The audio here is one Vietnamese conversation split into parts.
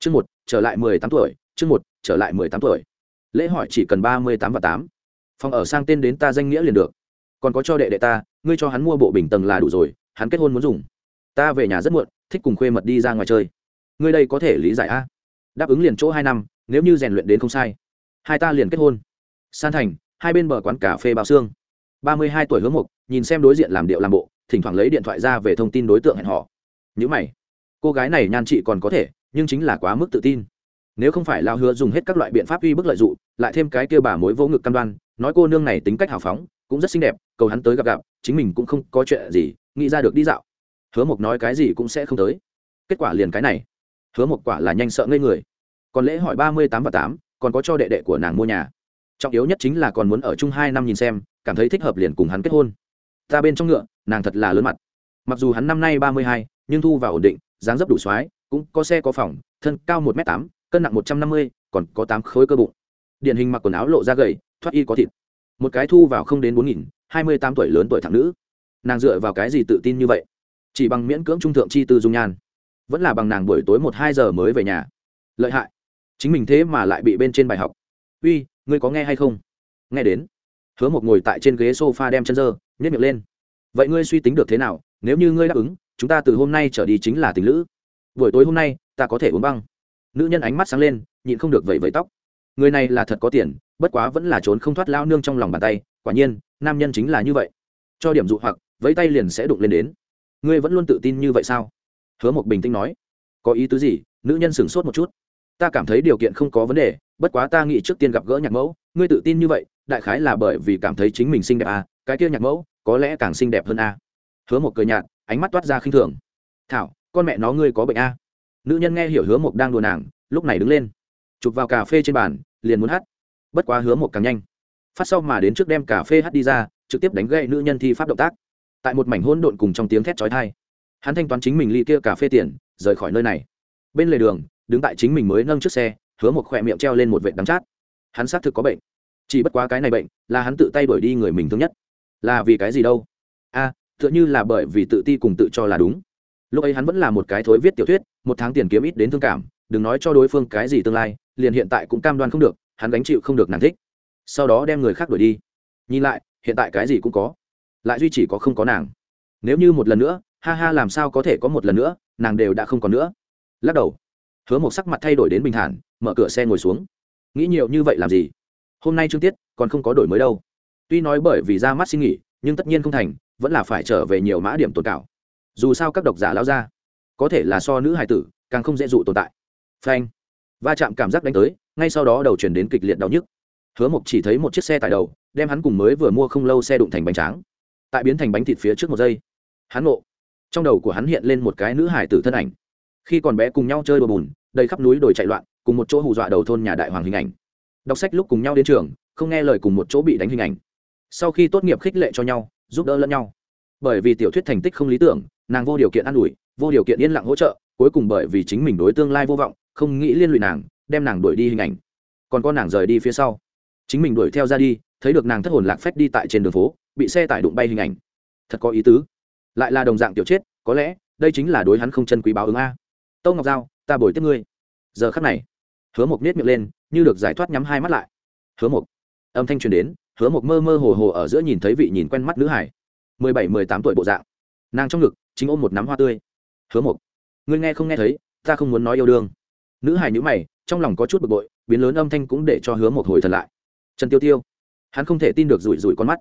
chương một, trở lại mười tám tuổi, chương một, trở lại mười tám tuổi. Lễ hỏi chỉ cần ba mươi tám và tám. Phòng ở sang tên đến ta danh nghĩa liền được. Còn có cho đệ đệ ta, ngươi cho hắn mua bộ bình tầng là đủ rồi, hắn kết hôn muốn dùng. Ta về nhà rất muộn, thích cùng khuê mật đi ra ngoài chơi. Ngươi đây có thể lý giải a? Đáp ứng liền chỗ hai năm, nếu như rèn luyện đến không sai. Hai ta liền kết hôn. San thành, hai bên bờ quán cà phê bao xương ba mươi hai tuổi hướng mục, nhìn xem đối diện làm điệu làm bộ, thỉnh thoảng lấy điện thoại ra về thông tin đối tượng hẹn họ nhữ mày. Cô gái này nhan chị còn có thể nhưng chính là quá mức tự tin. Nếu không phải lao hứa dùng hết các loại biện pháp uy bức lợi dụng, lại thêm cái kia bà mối vô ngực căn đoan, nói cô nương này tính cách hào phóng, cũng rất xinh đẹp, cầu hắn tới gặp gặp, chính mình cũng không có chuyện gì, nghĩ ra được đi dạo. Hứa mộc nói cái gì cũng sẽ không tới. Kết quả liền cái này. Hứa mộc quả là nhanh sợ ngây người. Còn lễ hỏi ba mươi tám và tám, còn có cho đệ đệ của nàng mua nhà. Trọng yếu nhất chính là còn muốn ở chung hai năm nhìn xem, cảm thấy thích hợp liền cùng hắn kết hôn. Ta bên trong ngựa, nàng thật là lớn mặt. Mặc dù hắn năm nay ba mươi hai, nhưng thu vào ổn định, dáng dấp đủ soái cũng có xe có phòng, thân cao một m tám, cân nặng một trăm năm mươi, còn có tám khối cơ bụng. Điển hình mặc quần áo lộ ra gầy, thoát y có thịt. Một cái thu vào không đến bốn nghìn, hai mươi tám tuổi lớn tuổi thẳng nữ. Nàng dựa vào cái gì tự tin như vậy? Chỉ bằng miễn cưỡng trung thượng chi tư dung nhan. Vẫn là bằng nàng buổi tối một hai giờ mới về nhà. Lợi hại. Chính mình thế mà lại bị bên trên bài học. Uy, ngươi có nghe hay không? Nghe đến. Hứa một ngồi tại trên ghế s o f a đem chân dơ nhét miệng lên. Vậy ngươi suy tính được thế nào? Nếu như ngươi đáp ứng, chúng ta từ hôm nay trở đi chính là tình lữ buổi tối hôm nay ta có thể uống băng. Nữ nhân ánh mắt sáng lên nhịn không được vẩy vẩy tóc. Người này là thật có tiền bất quá vẫn là trốn không thoát lao nương trong lòng bàn tay quả nhiên nam nhân chính là như vậy. Cho điểm dụ hoặc vẫy tay liền sẽ đụng lên đến. Ngươi vẫn luôn tự tin như vậy sao? Hứa một bình tĩnh nói. Có ý tứ gì? Nữ nhân sửng sốt một chút. Ta cảm thấy điều kiện không có vấn đề bất quá ta nghĩ trước tiên gặp gỡ nhạc mẫu. Ngươi tự tin như vậy đại khái là bởi vì cảm thấy chính mình xinh đẹp à, cái kia nhạc mẫu có lẽ càng xinh đẹp hơn a à. hứa một cười nhạt ánh mắt toát ra khinh thường. Thảo con mẹ nó ngươi có bệnh a. Nữ nhân nghe hiểu hứa mộc đang đùa nàng lúc này đứng lên. Chụp vào cà phê trên bàn liền muốn hát. Bất quá hứa mộc càng nhanh. Phát sau mà đến trước đem cà phê hát đi ra trực tiếp đánh gậy nữ nhân thi pháp động tác. Tại một mảnh hỗn độn cùng trong tiếng thét chói tai hắn thanh toán chính mình ly kia cà phê tiền rời khỏi nơi này. Bên lề đường đứng tại chính mình mới nâng chiếc xe hứa một khỏe miệng treo lên một vệt đắng chát. Hắn xác thực có bệnh. Chỉ bất quá cái này bệnh là hắn tự tay đuổi đi người mình thương nhất. Là vì cái gì đâu? A à, tựa như là bởi vì tự ti cùng tự cho là đúng lúc ấy hắn vẫn là một cái thối viết tiểu thuyết, một tháng tiền kiếm ít đến thương cảm, đừng nói cho đối phương cái gì tương lai, liền hiện tại cũng cam đoan không được, hắn gánh chịu không được nàng thích. Sau đó đem người khác đuổi đi. Nhìn lại, hiện tại cái gì cũng có, lại duy chỉ có không có nàng. Nếu như một lần nữa, ha ha, làm sao có thể có một lần nữa, nàng đều đã không còn nữa. Lắc đầu. Hứa một sắc mặt thay đổi đến bình thản, mở cửa xe ngồi xuống. Nghĩ nhiều như vậy làm gì? Hôm nay trương tiết, còn không có đổi mới đâu. Tuy nói bởi vì ra mắt xin nghỉ, nhưng tất nhiên không thành, vẫn là phải trở về nhiều mã điểm tồn cảo dù sao các độc giả lao ra, có thể là so nữ hải tử, càng không dễ dụ tồn tại. Phanh. Va chạm cảm giác đánh tới, ngay sau đó đầu chuyển đến kịch liệt đau nhức. Hứa mộc chỉ thấy một chiếc xe tải đầu, đem hắn cùng mới vừa mua không lâu xe đụng thành bánh tráng. Tại biến thành bánh thịt phía trước một giây, hắn ngộ. Trong đầu của hắn hiện lên một cái nữ hải tử thân ảnh. Khi còn bé cùng nhau chơi bờ bùn, đầy khắp núi đồi chạy loạn, cùng một chỗ hù dọa đầu thôn nhà đại hoàng hình ảnh. Đọc sách lúc cùng nhau đến trường, không nghe lời cùng một chỗ bị đánh hình ảnh. Sau khi tốt nghiệp khích lệ cho nhau, giúp đỡ lẫn nhau. Bởi vì tiểu thuyết thành tích không lý tưởng nàng vô điều kiện an ủi, vô điều kiện yên lặng hỗ trợ, cuối cùng bởi vì chính mình đối tương lai vô vọng, không nghĩ liên lụy nàng, đem nàng đuổi đi hình ảnh. Còn con nàng rời đi phía sau. Chính mình đuổi theo ra đi, thấy được nàng thất hồn lạc phách đi tại trên đường phố, bị xe tải đụng bay hình ảnh. Thật có ý tứ. Lại là đồng dạng tiểu chết, có lẽ, đây chính là đối hắn không chân quý báo ứng a. Tâu ngọc giao, ta bồi tiếp ngươi. Giờ khắc này, hứa mộc nết miệng lên, như được giải thoát nhắm hai mắt lại. Hứa mộc. Âm thanh truyền đến, hứa mộc mơ mơ hồ hồ ở giữa nhìn thấy vị nhìn quen mắt nữ hải. Mười bảy, mười tám tuổi bộ dạng. Nàng trong ngực chính ôm một nắm hoa tươi. Hứa một ngươi nghe không nghe thấy, ta không muốn nói yêu đương. Nữ hải nhữ mày, trong lòng có chút bực bội, biến lớn âm thanh cũng để cho hứa một hồi thật lại. Trần tiêu tiêu, hắn không thể tin được rủi rủi con mắt.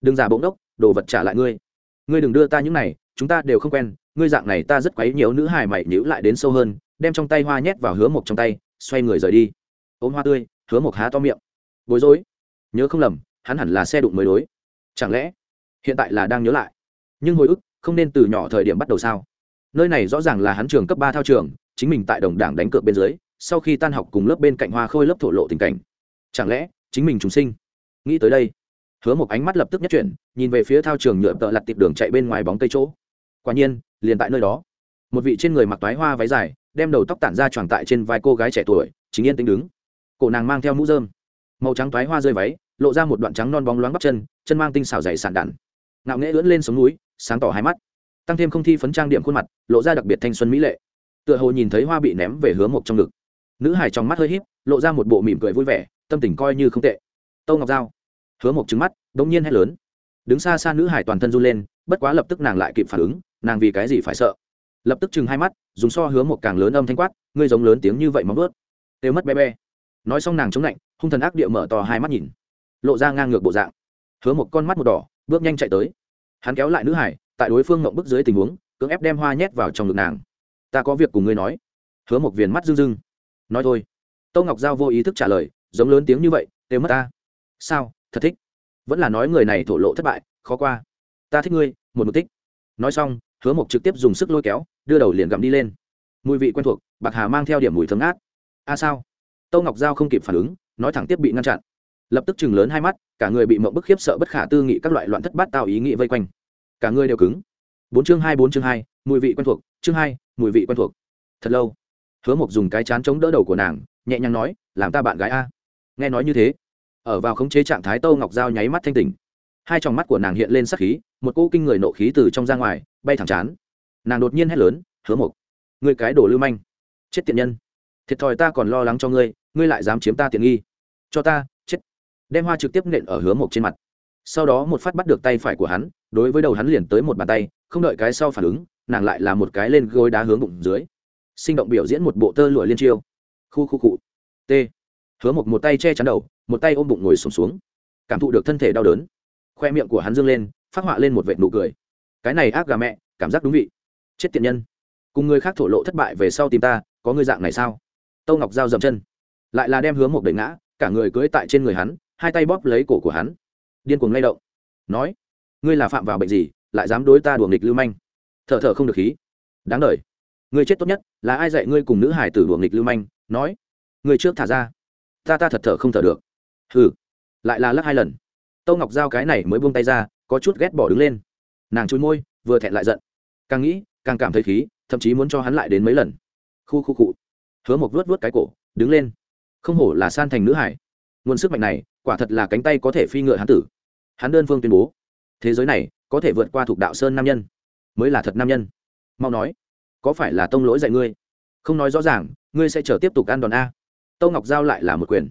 Đừng giả bỗng đốc đồ vật trả lại ngươi. Ngươi đừng đưa ta những này, chúng ta đều không quen, ngươi dạng này ta rất quấy nhiều nữ hải mày nhữ lại đến sâu hơn, đem trong tay hoa nhét vào hứa một trong tay, xoay người rời đi. Ôm hoa tươi, hứa một há to miệng. Bối rối, nhớ không lầm, hắn hẳn là xe đụng mới đối. Chẳng lẽ, hiện tại là đang nhớ lại? Nhưng hồi ức không nên từ nhỏ thời điểm bắt đầu sao? Nơi này rõ ràng là hắn trường cấp ba thao trường, chính mình tại đồng đảng đánh cược bên dưới, sau khi tan học cùng lớp bên cạnh hoa khôi lớp thổ lộ tình cảnh. Chẳng lẽ, chính mình chúng sinh? Nghĩ tới đây, hứa một ánh mắt lập tức nhất chuyển, nhìn về phía thao trường nhựa tợ lặt tiệp đường chạy bên ngoài bóng cây chỗ. Quả nhiên, liền tại nơi đó. Một vị trên người mặc toái hoa váy dài, đem đầu tóc tản ra tròn tại trên vai cô gái trẻ tuổi, chính yên tính đứng. Cổ nàng mang theo mũ dơm màu trắng toái hoa rơi váy, lộ ra một đoạn trắng non bóng loáng bắp chân chân mang tinh xảo dày sàn đạn. Ngạo nghễ lưỡn lên sống núi sáng tỏ hai mắt, tăng thêm không thi phấn trang điểm khuôn mặt, lộ ra đặc biệt thanh xuân mỹ lệ. Tựa hồ nhìn thấy hoa bị ném về hướng một trong ngực. Nữ hải trong mắt hơi híp, lộ ra một bộ mỉm cười vui vẻ, tâm tình coi như không tệ. Tâu ngọc giao. Hứa một trứng mắt đ ỗ n g nhiên hét lớn. Đứng xa xa nữ hải toàn thân run lên, bất quá lập tức nàng lại kịp phản ứng, nàng vì cái gì phải sợ? Lập tức chừng hai mắt, dùng so hứa một càng lớn âm thanh quát, ngươi giống lớn tiếng như vậy móng ướt têu mất bé bé. Nói xong nàng chống lạnh, hung thần ác địa mở to hai mắt nhìn. Lộ ra ngang ngược bộ dạng. Hứa một con mắt một đỏ, bước nhanh chạy tới hắn kéo lại nữ hải, tại đối phương mộng bức dưới tình huống, cưỡng ép đem hoa nhét vào trong ngực nàng. Ta có việc cùng ngươi nói. Hứa một viền mắt rưng rưng. Nói thôi. Tâu ngọc giao vô ý thức trả lời, giống lớn tiếng như vậy têu mất ta. Sao? Thật thích? Vẫn là nói người này thổ lộ thất bại, khó qua. Ta thích ngươi, một mục tích nói xong, hứa mộc trực tiếp dùng sức lôi kéo, đưa đầu liền gặm đi lên. Mùi vị quen thuộc, bạc hà mang theo điểm mùi thấm át a sao? Tâu ngọc giao không kịp phản ứng, nói thẳng tiếp bị ngăn chặn lập tức chừng lớn hai mắt, cả người bị mộng bức khiếp sợ bất khả tư nghị các loại loạn thất bát tạo ý nghĩ vây quanh. Cả người đều cứng. Bốn chương hai, bốn chương hai, mùi vị quen thuộc, chương hai, mùi vị quen thuộc. Thật lâu, hứa mộc dùng cái chán chống đỡ đầu của nàng, nhẹ nhàng nói, làm ta bạn gái a. Nghe nói như thế, ở vào khống chế trạng thái tâu ngọc giao nháy mắt thanh tỉnh. Hai tròng mắt của nàng hiện lên sắc khí, một cỗ kinh người nộ khí từ trong ra ngoài, bay thẳng chán. Nàng đột nhiên hét lớn, hứa mộc người cái đồ lưu manh, chết tiện nhân. Thiệt thòi ta còn lo lắng cho ngươi ngươi lại dám chiếm ta tiện nghi. Cho ta đem hoa trực tiếp nện ở hứa mộc trên mặt. Sau đó một phát bắt được tay phải của hắn đối với đầu hắn liền tới một bàn tay không đợi cái sau phản ứng nàng lại là một cái lên gối đá hướng bụng dưới. Sinh động biểu diễn một bộ tơ lụa liên chiêu. Khu khu cụ t. Hứa một một tay che chắn đầu một tay ôm bụng ngồi sùng xuống, xuống cảm thụ được thân thể đau đớn. Khoe miệng của hắn dương lên phát họa lên một vệt nụ cười. Cái này ác gà mẹ cảm giác đúng vị. Chết tiện nhân. Cùng người khác thổ lộ thất bại về sau tìm ta có người dạng này sao? Tâu ngọc dao dậm chân. Lại là đem hướng một đẩy ngã cả người cưỡi tại trên người hắn hai tay bóp lấy cổ của hắn. Điên cuồng lay động. Nói, ngươi là phạm vào bệnh gì, lại dám đối ta đùa nghịch lưu manh? Thở thở không được khí. Đáng đ ngươi chết tốt nhất là ai dạy ngươi cùng nữ hải tử đùa nghịch lưu manh? Nói, ngươi trước thả ra. Ta ta thật thở không thở được. Hừ. Lại là lắc hai lần. Tâu ngọc giao cái này mới buông tay ra, có chút ghét bỏ đứng lên. Nàng chui môi, vừa thẹn lại giận. Càng nghĩ, càng cảm thấy khí, thậm chí muốn cho hắn lại đến mấy lần. Khu khu cụ. Hứa một vuốt vuốt cái cổ, đứng lên. Không hổ là san thành nữ hải. Nguồn sức mạnh này quả thật là cánh tay có thể phi ngựa hắn tử. Hắn đơn phương tuyên bố, thế giới này có thể vượt qua thuộc đạo sơn nam nhân, mới là thật nam nhân. Mau nói, có phải là tông lỗi dạy ngươi? Không nói rõ ràng, ngươi sẽ chờ tiếp tục ăn đòn a. Tâu ngọc giao lại là một quyền.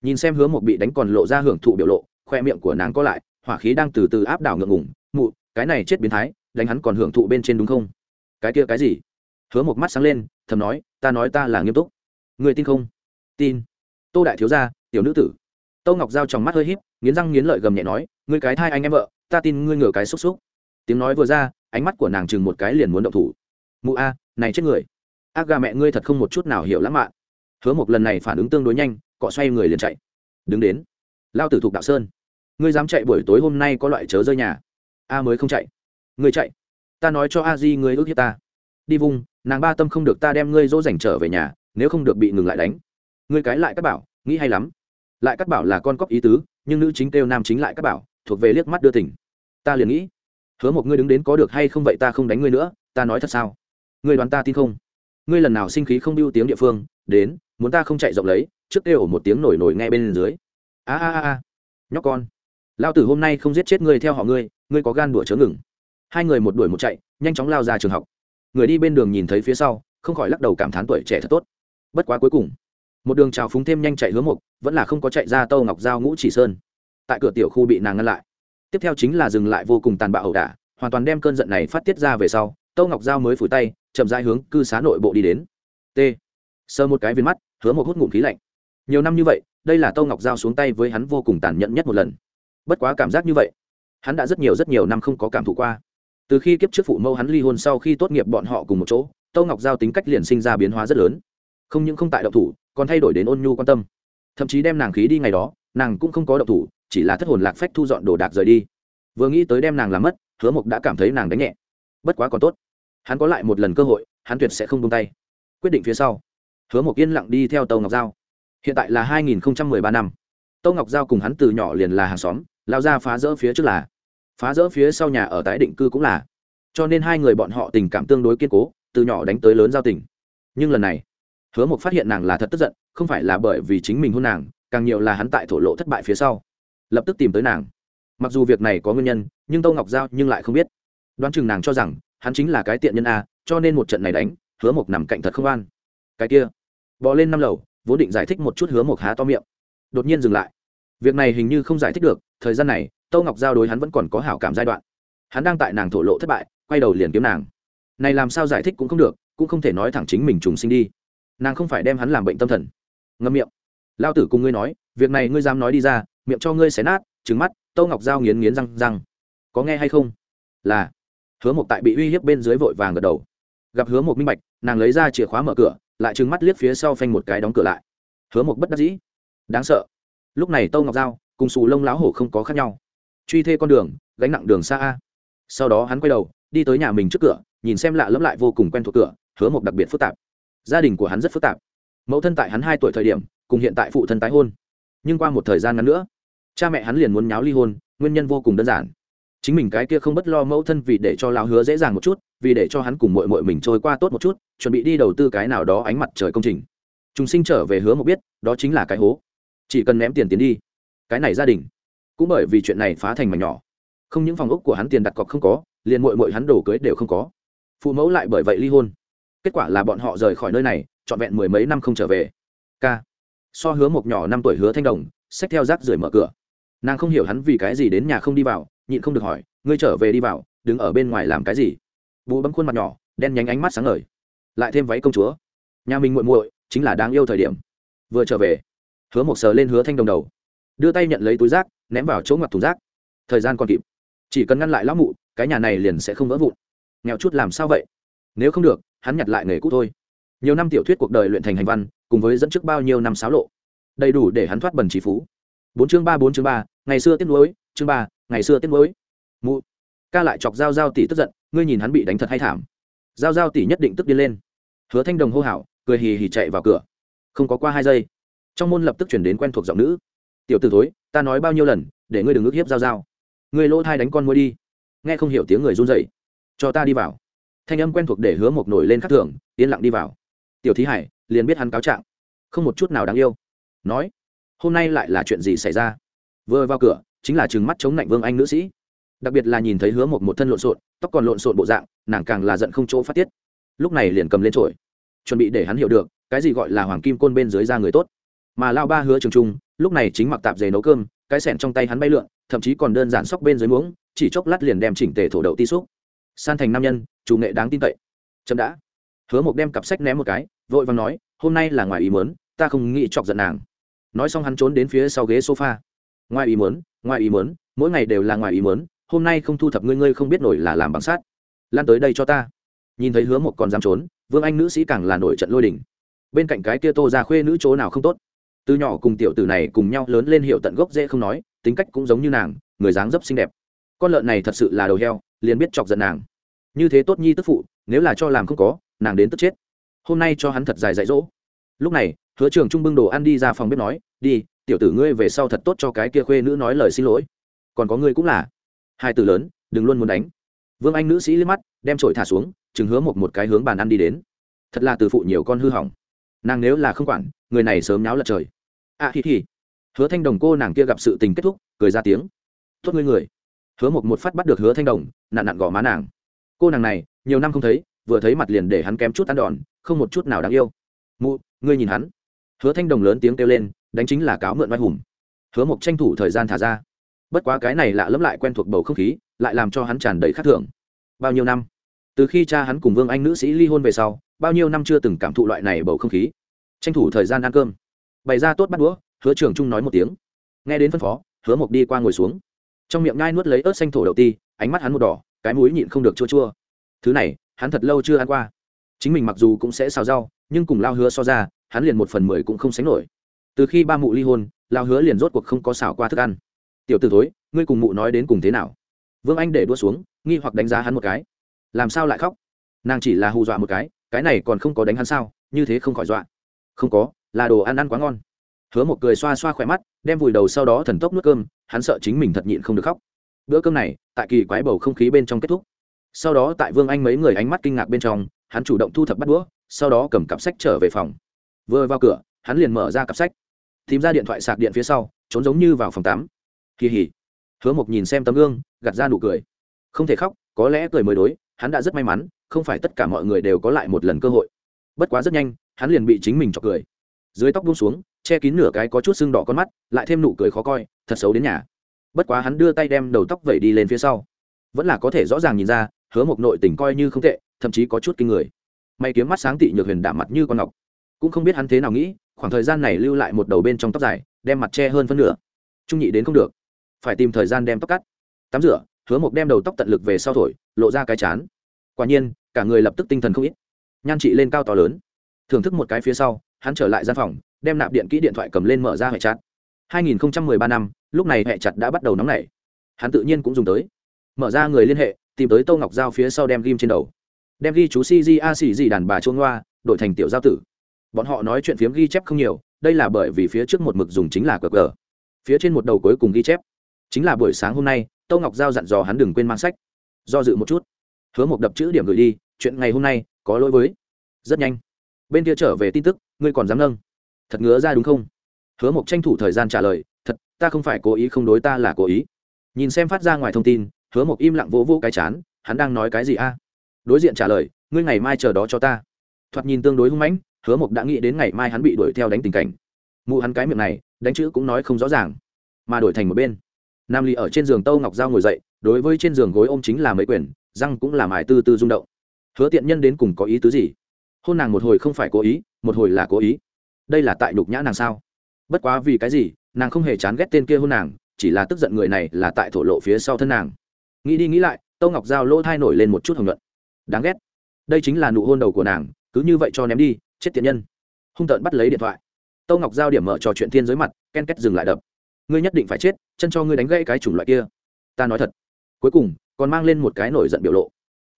Nhìn xem hứa một bị đánh còn lộ ra hưởng thụ biểu lộ, khoe miệng của nàng có lại, hỏa khí đang từ từ áp đảo ngượng ngủng mụ, cái này chết biến thái, đánh hắn còn hưởng thụ bên trên đúng không? Cái kia cái gì? Hứa một mắt sáng lên, thầm nói, ta nói ta là nghiêm túc. Người tin không? Tin. Tô đại thiếu gia, tiểu nữ tử tâu ngọc giao trong mắt hơi híp nghiến răng nghiến lợi gầm nhẹ nói ngươi cái thai anh em vợ ta tin ngươi ngửa cái xúc xúc. Tiếng nói vừa ra ánh mắt của nàng chừng một cái liền muốn động thủ. Mụ a này chết người. Ác gà mẹ ngươi thật không một chút nào hiểu lãng mạn. Hứa một lần này phản ứng tương đối nhanh cọ xoay người liền chạy. Đứng đến. Lao tử thục đạo sơn. Ngươi dám chạy buổi tối hôm nay có loại chớ rơi nhà. A mới không chạy. Ngươi chạy. Ta nói cho a di ngươi ước hiếp ta. Đi vùng, nàng ba tâm không được ta đem ngươi dỗ dành trở về nhà nếu không được bị ngừng lại đánh. Ngươi cái lại các bảo nghĩ hay lắm lại cắt bảo là con cóc ý tứ, nhưng nữ chính kêu nam chính lại cắt bảo, thuộc về liếc mắt đưa tỉnh ta liền nghĩ, hứa một ngươi đứng đến có được hay không vậy ta không đánh ngươi nữa, ta nói thật sao? Ngươi đoán ta tin không? Ngươi lần nào sinh khí không biêu tiếng địa phương, đến, muốn ta không chạy rộng lấy, trước kêu một tiếng nổi nổi nghe bên dưới. A a a. Nhóc con. Lao tử hôm nay không giết chết ngươi theo họ ngươi ngươi có gan đùa chớ ngừng. Hai người một đuổi một chạy, nhanh chóng lao ra trường học. Người đi bên đường nhìn thấy phía sau, không khỏi lắc đầu cảm thán tuổi trẻ thật tốt. Bất quá cuối cùng một đường trào phúng thêm nhanh chạy hướng mục, vẫn là không có chạy ra tâu ngọc giao ngũ chỉ sơn. Tại cửa tiểu khu bị nàng ngăn lại. Tiếp theo chính là dừng lại vô cùng tàn bạo ẩu đả, hoàn toàn đem cơn giận này phát tiết ra về sau, tâu ngọc giao mới phủi tay, chậm rãi hướng cư xá nội bộ đi đến. T. Sơ một cái viên mắt, hứa một hút ngụm khí lạnh. Nhiều năm như vậy, đây là tâu ngọc giao xuống tay với hắn vô cùng tàn nhẫn nhất một lần. Bất quá cảm giác như vậy, hắn đã rất nhiều rất nhiều năm không có cảm thụ qua. Từ khi kiếp trước phụ mẫu hắn ly hôn sau khi tốt nghiệp bọn họ cùng một chỗ, tâu ngọc giao tính cách liền sinh ra biến hóa rất lớn. Không những không tại động thủ còn thay đổi đến ôn nhu quan tâm. Thậm chí đem nàng khí đi ngày đó, nàng cũng không có động thủ, chỉ là thất hồn lạc phách thu dọn đồ đạc rời đi. Vừa nghĩ tới đem nàng làm mất, hứa mộc đã cảm thấy nàng đánh nhẹ. Bất quá còn tốt. Hắn có lại một lần cơ hội, hắn tuyệt sẽ không tung tay. Quyết định phía sau, hứa mộc yên lặng đi theo tàu ngọc giao. Hiện tại là 2013 năm. Tâu ngọc giao cùng hắn từ nhỏ liền là hàng xóm, lao ra phá rỡ phía trước là. Phá rỡ phía sau nhà ở tái định cư cũng là. Cho nên hai người bọn họ tình cảm tương đối kiên cố, từ nhỏ đánh tới lớn giao tình. Nhưng lần này hứa mộc phát hiện nàng là thật tức giận, không phải là bởi vì chính mình hôn nàng, càng nhiều là hắn tại thổ lộ thất bại phía sau. Lập tức tìm tới nàng. Mặc dù việc này có nguyên nhân, nhưng tâu ngọc giao nhưng lại không biết. Đoán chừng nàng cho rằng, hắn chính là cái tiện nhân a, cho nên một trận này đánh, hứa mộc nằm cạnh thật không an. Cái kia, bò lên năm lầu, vốn định giải thích một chút hứa mộc há to miệng. Đột nhiên dừng lại. Việc này hình như không giải thích được, thời gian này, tâu ngọc giao đối hắn vẫn còn có hảo cảm giai đoạn. Hắn đang tại nàng thổ lộ thất bại, quay đầu liền kiếm nàng. Này làm sao giải thích cũng không được, cũng không thể nói thẳng chính mình trùng sinh đi nàng không phải đem hắn làm bệnh tâm thần. Ngâm miệng. Lao tử cùng ngươi nói, việc này ngươi dám nói đi ra, miệng cho ngươi xé nát trứng mắt, tâu ngọc dao nghiến nghiến răng răng. Có nghe hay không? Là. Hứa một tại bị uy hiếp bên dưới vội vàng gật đầu. Gặp hứa một minh bạch, nàng lấy ra chìa khóa mở cửa, lại trứng mắt liếc phía sau phanh một cái đóng cửa lại. Hứa một bất đắc dĩ. Đáng sợ. Lúc này tâu ngọc dao cùng xù lông láo hổ không có khác nhau. Truy thê con đường, gánh nặng đường xa a. Sau đó hắn quay đầu, đi tới nhà mình trước cửa, nhìn xem lạ lẫm lại vô cùng quen thuộc cửa, hứa một đặc biệt phức tạp gia đình của hắn rất phức tạp. Mẫu thân tại hắn hai tuổi thời điểm, cùng hiện tại phụ thân tái hôn. Nhưng qua một thời gian ngắn nữa, cha mẹ hắn liền muốn nháo ly hôn, nguyên nhân vô cùng đơn giản. Chính mình cái kia không bất lo mẫu thân vì để cho lão hứa dễ dàng một chút, vì để cho hắn cùng mội mội mình trôi qua tốt một chút, chuẩn bị đi đầu tư cái nào đó ánh mặt trời công trình. Chúng sinh trở về hứa một biết, đó chính là cái hố. Chỉ cần ném tiền tiến đi. Cái này gia đình. Cũng bởi vì chuyện này phá thành mảnh nhỏ. Không những phòng ốc của hắn tiền đặt cọc không có, liền mội mội hắn đổ cưới đều không có. Phụ mẫu lại bởi vậy ly hôn kết quả là bọn họ rời khỏi nơi này, trọn vẹn mười mấy năm không trở về. K so hứa một nhỏ năm tuổi hứa thanh đồng, xách theo rác rưởi mở cửa. Nàng không hiểu hắn vì cái gì đến nhà không đi vào, nhịn không được hỏi, ngươi trở về đi vào, đứng ở bên ngoài làm cái gì? Bù bấm khuôn mặt nhỏ, đen nhánh ánh mắt sáng ngời. Lại thêm váy công chúa. Nhà mình muội muội chính là đáng yêu thời điểm. Vừa trở về, hứa một sờ lên hứa thanh đồng đầu. Đưa tay nhận lấy túi rác, ném vào chỗ ngoặt thùng rác. Thời gian còn kịp. Chỉ cần ngăn lại lão mụ, cái nhà này liền sẽ không vỡ vụn. Nghèo chút làm sao vậy? Nếu không được hắn nhặt lại nghề cũ thôi. Nhiều năm tiểu thuyết cuộc đời luyện thành hành văn, cùng với dẫn trước bao nhiêu năm xáo lộ, đầy đủ để hắn thoát bần trí phú. Bốn chương ba, bốn chương ba, ngày xưa tiếc nuối, chương ba, ngày xưa tiếc nuối. Mụ, ca lại chọc giao giao tỷ tức giận, ngươi nhìn hắn bị đánh thật hay thảm. Giao giao tỷ nhất định tức điên lên. Hứa thanh đồng hô hào, cười hì hì chạy vào cửa. Không có qua hai giây, trong môn lập tức chuyển đến quen thuộc giọng nữ. Tiểu t ử thối, ta nói bao nhiêu lần, để ngươi đừng ức hiếp giao giao. Ngươi lỗ thai đánh con môi đi. Nghe không hiểu tiếng người run dậy cho ta đi vào thanh âm quen thuộc để hứa mộc nổi lên khắc thường, yên lặng đi vào. Tiểu thí hải, liền biết hắn cáo trạng. Không một chút nào đáng yêu. Nói, hôm nay lại là chuyện gì xảy ra? Vừa vào cửa, chính là trừng mắt chống lạnh vương anh nữ sĩ. Đặc biệt là nhìn thấy hứa một một thân lộn xộn, tóc còn lộn xộn bộ dạng, nàng càng là giận không chỗ phát tiết. Lúc này liền cầm lên trổi chuẩn bị để hắn hiểu được, cái gì gọi là hoàng kim côn bên dưới da người tốt. Mà lao ba hứa trường trung, lúc này chính mặc tạp dề nấu cơm, cái sẻn trong tay hắn bay lượn, thậm chí còn đơn giản sóc bên dưới muỗng, chỉ chốc lát liền đem chỉnh tề thổ đậu ti xúc san thành nam nhân, chủ nghệ đáng tin cậy. Chậm đã. Hứa Mộc đem cặp sách ném một cái, vội vàng nói, hôm nay là ngoài ý mớn ta không nghĩ chọc giận nàng. Nói xong hắn trốn đến phía sau ghế sofa. Ngoài ý mớn ngoài ý mớn mỗi ngày đều là ngoài ý mớn hôm nay không thu thập ngươi ngươi không biết nổi là làm bằng sát lan tới đây cho ta. Nhìn thấy hứa Mộc còn dám trốn, vương anh nữ sĩ càng là nổi trận lôi đình. bên cạnh cái kia tô ra khuê nữ chỗ nào không tốt? Từ nhỏ cùng tiểu tử này cùng nhau lớn lên hiệu tận gốc dễ không nói, tính cách cũng giống như nàng, người dáng dấp xinh đẹp. Con lợn này thật sự là đầu heo liền biết chọc giận nàng. Như thế tốt nhi tức phụ, nếu là cho làm không có, nàng đến tức chết. Hôm nay cho hắn thật dài dạy dỗ. Lúc này, hứa trường trung bưng đồ ăn đi ra phòng bếp nói, đi, tiểu tử ngươi về sau thật tốt cho cái kia khuê nữ nói lời xin lỗi. Còn có ngươi cũng là. Hai từ lớn, đừng luôn muốn đánh. Vương anh nữ sĩ liếc mắt, đem trội thả xuống, chừng hứa một một cái hướng bàn ăn đi đến. Thật là từ phụ nhiều con hư hỏng. Nàng nếu là không quản, người này sớm nháo lật trời. À thì thì. hứa thanh đồng cô nàng kia gặp sự tình kết thúc, cười ra tiếng. Tốt ngươi người hứa một một phát bắt được hứa thanh đồng nạn nạn gõ má nàng. Cô nàng này, nhiều năm không thấy, vừa thấy mặt liền để hắn kém chút ăn đòn, không một chút nào đáng yêu. Mụ, ngươi nhìn hắn. Hứa thanh đồng lớn tiếng kêu lên, đánh chính là cáo mượn mai hùng. Hứa mộc tranh thủ thời gian thả ra. Bất quá cái này lạ lẫm lại quen thuộc bầu không khí, lại làm cho hắn tràn đầy khát thường bao nhiêu năm? Từ khi cha hắn cùng vương anh nữ sĩ ly hôn về sau, bao nhiêu năm chưa từng cảm thụ loại này bầu không khí. Tranh thủ thời gian ăn cơm. Bày ra tốt bắt đũa, hứa trưởng trung nói một tiếng. Nghe đến phân phó, hứa mộc đi qua ngồi xuống trong miệng ngai nuốt lấy ớt xanh thổ đậu ti, ánh mắt hắn một đỏ, cái mũi nhịn không được chua chua. Thứ này, hắn thật lâu chưa ăn qua. Chính mình mặc dù cũng sẽ xào rau, nhưng cùng lao hứa so ra, hắn liền một phần mười cũng không sánh nổi. Từ khi ba mụ ly hôn, lao hứa liền rốt cuộc không có xào qua thức ăn. Tiểu t ử thối, ngươi cùng mụ nói đến cùng thế nào? Vương anh để đua xuống, nghi hoặc đánh giá hắn một cái. Làm sao lại khóc? Nàng chỉ là hù dọa một cái cái này còn không có đánh hắn sao? Như thế không khỏi dọa. Không có, là đồ ăn ăn quá ngon. Hứa một cười xoa xoa khỏe mắt đem vùi đầu sau đó thần tốc nuốt cơm, hắn sợ chính mình thật nhịn không được khóc. Bữa cơm này, tại kỳ quái bầu không khí bên trong kết thúc. Sau đó tại vương anh mấy người ánh mắt kinh ngạc bên trong, hắn chủ động thu thập bắt đũa, sau đó cầm cặp sách trở về phòng. Vừa vào cửa, hắn liền mở ra cặp sách. Tìm ra điện thoại sạc điện phía sau, trốn giống như vào phòng tắm. Kỳ hỉ. Hứa mộc nhìn xem tấm gương, gạt ra nụ cười. Không thể khóc, có lẽ cười mới đối, hắn đã rất may mắn, không phải tất cả mọi người đều có lại một lần cơ hội. Bất quá rất nhanh, hắn liền bị chính mình chọc cười. Dưới tóc buông xuống che kín nửa cái có chút sưng đỏ con mắt, lại thêm nụ cười khó coi, thật xấu đến nhà. Bất quá hắn đưa tay đem đầu tóc vẩy đi lên phía sau. Vẫn là có thể rõ ràng nhìn ra, hứa một nội tình coi như không tệ, thậm chí có chút kinh người. May kiếm mắt sáng tị nhược huyền đạm mặt như con ngọc. Cũng không biết hắn thế nào nghĩ, khoảng thời gian này lưu lại một đầu bên trong tóc dài, đem mặt che hơn phân nửa. Trung nhị đến không được. Phải tìm thời gian đem tóc cắt. Tắm rửa, hứa một đem đầu tóc tận lực về sau thổi, lộ ra cái chán. Quả nhiên, cả người lập tức tinh thần không ít. Nhan trị lên cao to lớn. Thưởng thức một cái phía sau, hắn trở lại gian phòng đem nạp điện kỹ điện thoại cầm lên mở ra hệ chặt. 2013 năm, lúc này hệ chặt đã bắt đầu nóng nảy. Hắn tự nhiên cũng dùng tới. Mở ra người liên hệ, tìm tới tô ngọc giao phía sau đem ghim trên đầu. Đem ghi chú si di a xì gì đàn bà chuông hoa đổi thành tiểu giao tử. Bọn họ nói chuyện phiếm ghi chép không nhiều, đây là bởi vì phía trước một mực dùng chính là cờ cờ phía trên một đầu cuối cùng ghi chép. Chính là buổi sáng hôm nay, tô ngọc giao dặn dò hắn đừng quên mang sách. Do dự một chút. Hứa một đập chữ điểm gửi đi, chuyện ngày hôm nay có lỗi với. Rất nhanh. Bên kia trở về tin tức, ngươi còn dám nâng thật ngứa ra đúng không? Hứa mộc tranh thủ thời gian trả lời, thật, ta không phải cố ý không đối ta là cố ý. Nhìn xem phát ra ngoài thông tin, hứa mộc im lặng vỗ vỗ cái chán, hắn đang nói cái gì a? Đối diện trả lời, ngươi ngày mai chờ đó cho ta. Thoạt nhìn tương đối hung mãnh, hứa mộc đã nghĩ đến ngày mai hắn bị đuổi theo đánh tình cảnh. Mụ hắn cái miệng này, đánh chữ cũng nói không rõ ràng, mà đổi thành một bên. Nam ly ở trên giường tâu ngọc giao ngồi dậy, đối với trên giường gối ôm chính là mấy quyển, răng cũng là mài tư tư rung động. Hứa tiện nhân đến cùng có ý tứ gì? Hôn nàng một hồi không phải cố ý, một hồi là cố ý đây là tại nhục nhã nàng sao? Bất quá vì cái gì, nàng không hề chán ghét tên kia hôn nàng, chỉ là tức giận người này là tại thổ lộ phía sau thân nàng. Nghĩ đi nghĩ lại, tâu ngọc giao lỗ thai nổi lên một chút hồng luận đáng ghét. Đây chính là nụ hôn đầu của nàng, cứ như vậy cho ném đi, chết tiện nhân. Hung tợn bắt lấy điện thoại. Tâu ngọc giao điểm mở trò chuyện thiên giới mặt, ken két dừng lại đập. Ngươi nhất định phải chết, chân cho ngươi đánh gãy cái chủng loại kia. Ta nói thật. Cuối cùng, còn mang lên một cái nổi giận biểu lộ.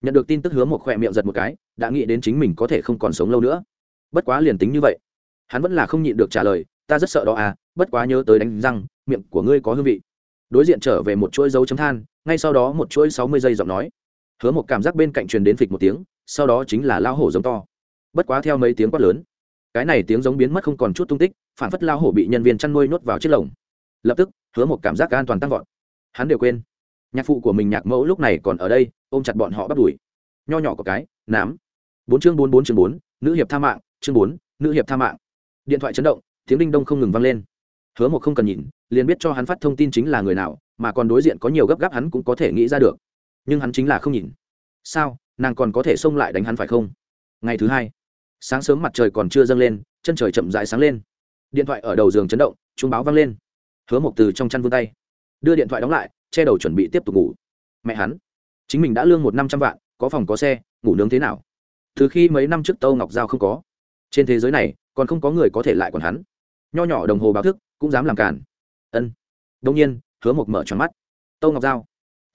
Nhận được tin tức hứa một khỏe miệng giật một cái, đã nghĩ đến chính mình có thể không còn sống lâu nữa. Bất quá liền tính như vậy hắn vẫn là không nhịn được trả lời, ta rất sợ đó à bất quá nhớ tới đánh răng, miệng của ngươi có hương vị. Đối diện trở về một chuỗi dấu chấm than, ngay sau đó một chuỗi sáu mươi giây giọng nói. Hứa một cảm giác bên cạnh truyền đến phịch một tiếng, sau đó chính là lao hổ giống to. Bất quá theo mấy tiếng quát lớn, cái này tiếng giống biến mất không còn chút tung tích, phản phất lao hổ bị nhân viên chăn nuôi nuốt vào chiếc lồng. Lập tức, hứa một cảm giác an toàn tăng vọt. Hắn đều quên, nhạc phụ của mình nhạc mẫu lúc này còn ở đây, ôm chặt bọn họ bắt đuổi. Nho nhỏ có cái, nám. Bốn chương bốn bốn chương bốn, nữ hiệp tha mạng, chương bốn, nữ hiệp tha mạng điện thoại chấn động, tiếng đinh đông không ngừng vang lên. Hứa một không cần nhìn, liền biết cho hắn phát thông tin chính là người nào, mà còn đối diện có nhiều gấp gáp hắn cũng có thể nghĩ ra được. Nhưng hắn chính là không nhìn. Sao, nàng còn có thể xông lại đánh hắn phải không? Ngày thứ hai, sáng sớm mặt trời còn chưa dâng lên, chân trời chậm rãi sáng lên. Điện thoại ở đầu giường chấn động, chuông báo vang lên. Hứa một từ trong chăn vươn tay, đưa điện thoại đóng lại, che đầu chuẩn bị tiếp tục ngủ. Mẹ hắn, chính mình đã lương một năm trăm vạn, có phòng có xe, ngủ nướng thế nào? Từ khi mấy năm trước tâu ngọc giao không có trên thế giới này, còn không có người có thể lại còn hắn. Nho nhỏ đồng hồ báo thức cũng dám làm cản. Ân. Đông nhiên, hứa mộc mở tròn mắt. Tâu ngọc giao.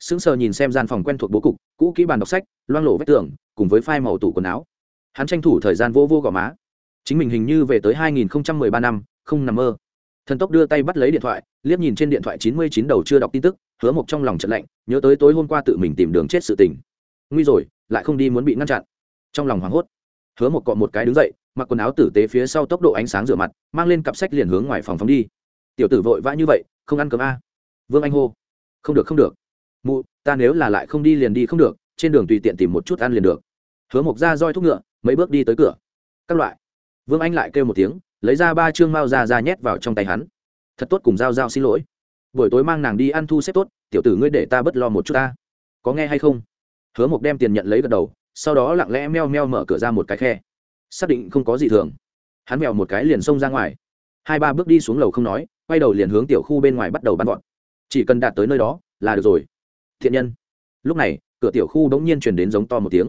Sững sờ nhìn xem gian phòng quen thuộc bố cục, cũ kỹ bàn đọc sách, loang lộ vách tường, cùng với phai màu tủ quần áo. Hắn tranh thủ thời gian vô vô gò má. Chính mình hình như về tới 2013 năm, không nằm mơ. Thần tốc đưa tay bắt lấy điện thoại, liếc nhìn trên điện thoại 99 đầu chưa đọc tin tức, hứa mộc trong lòng trận lạnh, nhớ tới tối hôm qua tự mình tìm đường chết sự tình. Nguy rồi, lại không đi muốn bị ngăn chặn. Trong lòng hoảng hốt, hứa mộc cọ một cái đứng dậy mặc quần áo tử tế phía sau tốc độ ánh sáng rửa mặt, mang lên cặp sách liền hướng ngoài phòng phóng đi. Tiểu tử vội vã như vậy, không ăn cơm a? Vương anh hô. Không được không được. Mụ, ta nếu là lại không đi liền đi, không được, trên đường tùy tiện tìm một chút ăn liền được. Hứa mộc ra roi thúc ngựa, mấy bước đi tới cửa. Các loại. Vương anh lại kêu một tiếng, lấy ra ba chương mao ra ra nhét vào trong tay hắn. Thật tốt cùng g i a o g i a o xin lỗi. Buổi tối mang nàng đi ăn thu xếp tốt, tiểu tử ngươi để ta bất lo một chút ta. Có nghe hay không? Hứa mộc đem tiền nhận lấy gật đầu, sau đó lặng lẽ meo meo mở cửa ra một cái khe xác định không có gì thường. Hắn mèo một cái liền xông ra ngoài. Hai ba bước đi xuống lầu không nói, quay đầu liền hướng tiểu khu bên ngoài bắt đầu bắn gọn chỉ cần đạt tới nơi đó, là được rồi. Thiện nhân. Lúc này, cửa tiểu khu đ n g nhiên chuyển đến giống to một tiếng.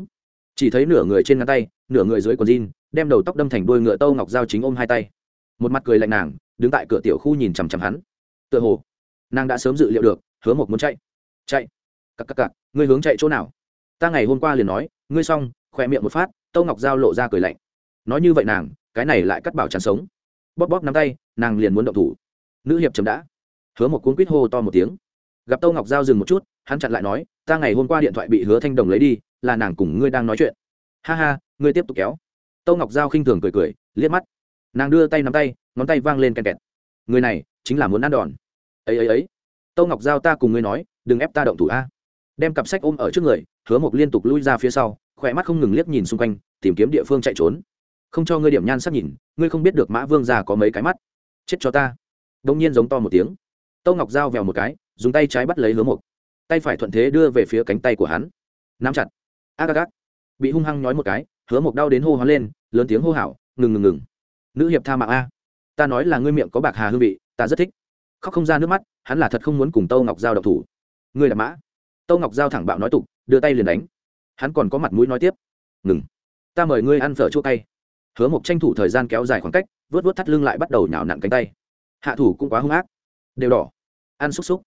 Chỉ thấy nửa người trên ngăn tay, nửa người dưới quần jean, đem đầu tóc đâm thành đôi ngựa tâu ngọc dao chính ôm hai tay. Một mặt cười lạnh nàng, đứng tại cửa tiểu khu nhìn chằm chằm hắn. Tựa hồ, nàng đã sớm dự liệu được, hứa một muốn chạy. Chạy. Cặp cặp cặp ngươi hướng chạy chỗ nào? Ta ngày hôm qua liền nói, ngươi xong, khỏe miệng một phát, tâu ngọc dao lộ ra cười lạnh nói như vậy nàng, cái này lại cắt bảo chắn sống. Bóp bóp nắm tay, nàng liền muốn động thủ. Nữ hiệp chấm đã. Hứa một cuốn quýt hô to một tiếng. Gặp tâu ngọc giao dừng một chút, hắn chặn lại nói, ta ngày hôm qua điện thoại bị hứa thanh đồng lấy đi, là nàng cùng ngươi đang nói chuyện. Ha ha, ngươi tiếp tục kéo. Tâu ngọc giao khinh thường cười cười, liếc mắt. Nàng đưa tay nắm tay, ngón tay vang lên kèn kẹt. Người này, chính là muốn ăn đòn. Ấy ấy ấy. Tâu ngọc giao ta cùng ngươi nói, đừng ép ta động thủ a. Đem cặp sách ôm ở trước người, hứa mộc liên tục lui ra phía sau, khỏe mắt không ngừng liếc nhìn xung quanh, tìm kiếm địa phương chạy trốn không cho ngươi điểm nhan sắc nhìn ngươi không biết được mã vương già có mấy cái mắt. Chết cho ta. Đông nhiên giống to một tiếng. Tâu ngọc dao vèo một cái dùng tay trái bắt lấy hứa mục, tay phải thuận thế đưa về phía cánh tay của hắn. Nắm chặt. A gác bị hung hăng nói một cái hứa mục đau đến hô hoán lên lớn tiếng hô hào ngừng ngừng ngừng. Nữ hiệp tha mạng a. Ta nói là ngươi miệng có bạc hà hương vị ta rất thích. Khóc không ra nước mắt hắn là thật không muốn cùng tâu ngọc giao độc thủ. Ngươi là mã. Tâu ngọc giao thẳng bạo nói tục đưa tay liền đánh. Hắn còn có mặt mũi nói tiếp. Ngừng. Ta mời ngươi ăn phở chua cay hứa mộc tranh thủ thời gian kéo dài khoảng cách vớt vớt thắt lưng lại bắt đầu nhào nặn cánh tay. Hạ thủ cũng quá hung ác. Đều đỏ. Ăn xúc xúc.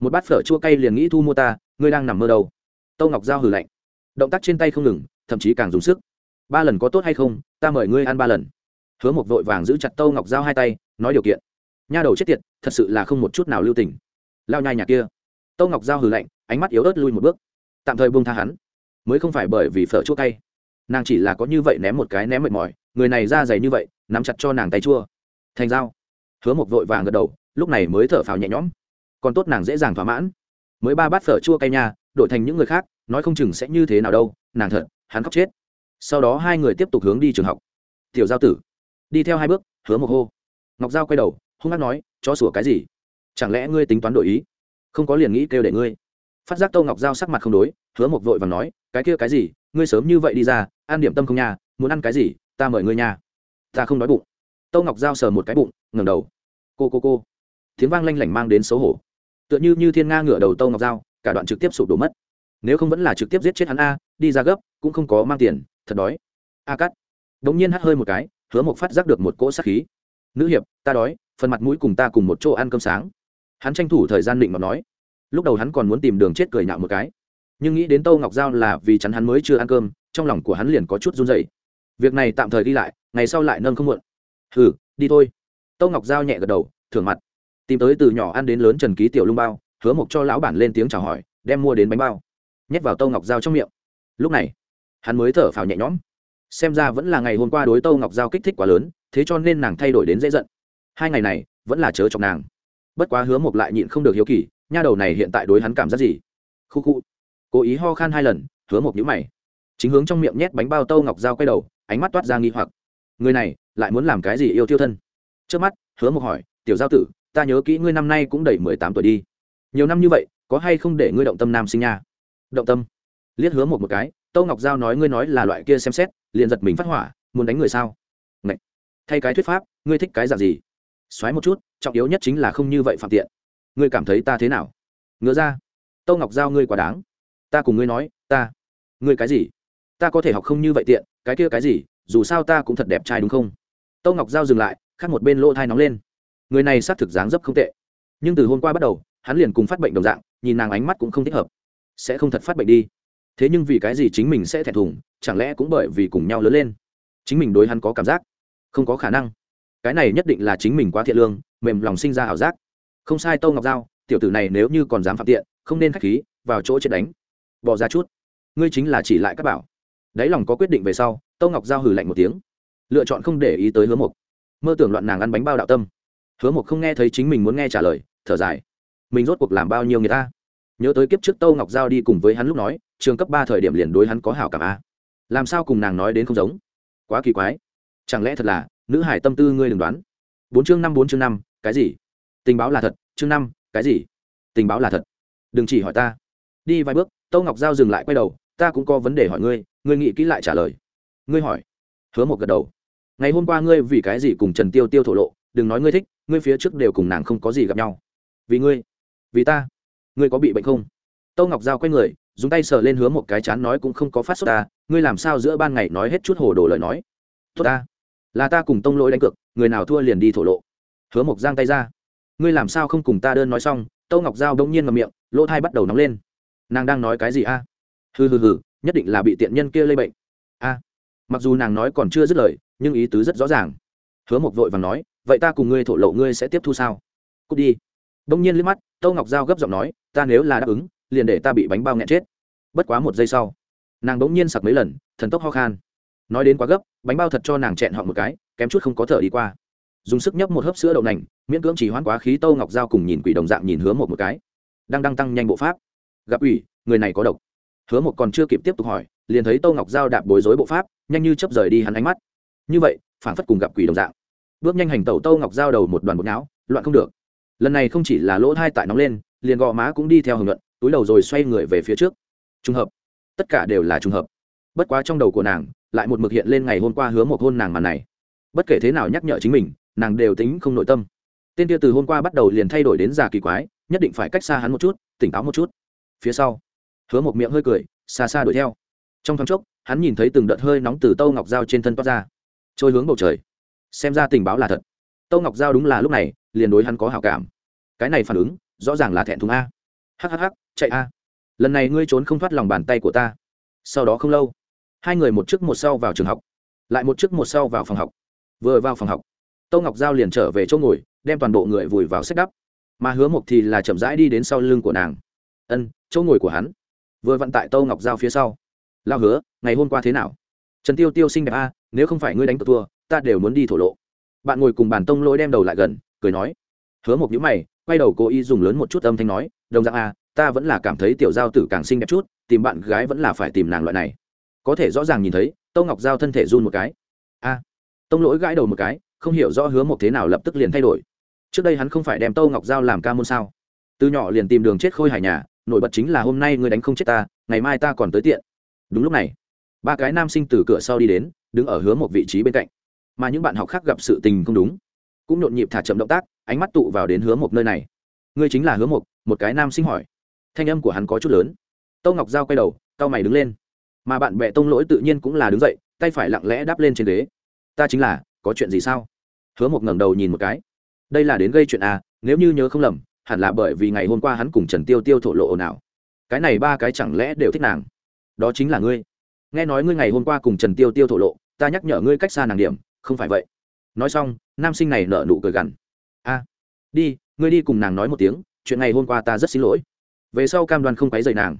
Một bát phở chua cay liền nghĩ thu mua ta, ngươi đang nằm mơ đâu? Tâu ngọc giao hừ lạnh. Động tác trên tay không ngừng, thậm chí càng dùng sức. Ba lần có tốt hay không, ta mời ngươi ăn ba lần. Hứa Mộc vội vàng giữ chặt tâu ngọc giao hai tay, nói điều kiện. Nha đầu chết tiệt, thật sự là không một chút nào lưu tình. Lao nhai nhà kia. Tâu ngọc giao hừ lạnh, ánh mắt yếu ớt lui một bước. Tạm thời buông tha hắn. Mới không phải bởi vì phở chua cay. Nàng chỉ là có như vậy ném một cái ném mệt mỏi người này ra dày như vậy, nắm chặt cho nàng tay chua. Thành dao hứa Mộc vội vàng gật đầu, lúc này mới thở phào nhẹ nhõm. Còn tốt nàng dễ dàng thỏa mãn. Mới ba bát phở chua cay nha, đổi thành những người khác, nói không chừng sẽ như thế nào đâu, nàng thật, hắn khóc chết. Sau đó hai người tiếp tục hướng đi trường học. Tiểu giao tử. Đi theo hai bước, hứa Mộc hô. Ngọc giao quay đầu, hung hát nói cho sủa cái gì? Chẳng lẽ ngươi tính toán đổi ý? Không có liền nghĩ kêu để ngươi. Phát giác tâu ngọc giao sắc mặt không đối, hứa Mộc vội và nói, cái kia cái gì? Ngươi sớm như vậy đi ra, ăn điểm tâm không nhà muốn ăn cái gì? Ta mời ngươi nhà ta không đói bụng. Tâu ngọc giao sờ một cái bụng ngầm đầu. Cô cô cô. Tiếng vang lanh lảnh mang đến xấu hổ. Tựa như như thiên nga ngửa đầu tâu ngọc giao, cả đoạn trực tiếp sụp đổ mất. Nếu không vẫn là trực tiếp giết chết hắn a, đi ra gấp, cũng không có mang tiền, thật đói. A cắt đ ỗ n g nhiên hắt hơi một cái, hứa một phát giác được một cỗ sát khí. Nữ hiệp, ta đói, phần mặt mũi cùng ta cùng một chỗ ăn cơm sáng. Hắn tranh thủ thời gian định mà nói. Lúc đầu hắn còn muốn tìm đường chết cười nhạo một cái. Nhưng nghĩ đến tâu ngọc giao là vì chắn hắn mới chưa ăn cơm, trong lòng của hắn liền có chút run dậy việc này tạm thời đi lại, ngày sau lại nâng không muộn. Hừ, đi thôi. Tâu ngọc giao nhẹ gật đầu, thưởng mặt. Tìm tới từ nhỏ ăn đến lớn trần ký tiểu lung bao, hứa mộc cho lão bản lên tiếng chào hỏi, đem mua đến bánh bao. Nhét vào tâu ngọc giao trong miệng. Lúc này, hắn mới thở phào nhẹ nhõm. Xem ra vẫn là ngày hôm qua đối tâu ngọc giao kích thích quá lớn, thế cho nên nàng thay đổi đến dễ giận. Hai ngày này, vẫn là chớ chọc nàng. Bất quá hứa mộc lại nhịn không được hiếu kỳ, nha đầu này hiện tại đối hắn cảm giác gì? Khu khu. Cố ý ho khan hai lần, hứa mộc nhữ mày. Chính hướng trong miệng nhét bánh bao tâu ngọc giao quay đầu ánh mắt toát ra nghi hoặc. Người này lại muốn làm cái gì yêu tiêu thân? Trước mắt, hứa mộc hỏi, tiểu giao tử, ta nhớ kỹ ngươi năm nay cũng đầy mười tám tuổi đi. Nhiều năm như vậy, có hay không để ngươi động tâm nam sinh nha? Động tâm? Liếc hứa một một cái, tâu ngọc giao nói, ngươi nói là loại kia xem xét, liền giật mình phát hỏa, muốn đánh người sao? Ngậy. thay cái thuyết pháp, ngươi thích cái dạng gì? Xoáy một chút, trọng yếu nhất chính là không như vậy phạm tiện. Ngươi cảm thấy ta thế nào? Ngựa ra. Tâu ngọc giao, ngươi quá đáng. Ta cùng ngươi nói, ta. Ngươi cái gì? Ta có thể học không như vậy tiện, cái kia cái gì, dù sao ta cũng thật đẹp trai đúng không? Tâu ngọc giao dừng lại khác một bên lỗ thai nóng lên. Người này xác thực dáng dấp không tệ. Nhưng từ hôm qua bắt đầu, hắn liền cùng phát bệnh đồng dạng, nhìn nàng ánh mắt cũng không thích hợp. Sẽ không thật phát bệnh đi. Thế nhưng vì cái gì chính mình sẽ thẹn thùng, chẳng lẽ cũng bởi vì cùng nhau lớn lên? Chính mình đối hắn có cảm giác? Không có khả năng. Cái này nhất định là chính mình quá thiện lương, mềm lòng sinh ra ảo giác. Không sai tâu ngọc giao, tiểu tử này nếu như còn dám phạm tiện, không nên k h á c h khí, vào chỗ chết đánh. Bỏ ra chút. Ngươi chính là chỉ lại các bảo đáy lòng có quyết định về sau, tâu ngọc giao hử lạnh một tiếng. Lựa chọn không để ý tới hứa mộc. Mơ tưởng loạn nàng ăn bánh bao đạo tâm. Hứa mộc không nghe thấy chính mình muốn nghe trả lời, thở dài. Mình rốt cuộc làm bao nhiêu người ta? Nhớ tới kiếp trước tâu ngọc giao đi cùng với hắn lúc nói, trường cấp ba thời điểm liền đối hắn có hảo cảm a. Làm sao cùng nàng nói đến không giống? Quá kỳ quái. Chẳng lẽ thật là, nữ hải tâm tư ngươi đừng đoán. Bốn chương năm, bốn chương năm, cái gì? Tình báo là thật, chương năm, cái gì? Tình báo là thật. Đừng chỉ hỏi ta. Đi vài bước, tâu ngọc giao dừng lại quay đầu, ta cũng có vấn đề hỏi ngươi ngươi nghĩ kỹ lại trả lời. Ngươi hỏi. Hứa một gật đầu. Ngày hôm qua ngươi vì cái gì cùng trần tiêu tiêu thổ lộ? Đừng nói ngươi thích, ngươi phía trước đều cùng nàng không có gì gặp nhau. Vì ngươi. Vì ta. Ngươi có bị bệnh không? Tâu ngọc giao quay người, dùng tay sờ lên hứa một cái chán nói cũng không có phát sốt ta. Ngươi làm sao giữa ban ngày nói hết chút hồ đồ lời nói? Tốt ta. Là ta cùng tông lỗi đánh cược, người nào thua liền đi thổ lộ. Hứa mộc giang tay ra. Ngươi làm sao không cùng ta đơn nói xong? Tâu ngọc giao đông nhiên ngầm miệng, lỗ thai bắt đầu nóng lên. Nàng đang nói cái gì a? À? hừ hừ hừ nhất định là bị tiện nhân kia lây bệnh. A, mặc dù nàng nói còn chưa dứt lời, nhưng ý tứ rất rõ ràng. Hứa mộc vội và nói, vậy ta cùng ngươi thổ lộ ngươi sẽ tiếp thu sao? Cút đi. Đông nhiên liếc mắt, tâu ngọc giao gấp giọng nói, ta nếu là đáp ứng, liền để ta bị bánh bao nghẹn chết. Bất quá một giây sau, nàng đ ỗ n g nhiên sặc mấy lần, thần tốc ho khan. Nói đến quá gấp, bánh bao thật cho nàng chẹn họ một cái, kém chút không có thở đi qua. Dùng sức nhấp một hớp sữa đậu nành, miễn cưỡng chỉ hoãn quá khí tâu ngọc giao cùng nhìn quỷ đồng dạng nhìn hứa một một cái. Đang đăng tăng nhanh bộ pháp. Gặp ủy người này có độc hứa một còn chưa kịp tiếp tục hỏi, liền thấy Tô ngọc giao đạp bối rối bộ pháp, nhanh như chấp rời đi hắn ánh mắt. Như vậy phản phất cùng gặp quỷ đồng dạng. Bước nhanh hành tẩu Tô ngọc giao đầu một đoàn bột não loạn không được. Lần này không chỉ là lỗ thai tại nóng lên, liền gò má cũng đi theo hưởng luận, túi đầu rồi xoay người về phía trước. Trùng hợp. Tất cả đều là trùng hợp. Bất quá trong đầu của nàng, lại một mực hiện lên ngày hôm qua hứa một hôn nàng màn này. Bất kể thế nào nhắc nhở chính mình, nàng đều tính không nội tâm. Tên kia từ hôm qua bắt đầu liền thay đổi đến già kỳ quái, nhất định phải cách xa hắn một chút, tỉnh táo một chút. Phía sau hứa một miệng hơi cười, xa xa đuổi theo. Trong thoáng chốc, hắn nhìn thấy từng đợt hơi nóng từ tâu ngọc dao trên thân toát ra. Trôi hướng bầu trời. Xem ra tình báo là thật. Tâu ngọc giao đúng là lúc này, liền đối hắn có hảo cảm. Cái này phản ứng, rõ ràng là thẹn thùng a. Hhh chạy a. Lần này ngươi trốn không thoát lòng bàn tay của ta. Sau đó không lâu, hai người một trước một sau vào trường học, lại một trước một sau vào phòng học. Vừa vào phòng học, tâu ngọc giao liền trở về chỗ ngồi, đem toàn bộ người vùi vào sách đắp. Mà hứa mộc thì là chậm rãi đi đến sau lưng của nàng. Ân, chỗ ngồi của hắn vừa vận tại tâu ngọc giao phía sau. Lao hứa, ngày hôm qua thế nào? Trần tiêu tiêu xinh đẹp a, nếu không phải ngươi đánh cược thua, ta đều muốn đi thổ lộ. Bạn ngồi cùng bàn tông lỗi đem đầu lại gần, cười nói. Hứa một nhữ mày, quay đầu cố ý dùng lớn một chút âm thanh nói, đồng dạng a, ta vẫn là cảm thấy tiểu giao tử càng xinh đẹp chút, tìm bạn gái vẫn là phải tìm nàng loại này. Có thể rõ ràng nhìn thấy, tâu ngọc giao thân thể run một cái. A, tông lỗi gãi đầu một cái, không hiểu rõ hứa một thế nào lập tức liền thay đổi. Trước đây hắn không phải đem tâu ngọc giao làm ca môn sao? Từ nhỏ liền tìm đường chết khôi hải nhà nổi bật chính là hôm nay ngươi đánh không chết ta, ngày mai ta còn tới tiện. Đúng lúc này, ba cái nam sinh từ cửa sau đi đến, đứng ở hướng một vị trí bên cạnh. Mà những bạn học khác gặp sự tình không đúng, cũng nhộn nhịp thả chậm động tác, ánh mắt tụ vào đến hứa một nơi này. Ngươi chính là hứa một một cái nam sinh hỏi. Thanh âm của hắn có chút lớn. Tâu ngọc giao quay đầu tao mày đứng lên. Mà bạn bè tông lỗi tự nhiên cũng là đứng dậy, tay phải lặng lẽ đáp lên trên ghế. Ta chính là, có chuyện gì sao? Hứa một ngẩng đầu nhìn một cái. Đây là đến gây chuyện à nếu như nhớ không lầm hẳn là bởi vì ngày hôm qua hắn cùng trần tiêu tiêu thổ lộ nào cái này ba cái chẳng lẽ đều thích nàng? Đó chính là ngươi. Nghe nói ngươi ngày hôm qua cùng trần tiêu tiêu thổ lộ, ta nhắc nhở ngươi cách xa nàng điểm, không phải vậy. Nói xong, nam sinh này nở nụ cười gằn. A, đi, ngươi đi cùng nàng nói một tiếng, chuyện ngày hôm qua ta rất xin lỗi. Về sau cam đoan không quấy rầy nàng.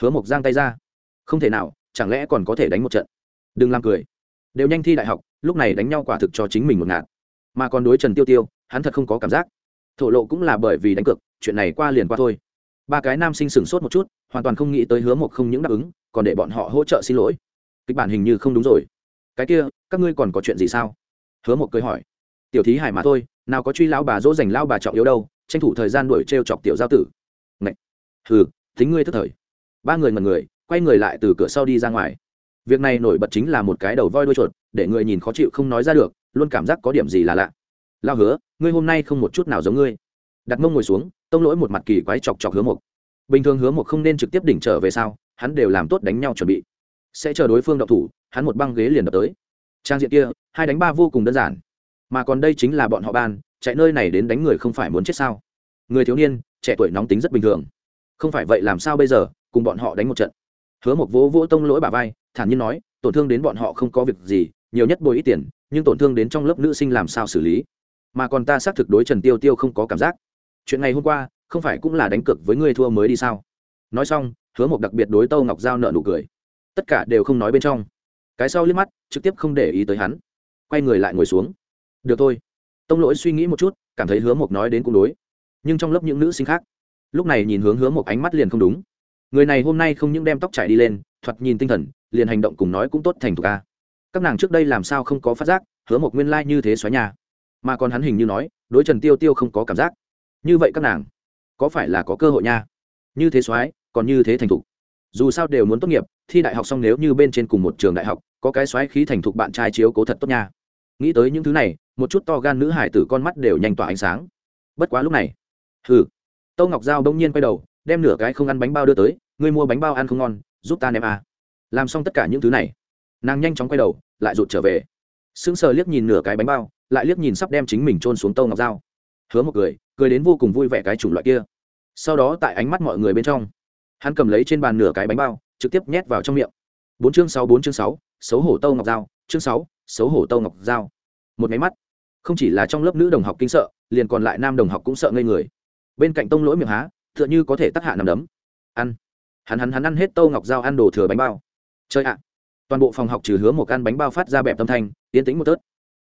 Hứa mộc giang tay ra. Không thể nào, chẳng lẽ còn có thể đánh một trận? Đừng làm cười. Đều nhanh thi đại học, lúc này đánh nhau quả thực cho chính mình một ngạt. Mà còn đối trần tiêu tiêu, hắn thật không có cảm giác thổ lộ cũng là bởi vì đánh cược, chuyện này qua liền qua thôi. Ba cái nam sinh sửng sốt một chút, hoàn toàn không nghĩ tới hứa một không những đáp ứng, còn để bọn họ hỗ trợ xin lỗi. Kịch bản hình như không đúng rồi. Cái kia, các ngươi còn có chuyện gì sao? Hứa một cười hỏi. Tiểu thí hải mà thôi, nào có truy lão bà dỗ dành lao bà trọng yếu đâu, tranh thủ thời gian đuổi t r e o chọc tiểu giao tử. Ngậy! hừ tính ngươi thức thời. Ba người ngần người, quay người lại từ cửa sau đi ra ngoài. Việc này nổi bật chính là một cái đầu voi đuôi chuột, để người nhìn khó chịu không nói ra được, luôn cảm giác có điểm gì là lạ lao hứa, ngươi hôm nay không một chút nào giống ngươi. Đặt mông ngồi xuống, tông lỗi một mặt kỳ quái chọc chọc hứa một bình thường hứa một không nên trực tiếp đỉnh trở về sao, hắn đều làm tốt đánh nhau chuẩn bị. Sẽ chờ đối phương đậu thủ, hắn một băng ghế liền đập tới. Trang diện kia, hai đánh ba vô cùng đơn giản. Mà còn đây chính là bọn họ ban, chạy nơi này đến đánh người không phải muốn chết sao? Người thiếu niên, trẻ tuổi nóng tính rất bình thường. Không phải vậy làm sao bây giờ, cùng bọn họ đánh một trận. Hứa một vỗ vỗ tông lỗi bà vai, thản nhiên nói, tổn thương đến bọn họ không có việc gì, nhiều nhất bồi ít tiền, nhưng tổn thương đến trong lớp nữ sinh làm sao xử lý? Mà còn ta xác thực đối trần tiêu tiêu không có cảm giác. Chuyện ngày hôm qua, không phải cũng là đánh cược với ngươi thua mới đi sao? Nói xong, hứa một đặc biệt đối tâu ngọc giao nợ nụ cười. Tất cả đều không nói bên trong. Cái sau liếc mắt, trực tiếp không để ý tới hắn. Quay người lại ngồi xuống. Được thôi. Tông lỗi suy nghĩ một chút, cảm thấy hứa một nói đến cũng đối. Nhưng trong lớp những nữ sinh khác, lúc này nhìn hướng hứa một ánh mắt liền không đúng. Người này hôm nay không những đem tóc trải đi lên, thoạt nhìn tinh thần, liền hành động cùng nói cũng tốt thành thục ca các nàng trước đây làm sao không có phát giác, hứa một nguyên lai、like、như thế xóa nhà mà còn hắn hình như nói, đối trần tiêu tiêu không có cảm giác. Như vậy các nàng, có phải là có cơ hội nha? Như thế soái, còn như thế thành thục. Dù sao đều muốn tốt nghiệp, thi đại học xong nếu như bên trên cùng một trường đại học, có cái xoáy khí thành thục bạn trai chiếu cố thật tốt nha. Nghĩ tới những thứ này, một chút to gan nữ hải tử con mắt đều nhanh tỏa ánh sáng. Bất quá lúc này, hừ. Tâu ngọc giao đông nhiên quay đầu, đem nửa cái không ăn bánh bao đưa tới, ngươi mua bánh bao ăn không ngon, giúp ta ném à. làm xong tất cả những thứ này. Nàng nhanh chóng quay đầu, lại rụt trở về sững sờ liếc nhìn nửa cái bánh bao, lại liếc nhìn sắp đem chính mình trôn xuống tâu ngọc dao hứa một cười cười đến vô cùng vui vẻ cái chủng loại kia. Sau đó tại ánh mắt mọi người bên trong, hắn cầm lấy trên bàn nửa cái bánh bao, trực tiếp nhét vào trong miệng. Bốn chương sáu, bốn chương sáu, xấu hổ tâu ngọc dao chương sáu, xấu hổ tâu ngọc dao một máy mắt, không chỉ là trong lớp nữ đồng học kinh sợ, liền còn lại nam đồng học cũng sợ ngây người. Bên cạnh tông lỗi miệng há, tựa như có thể tắc hạ nằm đấm. Ăn. Hắn hắn hắn ăn hết tâu ngọc dao ăn đồ thừa bánh bao. Chơi ạ. Toàn bộ phòng học trừ hứa một ăn bánh bao phát ra bẹp tâm thanh tiến tính một tớt.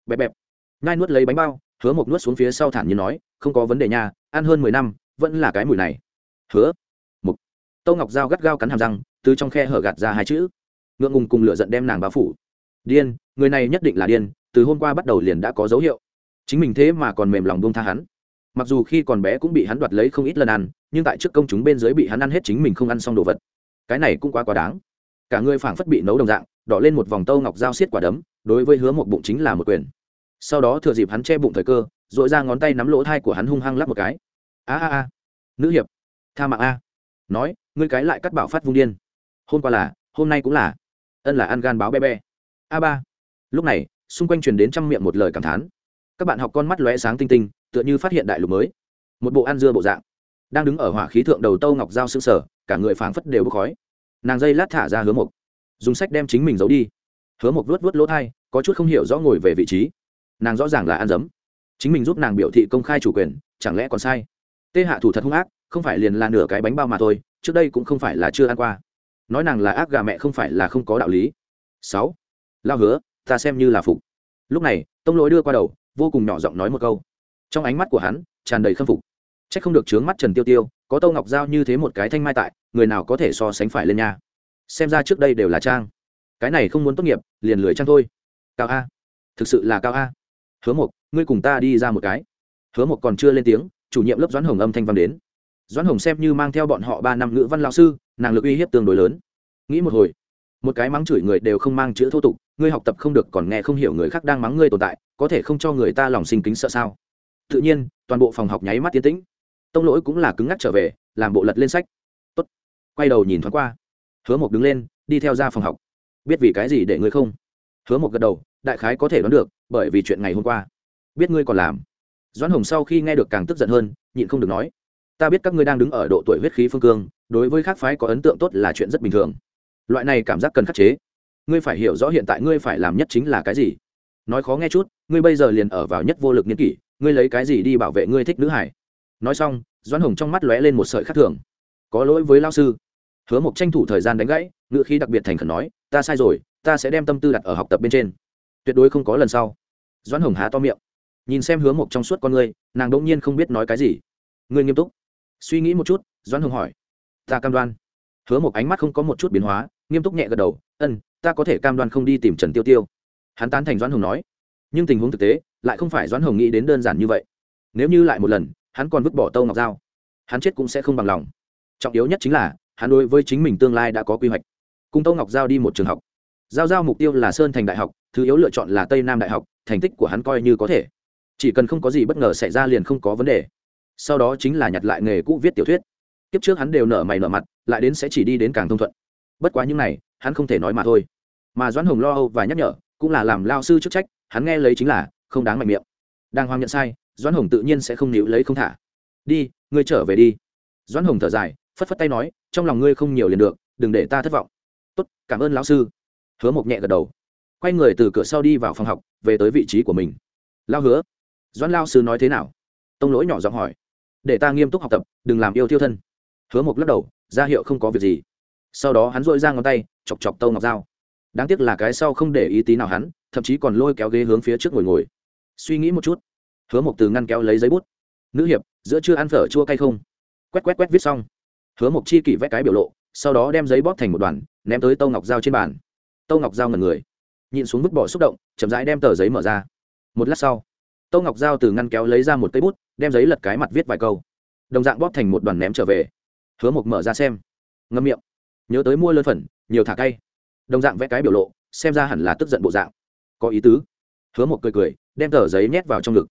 Bẹp bẹp. Ngai nuốt lấy bánh bao, hứa một nuốt xuống phía sau thản nhiên nói, không có vấn đề nha, ăn hơn mười năm, vẫn là cái mùi này. Hứa mục tâu ngọc dao gắt gao cắn hàm răng, từ trong khe hở gạt ra hai chữ. Ngượng ngùng cùng lửa giận đem nàng bao phủ. Điên, người này nhất định là điên, từ hôm qua bắt đầu liền đã có dấu hiệu. Chính mình thế mà còn mềm lòng buông tha hắn. Mặc dù khi còn bé cũng bị hắn đoạt lấy không ít lần ăn, nhưng tại trước công chúng bên dưới bị hắn ăn hết chính mình không ăn xong đồ vật. Cái này cũng quá quá đáng. Cả người phảng phất bị nấu đồng dạng đỏ lên một vòng tâu ngọc dao xiết quả đấm, đối với hứa một bụng chính là một quyền. Sau đó thừa dịp hắn che bụng thời cơ dội ra ngón tay nắm lỗ thai của hắn hung hăng lắp một cái. A a a. Nữ hiệp. Tha mạng a. Nói, ngươi cái lại cắt bảo phát vung điên. Hôm qua là, hôm nay cũng là. Ân là ăn gan báo be be a ba. Lúc này, xung quanh truyền đến trăm miệng một lời cảm thán. Các bạn học con mắt lóe sáng tinh tinh, tựa như phát hiện đại lục mới. Một bộ ăn dưa bộ dạng. Đang đứng ở hỏa khí thượng đầu tâu ngọc dao sưng sở cả người phảng phất đều bốc khói. Nàng dây lát thả ra hứa mục dùng sách đem chính mình giấu đi. Hứa một vớt vớt lỗ thai, có chút không hiểu rõ ngồi về vị trí. Nàng rõ ràng là ăn dấm. Chính mình giúp nàng biểu thị công khai chủ quyền, chẳng lẽ còn sai? Tê hạ thủ thật hung ác, không phải liền là nửa cái bánh bao mà thôi, trước đây cũng không phải là chưa ăn qua. Nói nàng là ác gà mẹ không phải là không có đạo lý. Sáu. Lao hứa, ta xem như là phục. Lúc này, tông lỗi đưa qua đầu, vô cùng nhỏ giọng nói một câu. Trong ánh mắt của hắn, tràn đầy khâm phục. C h ắ c không được trướng mắt trần tiêu tiêu, có tâu ngọc giao như thế một cái thanh mai tại, người nào có thể so sánh phải lên nha? Xem ra trước đây đều là trang. Cái này không muốn tốt nghiệp, liền lười trang thôi. Cao a. Thực sự là cao a. Hứa một ngươi cùng ta đi ra một cái. Hứa một còn chưa lên tiếng, chủ nhiệm lớp doãn hồng âm thanh văn đến. Doãn hồng xem như mang theo bọn họ ba năm ngữ văn lao sư, nàng lực uy hiếp tương đối lớn. Nghĩ một hồi, một cái mắng chửi người đều không mang chữ thô tục, ngươi học tập không được còn nghe không hiểu người khác đang mắng ngươi tồn tại, có thể không cho người ta lòng sinh kính sợ sao? Tự nhiên, toàn bộ phòng học nháy mắt tiến tĩnh. Tông lỗi cũng là cứng ngắc trở về, làm bộ lật lên sách. Tốt. quay đầu nhìn thoáng qua hứa mộc đứng lên, đi theo ra phòng học. Biết vì cái gì để ngươi không? Hứa mộc gật đầu, đại khái có thể đoán được, bởi vì chuyện ngày hôm qua. Biết ngươi còn làm. Doãn hồng sau khi nghe được càng tức giận hơn, nhịn không được nói. Ta biết các ngươi đang đứng ở độ tuổi huyết khí phương cương, đối với khác phái có ấn tượng tốt là chuyện rất bình thường. Loại này cảm giác cần khắc chế. Ngươi phải hiểu rõ hiện tại ngươi phải làm nhất chính là cái gì. Nói khó nghe chút, ngươi bây giờ liền ở vào nhất vô lực niên kỷ, ngươi lấy cái gì đi bảo vệ ngươi thích nữ hải? Nói xong, doãn hồng trong mắt lóe lên một sợi khắc thường. Có lỗi với lao sư hứa mộc tranh thủ thời gian đánh gãy, ngữ khí đặc biệt thành khẩn nói, ta sai rồi, ta sẽ đem tâm tư đặt ở học tập bên trên. Tuyệt đối không có lần sau. Doãn hồng há to miệng. Nhìn xem hứa mộc trong suốt con ngươi nàng đ ỗ n g nhiên không biết nói cái gì. Ngươi nghiêm túc. Suy nghĩ một chút, doãn hồng hỏi, ta cam đoan. Hứa Mộc ánh mắt không có một chút biến hóa, nghiêm túc nhẹ gật đầu ân ta có thể cam đoan không đi tìm trần tiêu tiêu. Hắn tán thành doãn hồng nói. Nhưng tình huống thực tế, lại không phải doãn hồng nghĩ đến đơn giản như vậy. Nếu như lại một lần, hắn còn vứt bỏ tâu ngọc dao hắn chết cũng sẽ không bằng lòng. Trọng yếu nhất chính là hắn đối với chính mình tương lai đã có quy hoạch. Cùng tô ngọc giao đi một trường học. Giao giao mục tiêu là sơn thành đại học, thứ yếu lựa chọn là tây nam đại học, thành tích của hắn coi như có thể. Chỉ cần không có gì bất ngờ xảy ra liền không có vấn đề. Sau đó chính là nhặt lại nghề cũ viết tiểu thuyết. Kiếp trước hắn đều nở mày nở mặt, lại đến sẽ chỉ đi đến càng thông thuận. Bất quá những này, hắn không thể nói mà thôi. Mà doãn hồng lo âu và nhắc nhở, cũng là làm lao sư chức trách, hắn nghe lấy chính là, không đáng mạnh miệng. Đang hoang nhận sai, doãn hồng tự nhiên sẽ không níu lấy không thả. Đi, ngươi trở về đi. Doãn hồng thở dài, phất phất tay nói trong lòng ngươi không nhiều liền được, đừng để ta thất vọng. Tốt, cảm ơn lão sư. Hứa mộc nhẹ gật đầu. Quay người từ cửa sau đi vào phòng học, về tới vị trí của mình. Lao hứa, doãn lao sư nói thế nào? Tông lỗi nhỏ giọng hỏi. Để ta nghiêm túc học tập, đừng làm yêu thiêu thân. Hứa mộc lắc đầu, ra hiệu không có việc gì. Sau đó hắn dội ra ngón tay, chọc chọc tâu ngọc dao đáng tiếc là cái sau không để ý tí nào hắn, thậm chí còn lôi kéo ghế hướng phía trước ngồi ngồi. Suy nghĩ một chút, hứa mộc từ ngăn kéo lấy giấy bút. Nữ hiệp, giữa chưa ăn phở chua cay không? Quét quét quét viết xong hứa mộc chi kỷ vẽ cái biểu lộ, sau đó đem giấy bóp thành một đoàn, ném tới tâu ngọc dao trên bàn. Tâu ngọc dao ngần người nhìn xuống vứt bỏ xúc động, chậm rãi đem tờ giấy mở ra. Một lát sau, tâu ngọc dao từ ngăn kéo lấy ra một cây bút, đem giấy lật cái mặt viết vài câu. Đồng dạng bóp thành một đoàn ném trở về. Hứa mộc mở ra xem. Ngâm miệng. Nhớ tới mua lơn phần, nhiều thả cay. Đồng dạng vẽ cái biểu lộ, xem ra hẳn là tức giận bộ dạng. Có ý tứ. Hứa mộc cười cười, đem tờ giấy nhét vào trong ngực.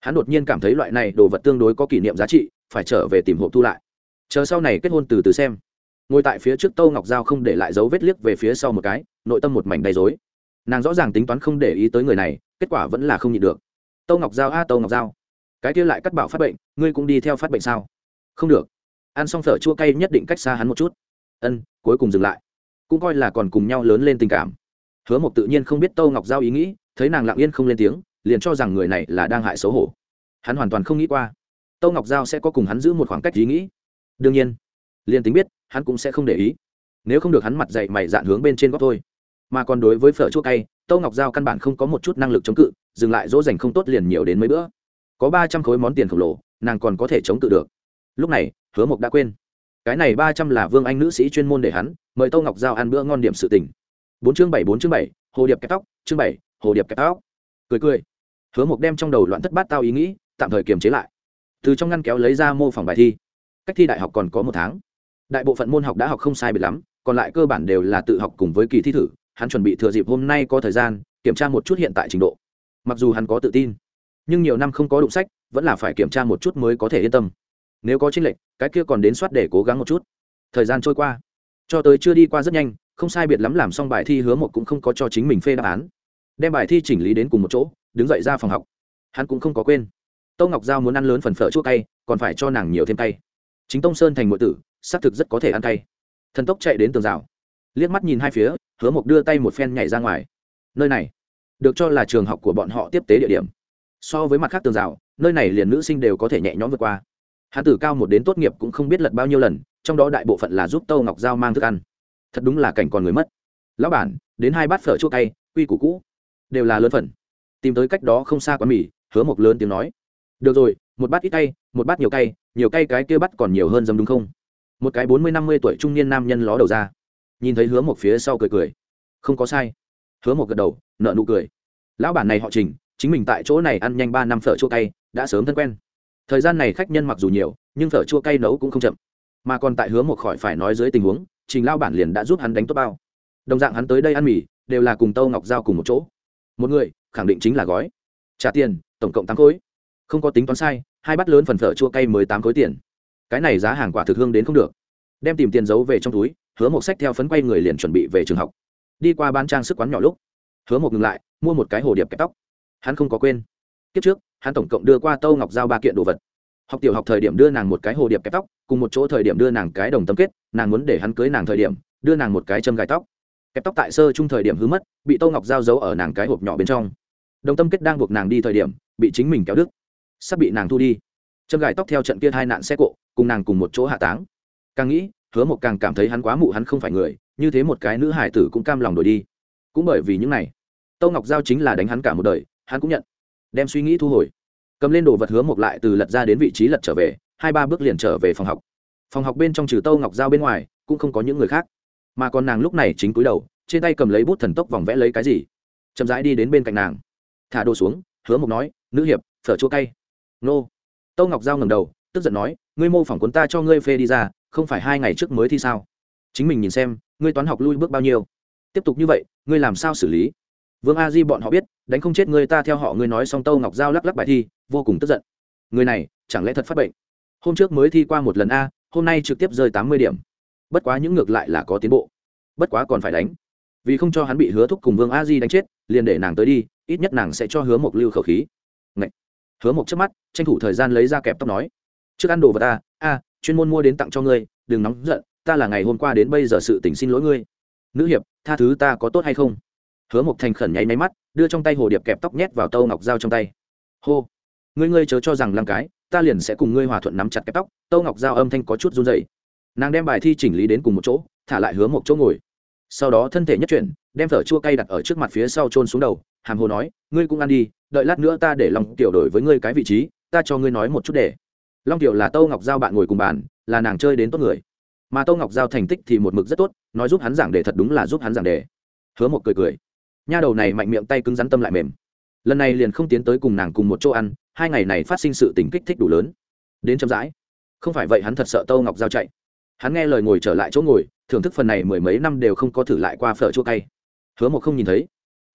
Hắn đột nhiên cảm thấy loại này đồ vật tương đối có kỷ niệm giá trị, phải trở về tìm hộp thu lại chờ sau này kết hôn từ từ xem. Ngồi tại phía trước tâu ngọc giao không để lại dấu vết liếc về phía sau một cái, nội tâm một mảnh đầy dối nàng rõ ràng tính toán không để ý tới người này, kết quả vẫn là không nhịn được. Tâu ngọc giao a, tâu ngọc giao. Cái kia lại cắt bảo phát bệnh, ngươi cũng đi theo phát bệnh sao? Không được. Ăn xong phở chua cay nhất định cách xa hắn một chút. Ân, cuối cùng dừng lại. Cũng coi là còn cùng nhau lớn lên tình cảm. Hứa mộc tự nhiên không biết tâu ngọc giao ý nghĩ, thấy nàng lặng yên không lên tiếng, liền cho rằng người này là đang hại xấu hổ. Hắn hoàn toàn không nghĩ qua. Tâu ngọc giao sẽ có cùng hắn giữ một khoảng cách ý nghĩ đương nhiên, liền tính biết, hắn cũng sẽ không để ý. Nếu không được hắn mặt dậy mày dạn hướng bên trên góc thôi. Mà còn đối với phở chua cay, tâu ngọc giao căn bản không có một chút năng lực chống cự, dừng lại dỗ dành không tốt liền nhiều đến mấy bữa. Có ba trăm khối món tiền khổng lồ, nàng còn có thể chống cự được. Lúc này, hứa mộc đã quên. Cái này ba trăm là vương anh nữ sĩ chuyên môn để hắn, mời tâu ngọc giao ăn bữa ngon điểm sự tình. Bốn chương bảy, bốn chương bảy, hồ điệp kẹp tóc, chương bảy, hồ điệp kẹp tóc. Cười cười. Hứa mộc đem trong đầu loạn thất bát tao ý nghĩ, tạm thời kiềm chế lại. Từ trong ngăn kéo lấy ra mô phỏng bài thi cách thi đại học còn có một tháng. Đại bộ phận môn học đã học không sai biệt lắm, còn lại cơ bản đều là tự học cùng với kỳ thi thử, hắn chuẩn bị thừa dịp hôm nay có thời gian, kiểm tra một chút hiện tại trình độ. Mặc dù hắn có tự tin, nhưng nhiều năm không có đụng sách, vẫn là phải kiểm tra một chút mới có thể yên tâm. Nếu có tranh lệch, cái kia còn đến soát để cố gắng một chút. Thời gian trôi qua, cho tới chưa đi qua rất nhanh, không sai biệt lắm làm xong bài thi hứa một cũng không có cho chính mình phê đáp án. Đem bài thi chỉnh lý đến cùng một chỗ, đứng dậy ra phòng học. Hắn cũng không có quên. Tâu ngọc giao muốn ăn lớn phần phở chua cay, còn phải cho nàng nhiều thêm cay chính tông sơn thành ngụy tử, xác thực rất có thể ăn cay. Thần tốc chạy đến tường rào. Liếc mắt nhìn hai phía, hứa mộc đưa tay một phen nhảy ra ngoài. Nơi này, được cho là trường học của bọn họ tiếp tế địa điểm. So với mặt khác tường rào, nơi này liền nữ sinh đều có thể nhẹ nhõm vượt qua. Hạ tử cao một đến tốt nghiệp cũng không biết lật bao nhiêu lần, trong đó đại bộ phận là giúp tâu ngọc giao mang thức ăn. Thật đúng là cảnh còn người mất. Lão bản, đến hai bát phở chua cay, quy củ cũ, đều là lớn phần. Tìm tới cách đó không xa quán mì, hứa mộc lớn tiếng nói. Được rồi, một bát ít cay, một bát nhiều cay nhiều cây cái kia bắt còn nhiều hơn dâm đúng không? Một cái bốn mươi năm mươi tuổi trung niên nam nhân ló đầu ra. Nhìn thấy hứa một phía sau cười cười. Không có sai. Hứa một gật đầu nợ nụ cười. Lão bản này họ trình, chính mình tại chỗ này ăn nhanh ba năm phở chua cay, đã sớm thân quen. Thời gian này khách nhân mặc dù nhiều, nhưng phở chua cay nấu cũng không chậm. Mà còn tại hứa một khỏi phải nói dưới tình huống, trình lao bản liền đã giúp hắn đánh tốt bao. Đồng dạng hắn tới đây ăn mì, đều là cùng tâu ngọc giao cùng một chỗ. Một người, khẳng định chính là gói. Trả tiền, tổng cộng tám khối. Không có tính toán sai hai bát lớn phần phở chua cay mới tám khối tiền. Cái này giá hàng quả thực hương đến không được. Đem tìm tiền giấu về trong túi, hứa một sách theo phấn quay người liền chuẩn bị về trường học. Đi qua ban trang sức quán nhỏ lúc, hứa một ngừng lại, mua một cái hồ điệp kẹp tóc. Hắn không có quên. Kiếp trước, hắn tổng cộng đưa qua tâu ngọc giao ba kiện đồ vật. Học tiểu học thời điểm đưa nàng một cái hồ điệp kẹp tóc, cùng một chỗ thời điểm đưa nàng cái đồng tâm kết, nàng muốn để hắn cưới nàng thời điểm, đưa nàng một cái châm gai tóc. Kẹp tóc tại sơ chung thời điểm hứa mất, bị tâu ngọc giao giấu ở nàng cái hộp nhỏ bên trong. Đồng tâm kết đang buộc nàng đi thời điểm, bị chính mình kéo đứt sắp bị nàng thu đi. Châm gài tóc theo trận kia hai nạn xe cộ, cùng nàng cùng một chỗ hạ táng. Càng nghĩ, hứa một càng cảm thấy hắn quá mụ hắn không phải người, như thế một cái nữ hải tử cũng cam lòng đổi đi. Cũng bởi vì những này, tâu ngọc giao chính là đánh hắn cả một đời, hắn cũng nhận. Đem suy nghĩ thu hồi. Cầm lên đồ vật hứa một lại từ lật ra đến vị trí lật trở về, hai ba bước liền trở về phòng học. Phòng học bên trong trừ tâu ngọc giao bên ngoài, cũng không có những người khác. Mà còn nàng lúc này chính cúi đầu, trên tay cầm lấy bút thần tốc vòng vẽ lấy cái gì. Chậm rãi đi đến bên cạnh nàng. Thả đồ xuống, hứa một nói, nữ hiệp, phở chua cay nô. Tâu ngọc giao ngầm đầu, tức giận nói, ngươi mô phỏng cuốn ta cho ngươi phê đi ra, không phải hai ngày trước mới thi sao? Chính mình nhìn xem, ngươi toán học lui bước bao nhiêu? Tiếp tục như vậy, ngươi làm sao xử lý? Vương a di bọn họ biết, đánh không chết ngươi ta theo họ ngươi nói xong tâu ngọc giao lắc lắc bài thi, vô cùng tức giận. Người này, chẳng lẽ thật phát bệnh? Hôm trước mới thi qua một lần a, hôm nay trực tiếp rơi tám mươi điểm. Bất quá những ngược lại là có tiến bộ. Bất quá còn phải đánh. Vì không cho hắn bị hứa thúc cùng vương a di đánh chết, liền để nàng tới đi, ít nhất nàng sẽ cho hứa mộc lưu khẩu khí hứa một chớp mắt, tranh thủ thời gian lấy ra kẹp tóc nói, trước ăn đồ vật ta, a, chuyên môn mua đến tặng cho ngươi, đừng nóng giận, ta là ngày hôm qua đến bây giờ sự tình xin lỗi ngươi. Nữ hiệp, tha thứ ta có tốt hay không? Hứa một thành khẩn nháy máy mắt, đưa trong tay hồ điệp kẹp tóc nhét vào tâu ngọc dao trong tay. Hô, ngươi ngươi chớ cho rằng lăng cái, ta liền sẽ cùng ngươi hòa thuận nắm chặt kẹp tóc. Tâu ngọc dao âm thanh có chút run dậy nàng đem bài thi chỉnh lý đến cùng một chỗ, thả lại hứa một chỗ ngồi. Sau đó thân thể nhất chuyển đem thở chua cay đặt ở trước mặt phía sau trôn xuống đầu, hàm hồ nói, ngươi cũng ăn đi, đợi lát nữa ta để Long tiểu đổi với ngươi cái vị trí, ta cho ngươi nói một chút để. Long tiểu là tâu ngọc giao bạn ngồi cùng bàn, là nàng chơi đến tốt người. Mà tâu ngọc giao thành tích thì một mực rất tốt, nói giúp hắn giảng đề thật đúng là giúp hắn giảng đề. Hứa một cười cười. Nha đầu này mạnh miệng tay cứng rắn tâm lại mềm. Lần này liền không tiến tới cùng nàng cùng một chỗ ăn, hai ngày này phát sinh sự tình kích thích đủ lớn. Đến chậm rãi. Không phải vậy hắn thật sợ tâu ngọc giao chạy. Hắn nghe lời ngồi trở lại chỗ ngồi, thưởng thức phần này mười mấy năm đều không có thử lại qua phở chua cay hứa một không nhìn thấy.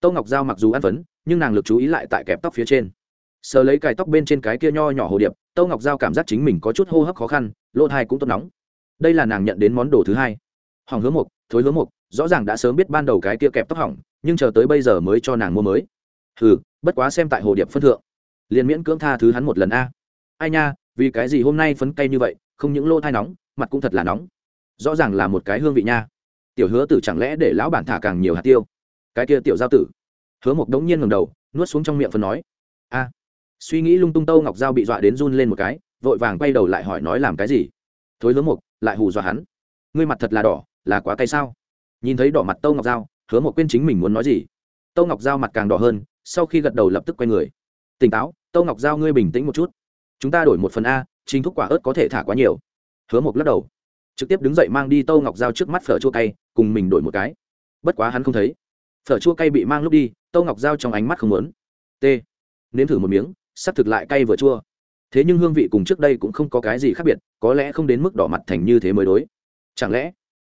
Tâu ngọc giao mặc dù ăn phấn nhưng nàng lực chú ý lại tại kẹp tóc phía trên. Sờ lấy cài tóc bên trên cái kia nho nhỏ hồ điệp tâu ngọc giao cảm giác chính mình có chút hô hấp khó khăn lỗ thai cũng tốt nóng. Đây là nàng nhận đến món đồ thứ hai. Hỏng hứa một, thối hứa một, rõ ràng đã sớm biết ban đầu cái kia kẹp tóc hỏng nhưng chờ tới bây giờ mới cho nàng mua mới. Ừ bất quá xem tại hồ điệp phân thượng. Liền miễn cưỡng tha thứ hắn một lần a. Ai nha vì cái gì hôm nay phấn cay như vậy không những lỗ thai nóng mặt cũng thật là nóng. Rõ ràng là một cái hương vị nha. Tiểu hứa tử chẳng lẽ để lão bản thả càng nhiều hạt tiêu? Cái kia tiểu giao tử. Hứa mộc đống nhiên ngầm đầu, nuốt xuống trong miệng phần nói. A. Suy nghĩ lung tung tâu ngọc giao bị dọa đến run lên một cái, vội vàng quay đầu lại hỏi nói làm cái gì? Thối hứa mộc, lại hù dọa hắn. Ngươi mặt thật là đỏ, là quá cay sao? Nhìn thấy đỏ mặt tâu ngọc giao, hứa mộc quên chính mình muốn nói gì. Tâu ngọc giao mặt càng đỏ hơn, sau khi gật đầu lập tức quay người. Tỉnh táo, tâu ngọc giao ngươi bình tĩnh một chút. Chúng ta đổi một phần a chính thuốc quả ớt có thể thả quá nhiều. Hứa mộc lắc đầu. Trực tiếp đứng dậy mang đi tâu ngọc giao trước mắt phở chua cay, cùng mình đổi một cái. Bất quá hắn không thấy phở chua cay bị mang lúc đi, tâu ngọc giao trong ánh mắt không muốn. T. Nếm thử một miếng, sắp thực lại cay vừa chua. Thế nhưng hương vị cùng trước đây cũng không có cái gì khác biệt, có lẽ không đến mức đỏ mặt thành như thế mới đối. Chẳng lẽ?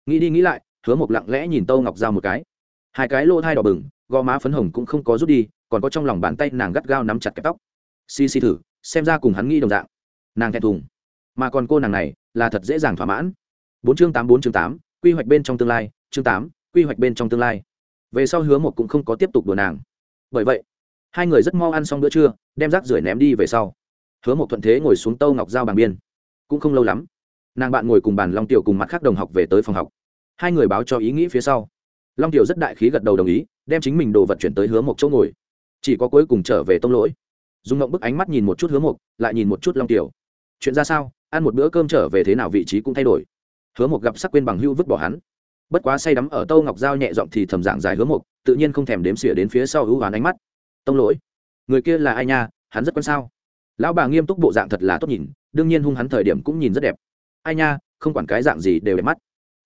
Nghĩ đi nghĩ lại, hứa một lặng lẽ nhìn tâu ngọc giao một cái. Hai cái lỗ thai đỏ bừng, gò má phấn hồng cũng không có rút đi, còn có trong lòng bàn tay nàng gắt gao nắm chặt cái tóc. Xi xi thử, xem ra cùng hắn nghĩ đồng dạng. Nàng thẹn thùng. Mà còn cô nàng này, là thật dễ dàng thỏa mãn. Bốn chương tám, bốn chương tám, quy hoạch bên trong tương lai, chương tám, quy hoạch bên trong tương lai về sau hứa một cũng không có tiếp tục đùa nàng. Bởi vậy, hai người rất mau ăn xong bữa trưa, đem rác rưởi ném đi về sau. Hứa một thuận thế ngồi xuống tâu ngọc giao bàn biên. Cũng không lâu lắm, nàng bạn ngồi cùng bàn long tiểu cùng mặt khác đồng học về tới phòng học. Hai người báo cho ý nghĩ phía sau. Long tiểu rất đại khí gật đầu đồng ý, đem chính mình đồ vật chuyển tới hứa một chỗ ngồi. Chỉ có cuối cùng trở về tông lỗi. Dùng ngộng bức ánh mắt nhìn một chút hứa một lại nhìn một chút long tiểu. Chuyện ra sao? Ăn một bữa cơm trở về thế nào vị trí cũng thay đổi. Hứa một gặp sắc quên bằng hưu vứt bỏ hắn bất quá say đắm ở tâu ngọc giao nhẹ giọng thì thầm dạng dài hứa một tự nhiên không thèm đếm xỉa đến phía sau hữu hoán ánh mắt. Tông lỗi, người kia là ai nha, hắn rất quan sao? Lão bà nghiêm túc bộ dạng thật là tốt nhìn, đương nhiên hung hắn thời điểm cũng nhìn rất đẹp. Ai nha, không quản cái dạng gì đều đẹp mắt.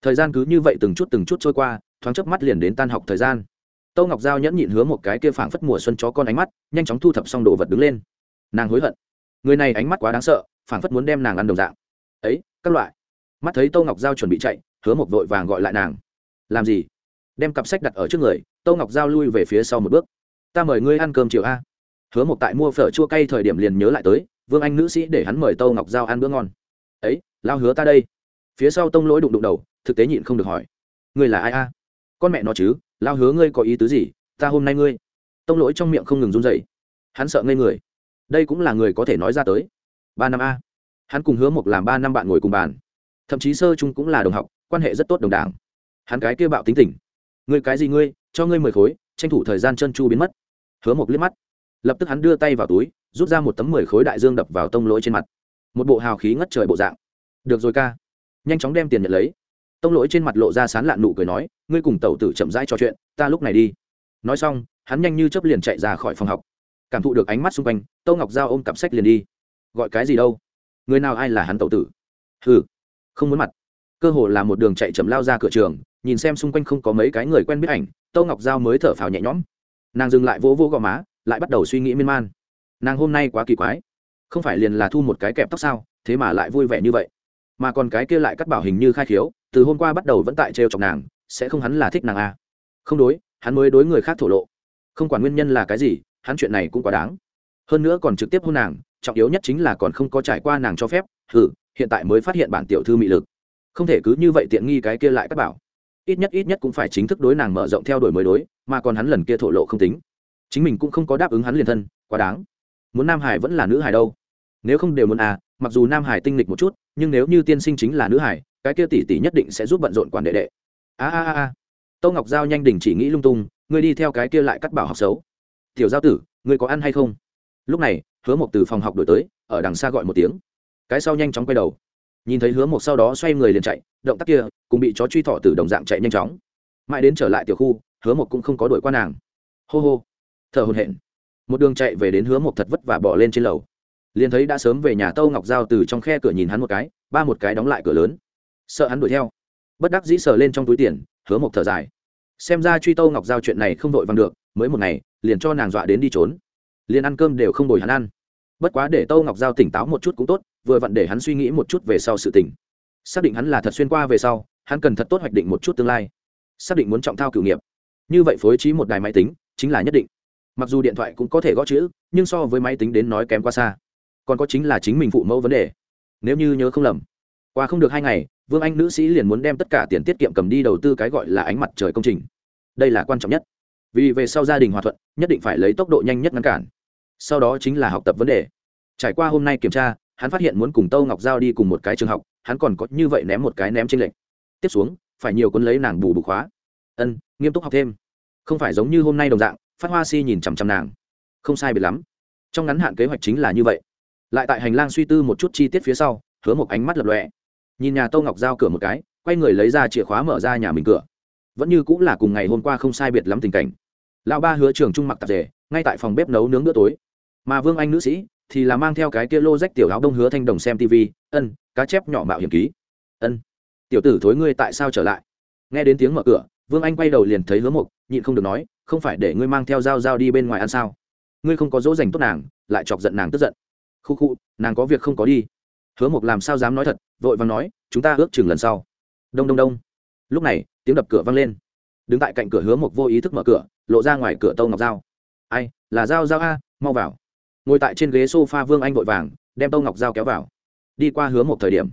Thời gian cứ như vậy từng chút từng chút trôi qua, thoáng chớp mắt liền đến tan học thời gian. Tâu ngọc giao nhẫn nhịn hứa một cái kia phảng phất mùa xuân chó con ánh mắt, nhanh chóng thu thập xong đồ vật đứng lên. Nàng hối hận. Người này ánh mắt quá đáng sợ, phảng phất muốn đem nàng ăn đồng dạng. Ấy, các loại. Mắt thấy tâu ngọc giao chuẩn bị chạy hứa một vội vàng gọi lại nàng. Làm gì? Đem cặp sách đặt ở trước người, tâu ngọc giao lui về phía sau một bước. Ta mời ngươi ăn cơm chiều a. Hứa một tại mua phở chua cay thời điểm liền nhớ lại tới, vương anh nữ sĩ để hắn mời tâu ngọc giao ăn bữa ngon. Ấy, lao hứa ta đây. Phía sau tông lỗi đụng đụng đầu, thực tế nhịn không được hỏi. Ngươi là ai a? Con mẹ nó chứ, lao hứa ngươi có ý tứ gì? Ta hôm nay ngươi. Tông lỗi trong miệng không ngừng run dậy hắn sợ ngây người. Đây cũng là người có thể nói ra tới. Ba năm a. Hắn cùng hứa một làm ba năm bạn ngồi cùng bàn. Thậm chí sơ chung cũng là đồng học quan hệ rất tốt đồng đảng. Hắn cái kia bạo tính tình. Ngươi cái gì ngươi, cho ngươi mười khối, tranh thủ thời gian chân chu biến mất. Hứa một liếc mắt. Lập tức hắn đưa tay vào túi, rút ra một tấm mười khối đại dương đập vào tông lỗi trên mặt. Một bộ hào khí ngất trời bộ dạng. Được rồi ca. Nhanh chóng đem tiền nhận lấy. Tông lỗi trên mặt lộ ra sán lạn nụ cười nói, ngươi cùng tẩu tử chậm rãi trò chuyện, ta lúc này đi. Nói xong, hắn nhanh như chấp liền chạy ra khỏi phòng học. Cảm thụ được ánh mắt xung quanh, tâu ngọc giao ôm cặp sách liền đi. Gọi cái gì đâu? Người nào ai là hắn tẩu tử? Hừ, không muốn mặt cơ hồ là một đường chạy chậm lao ra cửa trường, nhìn xem xung quanh không có mấy cái người quen biết ảnh, tâu ngọc giao mới thở phào nhẹ nhõm. Nàng dừng lại vỗ vỗ gò má, lại bắt đầu suy nghĩ miên man. Nàng hôm nay quá kỳ quái. Không phải liền là thu một cái kẹp tóc sao, thế mà lại vui vẻ như vậy. Mà còn cái kia lại cắt bảo hình như khai khiếu, từ hôm qua bắt đầu vẫn tại trêu chọc nàng, sẽ không hắn là thích nàng à. không đối, hắn mới đối người khác thổ lộ. Không quản nguyên nhân là cái gì, hắn chuyện này cũng quá đáng. Hơn nữa còn trực tiếp hôn nàng, trọng yếu nhất chính là còn không có trải qua nàng cho phép hử hiện tại mới phát hiện bản tiểu thư mị lực không thể cứ như vậy tiện nghi cái kia lại cắt bảo. Ít nhất ít nhất cũng phải chính thức đối nàng mở rộng theo đuổi mới đối, mà còn hắn lần kia thổ lộ không tính. Chính mình cũng không có đáp ứng hắn liền thân, quá đáng. Muốn nam hải vẫn là nữ hải đâu? Nếu không đều muốn à mặc dù nam hải tinh lịch một chút, nhưng nếu như tiên sinh chính là nữ hải, cái kia tỷ tỷ nhất định sẽ giúp bận rộn quản đệ đệ. A a a a. Ngọc giao nhanh đình chỉ nghĩ lung tung, ngươi đi theo cái kia lại cắt bảo học xấu. Tiểu giao tử, ngươi có ăn hay không? Lúc này, hứa một từ phòng học đổi tới, ở đằng xa gọi một tiếng. Cái sau nhanh chóng quay đầu nhìn thấy hứa một sau đó xoay người liền chạy, động tác kia cũng bị chó truy thọ từ đồng dạng chạy nhanh chóng. Mãi đến trở lại tiểu khu, hứa một cũng không có đuổi qua nàng. Hô hô, thở hồn hển. Một đường chạy về đến hứa một thật vất vả bỏ lên trên lầu. Liền thấy đã sớm về nhà tâu ngọc giao từ trong khe cửa nhìn hắn một cái, ba một cái đóng lại cửa lớn. Sợ hắn đuổi theo. Bất đắc dĩ sờ lên trong túi tiền, hứa một thở dài. Xem ra truy tâu ngọc giao chuyện này không vội vàng được, mới một ngày, liền cho nàng dọa đến đi trốn. Liền ăn cơm đều không đổi hắn ăn bất quá để tâu ngọc giao tỉnh táo một chút cũng tốt, vừa vặn để hắn suy nghĩ một chút về sau sự tỉnh xác định hắn là thật xuyên qua về sau, hắn cần thật tốt hoạch định một chút tương lai. Xác định muốn trọng thao cựu nghiệp. Như vậy phối trí một đài máy tính, chính là nhất định. Mặc dù điện thoại cũng có thể gõ chữ, nhưng so với máy tính đến nói kém quá xa. Còn có chính là chính mình phụ mẫu vấn đề. Nếu như nhớ không lầm, qua không được hai ngày, vương anh nữ sĩ liền muốn đem tất cả tiền tiết kiệm cầm đi đầu tư cái gọi là ánh mặt trời công trình. Đây là quan trọng nhất. Vì về sau gia đình hòa thuận, nhất định phải lấy tốc độ nhanh nhất ngăn cản sau đó chính là học tập vấn đề. Trải qua hôm nay kiểm tra, hắn phát hiện muốn cùng tâu ngọc giao đi cùng một cái trường học, hắn còn có như vậy ném một cái ném trên lệnh tiếp xuống, phải nhiều quân lấy nàng bù bù khóa. Ân, nghiêm túc học thêm. Không phải giống như hôm nay đồng dạng, phát hoa si nhìn chằm chằm nàng. Không sai biệt lắm. Trong ngắn hạn kế hoạch chính là như vậy. Lại tại hành lang suy tư một chút chi tiết phía sau, hứa một ánh mắt lập lọe nhìn nhà tô ngọc giao cửa một cái, quay người lấy ra chìa khóa mở ra nhà mình cửa. Vẫn như cũng là cùng ngày hôm qua không sai biệt lắm tình cảnh. Lão ba hứa trường trung mặc tạp rể ngay tại phòng bếp nấu nướng bữa tối mà vương anh nữ sĩ thì là mang theo cái kia lô rách tiểu áo đông hứa thanh đồng xem tv, ân, cá chép nhỏ mạo hiểm ký. Ân. Tiểu tử thối ngươi tại sao trở lại? Nghe đến tiếng mở cửa, vương anh quay đầu liền thấy hứa mục, nhịn không được nói, không phải để ngươi mang theo dao dao đi bên ngoài ăn sao? Ngươi không có dỗ dành tốt nàng, lại chọc giận nàng tức giận. Khu khu, nàng có việc không có đi. Hứa mục làm sao dám nói thật, vội vàng nói, chúng ta ước chừng lần sau. Đông đông đông. Lúc này, tiếng đập cửa vang lên. Đứng tại cạnh cửa hứa mục vô ý thức mở cửa, lộ ra ngoài cửa tâu ngọc dao ai, là dao dao a, mau vào ngồi tại trên ghế s o f a vương anh vội vàng, đem tâu ngọc dao kéo vào. Đi qua hứa một thời điểm,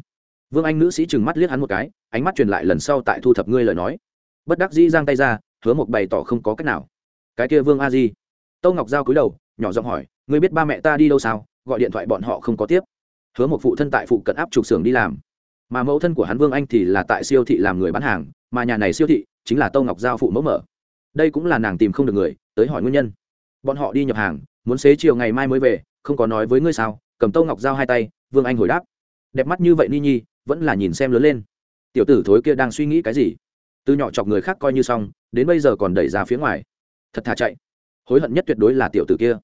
vương anh nữ sĩ trừng mắt liếc hắn một cái, ánh mắt truyền lại lần sau tại thu thập ngươi lời nói. Bất đắc dĩ giang tay ra, hứa một bày tỏ không có cách nào. Cái kia vương a di. Tâu ngọc giao cúi đầu, nhỏ giọng hỏi, ngươi biết ba mẹ ta đi đâu sao? Gọi điện thoại bọn họ không có tiếp. Hứa một phụ thân tại phụ cận áp trục xưởng đi làm. Mà mẫu thân của hắn vương anh thì là tại siêu thị làm người bán hàng, mà nhà này siêu thị chính là tâu ngọc giao phụ mẫu mở. Đây cũng là nàng tìm không được người, tới hỏi nguyên nhân. Bọn họ đi nhập hàng muốn xế chiều ngày mai mới về, không có nói với ngươi sao? Cầm tâu ngọc giao hai tay, vương anh hồi đáp. Đẹp mắt như vậy ni nhi, vẫn là nhìn xem lớn lên. Tiểu tử thối kia đang suy nghĩ cái gì? Từ nhỏ chọc người khác coi như xong, đến bây giờ còn đẩy ra phía ngoài. Thật thà chạy. Hối hận nhất tuyệt đối là tiểu tử kia.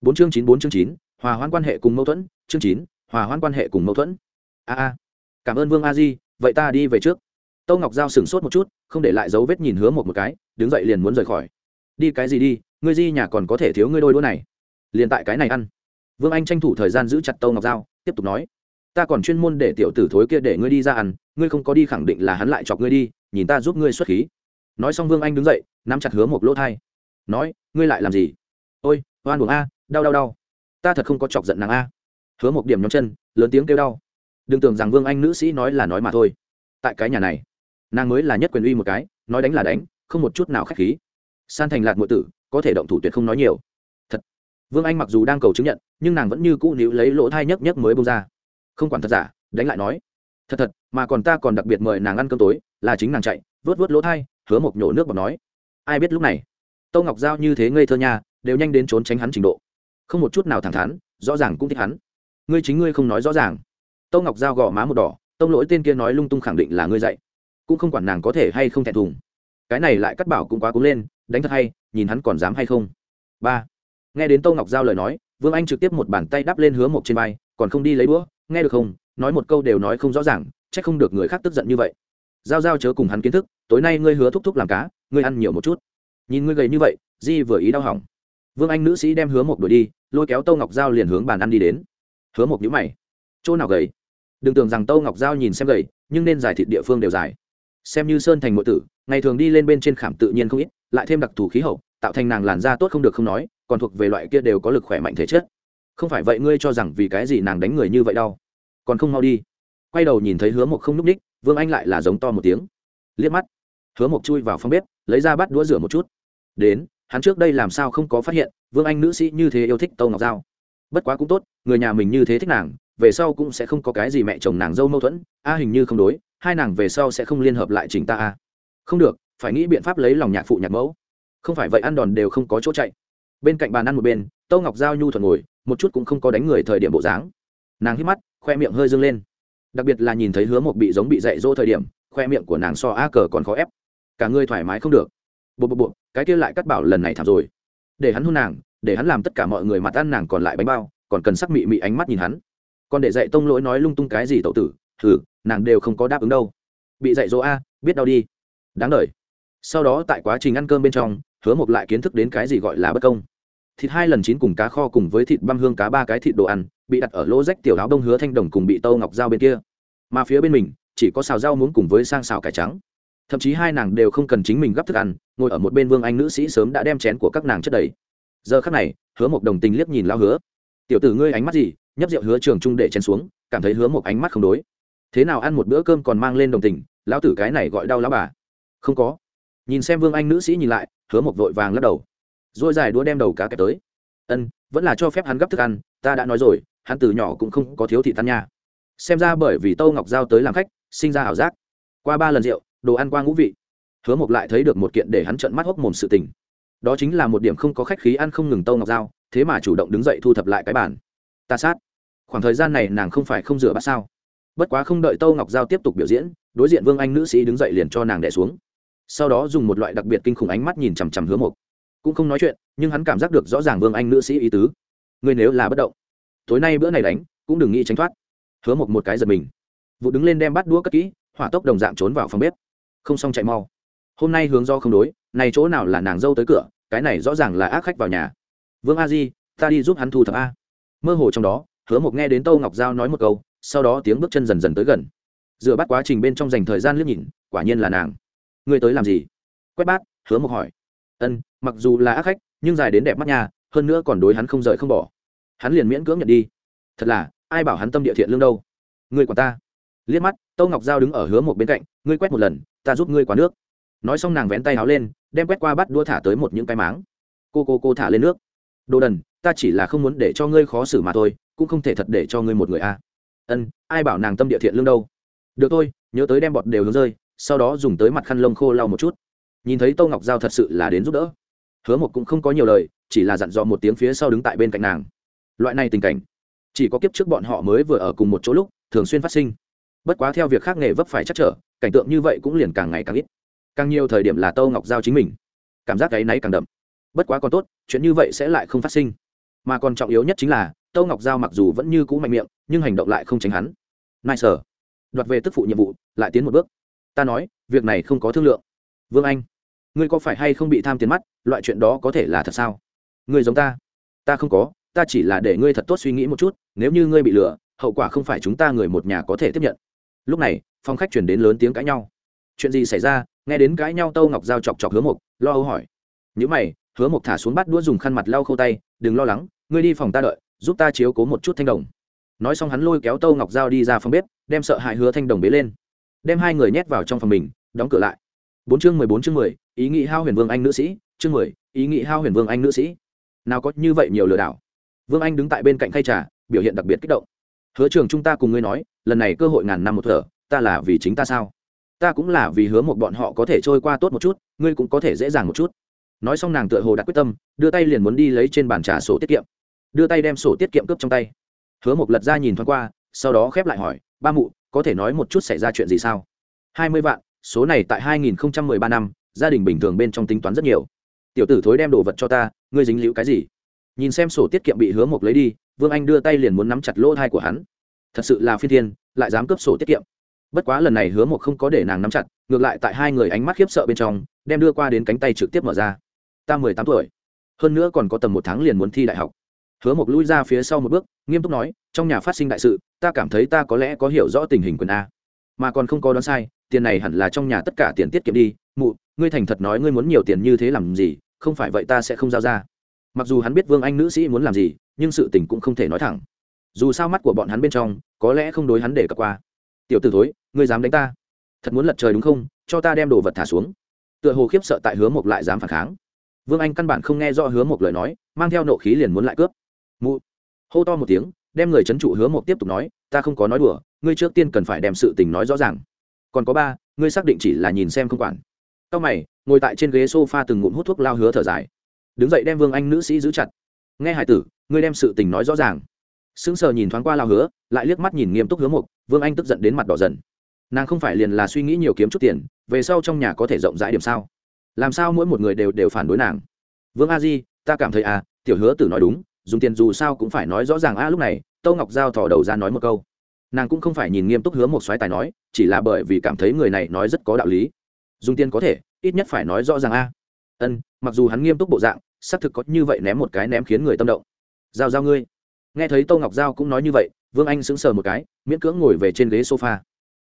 Bốn chương chín, bốn chương chín, hòa hoãn quan hệ cùng mâu thuẫn. Chương chín, hòa hoãn quan hệ cùng mâu thuẫn. A a. Cảm ơn vương a di, vậy ta đi về trước. Tâu ngọc giao sửng sốt một chút, không để lại dấu vết nhìn hứa một một cái, đứng dậy liền muốn rời khỏi. Đi cái gì đi, ngươi di nhà còn có thể thiếu ngươi đôi đũa này liền tại cái này ăn. Vương anh tranh thủ thời gian giữ chặt tâu ngọc dao, tiếp tục nói ta còn chuyên môn để tiểu tử thối kia để ngươi đi ra ăn ngươi không có đi khẳng định là hắn lại chọc ngươi đi nhìn ta giúp ngươi xuất khí. Nói xong vương anh đứng dậy nắm chặt hứa một lỗ thai nói ngươi lại làm gì? Ôi oan buồng a đau đau đau. Ta thật không có chọc giận nàng a. Hứa một điểm nhóm chân lớn tiếng kêu đau. Đừng tưởng rằng vương anh nữ sĩ nói là nói mà thôi. Tại cái nhà này nàng mới là nhất quyền uy một cái nói đánh là đánh không một chút nào k h á c h khí. San thành lạc ngụy tử có thể động thủ tuyệt không nói nhiều vương anh mặc dù đang cầu chứng nhận, nhưng nàng vẫn như cũ níu lấy lỗ thai nhấc nhấc mới bông ra. Không quản thật giả, đánh lại nói, thật thật, mà còn ta còn đặc biệt mời nàng ăn cơm tối, là chính nàng chạy. Vớt vớt lỗ thai, hứa một nhổ nước và nói, ai biết lúc này, tâu ngọc giao như thế ngây thơ nha, đều nhanh đến trốn tránh hắn trình độ. Không một chút nào thẳng thắn, rõ ràng cũng thích hắn. Ngươi chính ngươi không nói rõ ràng. Tâu ngọc giao gõ má một đỏ, tông lỗi tên kia nói lung tung khẳng định là ngươi dạy, cũng không quản nàng có thể hay không thẹn thùng. Cái này lại cắt bảo cũng quá cúng lên, đánh thật hay, nhìn hắn còn dám hay không. Ba nghe đến tô ngọc giao lời nói, vương anh trực tiếp một bàn tay đắp lên hứa một trên vai, còn không đi lấy đũa, nghe được không, nói một câu đều nói không rõ ràng c h ắ c không được người khác tức giận như vậy. Giao giao chớ cùng hắn kiến thức, tối nay ngươi hứa thúc thúc làm cá, ngươi ăn nhiều một chút. Nhìn ngươi gầy như vậy, di vừa ý đau hỏng. Vương anh nữ sĩ đem hứa một đuổi đi, lôi kéo tâu ngọc giao liền hướng bàn ăn đi đến. Hứa một nhữ mày. Chỗ nào gầy? Đừng tưởng rằng tâu ngọc giao nhìn xem gầy, nhưng nên giải thịt địa phương đều dài xem như sơn thành mộ tử, ngày thường đi lên bên trên khảm tự nhiên không ít, lại thêm đặc thù khí hậu, tạo thành nàng làn da tốt không được không nói còn thuộc về loại kia đều có lực khỏe mạnh thể chất. Không phải vậy ngươi cho rằng vì cái gì nàng đánh người như vậy đâu còn không mau đi. Quay đầu nhìn thấy hứa một không n ú c ních vương anh lại là giống to một tiếng. Liếc mắt. Hứa một chui vào phòng bếp lấy ra bắt đũa rửa một chút. Đến hắn trước đây làm sao không có phát hiện vương anh nữ sĩ như thế yêu thích tâu ngọc dao, bất quá cũng tốt người nhà mình như thế thích nàng về sau cũng sẽ không có cái gì mẹ chồng nàng dâu mâu thuẫn a hình như không đối hai nàng về sau sẽ không liên hợp lại chỉnh ta a. Không được phải nghĩ biện pháp lấy lòng nhạc phụ nhạc mẫu. Không phải vậy ăn đòn đều không có chỗ chạy bên cạnh bàn ăn một bên, tâu ngọc giao nhu thuận ngồi, một chút cũng không có đánh người thời điểm bộ dáng. Nàng hít mắt, khoe miệng hơi dâng lên. Đặc biệt là nhìn thấy hứa một bị giống bị dạy dỗ thời điểm, khoe miệng của nàng so a cờ còn khó ép. Cả người thoải mái không được. Bộ bộ bộ cái kia lại cắt bảo lần này thảm rồi. Để hắn hôn nàng, để hắn làm tất cả mọi người mặt ăn nàng còn lại bánh bao, còn cần sắc mị mị ánh mắt nhìn hắn. Còn để dạy tông lỗi nói lung tung cái gì tậu tử, thử, nàng đều không có đáp ứng đâu. Bị dạy dỗ a, biết đau đi. Đáng đ sau đó tại quá trình ăn cơm bên trong, hứa một lại kiến thức đến cái gì gọi là bất công thịt hai lần chín cùng cá kho cùng với thịt băm hương cá ba cái thịt đồ ăn, bị đặt ở lô rách tiểu áo đông hứa thanh đồng cùng bị tâu ngọc dao bên kia. Mà phía bên mình, chỉ có xào rau muốn cùng với sang xào cải trắng. Thậm chí hai nàng đều không cần chính mình gấp thức ăn, ngồi ở một bên vương anh nữ sĩ sớm đã đem chén của các nàng chất đầy. Giờ khắc này, hứa một đồng tình liếc nhìn lao hứa. Tiểu tử ngươi ánh mắt gì? Nhấp rượu hứa trường trung để chén xuống, cảm thấy hứa một ánh mắt không đối. Thế nào ăn một bữa cơm còn mang lên đồng tình, lão tử cái này gọi đau lão bà. Không có. Nhìn xem vương anh nữ sĩ nhìn lại, hứa một vội vàng lắc đầu rồi dài đũa đem đầu cá kẹp tới. Ân, vẫn là cho phép hắn gấp thức ăn, ta đã nói rồi, hắn từ nhỏ cũng không có thiếu thị tan nha. Xem ra bởi vì tâu ngọc giao tới làm khách, sinh ra ảo giác. Qua ba lần rượu, đồ ăn qua ngũ vị. Hứa mộc lại thấy được một kiện để hắn trợn mắt hốc mồm sự tình. Đó chính là một điểm không có khách khí ăn không ngừng tâu ngọc Giao. thế mà chủ động đứng dậy thu thập lại cái bàn. Ta sát. Khoảng thời gian này nàng không phải không rửa bát sao? Bất quá không đợi tâu ngọc giao tiếp tục biểu diễn, đối diện vương anh nữ sĩ đứng dậy liền cho nàng đẻ xuống. Sau đó dùng một loại đặc biệt kinh khủng ánh mắt nhìn chằm chằm hứa mộc cũng không nói chuyện, nhưng hắn cảm giác được rõ ràng vương anh nữ sĩ ý tứ. Ngươi nếu là bất động, tối nay bữa này đánh, cũng đừng nghĩ tránh thoát. Hứa một một cái giật mình. Vụ đứng lên đem bắt đũa cất kỹ, hỏa tốc đồng dạng trốn vào phòng bếp. Không xong chạy mau. Hôm nay hướng do không đối, này chỗ nào là nàng dâu tới cửa, cái này rõ ràng là ác khách vào nhà. Vương a di, ta đi giúp hắn thu thập a. Mơ hồ trong đó, hứa một nghe đến tâu ngọc giao nói một câu, sau đó tiếng bước chân dần dần tới gần. Dựa bắt quá trình bên trong dành thời gian liếc nhìn, quả nhiên là nàng. Ngươi tới làm gì? Quét bát, hứa một hỏi ân, mặc dù là ác khách, nhưng dài đến đẹp mắt nhà hơn nữa còn đối hắn không rời không bỏ. Hắn liền miễn cưỡng nhận đi. Thật là, ai bảo hắn tâm địa thiện lương đâu. Ngươi quản ta. Liếc mắt, tâu ngọc giao đứng ở hứa một bên cạnh, ngươi quét một lần, ta giúp ngươi quá nước. Nói xong nàng vén tay áo lên, đem quét qua bắt đua thả tới một những cái máng. Cô cô cô thả lên nước. Đồ đần, ta chỉ là không muốn để cho ngươi khó xử mà thôi, cũng không thể thật để cho ngươi một người a. Ân, ai bảo nàng tâm địa thiện lương đâu. Được thôi, nhớ tới đem bọt đều hướng rơi, sau đó dùng tới mặt khăn lông khô lau một chút nhìn thấy tô ngọc giao thật sự là đến giúp đỡ. Hứa một cũng không có nhiều lời, chỉ là dặn dò một tiếng phía sau đứng tại bên cạnh nàng. Loại này tình cảnh, chỉ có kiếp trước bọn họ mới vừa ở cùng một chỗ lúc, thường xuyên phát sinh. Bất quá theo việc khác nghề vấp phải chắc trở, cảnh tượng như vậy cũng liền càng ngày càng ít. Càng nhiều thời điểm là tâu ngọc giao chính mình. Cảm giác gáy náy càng đậm. Bất quá còn tốt, chuyện như vậy sẽ lại không phát sinh. Mà còn trọng yếu nhất chính là tâu ngọc giao mặc dù vẫn như cũ mạnh miệng, nhưng hành động lại không tránh hắn. Nai sở, đoạt về tức phụ nhiệm vụ, lại tiến một bước. Ta nói, việc này không có thương lượng vương anh ngươi có phải hay không bị tham tiền mắt? Loại chuyện đó có thể là thật sao? Ngươi giống ta. Ta không có ta chỉ là để ngươi thật tốt suy nghĩ một chút nếu như ngươi bị lừa hậu quả không phải chúng ta người một nhà có thể tiếp nhận. Lúc này phòng khách chuyển đến lớn tiếng cãi nhau. Chuyện gì xảy ra? Nghe đến cãi nhau tâu ngọc giao chọc chọc hứa Mục, lo âu hỏi. Nhữ mày hứa Mục thả xuống bắt đũa dùng khăn mặt lau khâu tay đừng lo lắng ngươi đi phòng ta đợi giúp ta chiếu cố một chút thanh đồng. Nói xong hắn lôi kéo tâu ngọc giao đi ra phòng bếp đem sợ hại hứa thanh đồng bế lên. Đem hai người nhét vào trong phòng mình đóng cửa lại bốn chương mười bốn chương mười, ý nghĩ hao huyền vương anh nữ sĩ, chương mười, ý nghĩ hao huyền vương anh nữ sĩ. Nào có như vậy nhiều lừa đảo. Vương anh đứng tại bên cạnh khay trà, biểu hiện đặc biệt kích động. Hứa trường chúng ta cùng ngươi nói, lần này cơ hội ngàn năm một thở, ta là vì chính ta sao? Ta cũng là vì hứa một bọn họ có thể trôi qua tốt một chút, ngươi cũng có thể dễ dàng một chút. Nói xong nàng tựa hồ đặt quyết tâm, đưa tay liền muốn đi lấy trên bàn trà sổ tiết kiệm. Đưa tay đem sổ tiết kiệm cướp trong tay. Hứa một lật ra nhìn thoáng qua, sau đó khép lại hỏi, ba mụ, có thể nói một chút xảy ra chuyện gì sao? Hai mươi vạn số này tại hai nghìn ba năm, gia đình bình thường bên trong tính toán rất nhiều. Tiểu tử thối đem đồ vật cho ta, ngươi dính liễu cái gì? Nhìn xem sổ tiết kiệm bị hứa mộc lấy đi, vương anh đưa tay liền muốn nắm chặt lỗ thai của hắn. Thật sự là phi thiên, lại dám cướp sổ tiết kiệm. Bất quá lần này hứa mộc không có để nàng nắm chặt, ngược lại tại hai người ánh mắt khiếp sợ bên trong, đem đưa qua đến cánh tay trực tiếp mở ra. Ta mười tám tuổi, hơn nữa còn có tầm một tháng liền muốn thi đại học. Hứa mộc lui ra phía sau một bước, nghiêm túc nói, trong nhà phát sinh đại sự, ta cảm thấy ta có lẽ có hiểu rõ tình hình quyền a. Mà còn không có đoán sai tiền này hẳn là trong nhà tất cả tiền tiết kiệm đi, mụ, ngươi thành thật nói ngươi muốn nhiều tiền như thế làm gì, không phải vậy ta sẽ không giao ra. Mặc dù hắn biết vương anh nữ sĩ muốn làm gì, nhưng sự tình cũng không thể nói thẳng. Dù sao mắt của bọn hắn bên trong, có lẽ không đối hắn để cập qua. Tiểu t ử thối, ngươi dám đánh ta? Thật muốn lật trời đúng không? Cho ta đem đồ vật thả xuống. Tựa hồ khiếp sợ tại hứa mộc lại dám phản kháng. Vương anh căn bản không nghe rõ hứa mộc lời nói, mang theo nộ khí liền muốn lại cướp. Mụ, hô to một tiếng, đem người c h ấ n trụ hứa mộc tiếp tục nói, ta không có nói đùa, ngươi trước tiên cần phải đem sự tình nói rõ ràng còn có ba ngươi xác định chỉ là nhìn xem không quản Cao mày, ngồi tại trên ghế sofa từng ngụm hút thuốc lao hứa thở dài. Đứng dậy đem Vương Anh nữ sĩ giữ chặt. Nghe hải tử, ngươi đem sự tình nói rõ ràng. Sững sờ nhìn thoáng qua lao hứa, lại liếc mắt nhìn nghiêm túc hứa mục, Vương Anh tức giận đến mặt đỏ dần. Nàng không phải liền là suy nghĩ nhiều kiếm chút tiền, về sau trong nhà có thể rộng rãi điểm sao? Làm sao mỗi một người đều đều phản đối nàng? Vương A Di, ta cảm thấy à, tiểu hứa tử nói đúng, dùng tiền dù sao cũng phải nói rõ ràng a lúc này, Tô Ngọc Giao thò đầu ra nói một câu. Nàng cũng không phải nhìn nghiêm túc hứa một xoáy tài nói, chỉ là bởi vì cảm thấy người này nói rất có đạo lý. Dùng tiền có thể ít nhất phải nói rõ ràng a. Ân mặc dù hắn nghiêm túc bộ dạng xác thực có như vậy ném một cái ném khiến người tâm động. Giao giao ngươi. Nghe thấy tô ngọc giao cũng nói như vậy vương anh sững sờ một cái miễn cưỡng ngồi về trên ghế sofa.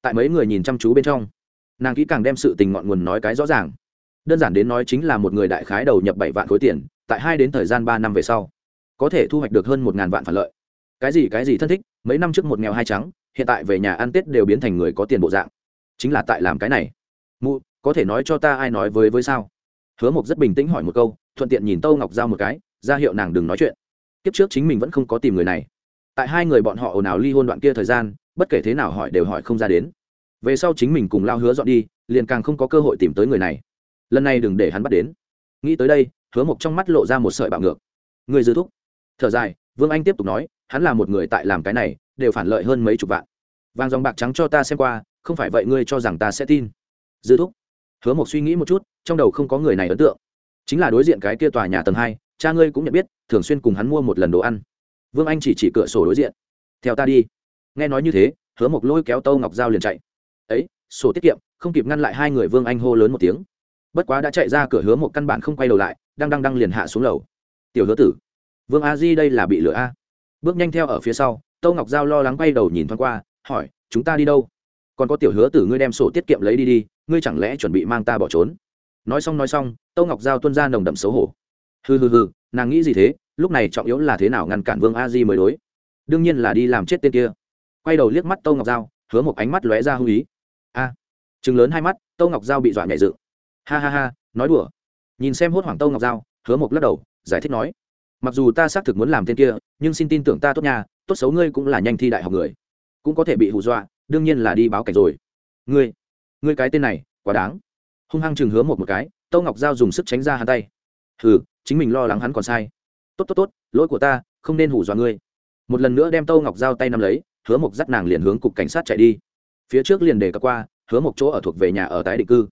Tại mấy người nhìn chăm chú bên trong nàng kỹ càng đem sự tình ngọn nguồn nói cái rõ ràng. Đơn giản đến nói chính là một người đại khái đầu nhập bảy vạn khối tiền tại hai đến thời gian ba năm về sau có thể thu hoạch được hơn một ngàn vạn phản lợi. Cái gì cái gì thân thích mấy năm trước một nghèo hai trắng, hiện tại về nhà ăn tết đều biến thành người có tiền bộ dạng. Chính là tại làm cái này. Mụ, có thể nói cho ta ai nói với với sao? Hứa mộc rất bình tĩnh hỏi một câu, thuận tiện nhìn tâu ngọc giao một cái, ra hiệu nàng đừng nói chuyện. Kiếp trước chính mình vẫn không có tìm người này. Tại hai người bọn họ ồn ào ly hôn đoạn kia thời gian, bất kể thế nào hỏi đều hỏi không ra đến. Về sau chính mình cùng lao hứa dọn đi, liền càng không có cơ hội tìm tới người này. Lần này đừng để hắn bắt đến. Nghĩ tới đây, hứa mộc trong mắt lộ ra một sợi bạo ngược. Người dư thúc. Thở dài, vương anh tiếp tục nói hắn là một người tại làm cái này, đều phản lợi hơn mấy chục vạn. Vàng dòng bạc trắng cho ta xem qua, không phải vậy ngươi cho rằng ta sẽ tin. Dư thúc, hứa mộc suy nghĩ một chút, trong đầu không có người này ấn tượng. Chính là đối diện cái kia tòa nhà tầng hai, cha ngươi cũng nhận biết, thường xuyên cùng hắn mua một lần đồ ăn. Vương anh chỉ chỉ cửa sổ đối diện. Theo ta đi. Nghe nói như thế, hứa mộc lôi kéo tâu ngọc dao liền chạy. Ấy, sổ tiết kiệm, không kịp ngăn lại hai người vương anh hô lớn một tiếng. Bất quá đã chạy ra cửa hứa một căn bản không quay đầu lại, đang đang đang liền hạ xuống lầu. Tiểu hứa tử, vương a di đây là bị lửa a? Bước nhanh theo ở phía sau tâu ngọc giao lo lắng quay đầu nhìn thoáng qua hỏi chúng ta đi đâu? Còn có tiểu hứa tử ngươi đem sổ tiết kiệm lấy đi đi ngươi chẳng lẽ chuẩn bị mang ta bỏ trốn? Nói xong nói xong tâu ngọc giao tuân ra nồng đậm xấu hổ. Hừ hừ hừ nàng nghĩ gì thế? Lúc này trọng yếu là thế nào ngăn cản vương a di mới đối? Đương nhiên là đi làm chết tên kia. Quay đầu liếc mắt tâu ngọc giao hứa một ánh mắt lóe ra hung ý. A à, chừng lớn hai mắt tâu ngọc giao bị dọa nhảy dựng ha ha ha nói đùa. Nhìn xem hốt hoảng tâu ngọc giao hứa một lắc đầu giải thích nói mặc dù ta xác thực muốn làm tên kia, nhưng xin tin tưởng ta tốt nhà tốt xấu ngươi cũng là nhanh thi đại học người. Cũng có thể bị hù dọa, đương nhiên là đi báo cảnh rồi. Ngươi ngươi cái tên này, quá đáng. Hung hăng chừng hứa một một cái, tâu ngọc giao dùng sức tránh ra hắn tay. Hừ, chính mình lo lắng hắn còn sai. Tốt tốt tốt, lỗi của ta, không nên hù dọa ngươi. Một lần nữa đem tâu ngọc giao tay nắm lấy, hứa mộc dắt nàng liền hướng cục cảnh sát chạy đi. Phía trước liền đề cập qua, hứa mộc chỗ ở thuộc về nhà ở tái định cư.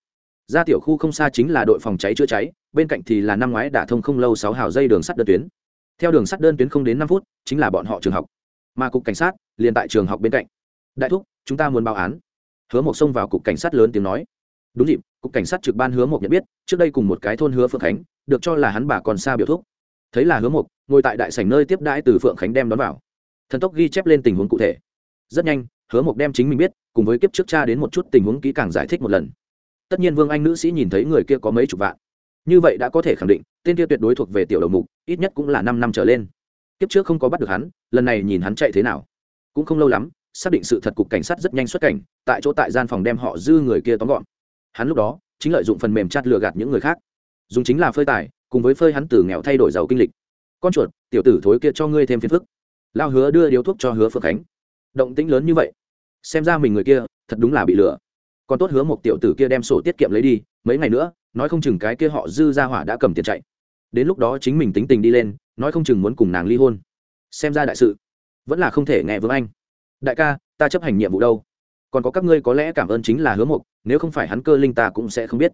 Ra tiểu khu không xa chính là đội phòng cháy chữa cháy, bên cạnh thì là năm ngoái đã thông không lâu sáu hào dây đường sắt đơn tuyến theo đường sắt đơn tuyến không đến năm phút, chính là bọn họ trường học. Mà cục cảnh sát liền tại trường học bên cạnh. Đại thúc, chúng ta muốn báo án. Hứa mộc xông vào cục cảnh sát lớn tiếng nói. Đúng dịp, cục cảnh sát trực ban hứa mộc nhận biết, trước đây cùng một cái thôn hứa phượng khánh, được cho là hắn bà còn xa biểu thúc. Thấy là hứa mộc, ngồi tại đại sảnh nơi tiếp đãi từ phượng khánh đem đón vào. Thần tốc ghi chép lên tình huống cụ thể. Rất nhanh, hứa mộc đem chính mình biết, cùng với kiếp trước cha đến một chút tình huống kỹ càng giải thích một lần. Tất nhiên vương anh nữ sĩ nhìn thấy người kia có mấy chục vạn như vậy đã có thể khẳng định, tên kia tuyệt đối thuộc về tiểu đầu mục, ít nhất cũng là năm năm trở lên. Kiếp trước không có bắt được hắn, lần này nhìn hắn chạy thế nào. Cũng không lâu lắm, xác định sự thật cục cảnh sát rất nhanh xuất cảnh, tại chỗ tại gian phòng đem họ dư người kia tóm gọn. Hắn lúc đó, chính lợi dụng phần mềm chặt lừa gạt những người khác. Dùng chính là phơi tài, cùng với phơi hắn từ nghèo thay đổi giàu kinh lịch. Con chuột, tiểu tử thối kia cho ngươi thêm phiền phức. Lao hứa đưa điếu thuốc cho hứa phượng khánh. Động tĩnh lớn như vậy. Xem ra mình người kia, thật đúng là bị lừa. Còn tốt hứa một tiểu tử kia đem sổ tiết kiệm lấy đi mấy ngày nữa, nói không chừng cái kia họ dư ra hỏa đã cầm tiền chạy. Đến lúc đó chính mình tính tình đi lên, nói không chừng muốn cùng nàng ly hôn. Xem ra đại sự, vẫn là không thể nghe vương anh. Đại ca, ta chấp hành nhiệm vụ đâu? Còn có các ngươi có lẽ cảm ơn chính là hứa mộc, nếu không phải hắn cơ linh ta cũng sẽ không biết.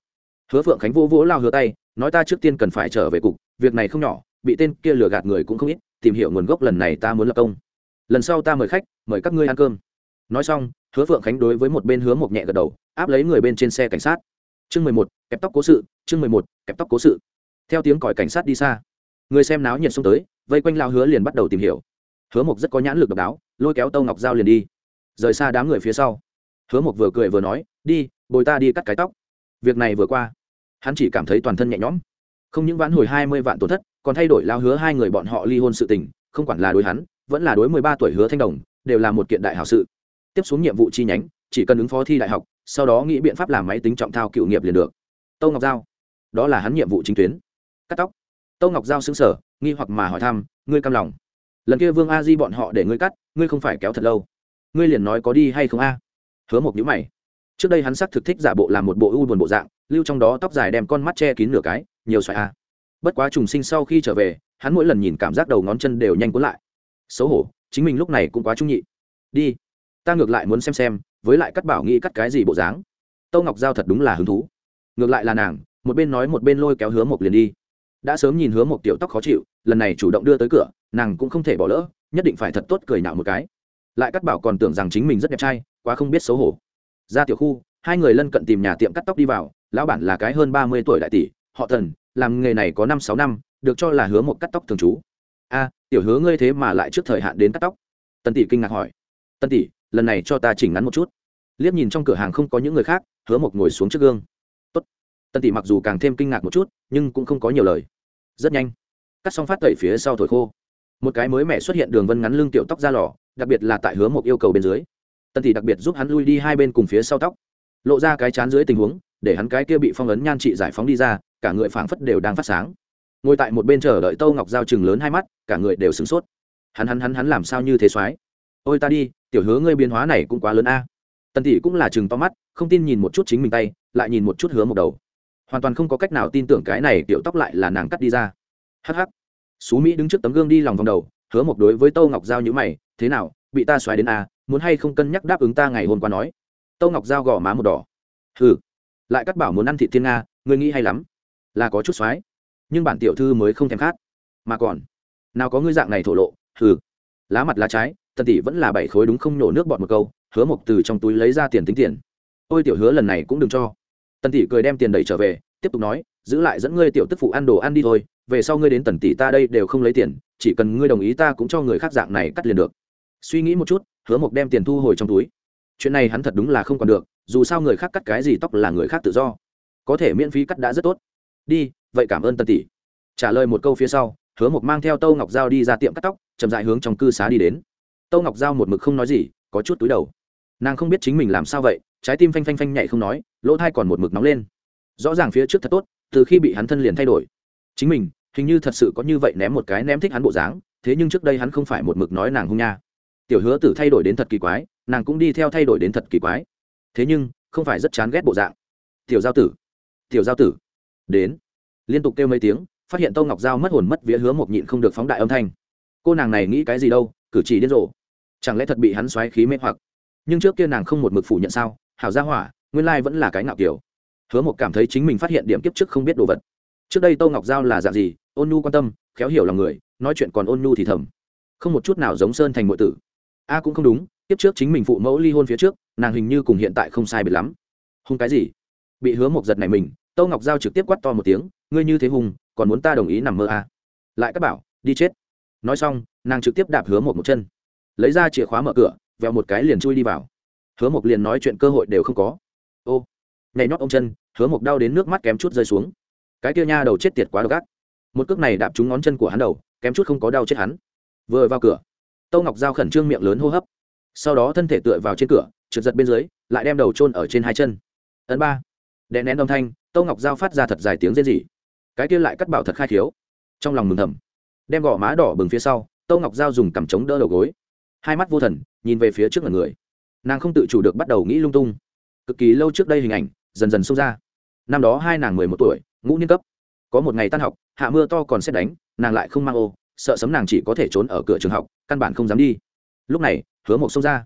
Hứa phượng khánh vô vỗ lao hứa tay, nói ta trước tiên cần phải trở về cục, việc này không nhỏ, bị tên kia lừa gạt người cũng không ít, tìm hiểu nguồn gốc lần này ta muốn lập công. Lần sau ta mời khách, mời các ngươi ăn cơm. Nói xong, hứa phượng khánh đối với một bên hứa một nhẹ gật đầu, áp lấy người bên trên xe cảnh sát chương mười một, kẹp tóc cố sự, chương mười một, kẹp tóc cố sự. Theo tiếng còi cảnh sát đi xa, người xem náo nhiệt xông tới, vây quanh lao hứa liền bắt đầu tìm hiểu. Hứa mộc rất có nhãn lực độc đáo, lôi kéo tâu ngọc dao liền đi. Rời xa đám người phía sau, hứa mộc vừa cười vừa nói, đi, bồi ta đi cắt cái tóc. Việc này vừa qua, hắn chỉ cảm thấy toàn thân nhẹ nhõm. Không những vãn hồi hai mươi vạn tổn thất, còn thay đổi lao hứa hai người bọn họ ly hôn sự tình, không quản là đối hắn, vẫn là đối mười ba tuổi hứa thanh đồng, đều là một kiện đại hảo sự. Tiếp xuống nhiệm vụ chi nhánh, chỉ cần ứng phó thi đại học sau đó nghĩ biện pháp làm máy tính trọng thao cựu nghiệp liền được. Tâu ngọc giao, đó là hắn nhiệm vụ chính tuyến. Cắt tóc. Tâu ngọc giao xứng sở nghi hoặc mà hỏi thăm, ngươi cam lòng? Lần kia vương a di bọn họ để ngươi cắt, ngươi không phải kéo thật lâu. Ngươi liền nói có đi hay không a? Hứa một nhữ mày. Trước đây hắn sắc thực thích giả bộ làm một bộ u buồn bộ dạng, lưu trong đó tóc dài đem con mắt che kín nửa cái, nhiều xoài a. Bất quá trùng sinh sau khi trở về, hắn mỗi lần nhìn cảm giác đầu ngón chân đều nhanh cuốn lại. Xấu hổ, chính mình lúc này cũng quá trung nhị. Đi, ta ngược lại muốn xem xem với lại cắt bảo nghĩ cắt cái gì bộ dáng. Tâu ngọc giao thật đúng là hứng thú. Ngược lại là nàng, một bên nói một bên lôi kéo hứa mộc liền đi. Đã sớm nhìn hứa mộc tiểu tóc khó chịu, lần này chủ động đưa tới cửa, nàng cũng không thể bỏ lỡ, nhất định phải thật tốt cười nạo một cái. Lại cắt bảo còn tưởng rằng chính mình rất đẹp trai, quá không biết xấu hổ. Ra tiểu khu, hai người lân cận tìm nhà tiệm cắt tóc đi vào, lão bản là cái hơn ba mươi tuổi đại tỷ, họ thần, làm nghề này có năm sáu năm, được cho là hứa một cắt tóc thường trú. A, tiểu hứa ngươi thế mà lại trước thời hạn đến cắt tóc. Tân tỷ kinh ngạc hỏi. Tân tỷ lần này cho ta chỉnh ngắn một chút. Liếc nhìn trong cửa hàng không có những người khác, hứa một ngồi xuống trước gương. Tốt. tân tỷ mặc dù càng thêm kinh ngạc một chút, nhưng cũng không có nhiều lời. Rất nhanh. Cắt xong phát tẩy phía sau thổi khô. Một cái mới mẻ xuất hiện đường vân ngắn lưng tiểu tóc ra lò, đặc biệt là tại hứa một yêu cầu bên dưới. Tân tỷ đặc biệt giúp hắn lui đi hai bên cùng phía sau tóc. Lộ ra cái chán dưới tình huống, để hắn cái kia bị phong ấn nhan trị giải phóng đi ra, cả người phảng phất đều đang phát sáng. Ngồi tại một bên chờ đợi tâu ngọc giao chừng lớn hai mắt, cả người đều sửng sốt. Hắn hắn hắn hắn làm sao như thế soái ôi ta đi, tiểu hứa ngươi biến hóa này cũng quá lớn a. Tần tỷ cũng là chừng to mắt, không tin nhìn một chút chính mình tay, lại nhìn một chút hứa một đầu. Hoàn toàn không có cách nào tin tưởng cái này tiểu tóc lại là nàng cắt đi ra. Hh xú mỹ đứng trước tấm gương đi lòng vòng đầu, hứa một đối với tâu ngọc giao như mày, thế nào, bị ta xoáy đến a muốn hay không cân nhắc đáp ứng ta ngày hôm qua nói? Tâu ngọc giao gõ má một đỏ. Hừ, lại cắt bảo muốn ăn thị thiên nga, ngươi nghĩ hay lắm, là có chút xoáy. Nhưng bản tiểu thư mới không thèm khát. Mà còn, nào có ngươi dạng này thổ lộ, hừ, lá mặt lá trái tần tỷ vẫn là bảy khối đúng không nhổ nước bọt một câu, hứa mộc từ trong túi lấy ra tiền tính tiền. Ôi tiểu hứa lần này cũng đừng cho. Tần tỷ cười đem tiền đẩy trở về, tiếp tục nói, giữ lại dẫn ngươi tiểu tức phụ ăn đồ ăn đi thôi, về sau ngươi đến tần tỷ ta đây đều không lấy tiền, chỉ cần ngươi đồng ý ta cũng cho người khác dạng này cắt liền được. Suy nghĩ một chút, hứa mộc đem tiền thu hồi trong túi. Chuyện này hắn thật đúng là không còn được, dù sao người khác cắt cái gì tóc là người khác tự do. Có thể miễn phí cắt đã rất tốt. Đi, vậy cảm ơn Tần tỷ. Trả lời một câu phía sau, hứa mộc mang theo tâu ngọc g đi ra tiệm cắt tóc, chậm dại hướng trong cư xá đi đến tâu ngọc g một mực không nói gì, có chút túi đầu. Nàng không biết chính mình làm sao vậy, trái tim phanh phanh phanh nhảy không nói, lỗ thai còn một mực nóng lên. Rõ ràng phía trước thật tốt, từ khi bị hắn thân liền thay đổi. Chính mình, hình như thật sự có như vậy ném một cái ném thích hắn bộ dáng, thế nhưng trước đây hắn không phải một mực nói nàng hung nha. Tiểu hứa tử thay đổi đến thật kỳ quái, nàng cũng đi theo thay đổi đến thật kỳ quái. Thế nhưng, không phải rất chán ghét bộ dạng. Tiểu giao tử, tiểu giao tử, đến. Liên tục kêu mấy tiếng, phát hiện tô ngọc giao mất hồn mất vía hứa một nhịn không được phóng đại âm thanh. Cô nàng này nghĩ cái gì đâu cử chỉ điên rồ. Chẳng lẽ thật bị hắn xoáy khí mê hoặc? Nhưng trước kia nàng không một mực phủ nhận sao? Hảo gia hỏa, nguyên lai vẫn là cái ngạo kiểu. Hứa một cảm thấy chính mình phát hiện điểm kiếp trước không biết đồ vật. Trước đây tô ngọc giao là dạng gì? Ôn nhu quan tâm, khéo hiểu lòng người, nói chuyện còn ôn nhu thì thầm. Không một chút nào giống sơn thành ngụy tử. A à, cũng không đúng, kiếp trước chính mình phụ mẫu ly hôn phía trước, nàng hình như cùng hiện tại không sai biệt lắm. Hung cái gì? Bị hứa một giật này mình, tô ngọc giao trực tiếp quát to một tiếng, ngươi như thế hùng còn muốn ta đồng ý nằm mơ à. lại các bảo, đi chết nói xong, nàng trực tiếp đạp hứa một một chân. Lấy ra chìa khóa mở cửa, vèo một cái liền chui đi vào. Hứa một liền nói chuyện cơ hội đều không có. Ô, nhảy nhót ông chân, hứa một đau đến nước mắt kém chút rơi xuống. Cái kia nha đầu chết tiệt quá độc ác. Một cước này đạp trúng ngón chân của hắn đầu, kém chút không có đau chết hắn. Vừa vào cửa, tâu ngọc giao khẩn trương miệng lớn hô hấp. Sau đó thân thể tựa vào trên cửa, trượt giật bên dưới, lại đem đầu trôn ở trên hai chân. Ấn ba. Đè nén âm thanh, tâu ngọc giao phát ra thật dài tiếng rên rỉ. Cái kia lại cắt bảo thật khai thiếu trong lòng mừng thầm đem gò má đỏ bừng phía sau, tâu ngọc giao dùng cằm chống đỡ đầu gối. Hai mắt vô thần, nhìn về phía trước là người. Nàng không tự chủ được bắt đầu nghĩ lung tung. Cực kỳ lâu trước đây hình ảnh, dần dần xông ra. Năm đó hai nàng mười một tuổi, ngũ niên cấp. Có một ngày tan học, hạ mưa to còn xét đánh, nàng lại không mang ô, sợ sấm nàng chỉ có thể trốn ở cửa trường học, căn bản không dám đi. Lúc này, hứa một xông ra.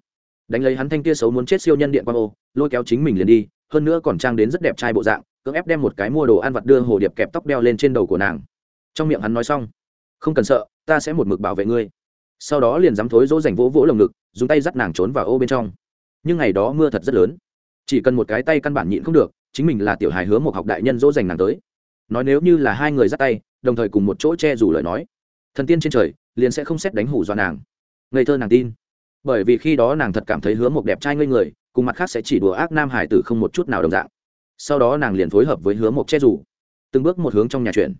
Đánh lấy hắn thanh kia xấu muốn chết siêu nhân điện qua ô, lôi kéo chính mình liền đi, hơn nữa còn trang đến rất đẹp trai bộ dạng, cưỡng ép đem một cái mua đồ ăn vặt đưa hồ điệp kẹp tóc đeo lên trên đầu của nàng. Trong miệng hắn nói xong không cần sợ, ta sẽ một mực bảo vệ ngươi. Sau đó liền dám thối dỗ dành vỗ vỗ lồng ngực, dùng tay dắt nàng trốn vào ô bên trong. Nhưng ngày đó mưa thật rất lớn. Chỉ cần một cái tay căn bản nhịn không được, chính mình là tiểu hài hứa một học đại nhân dỗ dành nàng tới. Nói nếu như là hai người dắt tay, đồng thời cùng một chỗ che rủ lời nói, thần tiên trên trời liền sẽ không xét đánh hủ do nàng. Ngây thơ nàng tin. Bởi vì khi đó nàng thật cảm thấy hứa một đẹp trai ngây người, cùng mặt khác sẽ chỉ đùa ác nam hải tử không một chút nào đồng dạng. Sau đó nàng liền phối hợp với hứa một che rủ từng bước một hướng trong nhà chuyển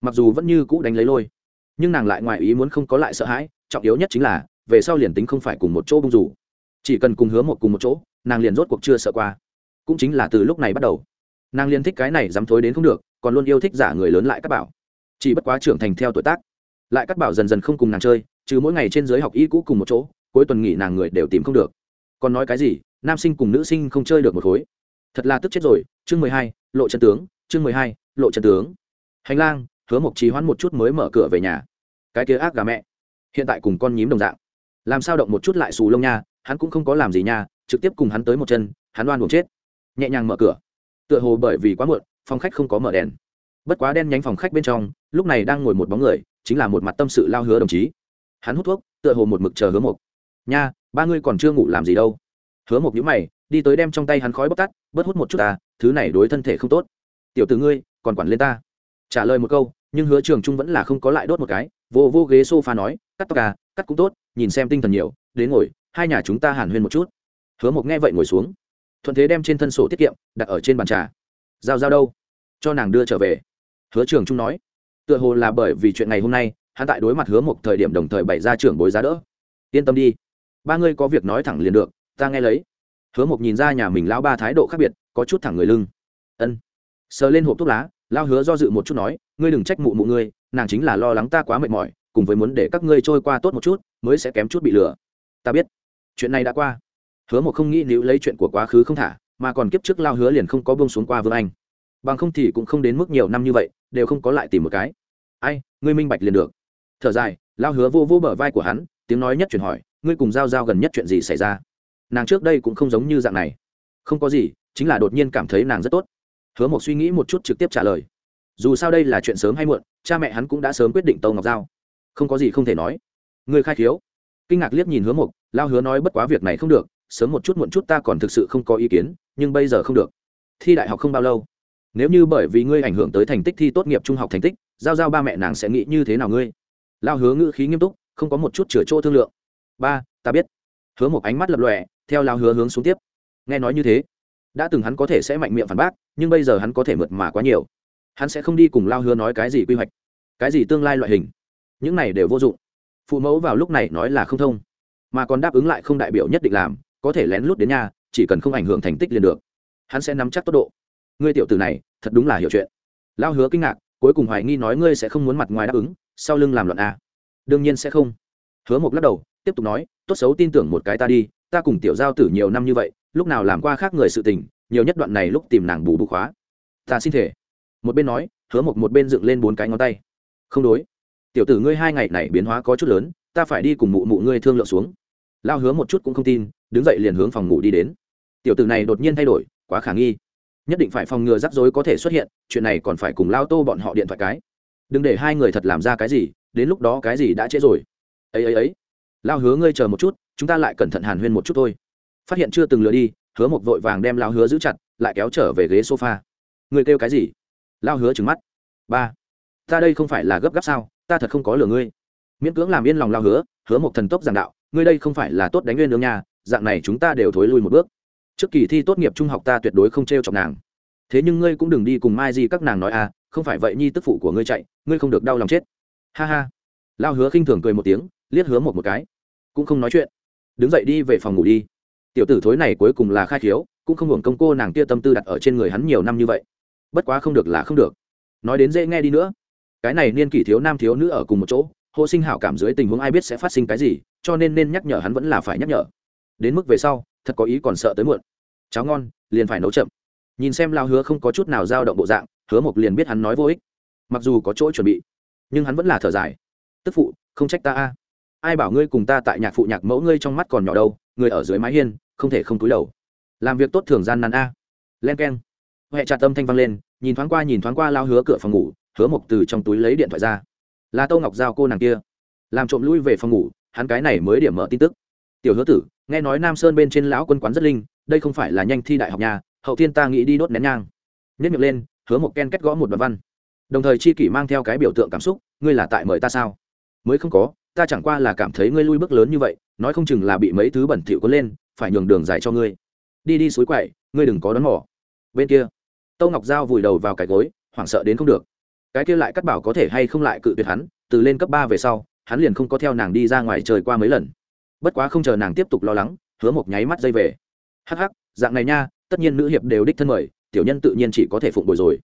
mặc dù vẫn như cũ đánh lấy lôi nhưng nàng lại ngoài ý muốn không có lại sợ hãi, trọng yếu nhất chính là, về sau liền tính không phải cùng một chỗ bung rủ. Chỉ cần cùng hứa một cùng một chỗ, nàng liền rốt cuộc chưa sợ qua. Cũng chính là từ lúc này bắt đầu, nàng liền thích cái này dám thối đến không được, còn luôn yêu thích giả người lớn lại các bảo. Chỉ bất quá trưởng thành theo tuổi tác, lại các bảo dần dần không cùng nàng chơi trừ mỗi ngày trên giới học y cũ cùng một chỗ, cuối tuần nghỉ nàng người đều tìm không được. Còn nói cái gì, nam sinh cùng nữ sinh không chơi được một khối. Thật là tức chết rồi. Chương mười hai, lộ chân tướng, chương mười hai, lộ chân tướng. Hành lang hứa mộc trì hoãn một chút mới mở cửa về nhà. Cái kia ác gà mẹ. Hiện tại cùng con nhím đồng dạng. Làm sao động một chút lại xù lông nha, hắn cũng không có làm gì nha, trực tiếp cùng hắn tới một chân, hắn đoan buồn chết. Nhẹ nhàng mở cửa. Tựa hồ bởi vì quá muộn, phòng khách không có mở đèn. Bất quá đen nhánh phòng khách bên trong, lúc này đang ngồi một bóng người, chính là một mặt tâm sự lao hứa đồng chí. Hắn hút thuốc, tựa hồ một mực chờ hứa mộc. Nha, ba ngươi còn chưa ngủ làm gì đâu. Hứa mộc nhữ mày, đi tới đem trong tay hắn khói bóc tắt, bớt hút một chút ta, thứ này đối thân thể không tốt. Tiểu từ ngươi, còn quản lên ta trả lời một câu, nhưng hứa trường trung vẫn là không có lại đốt một cái, vô vô ghế s o f a nói, cắt tóc à cắt cũng tốt, nhìn xem tinh thần nhiều, đến ngồi, hai nhà chúng ta hàn huyên một chút. Hứa mộc nghe vậy ngồi xuống. Thuận thế đem trên thân sổ tiết kiệm, đặt ở trên bàn trà. Giao giao đâu? Cho nàng đưa trở về. Hứa trường trung nói. Tựa hồ là bởi vì chuyện ngày hôm nay, hắn tại đối mặt hứa mộc thời điểm đồng thời bày ra trưởng bối giá đỡ. Yên tâm đi, ba ngươi có việc nói thẳng liền được, ta nghe lấy. Hứa mộc nhìn ra nhà mình lão ba thái độ khác biệt, có chút thẳng người lưng. Ân. Sờ lên hộp thuốc lá lao hứa do dự một chút nói, ngươi đừng trách mụ mụ ngươi, nàng chính là lo lắng ta quá mệt mỏi, cùng với muốn để các ngươi trôi qua tốt một chút, mới sẽ kém chút bị lừa. Ta biết. Chuyện này đã qua. Hứa một không nghĩ nếu lấy chuyện của quá khứ không thả, mà còn kiếp trước lao hứa liền không có bông xuống qua vương anh. Bằng không thì cũng không đến mức nhiều năm như vậy, đều không có lại tìm một cái. Ai, ngươi minh bạch liền được. Thở dài, lao hứa vô vô bờ vai của hắn, tiếng nói nhất chuyển hỏi, ngươi cùng giao giao gần nhất chuyện gì xảy ra? Nàng trước đây cũng không giống như dạng này. Không có gì, chính là đột nhiên cảm thấy nàng rất tốt hứa một suy nghĩ một chút trực tiếp trả lời. Dù sao đây là chuyện sớm hay muộn, cha mẹ hắn cũng đã sớm quyết định tâu ngọc giao. Không có gì không thể nói. Ngươi khai thiếu kinh ngạc liếc nhìn hứa mộc, lao hứa nói bất quá việc này không được, sớm một chút muộn chút ta còn thực sự không có ý kiến, nhưng bây giờ không được. Thi đại học không bao lâu. Nếu như bởi vì ngươi ảnh hưởng tới thành tích thi tốt nghiệp trung học thành tích, giao giao ba mẹ nàng sẽ nghĩ như thế nào ngươi? Lao hứa ngữ khí nghiêm túc, không có một chút chửa chỗ thương lượng. Ba, ta biết. Hứa một ánh mắt lập lòe, theo lao hứa hướng xuống tiếp. Nghe nói như thế đã từng hắn có thể sẽ mạnh miệng phản bác, nhưng bây giờ hắn có thể mượt mà quá nhiều. Hắn sẽ không đi cùng lao hứa nói cái gì quy hoạch, cái gì tương lai loại hình. Những này đều vô dụng. Phụ mẫu vào lúc này nói là không thông, mà còn đáp ứng lại không đại biểu nhất định làm, có thể lén lút đến nhà, chỉ cần không ảnh hưởng thành tích liền được. Hắn sẽ nắm chắc tốc độ. Ngươi tiểu tử này, thật đúng là hiểu chuyện. Lao hứa kinh ngạc, cuối cùng hoài nghi nói ngươi sẽ không muốn mặt ngoài đáp ứng, sau lưng làm loạn a đương nhiên sẽ không. Hứa một lắc đầu, tiếp tục nói, tốt xấu tin tưởng một cái ta đi, ta cùng tiểu giao tử nhiều năm như vậy lúc nào làm qua khác người sự tình, nhiều nhất đoạn này lúc tìm nàng bù bù khóa. Ta xin thể một bên nói, hứa một một bên dựng lên bốn cái ngón tay. Không đối. Tiểu tử ngươi hai ngày này biến hóa có chút lớn, ta phải đi cùng mụ mụ ngươi thương lượng xuống. Lao hứa một chút cũng không tin, đứng dậy liền hướng phòng ngủ đi đến. Tiểu tử này đột nhiên thay đổi, quá khả nghi. Nhất định phải phòng ngừa rắc rối có thể xuất hiện, chuyện này còn phải cùng lao tô bọn họ điện thoại cái. Đừng để hai người thật làm ra cái gì, đến lúc đó cái gì đã trễ rồi. Ấy ấy ấy. Lao hứa ngươi chờ một chút, chúng ta lại cẩn thận hàn huyên một chút thôi phát hiện chưa từng lừa đi, hứa một vội vàng đem lao hứa giữ chặt, lại kéo trở về ghế sofa. Người kêu cái gì? Lao hứa trừng mắt. Ba, ta đây không phải là gấp gáp sao? Ta thật không có lừa ngươi. Miễn cưỡng làm yên lòng lao hứa hứa một thần tốc giảng đạo, ngươi đây không phải là tốt đánh nguyên đường nhà dạng này chúng ta đều thối lui một bước. Trước kỳ thi tốt nghiệp trung học ta tuyệt đối không t r e o chọc nàng. Thế nhưng ngươi cũng đừng đi cùng mai gì các nàng nói à không phải vậy nhi tức phụ của ngươi chạy, ngươi không được đau lòng chết. Ha ha. Lao hứa khinh thường cười một tiếng, liếc hứa một một cái. Cũng không nói chuyện. Đứng dậy đi về phòng ngủ đi tiểu tử thối này cuối cùng là khai khiếu, cũng không hưởng công cô nàng kia tâm tư đặt ở trên người hắn nhiều năm như vậy. Bất quá không được là không được. Nói đến dễ nghe đi nữa. Cái này niên kỷ thiếu nam thiếu nữ ở cùng một chỗ hộ sinh hảo cảm dưới tình huống ai biết sẽ phát sinh cái gì, cho nên nên nhắc nhở hắn vẫn là phải nhắc nhở. Đến mức về sau, thật có ý còn sợ tới muộn. Cháo ngon, liền phải nấu chậm. Nhìn xem lao hứa không có chút nào dao động bộ dạng, hứa mộc liền biết hắn nói vô ích. Mặc dù có chỗ chuẩn bị, nhưng hắn vẫn là thở dài. Tức phụ, không trách ta a. Ai bảo ngươi cùng ta tại nhạc phụ nhạc mẫu ngươi trong mắt còn nhỏ đâu, người ở dưới mái hiên không thể không túi đầu. Làm việc tốt thường gian nan a. Len k e n huệ trà tâm thanh vang lên, nhìn thoáng qua, nhìn thoáng qua lao hứa cửa phòng ngủ, hứa mộc từ trong túi lấy điện thoại ra. Là tâu ngọc giao cô nàng kia. Làm trộm lui về phòng ngủ, hắn cái này mới điểm mở tin tức. Tiểu hứa tử, nghe nói nam sơn bên trên lão quân quán rất linh, đây không phải là nhanh thi đại học nhà, hậu thiên ta nghĩ đi đốt nén nhang. Nhất miệng lên, hứa một ken kết gõ một đoạn văn. Đồng thời chi kỷ mang theo cái biểu tượng cảm xúc, ngươi là tại mời ta sao? Mới không có, ta chẳng qua là cảm thấy ngươi lui bước lớn như vậy, nói không chừng là bị mấy thứ bẩn thỉu có lên phải nhường đường dài cho ngươi. Đi đi suối quậy, ngươi đừng có đón mỏ bên kia, tâu ngọc giao vùi đầu vào cái gối, hoảng sợ đến không được. Cái kia lại cắt bảo có thể hay không lại cự tuyệt hắn, từ lên cấp ba về sau, hắn liền không có theo nàng đi ra ngoài trời qua mấy lần. Bất quá không chờ nàng tiếp tục lo lắng, hứa một nháy mắt dây về. Hắc hắc, dạng này nha, tất nhiên nữ hiệp đều đích thân mời, tiểu nhân tự nhiên chỉ có thể phụng bồi rồi.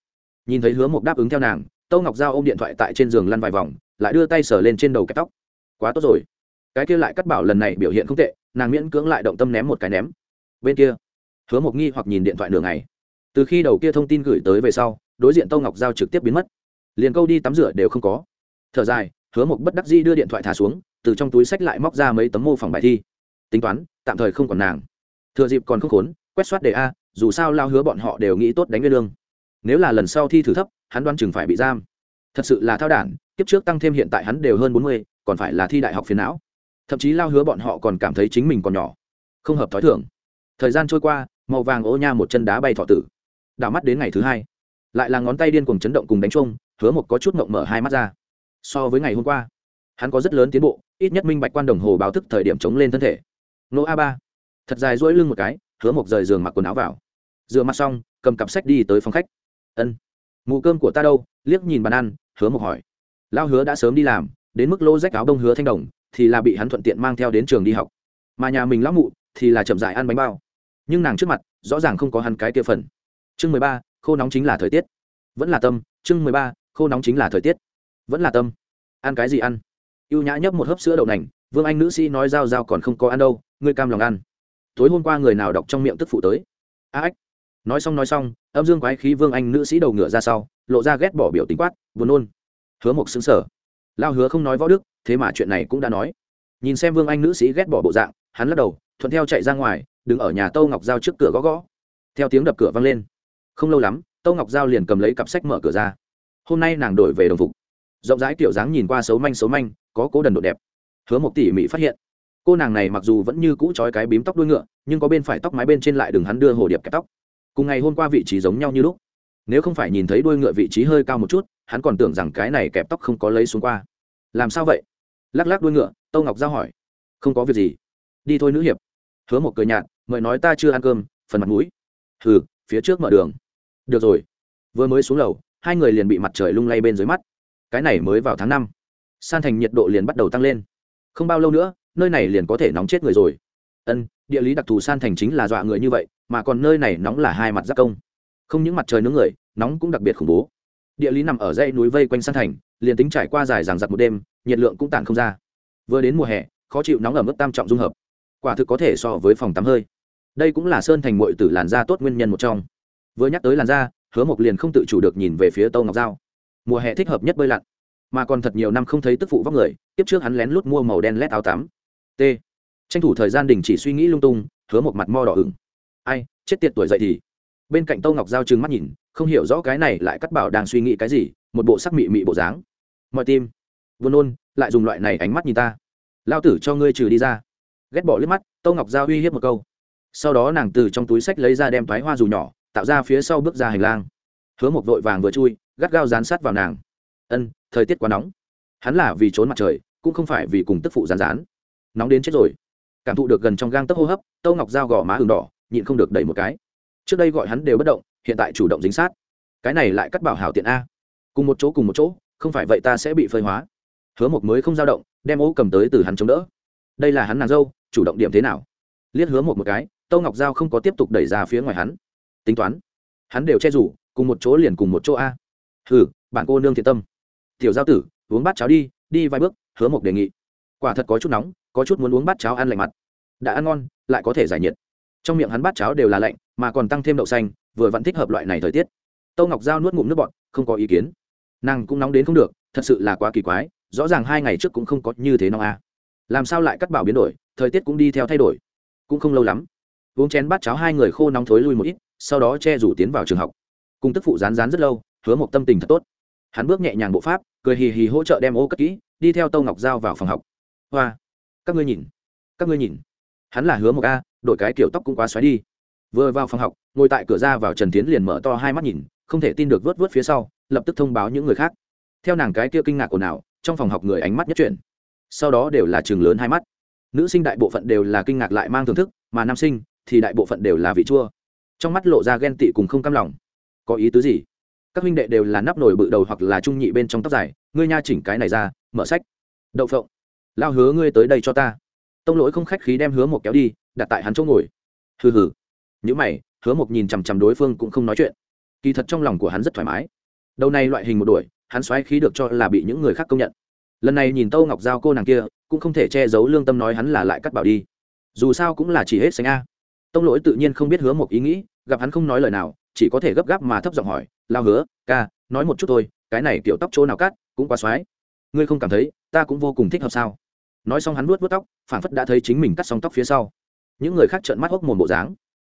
Nhìn thấy hứa một đáp ứng theo nàng, tâu ngọc giao ôm điện thoại tại trên giường lăn vài vòng, lại đưa tay sờ lên trên đầu cái tóc. Quá tốt rồi. Cái kia lại cắt bảo lần này biểu hiện không tệ nàng miễn cưỡng lại động tâm ném một cái ném. Bên kia, hứa một nghi hoặc nhìn điện thoại nửa ngày. Từ khi đầu kia thông tin gửi tới về sau, đối diện tâu ngọc giao trực tiếp biến mất. Liền câu đi tắm rửa đều không có. Thở dài, hứa một bất đắc di đưa điện thoại thả xuống, từ trong túi sách lại móc ra mấy tấm mô phỏng bài thi. Tính toán, tạm thời không còn nàng. Thừa dịp còn không khốn, quét soát đề a, dù sao lao hứa bọn họ đều nghĩ tốt đánh nguyên lương. Nếu là lần sau thi thử thấp, hắn đoan chừng phải bị giam. Thật sự là thao đản, kiếp trước tăng thêm hiện tại hắn đều hơn bốn mươi, còn phải là thi đại học phiền não thậm chí lao hứa bọn họ còn cảm thấy chính mình còn nhỏ. Không hợp t h ó i thưởng thời gian trôi qua, màu vàng ô nha một chân đá bay thọ tử. Đảo mắt đến ngày thứ hai. Lại là ngón tay điên cùng chấn động cùng đánh trông hứa một có chút mộng mở hai mắt ra. So với ngày hôm qua, hắn có rất lớn tiến bộ, ít nhất minh bạch quan đồng hồ báo thức thời điểm chống lên thân thể. Nô a ba. Thật dài duỗi lưng một cái, hứa một rời giường mặc quần áo vào. Rửa mặt xong, cầm cặp sách đi tới phòng khách. Ân mụ cơm của ta đâu? Liếc nhìn bàn ăn, hứa một hỏi. Lao hứa đã sớm đi làm, đến mức lô rách áo đông hứa thanh đồng thì là bị hắn thuận tiện mang theo đến trường đi học. Mà nhà mình lão mụ thì là chậm dại ăn bánh bao. Nhưng nàng trước mặt, rõ ràng không có hắn cái kia phần. Chương mười ba, khô nóng chính là thời tiết. Vẫn là tâm, chương mười ba, khô nóng chính là thời tiết. Vẫn là tâm. Ăn cái gì ăn? Y ê u nhã nhấp một hớp sữa đậu nành, vương anh nữ sĩ nói g i a o g i a o còn không có ăn đâu, ngươi cam lòng ăn. Tối hôm qua người nào đọc trong miệng tức phụ tới? A ếch nói xong nói xong, âm dương quái khí vương anh nữ sĩ đầu ngựa ra sau, lộ ra ghét bỏ biểu tính quát, buồn nôn. Hứa mộc xứng sở lao hứa không nói võ đức thế mà chuyện này cũng đã nói. Nhìn xem vương anh nữ sĩ ghét bỏ bộ dạng, hắn lắc đầu, thuận theo chạy ra ngoài, đứng ở nhà tâu ngọc giao trước cửa gõ gõ. Theo tiếng đập cửa vang lên. Không lâu lắm, tâu ngọc giao liền cầm lấy cặp sách mở cửa ra. Hôm nay nàng đổi về đồng phục. Rộng rãi kiểu dáng nhìn qua xấu manh xấu manh, có cố đần độ đẹp. Hứa một tỉ mỉ phát hiện, cô nàng này mặc dù vẫn như cũ trói cái bím tóc đuôi ngựa, nhưng có bên phải tóc mái bên trên lại đừng hắn đưa hồ điệp kẹp tóc. Cùng ngày hôm qua vị trí giống nhau như lúc. Nếu không phải nhìn thấy đuôi ngựa vị trí hơi cao một chút, hắn còn tưởng rằng cái này kẹp tóc không có lấy xuống qua. Làm sao vậy? Lắc lắc đuôi ngựa, tâu ngọc giao hỏi. Không có việc gì. Đi thôi nữ hiệp. Hứa một cười nhạt, mời nói ta chưa ăn cơm, phần mặt mũi. Hừ, phía trước mở đường. Được rồi. Vừa mới xuống lầu, hai người liền bị mặt trời lung lay bên dưới mắt. Cái này mới vào tháng năm. San thành nhiệt độ liền bắt đầu tăng lên. Không bao lâu nữa, nơi này liền có thể nóng chết người rồi. Ân, địa lý đặc thù san thành chính là dọa người như vậy, mà còn nơi này nóng là hai mặt giác công. Không những mặt trời nướng người, nóng cũng đặc biệt khủng bố. Địa lý nằm ở dãy núi vây quanh san thành, liền tính trải qua dài ràng giặc một đêm nhiệt lượng cũng tản không ra. Vừa đến mùa hè, khó chịu nóng ở mức tam trọng dung hợp. Quả thực có thể so với phòng tắm hơi. Đây cũng là sơn thành mội tử làn da tốt nguyên nhân một trong. Vừa nhắc tới làn da, hứa mộc liền không tự chủ được nhìn về phía tâu ngọc dao mùa hè thích hợp nhất bơi lặn, mà còn thật nhiều năm không thấy tức phụ vóc người tiếp trước hắn lén lút mua màu đen lét áo tắm. T. Tranh thủ thời gian đình chỉ suy nghĩ lung tung, hứa một mặt mo đỏ ửng. Ai, chết tiệt tuổi dậy thì. Bên cạnh tâu ngọc giao trừng mắt nhìn, không hiểu rõ cái này lại cắt bảo đang suy nghĩ cái gì, một bộ sắc mị mị bộ dáng. Mọi tim buồn nôn, lại dùng loại này ánh mắt nhìn ta. Lao tử cho ngươi trừ đi ra. Ghét bỏ liếc mắt, tâu ngọc giao uy hiếp một câu. Sau đó nàng từ trong túi sách lấy ra đem thoái hoa dù nhỏ, tạo ra phía sau bước ra hành lang. Hứa một vội vàng vừa chui, gắt gao dán sát vào nàng. Ân, thời tiết quá nóng. Hắn là vì trốn mặt trời, cũng không phải vì cùng tức phụ rán rán nóng đến chết rồi. Cảm thụ được gần trong gang tấc hô hấp, tâu ngọc dao gò má hừng đỏ, nhịn không được đẩy một cái. Trước đây gọi hắn đều bất động, hiện tại chủ động dính sát. Cái này lại cắt bảo hảo tiện a. Cùng một chỗ cùng một chỗ, không phải vậy ta sẽ bị phơi hóa hứa một mới không dao động, đem ô cầm tới từ hắn chống đỡ. Đây là hắn nàng dâu, chủ động điểm thế nào? Liếc hứa một một cái, tâu ngọc giao không có tiếp tục đẩy ra phía ngoài hắn. Tính toán, hắn đều che rủ, cùng một chỗ liền cùng một chỗ a. Hừ, bạn cô nương thiện tâm. Tiểu giao tử, uống bát cháo đi đi vài bước, hứa một đề nghị. Quả thật có chút nóng, có chút muốn uống bát cháo ăn lạnh mặt. Đã ăn ngon, lại có thể giải nhiệt. Trong miệng hắn bát cháo đều là lạnh, mà còn tăng thêm đậu xanh, vừa vẫn thích hợp loại này thời tiết. Tâu ngọc giao nuốt ngụm nước bọt, không có ý kiến. Nàng cũng nóng đến không được, thật sự là quá kỳ quái rõ ràng hai ngày trước cũng không có như thế nào à làm sao lại cắt bảo biến đổi, thời tiết cũng đi theo thay đổi. Cũng không lâu lắm, uống chén bát cháo hai người khô nóng thối lui một ít, sau đó che rủ tiến vào trường học. Cùng tức phụ rán rán rất lâu, hứa một tâm tình thật tốt. Hắn bước nhẹ nhàng bộ pháp, cười hì hì hỗ trợ đem ô cất kỹ, đi theo tâu ngọc giao vào phòng học. Hoa, các ngươi nhìn, các ngươi nhìn. Hắn là hứa một a đội cái kiểu tóc cũng quá xoáy đi. Vừa vào phòng học, ngồi tại cửa ra vào trần tiến liền mở to hai mắt nhìn, không thể tin được vớt vớt phía sau, lập tức thông báo những người khác. Theo nàng cái kia kinh ngạc ồn ào trong phòng học người ánh mắt nhất chuyển. Sau đó đều là trường lớn hai mắt. Nữ sinh đại bộ phận đều là kinh ngạc lại mang thưởng thức, mà nam sinh thì đại bộ phận đều là vị chua. Trong mắt lộ ra ghen tị cùng không cam lòng. Có ý tứ gì? Các huynh đệ đều là nắp nổi bự đầu hoặc là trung nhị bên trong tóc dài, ngươi nha chỉnh cái này ra, mở sách. Đậu phộng. Lao hứa ngươi tới đây cho ta. Tông lỗi không khách khí đem hứa một kéo đi, đặt tại hắn chỗ ngồi. Hừ hừ. Những mày, hứa một nhìn chằm chằm đối phương cũng không nói chuyện. Kỳ thật trong lòng của hắn rất thoải mái. Đầu này loại hình một đuổi hắn xoáy khí được cho là bị những người khác công nhận. Lần này nhìn tâu ngọc giao cô nàng kia, cũng không thể che giấu lương tâm nói hắn là lại cắt bảo đi. Dù sao cũng là chỉ hết sánh a. Tông lỗi tự nhiên không biết hứa một ý nghĩ, gặp hắn không nói lời nào, chỉ có thể gấp gáp mà thấp giọng hỏi, lao hứa, ca, nói một chút thôi, cái này kiểu tóc chỗ nào cắt, cũng quá xoáy. Ngươi không cảm thấy, ta cũng vô cùng thích hợp sao? Nói xong hắn vuốt vuốt tóc phản phất đã thấy chính mình cắt xong tóc phía sau. Những người khác trợn mắt hốc mồm bộ dáng.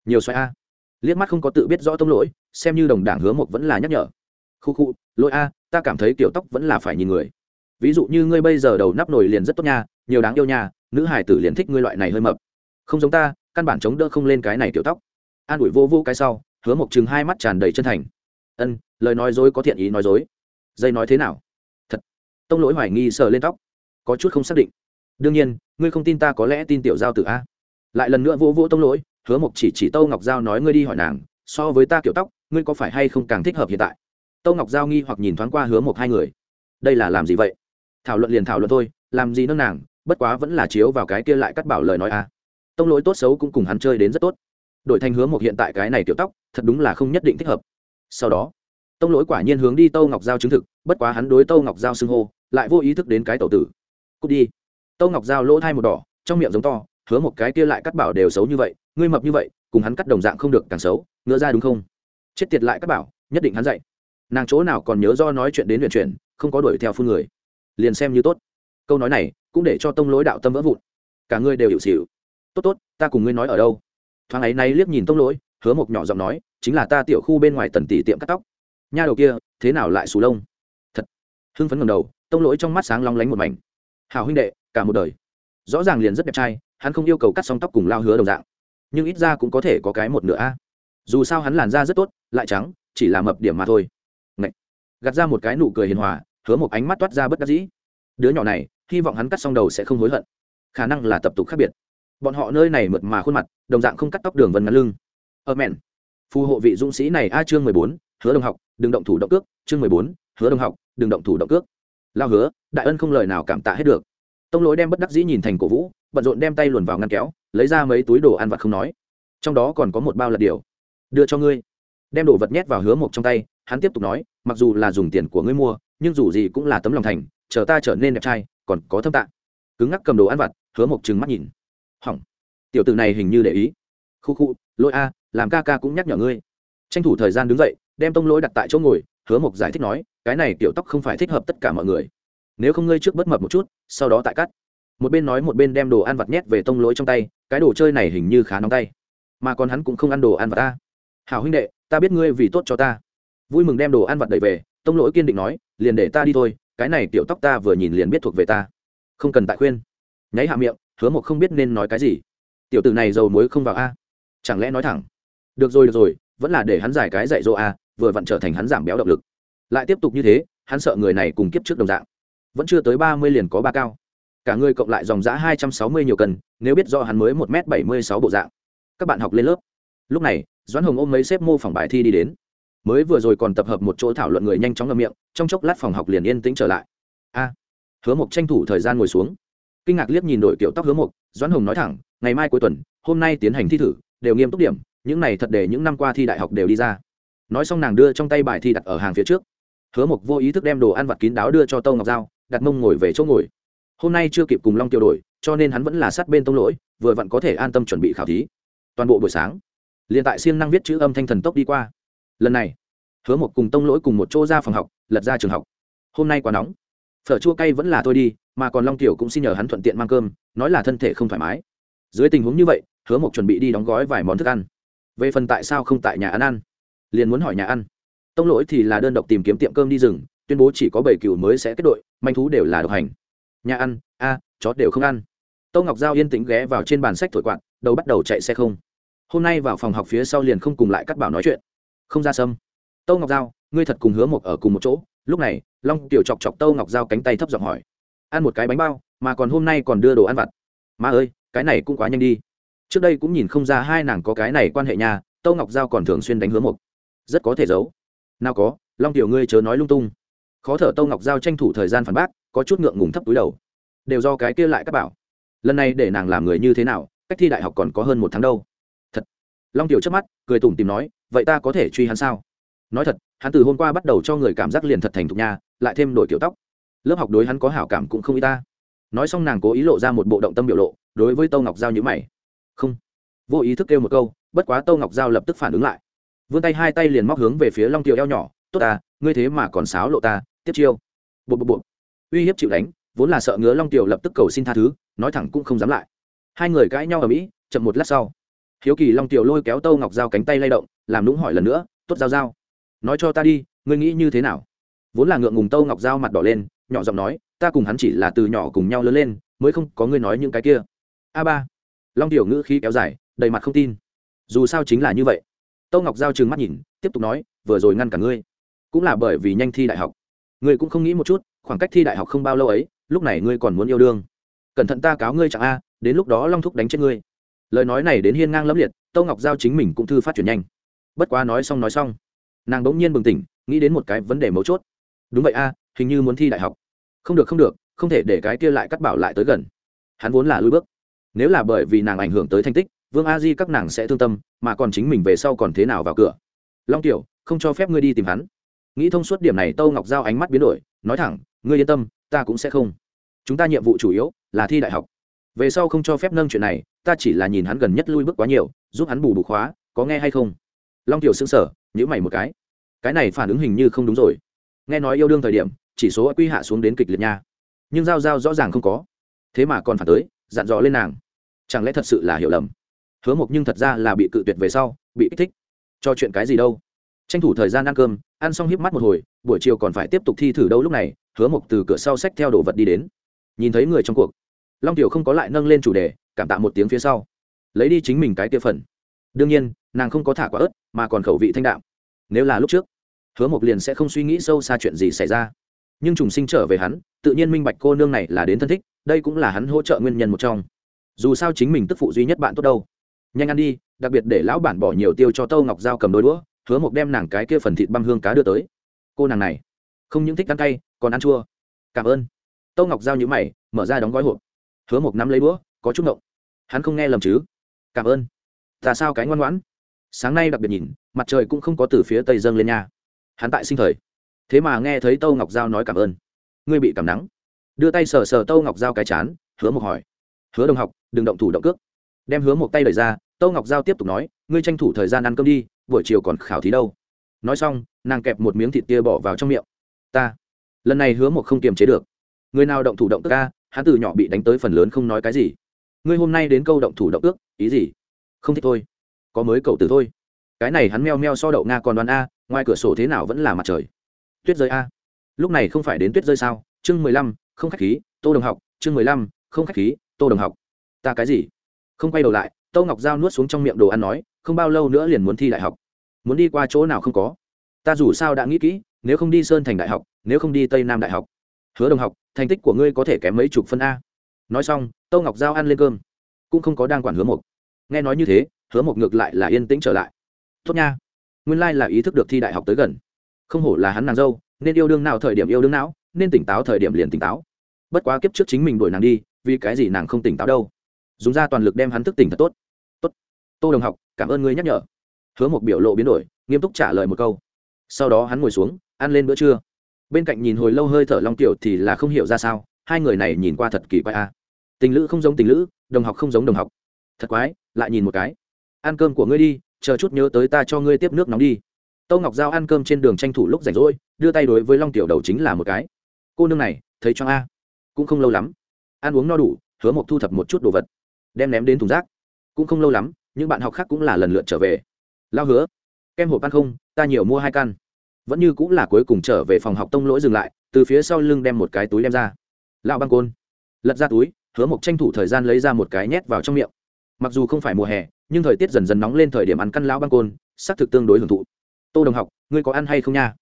Nhiều xoáy a. Liếc mắt không có tự biết rõ tông lỗi, xem như đồng đảng hứa một vẫn là nhắc nhở. Khu khu, lỗi a ta cảm thấy kiểu tóc vẫn là phải nhìn người. Ví dụ như ngươi bây giờ đầu nắp nổi liền rất tốt nha, nhiều đáng yêu nha, nữ hải tử liền thích ngươi loại này hơi mập. Không giống ta, căn bản chống đỡ không lên cái này kiểu tóc. An ủi vô vô cái sau, hứa mộc chừng hai mắt tràn đầy chân thành. Ân, lời nói dối có thiện ý nói dối. Dây nói thế nào? Thật. Tông lỗi hoài nghi sờ lên tóc. Có chút không xác định. Đương nhiên, ngươi không tin ta có lẽ tin tiểu giao tử a. Lại lần nữa vô vô tông lỗi, hứa mộc chỉ chỉ tâu ngọc giao nói ngươi đi hỏi nàng, so với ta kiểu tóc, ngươi có phải hay không càng thích hợp hiện tại? Tâu ngọc giao nghi hoặc nhìn thoáng qua hứa một hai người. Đây là làm gì vậy? Thảo luận liền thảo luận thôi, làm gì nâng nàng, bất quá vẫn là chiếu vào cái kia lại cắt bảo lời nói a. Tông lỗi tốt xấu cũng cùng hắn chơi đến rất tốt. Đổi thành hứa một hiện tại cái này kiểu tóc, thật đúng là không nhất định thích hợp. Sau đó, tông lỗi quả nhiên hướng đi tâu ngọc giao chứng thực, bất quá hắn đối tâu ngọc giao xưng hô, lại vô ý thức đến cái tẩu tử. Cút đi. Tâu ngọc giao lỗ thai một đỏ, trong miệng giống to, hứa một cái kia lại cắt bảo đều xấu như vậy, ngươi mập như vậy, cùng hắn cắt đồng dạng không được càng xấu ngựa ra đúng không? Chết tiệt lại cắt bảo, nhất định hắn dạy nàng chỗ nào còn nhớ do nói chuyện đến luyện chuyển, không có đuổi theo phương người. Liền xem như tốt. Câu nói này cũng để cho tông lỗi đạo tâm vỡ vụn. Cả ngươi đều hiệu xịu tốt tốt, ta cùng ngươi nói ở đâu? Thoáng ấy nay liếc nhìn tông lỗi, hứa một nhỏ giọng nói, chính là ta tiểu khu bên ngoài tần tỷ tiệm cắt tóc. Nha đầu kia, thế nào lại xù lông? Thật. Hưng phấn ngầm đầu, tông lỗi trong mắt sáng long lánh một mảnh. Hào huynh đệ, cả một đời. Rõ ràng liền rất đẹp trai, hắn không yêu cầu cắt xong tóc cùng lao hứa đồng dạng. Nhưng ít ra cũng có thể có cái một nửa a. Dù sao hắn làn da rất tốt, lại trắng, chỉ là mập điểm mà thôi gạt ra một cái nụ cười hiền hòa, hứa một ánh mắt toát ra bất đắc dĩ. Đứa nhỏ này, hy vọng hắn cắt xong đầu sẽ không hối hận. Khả năng là tập tục khác biệt. Bọn họ nơi này mượt mà khuôn mặt, đồng dạng không cắt tóc đường vân ngắn lưng. Ơ mẹn. Phù hộ vị dũng sĩ này a chương mười bốn, hứa đồng học, đừng động thủ động cước. Chương mười bốn, hứa đồng học, đừng động thủ động cước. Lao hứa, đại ân không lời nào cảm tạ hết được. Tông lối đem bất đắc dĩ nhìn thành cổ vũ, bận rộn đem tay luồn vào ngăn kéo, lấy ra mấy túi đồ ăn vặt không nói. Trong đó còn có một bao lật điều. Đưa cho ngươi. Đem đồ vật nhét vào hứa mộc trong tay hắn tiếp tục nói, mặc dù là dùng tiền của ngươi mua, nhưng dù gì cũng là tấm lòng thành, chờ ta trở nên đẹp trai, còn có thâm tạng cứng ngắc cầm đồ ăn vặt, hứa mộc trừng mắt nhìn. Hỏng. Tiểu tử này hình như để ý. Khu khu, lỗi a, làm ca ca cũng nhắc nhở ngươi. Tranh thủ thời gian đứng dậy, đem tông lỗi đặt tại chỗ ngồi, hứa mộc giải thích nói, cái này tiểu tóc không phải thích hợp tất cả mọi người. Nếu không ngươi trước bất mập một chút, sau đó tại cắt. Một bên nói một bên đem đồ ăn vặt nhét về tông lỗi trong tay, cái đồ chơi này hình như khá nóng tay. Mà còn hắn cũng không ăn đồ ăn vặt ta. Hảo huynh đệ, ta biết ngươi vì tốt cho ta vui mừng đem đồ ăn vặt đầy về, tông lỗi kiên định nói, liền để ta đi thôi, cái này tiểu tóc ta vừa nhìn liền biết thuộc về ta. Không cần tại khuyên. Nháy hạ miệng, hứa một không biết nên nói cái gì. Tiểu tử này dầu muối không vào a. Chẳng lẽ nói thẳng? Được rồi được rồi, vẫn là để hắn giải cái dạy dỗ a, vừa vặn trở thành hắn giảm béo động lực. Lại tiếp tục như thế, hắn sợ người này cùng kiếp trước đồng dạng. Vẫn chưa tới ba mươi liền có ba cao. Cả người cộng lại dòng giã hai trăm sáu mươi nhiều cân, nếu biết do hắn mới một m bảy mươi sáu bộ dạng. Các bạn học lên lớp. Lúc này, doãn hồng ôm mấy xếp mô phỏng bài thi đi đến mới vừa rồi còn tập hợp một chỗ thảo luận người nhanh chóng ngậm miệng, trong chốc lát phòng học liền yên tĩnh trở lại. A, hứa mộc tranh thủ thời gian ngồi xuống. Kinh ngạc liếc nhìn đội kiểu tóc hứa mộc, doãn hồng nói thẳng, ngày mai cuối tuần, hôm nay tiến hành thi thử, đều nghiêm túc điểm, những này thật để những năm qua thi đại học đều đi ra. Nói xong nàng đưa trong tay bài thi đặt ở hàng phía trước. Hứa mộc vô ý thức đem đồ ăn vặt kín đáo đưa cho tâu ngọc giao, đặt mông ngồi về chỗ ngồi. Hôm nay chưa kịp cùng long tiêu đổi, cho nên hắn vẫn là sát bên tông lỗi, vừa vặn có thể an tâm chuẩn bị khảo thí. Toàn bộ buổi sáng, liền tại siêng năng viết chữ âm thanh thần tốc đi qua lần này, hứa một cùng tông lỗi cùng một chỗ ra phòng học, lật ra trường học. Hôm nay quá nóng. Phở chua cay vẫn là thôi đi, mà còn long tiểu cũng xin nhờ hắn thuận tiện mang cơm, nói là thân thể không thoải mái. Dưới tình huống như vậy, hứa một chuẩn bị đi đóng gói vài món thức ăn. Về phần tại sao không tại nhà ăn ăn, liền muốn hỏi nhà ăn. Tông lỗi thì là đơn độc tìm kiếm tiệm cơm đi rừng, tuyên bố chỉ có bảy cựu mới sẽ kết đội, manh thú đều là độc hành. Nhà ăn, a, chó đều không ăn. Tâu ngọc giao yên tĩnh ghé vào trên bàn sách thổi quạt, đầu bắt đầu chạy xe không. Hôm nay vào phòng học phía sau liền không cùng lại cắt bảo nói chuyện không ra sâm. Tâu ngọc giao, ngươi thật cùng hứa một ở cùng một chỗ. Lúc này, long tiểu chọc chọc tâu ngọc giao cánh tay thấp giọng hỏi. Ăn một cái bánh bao, mà còn hôm nay còn đưa đồ ăn vặt. Má ơi, cái này cũng quá nhanh đi. Trước đây cũng nhìn không ra hai nàng có cái này quan hệ nhà tâu ngọc giao còn thường xuyên đánh hứa một rất có thể giấu. Nào có, long tiểu ngươi chớ nói lung tung. Khó thở tâu ngọc giao tranh thủ thời gian phản bác, có chút ngượng ngùng thấp túi đầu. Đều do cái kia lại các bảo. Lần này để nàng làm người như thế nào, cách thi đại học còn có hơn một tháng đâu long tiểu chớp mắt, cười tủm tìm nói, vậy ta có thể truy hắn sao? Nói thật, hắn từ hôm qua bắt đầu cho người cảm giác liền thật thành thục nhà lại thêm đổi kiểu tóc. Lớp học đối hắn có hảo cảm cũng không y ta. Nói xong nàng cố ý lộ ra một bộ động tâm biểu lộ, đối với tâu ngọc giao nhữ mày. Không. Vô ý thức kêu một câu, bất quá tâu ngọc giao lập tức phản ứng lại. Vươn tay hai tay liền móc hướng về phía long tiểu eo nhỏ, tốt ta, ngươi thế mà còn sáo lộ ta, tiếp chiêu. Bộ bộ bộ uy hiếp chịu đánh, vốn là sợ ngứa long tiểu lập tức cầu xin tha thứ, nói thẳng cũng không dám lại. Hai người cãi nhau ở mỹ, chậm một lát sau hiếu kỳ long tiểu lôi kéo tâu ngọc giao cánh tay lay động, làm lũng hỏi lần nữa, tốt giao giao, nói cho ta đi, ngươi nghĩ như thế nào? Vốn là ngượng ngùng tâu ngọc giao mặt đỏ lên, nhỏ giọng nói, ta cùng hắn chỉ là từ nhỏ cùng nhau lớn lên, mới không có ngươi nói những cái kia. A ba. Long tiểu ngữ khí kéo dài, đầy mặt không tin. Dù sao chính là như vậy. Tâu ngọc giao trừng mắt nhìn, tiếp tục nói, vừa rồi ngăn cả ngươi, cũng là bởi vì nhanh thi đại học. Ngươi cũng không nghĩ một chút, khoảng cách thi đại học không bao lâu ấy, lúc này ngươi còn muốn yêu đương. Cẩn thận ta cáo ngươi chẳng a, đến lúc đó long thúc đánh chết ngươi lời nói này đến hiên ngang lẫm liệt, tâu ngọc giao chính mình cũng thư phát triển nhanh. Bất quá nói xong nói xong, nàng bỗng nhiên bừng tỉnh, nghĩ đến một cái vấn đề mấu chốt. Đúng vậy a, hình như muốn thi đại học. Không được không được, không thể để cái kia lại cắt bảo lại tới gần. Hắn vốn là lui bước. Nếu là bởi vì nàng ảnh hưởng tới thành tích, vương a di các nàng sẽ thương tâm, mà còn chính mình về sau còn thế nào vào cửa? Long tiểu, không cho phép ngươi đi tìm hắn. Nghĩ thông suốt điểm này, tâu ngọc giao ánh mắt biến đổi, nói thẳng, ngươi yên tâm, ta cũng sẽ không. Chúng ta nhiệm vụ chủ yếu là thi đại học. Về sau không cho phép nâng chuyện này ta chỉ là nhìn hắn gần nhất lui bước quá nhiều, giúp hắn bù bù khóa, có nghe hay không? Long tiểu xứng sở nhữ mày một cái. Cái này phản ứng hình như không đúng rồi. Nghe nói yêu đương thời điểm, chỉ số quy hạ xuống đến kịch liệt nha. Nhưng giao giao rõ ràng không có. Thế mà còn phản tới, dặn dò lên nàng. Chẳng lẽ thật sự là hiểu lầm? Hứa mộc nhưng thật ra là bị cự tuyệt về sau, bị kích thích. Cho chuyện cái gì đâu? Tranh thủ thời gian ăn cơm, ăn xong híp mắt một hồi, buổi chiều còn phải tiếp tục thi thử đâu lúc này, hứa mộc từ cửa sau sách theo đồ vật đi đến. Nhìn thấy người trong cuộc, long tiểu không có lại nâng lên chủ đề cảm tạ một tiếng phía sau. Lấy đi chính mình cái kia phần. Đương nhiên, nàng không có thả quả ớt, mà còn khẩu vị thanh đạm. Nếu là lúc trước, hứa mộc liền sẽ không suy nghĩ sâu xa chuyện gì xảy ra. Nhưng trùng sinh trở về hắn, tự nhiên minh bạch cô nương này là đến thân thích, đây cũng là hắn hỗ trợ nguyên nhân một trong. Dù sao chính mình tức phụ duy nhất bạn tốt đâu. Nhanh ăn đi, đặc biệt để lão bản bỏ nhiều tiêu cho tâu ngọc g cầm đôi đũa, hứa mộc đem nàng cái kia phần thịt băm hương cá đưa tới. Cô nàng này, không những thích ăn cay, còn ăn chua. Cảm ơn. Tâu ngọc giao nhữ mày, mở ra đóng gói hộp. Hứa mộc nắm lấy đũa có chút ngộng. Hắn không nghe lầm chứ? Cảm ơn. Ta sao cái ngoan ngoãn? Sáng nay đặc biệt nhìn, mặt trời cũng không có từ phía tây dâng lên nha. Hắn tại sinh thời. Thế mà nghe thấy tâu ngọc giao nói cảm ơn. Ngươi bị cảm nắng. Đưa tay sờ sờ tâu ngọc giao cái chán, hứa một hỏi. Hứa đồng học, đừng động thủ động cước. Đem hứa một tay đẩy ra, tâu ngọc giao tiếp tục nói, ngươi tranh thủ thời gian ăn cơm đi, buổi chiều còn khảo thí đâu. Nói xong, nàng kẹp một miếng thịt kia bỏ vào trong miệng. Ta. Lần này hứa một không kiềm chế được. Người nào động thủ động ước ca hắn từ nhỏ bị đánh tới phần lớn không nói cái gì ngươi hôm nay đến câu động thủ động ước, ý gì? Không thích thôi. Có mới cậu từ thôi. Cái này hắn meo meo so đậu nga còn đoàn a, ngoài cửa sổ thế nào vẫn là mặt trời. Tuyết rơi a. Lúc này không phải đến tuyết rơi sao? Chương mười lăm, không khách khí, tô đồng học. Chương mười lăm, không khách khí, tô đồng học. Ta cái gì? Không quay đầu lại, Tô ngọc giao nuốt xuống trong miệng đồ ăn nói, không bao lâu nữa liền muốn thi đại học. Muốn đi qua chỗ nào không có? Ta dù sao đã nghĩ kỹ, nếu không đi sơn thành đại học, nếu không đi tây nam đại học. Hứa đồng học, thành tích của ngươi có thể kém mấy chục phân a nói xong, tâu ngọc giao ăn lên cơm. Cũng không có đang quản hứa mộc. Nghe nói như thế, hứa mộc ngược lại là yên tĩnh trở lại. Tốt nha. Nguyên lai là ý thức được thi đại học tới gần. Không hổ là hắn nàng dâu, nên yêu đương nào thời điểm yêu đương não nên tỉnh táo thời điểm liền tỉnh táo. Bất quá kiếp trước chính mình đuổi nàng đi, vì cái gì nàng không tỉnh táo đâu? Dùng ra toàn lực đem hắn thức tỉnh thật tốt. Tốt. Tô đồng học, cảm ơn ngươi nhắc nhở. Hứa một biểu lộ biến đổi, nghiêm túc trả lời một câu. Sau đó hắn ngồi xuống, ăn lên bữa trưa. Bên cạnh nhìn hồi lâu hơi thở long tiểu thì là không hiểu ra sao, hai người này nhìn qua thật kỳ quái a tình lữ không giống tình lữ, đồng học không giống đồng học. Thật quái, lại nhìn một cái. Ăn cơm của ngươi đi, chờ chút nhớ tới ta cho ngươi tiếp nước nóng đi. Tâu ngọc giao ăn cơm trên đường tranh thủ lúc rảnh rỗi, đưa tay đối với long tiểu đầu chính là một cái. Cô nương này, thấy cho a. Cũng không lâu lắm. Ăn uống no đủ, hứa mộc thu thập một chút đồ vật. Đem ném đến thùng rác. Cũng không lâu lắm, những bạn học khác cũng là lần lượt trở về. Lao hứa, kem hộp ăn không, ta nhiều mua hai căn. Vẫn như cũng là cuối cùng trở về phòng học tông lỗi dừng lại, từ phía sau lưng đem một cái túi đem ra. Lão băng côn. Lật ra túi hứa mộc tranh thủ thời gian lấy ra một cái nhét vào trong miệng. Mặc dù không phải mùa hè, nhưng thời tiết dần dần nóng lên thời điểm ăn căn lão băng côn, xác thực tương đối hưởng thụ. Tô đồng học, ngươi có ăn hay không nha?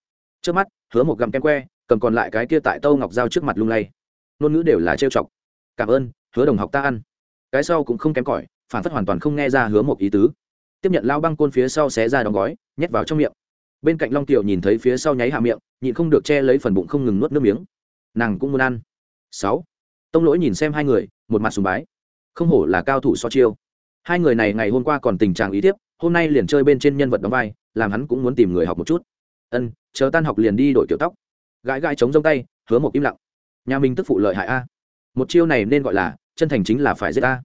Trước mắt, hứa một gặm kem que, cầm còn lại cái kia tại tâu ngọc dao trước mặt lung lay. Ngôn ngữ đều là trêu chọc. Cảm ơn, hứa đồng học ta ăn. Cái sau cũng không kém cỏi, phản phất hoàn toàn không nghe ra hứa một ý tứ. Tiếp nhận lao băng côn phía sau xé ra đóng gói, nhét vào trong miệng. Bên cạnh long tiểu nhìn thấy phía sau nháy hạ miệng, nhịn không được che lấy phần bụng không ngừng nuốt nước miếng. Nàng cũng muốn ăn. Sáu tông lỗi nhìn xem hai người, một mặt sùng bái. Không hổ là cao thủ so chiêu. Hai người này ngày hôm qua còn tình trạng ý tiếp hôm nay liền chơi bên trên nhân vật đóng vai, làm hắn cũng muốn tìm người học một chút. Ân, chờ tan học liền đi đổi kiểu tóc. Gãi gãi chống rông tay, hứa một im lặng. Nhà mình tức phụ lợi hại a. Một chiêu này nên gọi là, chân thành chính là phải giết ta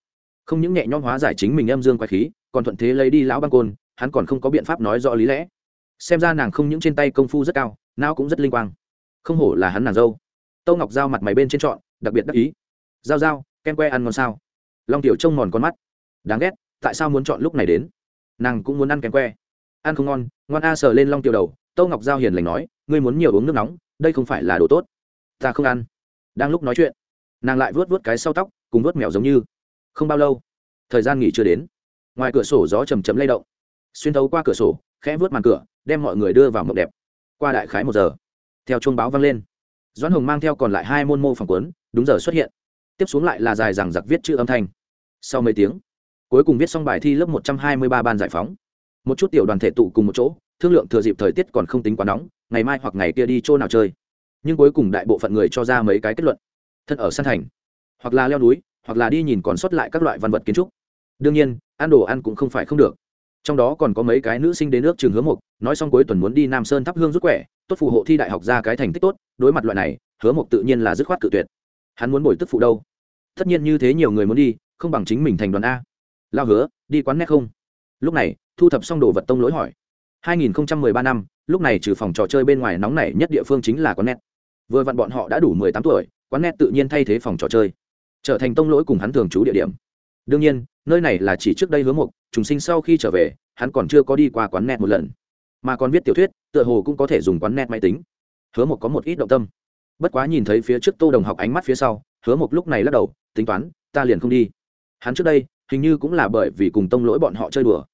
không những nhẹ nhõm hóa giải chính mình âm dương quái khí, còn thuận thế lấy đi lão băng côn, hắn còn không có biện pháp nói rõ lý lẽ. Xem ra nàng không những trên tay công phu rất cao, não cũng rất linh quang. Không hổ là hắn nàng dâu. Tâu ngọc giao mặt mày bên trên trọn đặc biệt đắc ý. Giao giao, kem que ăn ngon sao? Long tiểu trông mòn con mắt. Đáng ghét, tại sao muốn chọn lúc này đến? Nàng cũng muốn ăn kem que. Ăn không ngon, ngoan a sờ lên long tiểu đầu, tâu ngọc giao hiền lành nói, ngươi muốn nhiều uống nước nóng, đây không phải là đồ tốt. Ta không ăn. Đang lúc nói chuyện, nàng lại vớt vớt cái sau tóc, cùng vớt mèo giống như. Không bao lâu, thời gian nghỉ chưa đến. Ngoài cửa sổ gió chầm chấm lay động. Xuyên thấu qua cửa sổ, khẽ vớt màn cửa, đem mọi người đưa vào mộng đẹp. Qua đại khái một giờ, theo chuông báo vang lên. Doãn hồng mang theo còn lại hai môn mô phỏng quấn đúng giờ xuất hiện. Tiếp xuống lại là dài rằng giặc viết chữ âm thanh. Sau mấy tiếng, cuối cùng viết xong bài thi lớp một trăm hai mươi ba ban giải phóng. Một chút tiểu đoàn thể tụ cùng một chỗ, thương lượng thừa dịp thời tiết còn không tính quá nóng, ngày mai hoặc ngày kia đi chỗ nào chơi. Nhưng cuối cùng đại bộ phận người cho ra mấy cái kết luận. Thân ở sân thành, hoặc là leo núi, hoặc là đi nhìn còn sót lại các loại văn vật kiến trúc. Đương nhiên, ăn đồ ăn cũng không phải không được. Trong đó còn có mấy cái nữ sinh đến nước trường hứa mục nói xong cuối tuần muốn đi nam sơn thắp hương rút quẻ, tốt phù hộ thi đại học ra cái thành tích tốt, đối mặt loại này, hứa mục tự nhiên là dứt khoát cự tuyệt hắn muốn bồi tức phụ đâu? Tất nhiên như thế nhiều người muốn đi, không bằng chính mình thành đoàn a. Lao hứa, đi quán nét không? Lúc này, thu thập xong đồ vật tông lỗi hỏi. 2013 năm, lúc này trừ phòng trò chơi bên ngoài nóng nảy nhất địa phương chính là quán nét vừa vặn bọn họ đã đủ 18 tuổi, quán nét tự nhiên thay thế phòng trò chơi. Trở thành tông lỗi cùng hắn thường trú địa điểm. Đương nhiên, nơi này là chỉ trước đây hứa mục, trùng sinh sau khi trở về, hắn còn chưa có đi qua quán net một lần. Mà còn viết tiểu thuyết, tựa hồ cũng có thể dùng quán net máy tính. Hứa mục có một ít động tâm bất quá nhìn thấy phía trước tô đồng học ánh mắt phía sau, hứa một lúc này lắc đầu, tính toán, ta liền không đi. Hắn trước đây, hình như cũng là bởi vì cùng tông lỗi bọn họ chơi đùa,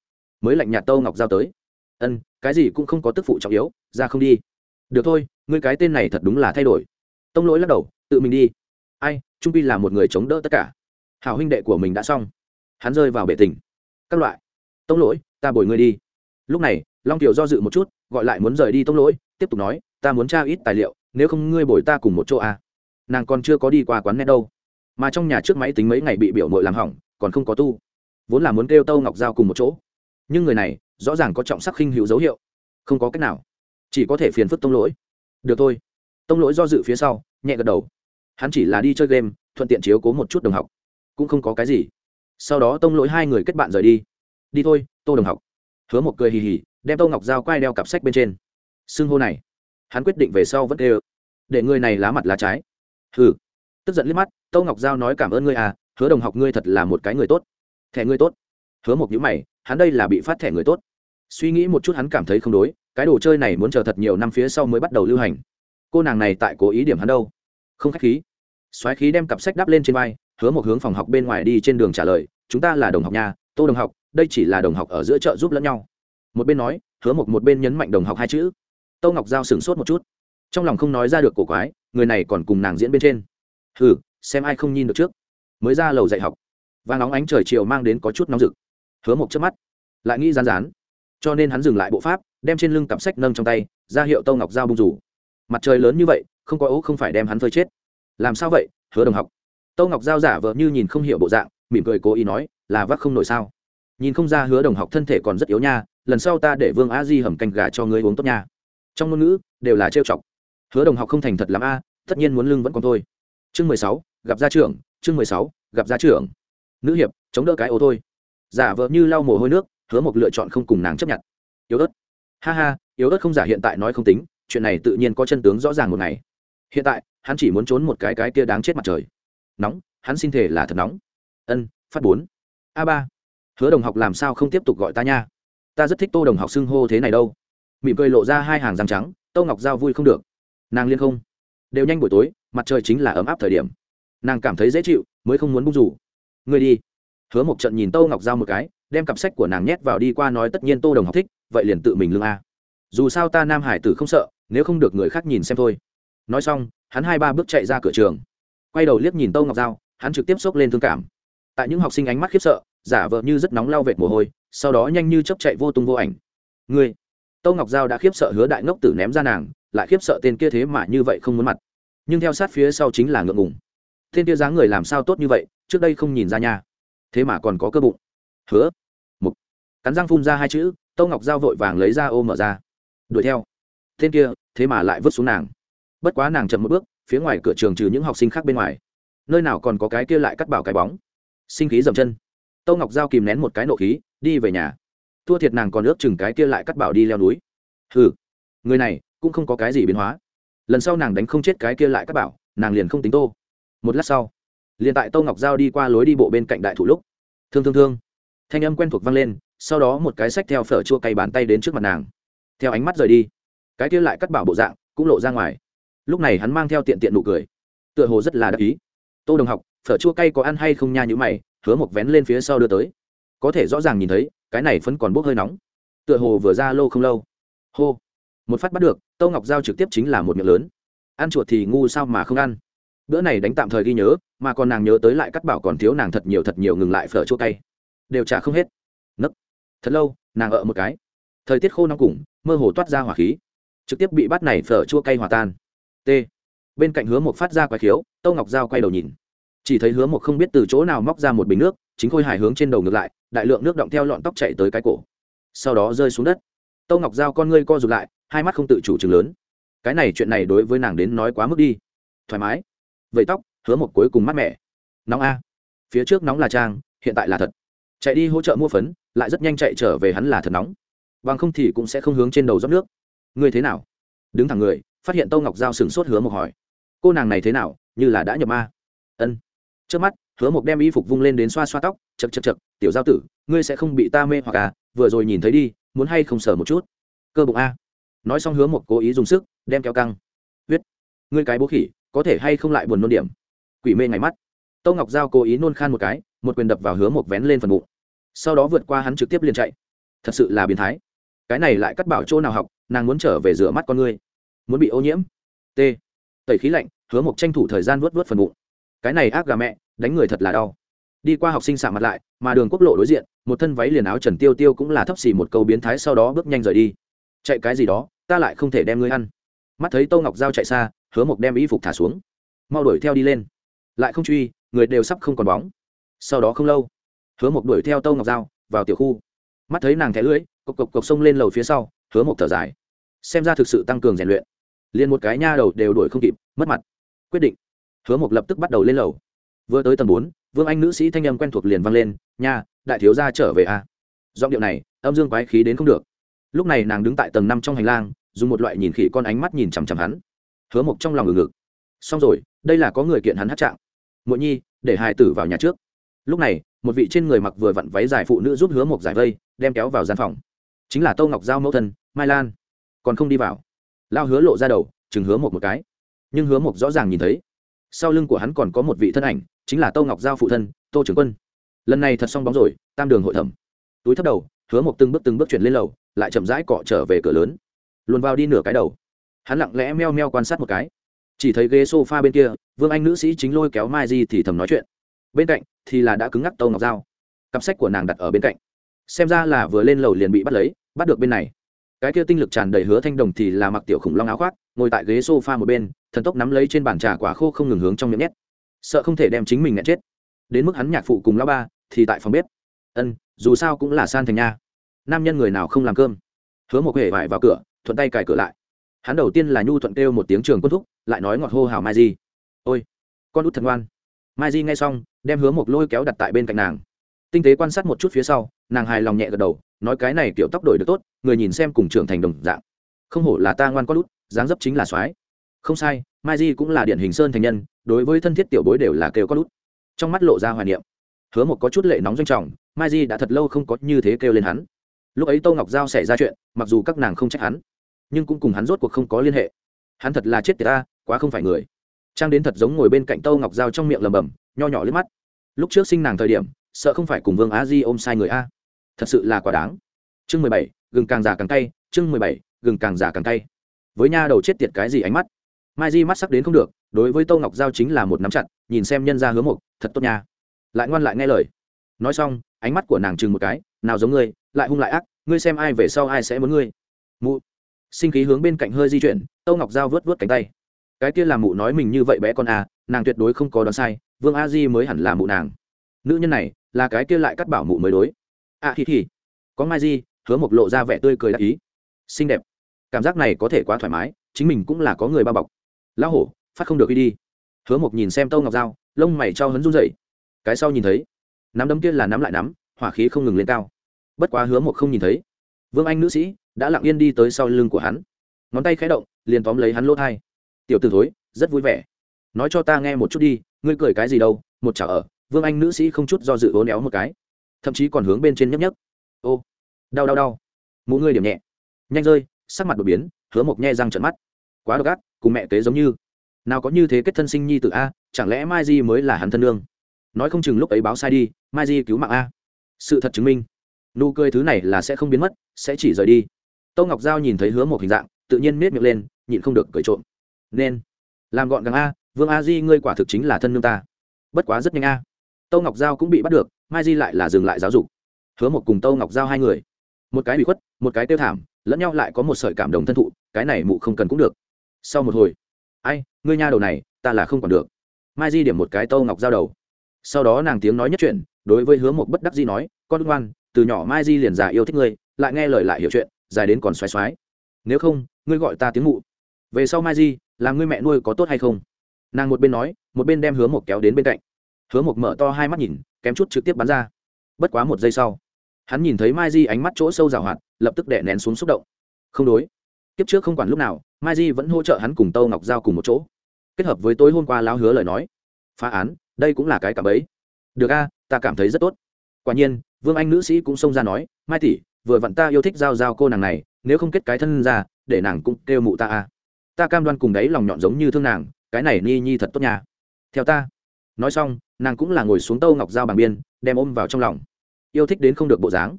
mới lạnh nhạt tô ngọc giao tới. Ân, cái gì cũng không có tức phụ trọng yếu, ra không đi. Được thôi, ngươi cái tên này thật đúng là thay đổi. Tông lỗi lắc đầu, tự mình đi. Ai, trung pi là một người chống đỡ tất cả. Hảo huynh đệ của mình đã xong. Hắn rơi vào bể tình. Các loại. Tông lỗi, ta bồi ngươi đi. Lúc này, long tiểu do dự một chút, gọi lại muốn rời đi tông lỗi, tiếp tục nói, ta muốn tra ít tài liệu nếu không ngươi bồi ta cùng một chỗ à. nàng còn chưa có đi qua quán net đâu. Mà trong nhà trước máy tính mấy ngày bị biểu mội làm hỏng, còn không có tu. Vốn là muốn kêu tâu ngọc giao cùng một chỗ. Nhưng người này, rõ ràng có trọng sắc khinh hữu dấu hiệu. Không có cách nào. Chỉ có thể phiền phức tông lỗi. Được thôi. Tông lỗi do dự phía sau, nhẹ gật đầu. Hắn chỉ là đi chơi game, thuận tiện chiếu cố một chút đồng học. Cũng không có cái gì. Sau đó tông lỗi hai người kết bạn rời đi. Đi thôi, tô đồng học. Hứa một cười hì hì, đem tô ngọc dao quay đeo cặp sách bên trên. Xưng hô này hắn quyết định về sau vẫn đều. Để người này lá mặt lá trái. Hừ. Tức giận liếc mắt tô ngọc giao nói cảm ơn ngươi à hứa đồng học ngươi thật là một cái người tốt. Thẻ ngươi tốt. Hứa một nhữ mày, hắn đây là bị phát thẻ người tốt. Suy nghĩ một chút hắn cảm thấy không đối, cái đồ chơi này muốn chờ thật nhiều năm phía sau mới bắt đầu lưu hành. Cô nàng này tại cố ý điểm hắn đâu? Không khách khí. Soái khí đem cặp sách đắp lên trên vai, hứa một hướng phòng học bên ngoài đi trên đường trả lời, chúng ta là đồng học nhà tô đồng học, đây chỉ là đồng học ở giữa chợ giúp lẫn nhau. Một bên nói, hứa một một bên nhấn mạnh đồng học hai chữ tô ngọc giao sửng sốt một chút. Trong lòng không nói ra được cổ quái, người này còn cùng nàng diễn bên trên. Ừ xem ai không nhìn được trước. Mới ra lầu dạy học. Và nóng ánh trời chiều mang đến có chút nóng rực. Hứa một chớp mắt, lại nghĩ rán rán. Cho nên hắn dừng lại bộ pháp, đem trên lưng cặp sách nâng trong tay, ra hiệu tâu ngọc giao bung rủ. Mặt trời lớn như vậy, không có ố không phải đem hắn phơi chết. Làm sao vậy, hứa đồng học? Tâu ngọc giao giả vợ như nhìn không hiểu bộ dạng, mỉm cười cố ý nói, là vác không nổi sao? Nhìn không ra hứa đồng học thân thể còn rất yếu nha, lần sau ta để vương a di hầm canh gà cho ngươi uống tốt nha trong ngôn ngữ, đều là trêu chọc. Hứa đồng học không thành thật l a, tất nhiên muốn lưng vẫn còn thôi. Chương mười sáu, gặp gia trưởng, chương mười sáu, gặp gia trưởng. Nữ hiệp, chống đỡ cái ô thôi. Giả vợ như lau mồ hôi nước, hứa một lựa chọn không cùng nàng chấp nhận. Yếu ớt. Ha ha, yếu ớt không giả hiện tại nói không tính, chuyện này tự nhiên có chân tướng rõ ràng một ngày. Hiện tại, hắn chỉ muốn trốn một cái cái kia đáng chết mặt trời. Nóng, hắn xin thể là thật nóng. Ân, phát bốn. A ba. Hứa đồng học làm sao không tiếp tục gọi ta nha? Ta rất thích tô đồng học xưng hô thế này đâu mỉm cười lộ ra hai hàng răng trắng tô ngọc giao vui không được. Nàng liên không. Đều nhanh buổi tối, mặt trời chính là ấm áp thời điểm. Nàng cảm thấy dễ chịu, mới không muốn bung rủ. Người đi. Hứa một trận nhìn tô ngọc giao một cái, đem cặp sách của nàng nhét vào đi qua nói tất nhiên tô đồng học thích, vậy liền tự mình lương a. Dù sao ta nam hải tử không sợ, nếu không được người khác nhìn xem thôi. Nói xong, hắn hai ba bước chạy ra cửa trường. Quay đầu liếc nhìn tô ngọc giao, hắn trực tiếp xốc lên thương cảm. Tại những học sinh ánh mắt khiếp sợ, giả vợ như rất nóng lao vệt mồ hôi, sau đó nhanh như chấp chạy vô tung vô ảnh. Ngươi tô ngọc giao đã khiếp sợ hứa đại ngốc tử ném ra nàng, lại khiếp sợ tên kia thế mà như vậy không muốn mặt. Nhưng theo sát phía sau chính là ngượng ngùng. Tên kia dáng người làm sao tốt như vậy, trước đây không nhìn ra nha. Thế mà còn có cơ bụng. Hứa. Mục. Cắn răng phun ra hai chữ, tô ngọc giao vội vàng lấy ra ô mở ra. Đuổi theo. Tên kia, thế mà lại vứt xuống nàng. Bất quá nàng chậm một bước, phía ngoài cửa trường trừ những học sinh khác bên ngoài. Nơi nào còn có cái kia lại cắt bảo cái bóng. Sinh khí dầm chân. Tô ngọc giao kìm nén một cái nộ khí, đi về nhà thua thiệt nàng còn ước chừng cái kia lại cắt bảo đi leo núi. Hừ, người này cũng không có cái gì biến hóa. Lần sau nàng đánh không chết cái kia lại cắt bảo, nàng liền không tính tô. Một lát sau, liền tại tô ngọc giao đi qua lối đi bộ bên cạnh đại thủ lúc, thương thương thương, thanh âm quen thuộc vang lên, sau đó một cái sách theo phở chua cay bàn tay đến trước mặt nàng. Theo ánh mắt rời đi, cái kia lại cắt bảo bộ dạng cũng lộ ra ngoài. Lúc này hắn mang theo tiện tiện nụ cười, tựa hồ rất là đắc ý. Tô đồng học, phở chua cay có ăn hay không nha như mày, hứa một vén lên phía sau đưa tới. Có thể rõ ràng nhìn thấy cái này vẫn còn bốc hơi nóng. Tựa hồ vừa ra lô không lâu. Hô. Một phát bắt được tô ngọc giao trực tiếp chính là một miệng lớn. Ăn chuột thì ngu sao mà không ăn. Bữa này đánh tạm thời ghi nhớ, mà còn nàng nhớ tới lại cắt bảo còn thiếu nàng thật nhiều thật nhiều ngừng lại phở chua cay. Đều trả không hết. Nấc. Thật lâu, nàng ở một cái. Thời tiết khô nóng cùng, mơ hồ toát ra hỏa khí. Trực tiếp bị bát này phở chua cay hòa tan. T. Bên cạnh hứa một phát ra quái khiếu, tâu ngọc giao quay đầu nhìn chỉ thấy hứa một không biết từ chỗ nào móc ra một bình nước, chính khôi hài hướng trên đầu ngược lại, đại lượng nước động theo lọn tóc chạy tới cái cổ. Sau đó rơi xuống đất. Tâu ngọc giao con ngươi co rụt lại, hai mắt không tự chủ chừng lớn. Cái này chuyện này đối với nàng đến nói quá mức đi. Thoải mái. Vậy tóc, hứa một cuối cùng mát mẻ. Nóng a. Phía trước nóng là trang, hiện tại là thật. Chạy đi hỗ trợ mua phấn, lại rất nhanh chạy trở về hắn là thật nóng. Bằng không thì cũng sẽ không hướng trên đầu rót nước. Ngươi thế nào? Đứng thẳng người, phát hiện tô ngọc giao sừng sốt hứa một hỏi. Cô nàng này thế nào? Như là đã nhập ma. Ân trước mắt, hứa một đem y phục vung lên đến xoa xoa tóc chật chật chật tiểu giao tử, ngươi sẽ không bị ta mê hoặc à? Vừa rồi nhìn thấy đi, muốn hay không sờ một chút? Cơ bụng a. Nói xong hứa một cố ý dùng sức, đem kéo căng. Huyết ngươi cái bố khỉ, có thể hay không lại buồn nôn điểm? Quỷ mê ngày mắt. Tâu ngọc giao cố ý nôn khan một cái, một quyền đập vào hứa một vén lên phần bụng. Sau đó vượt qua hắn trực tiếp liền chạy. Thật sự là biến thái. Cái này lại cắt bảo chỗ nào học, nàng muốn trở về rửa mắt con ngươi. Muốn bị ô nhiễm. T. Tẩy khí lạnh, hứa mộc tranh thủ thời gian vớt vớt phần bụng cái này ác gà mẹ, đánh người thật là đau. Đi qua học sinh xạ mặt lại, mà đường quốc lộ đối diện, một thân váy liền áo trần tiêu tiêu cũng là thấp xì một câu biến thái sau đó bước nhanh rời đi. Chạy cái gì đó, ta lại không thể đem ngươi ăn. Mắt thấy tô ngọc giao chạy xa, hứa mộc đem y phục thả xuống. Mau đuổi theo đi lên. Lại không truy, người đều sắp không còn bóng. Sau đó không lâu, hứa mộc đuổi theo tô ngọc giao vào tiểu khu. Mắt thấy nàng thẻ lưỡi, cộc cộc cộc xông lên lầu phía sau, hứa mộc thở dài. Xem ra thực sự tăng cường rèn luyện. Liền một cái nha đầu đều đuổi không kịp, mất mặt. Quyết định hứa mộc lập tức bắt đầu lên lầu. Vừa tới tầng bốn, vương anh nữ sĩ thanh âm quen thuộc liền vang lên, nha, đại thiếu gia trở về a à? giọng điệu này, âm dương quái khí đến không được. Lúc này nàng đứng tại tầng năm trong hành lang, dùng một loại nhìn khỉ con ánh mắt nhìn chằm chằm hắn. Hứa mộc trong lòng ngừng ngực. Xong rồi, đây là có người kiện hắn hát trạng. Muội nhi, để hai tử vào nhà trước. Lúc này, một vị trên người mặc vừa vặn váy dài phụ nữ giúp hứa mộc giải vây, đem kéo vào gian phòng. Chính là tô ngọc giao mẫu thân, mai lan. Còn không đi vào. Lao hứa lộ ra đầu, chừng hứa mộc một cái. Nhưng hứa mộc rõ ràng nhìn thấy sau lưng của hắn còn có một vị thân ảnh, chính là tô ngọc giao phụ thân, tô trưởng quân. Lần này thật xong bóng rồi, tam đường hội thẩm. Túi thấp đầu, hứa một từng bước từng bước chuyển lên lầu, lại chậm rãi cọ trở về cửa lớn. Luồn vào đi nửa cái đầu. Hắn lặng lẽ meo meo quan sát một cái. Chỉ thấy ghế s o f a bên kia, vương anh nữ sĩ chính lôi kéo mai di thì thầm nói chuyện. Bên cạnh thì là đã cứng ngắc tô ngọc dao cặp sách của nàng đặt ở bên cạnh. Xem ra là vừa lên lầu liền bị bắt lấy, bắt được bên này. Cái kia tinh lực tràn đầy hứa thanh đồng thì là mặc tiểu khủng long áo khoác, ngồi tại ghế s o f a một bên thần tốc nắm lấy trên bàn trà quả khô không ngừng hướng trong miệng nhét. Sợ không thể đem chính mình nghẹn chết. Đến mức hắn nhạc phụ cùng lao ba thì tại phòng bếp. Ân, dù sao cũng là san thành nha. Nam nhân người nào không làm cơm? Hứa một huệ vải vào cửa, thuận tay cài cửa lại. Hắn đầu tiên là nhu thuận kêu một tiếng trường quân thúc, lại nói ngọt hô hào mai di. Ôi, con út thật ngoan. Mai di nghe xong, đem hứa một lôi kéo đặt tại bên cạnh nàng. Tinh tế quan sát một chút phía sau, nàng hài lòng nhẹ gật đầu, nói cái này kiểu tóc đổi được tốt, người nhìn xem cùng trưởng thành đồng dạng. Không hổ là ta ngoan con út, dáng dấp chính là soái không sai, mai di cũng là điển hình sơn thành nhân, đối với thân thiết tiểu bối đều là kêu con út trong mắt lộ ra hoài niệm. Hứa một có chút lệ nóng doanh trọng, mai di đã thật lâu không có như thế kêu lên hắn. Lúc ấy tô ngọc giao xảy ra chuyện, mặc dù các nàng không trách hắn, nhưng cũng cùng hắn rốt cuộc không có liên hệ. Hắn thật là chết tiệt ta, quá không phải người. Trang đến thật giống ngồi bên cạnh tô ngọc giao trong miệng lầm bầm nho nhỏ liếc mắt. Lúc trước sinh nàng thời điểm, sợ không phải cùng vương á di ôm sai người a. Thật sự là quá đáng. Chương mười bảy, gừng càng già càng cay, chương mười bảy, gừng càng già càng cay. Với nha đầu chết tiệt cái gì ánh mắt? Mai di mắt sắc đến không được, đối với tô ngọc giao chính là một nắm chặt, nhìn xem nhân ra hứa mục, thật tốt nha. Lại ngoan lại nghe lời. Nói xong, ánh mắt của nàng chừng một cái, nào giống ngươi, lại hung lại ác, ngươi xem ai về sau ai sẽ muốn ngươi. Mụ. Sinh khí hướng bên cạnh hơi di chuyển, Tô ngọc giao vớt vớt cánh tay. Cái kia là mụ nói mình như vậy bé con à nàng tuyệt đối không có đoán sai, vương a di mới hẳn là mụ nàng. Nữ nhân này, là cái kia lại cắt bảo mụ mới đối. À thì thì có mai di, hứa mộc lộ ra vẻ tươi cười đắc ý. Xinh đẹp. Cảm giác này có thể quá thoải mái, chính mình cũng là có người bao bọc lão hổ, phát không được đi đi. Hứa mộc nhìn xem tâu ngọc dao lông mày cho hấn run dậy cái sau nhìn thấy, nắm đấm kia là nắm lại nắm, hỏa khí không ngừng lên cao. Bất quá hứa mộc không nhìn thấy. Vương anh nữ sĩ đã lặng yên đi tới sau lưng của hắn. Ngón tay khé động, liền tóm lấy hắn lỗ thai. Tiểu t ử thối, rất vui vẻ. Nói cho ta nghe một chút đi, ngươi cười cái gì đâu, một chả ở. Vương anh nữ sĩ không chút do dự ố néo một cái. Thậm chí còn hướng bên trên nhấp nhấp ô, đau đau đau. Mũ ngươi điểm nhẹ. Nhanh rơi, sắc mặt đột biến, hứa mộc nhẹ răng trận mắt. Quá độc ác cùng mẹ kế giống như. Nào có như thế kết thân sinh nhi t a, chẳng lẽ mai di mới là hắn thân lương nói không chừng lúc ấy báo sai đi, mai di cứu mạng a. Sự thật chứng minh, nụ cười thứ này là sẽ không biến mất, sẽ chỉ rời đi. Tâu ngọc giao nhìn thấy hứa một hình dạng, tự nhiên miết miệng lên, nhịn không được cười trộm. Nên, làm gọn gàng a, vương a di ngươi quả thực chính là thân nương ta. Bất quá rất nhanh a. Tâu ngọc giao cũng bị bắt được, mai di lại là dừng lại giáo dục. Hứa một cùng tâu ngọc giao hai người. Một cái bị khuất, một cái tiêu thảm, lẫn nhau lại có một sợi cảm đồng thân thụ, cái này mụ không cần cũng được sau một hồi, ai, ngươi nha đầu này, ta là không còn được. Mai di điểm một cái tâu ngọc giao đầu. Sau đó nàng tiếng nói nhất chuyện, đối với hứa một bất đắc di nói, con ngoan, từ nhỏ mai di liền già yêu thích ngươi, lại nghe lời lại hiểu chuyện, dài đến còn xoáy xoáy nếu không, ngươi gọi ta tiếng mụ. Về sau mai di, làm ngươi mẹ nuôi có tốt hay không? Nàng một bên nói, một bên đem hứa một kéo đến bên cạnh. Hứa một mở to hai mắt nhìn, kém chút trực tiếp bắn ra. Bất quá một giây sau, hắn nhìn thấy mai di ánh mắt chỗ sâu rào hoạt, lập tức đè nén xuống xúc động. Không đối, kiếp trước không quản lúc nào mai di vẫn hỗ trợ hắn cùng tâu ngọc giao cùng một chỗ. Kết hợp với tối hôm qua lão hứa lời nói. Phá án, đây cũng là cái cảm ấy được a, ta cảm thấy rất tốt. Quả nhiên, vương anh nữ sĩ cũng xông ra nói, mai tỷ, vừa vặn ta yêu thích giao giao cô nàng này, nếu không kết cái thân ra, để nàng cũng kêu mụ ta a. Ta cam đoan cùng đấy lòng nhọn giống như thương nàng, cái này ni nhi thật tốt nhà theo ta. Nói xong, nàng cũng là ngồi xuống tâu ngọc dao bằng biên, đem ôm vào trong lòng. Yêu thích đến không được bộ dáng.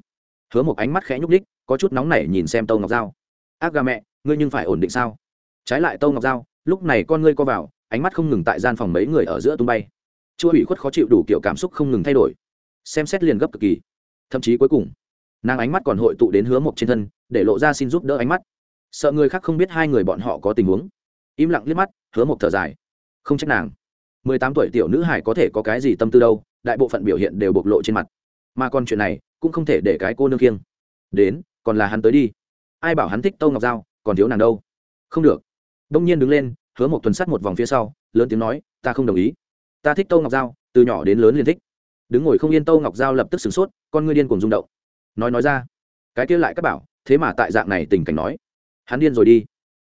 Hứa một ánh mắt khẽ nhúc ních có chút nóng nảy nhìn xem tâu ngọc dao ác gà mẹ, ngươi nhưng phải ổn định sao? Trái lại tâu ngọc dao lúc này con ngươi co vào, ánh mắt không ngừng tại gian phòng mấy người ở giữa tung bay. Chua ủy khuất khó chịu đủ kiểu cảm xúc không ngừng thay đổi. Xem xét liền gấp cực kỳ. Thậm chí cuối cùng, nàng ánh mắt còn hội tụ đến hứa mộc trên thân, để lộ ra xin giúp đỡ ánh mắt. Sợ người khác không biết hai người bọn họ có tình huống. Im lặng liếc mắt, hứa mộc thở dài. Không trách nàng. Mười tám tuổi tiểu nữ hải có thể có cái gì tâm tư đâu, đại bộ phận biểu hiện đều bộc lộ trên mặt. Mà còn chuyện này, cũng không thể để cái cô nương kiêng. Đến, còn là hắn tới đi ai bảo hắn thích tâu ngọc giao còn thiếu nàng đâu? Không được. Đông nhiên đứng lên hứa một tuần sắt một vòng phía sau lớn tiếng nói ta không đồng ý. Ta thích tâu ngọc giao từ nhỏ đến lớn liền thích. Đứng ngồi không yên tâu ngọc giao lập tức sửng sốt con ngươi điên cùng rung động. Nói nói ra cái kia lại các bảo thế mà tại dạng này tình cảnh nói. Hắn điên rồi đi.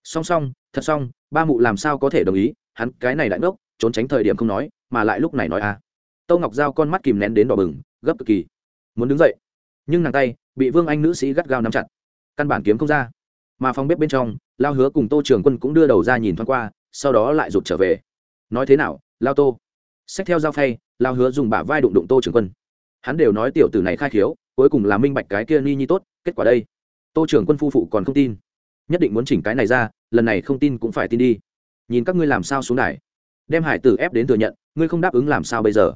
Song song thật song, ba mụ làm sao có thể đồng ý hắn cái này đại ngốc trốn tránh thời điểm không nói mà lại lúc này nói à. Tâu ngọc giao con mắt kìm nén đến đỏ bừng gấp cực kỳ. Muốn đứng dậy nhưng nàng tay bị vương anh nữ sĩ gắt gao nắm chặt căn bản kiếm không ra. Mà phòng bếp bên trong, lao hứa cùng tô trường quân cũng đưa đầu ra nhìn thoáng qua, sau đó lại rụt trở về. Nói thế nào, lao tô? Xách theo dao phay, lao hứa dùng bả vai đụng đụng tô trường quân. Hắn đều nói tiểu tử này khai khiếu, cuối cùng là minh bạch cái kia ni nhi tốt, kết quả đây. Tô trường quân phu phụ còn không tin. Nhất định muốn chỉnh cái này ra, lần này không tin cũng phải tin đi. Nhìn các ngươi làm sao xuống đài. Đem hải tử ép đến thừa nhận, ngươi không đáp ứng làm sao bây giờ?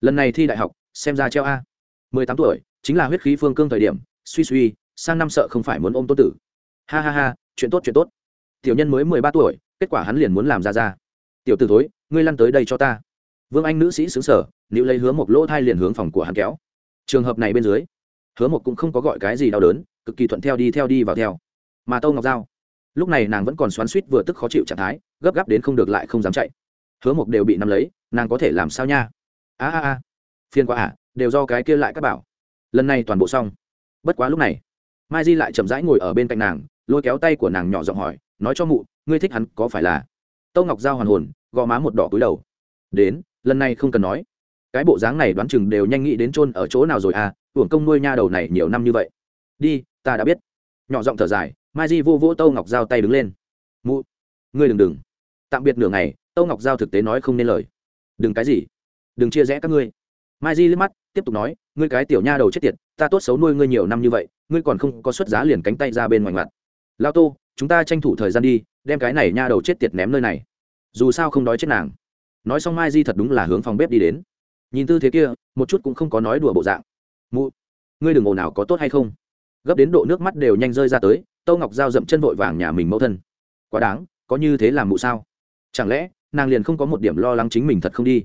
Lần này thi đại học, xem ra treo a. Mười tám tuổi, chính là huyết khí phương cương thời điểm, suy suy sang năm sợ không phải muốn ôm tôn tử. Ha ha ha, chuyện tốt chuyện tốt. Tiểu nhân mới mười ba tuổi, kết quả hắn liền muốn làm ra ra. Tiểu t ử thối, ngươi lăn tới đây cho ta. Vương anh nữ sĩ xứng sở nữ lấy hứa một lỗ thai liền hướng phòng của hắn kéo. Trường hợp này bên dưới, hứa một cũng không có gọi cái gì đau đớn, cực kỳ thuận theo đi theo đi vào theo. Mà tâu ngọc giao, lúc này nàng vẫn còn xoắn suýt vừa tức khó chịu trạng thái, gấp gáp đến không được lại không dám chạy. Hứa một đều bị nắm lấy, nàng có thể làm sao nha? A a a. Phiên quá à đều do cái kia lại các bảo. Lần này toàn bộ xong. Bất quá lúc này mai di lại chậm rãi ngồi ở bên cạnh nàng, lôi kéo tay của nàng nhỏ giọng hỏi, nói cho mụ, ngươi thích hắn có phải là? Tâu ngọc giao hoàn hồn, gò má một đỏ cúi đầu. Đến, lần này không cần nói. Cái bộ dáng này đoán chừng đều nhanh nghĩ đến chôn ở chỗ nào rồi à hưởng công nuôi nha đầu này nhiều năm như vậy. Đi, ta đã biết. Nhỏ giọng thở dài, mai di vô vỗ tâu ngọc giao tay đứng lên. Mụ, ngươi đừng đừng. Tạm biệt nửa ngày, tâu ngọc giao thực tế nói không nên lời. Đừng cái gì? Đừng chia rẽ các ngươi. Mai di liếc mắt, tiếp tục nói, ngươi cái tiểu nha đầu chết tiệt, ta tốt xấu nuôi ngươi nhiều năm như vậy ngươi còn không có xuất giá liền cánh tay ra bên ngoài mặt lao tô, chúng ta tranh thủ thời gian đi, đem cái này nha đầu chết tiệt ném nơi này. Dù sao không đói chết nàng. Nói xong mai di thật đúng là hướng phòng bếp đi đến. Nhìn tư thế kia, một chút cũng không có nói đùa bộ dạng. Mụ, ngươi đừng ồn nào có tốt hay không? Gấp đến độ nước mắt đều nhanh rơi ra tới, tâu ngọc dao dậm chân vội vàng nhà mình mẫu thân. Quá đáng, có như thế làm mụ sao? Chẳng lẽ, nàng liền không có một điểm lo lắng chính mình thật không đi?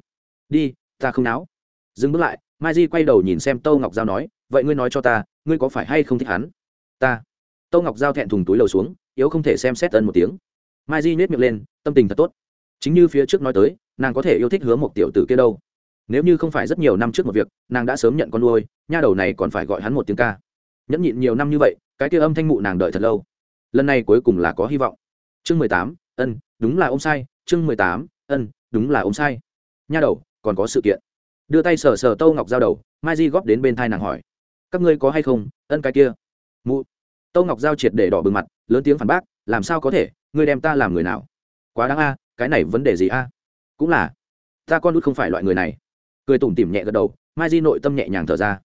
Đi, ta không náo. Dừng bước lại mai di quay đầu nhìn xem tâu ngọc giao nói, vậy ngươi nói cho ta, ngươi có phải hay không thích hắn? Ta. Tâu ngọc giao thẹn thùng túi lầu xuống, yếu không thể xem xét ân một tiếng. Mai di nhét miệng lên, tâm tình thật tốt. Chính như phía trước nói tới, nàng có thể yêu thích hứa một tiểu tử kia đâu. Nếu như không phải rất nhiều năm trước một việc, nàng đã sớm nhận con nuôi, nha đầu này còn phải gọi hắn một tiếng ca. Nhẫn nhịn nhiều năm như vậy, cái kia âm thanh mụ nàng đợi thật lâu. Lần này cuối cùng là có hy vọng. Chương mười tám, ân, đúng là ông sai. Chương mười tám, ân, đúng là ông sai. Nha đầu, còn có sự kiện đưa tay sờ sờ tâu ngọc giao đầu, mai di góp đến bên thai nàng hỏi, các ngươi có hay không? Ân cái kia. Mụ. Tâu ngọc giao triệt để đỏ bừng mặt, lớn tiếng phản bác, làm sao có thể? Ngươi đem ta làm người nào? Quá đáng a, cái này vấn đề gì a? Cũng là, ta con út không phải loại người này. Cười tủm tỉm nhẹ gật đầu, mai di nội tâm nhẹ nhàng thở ra.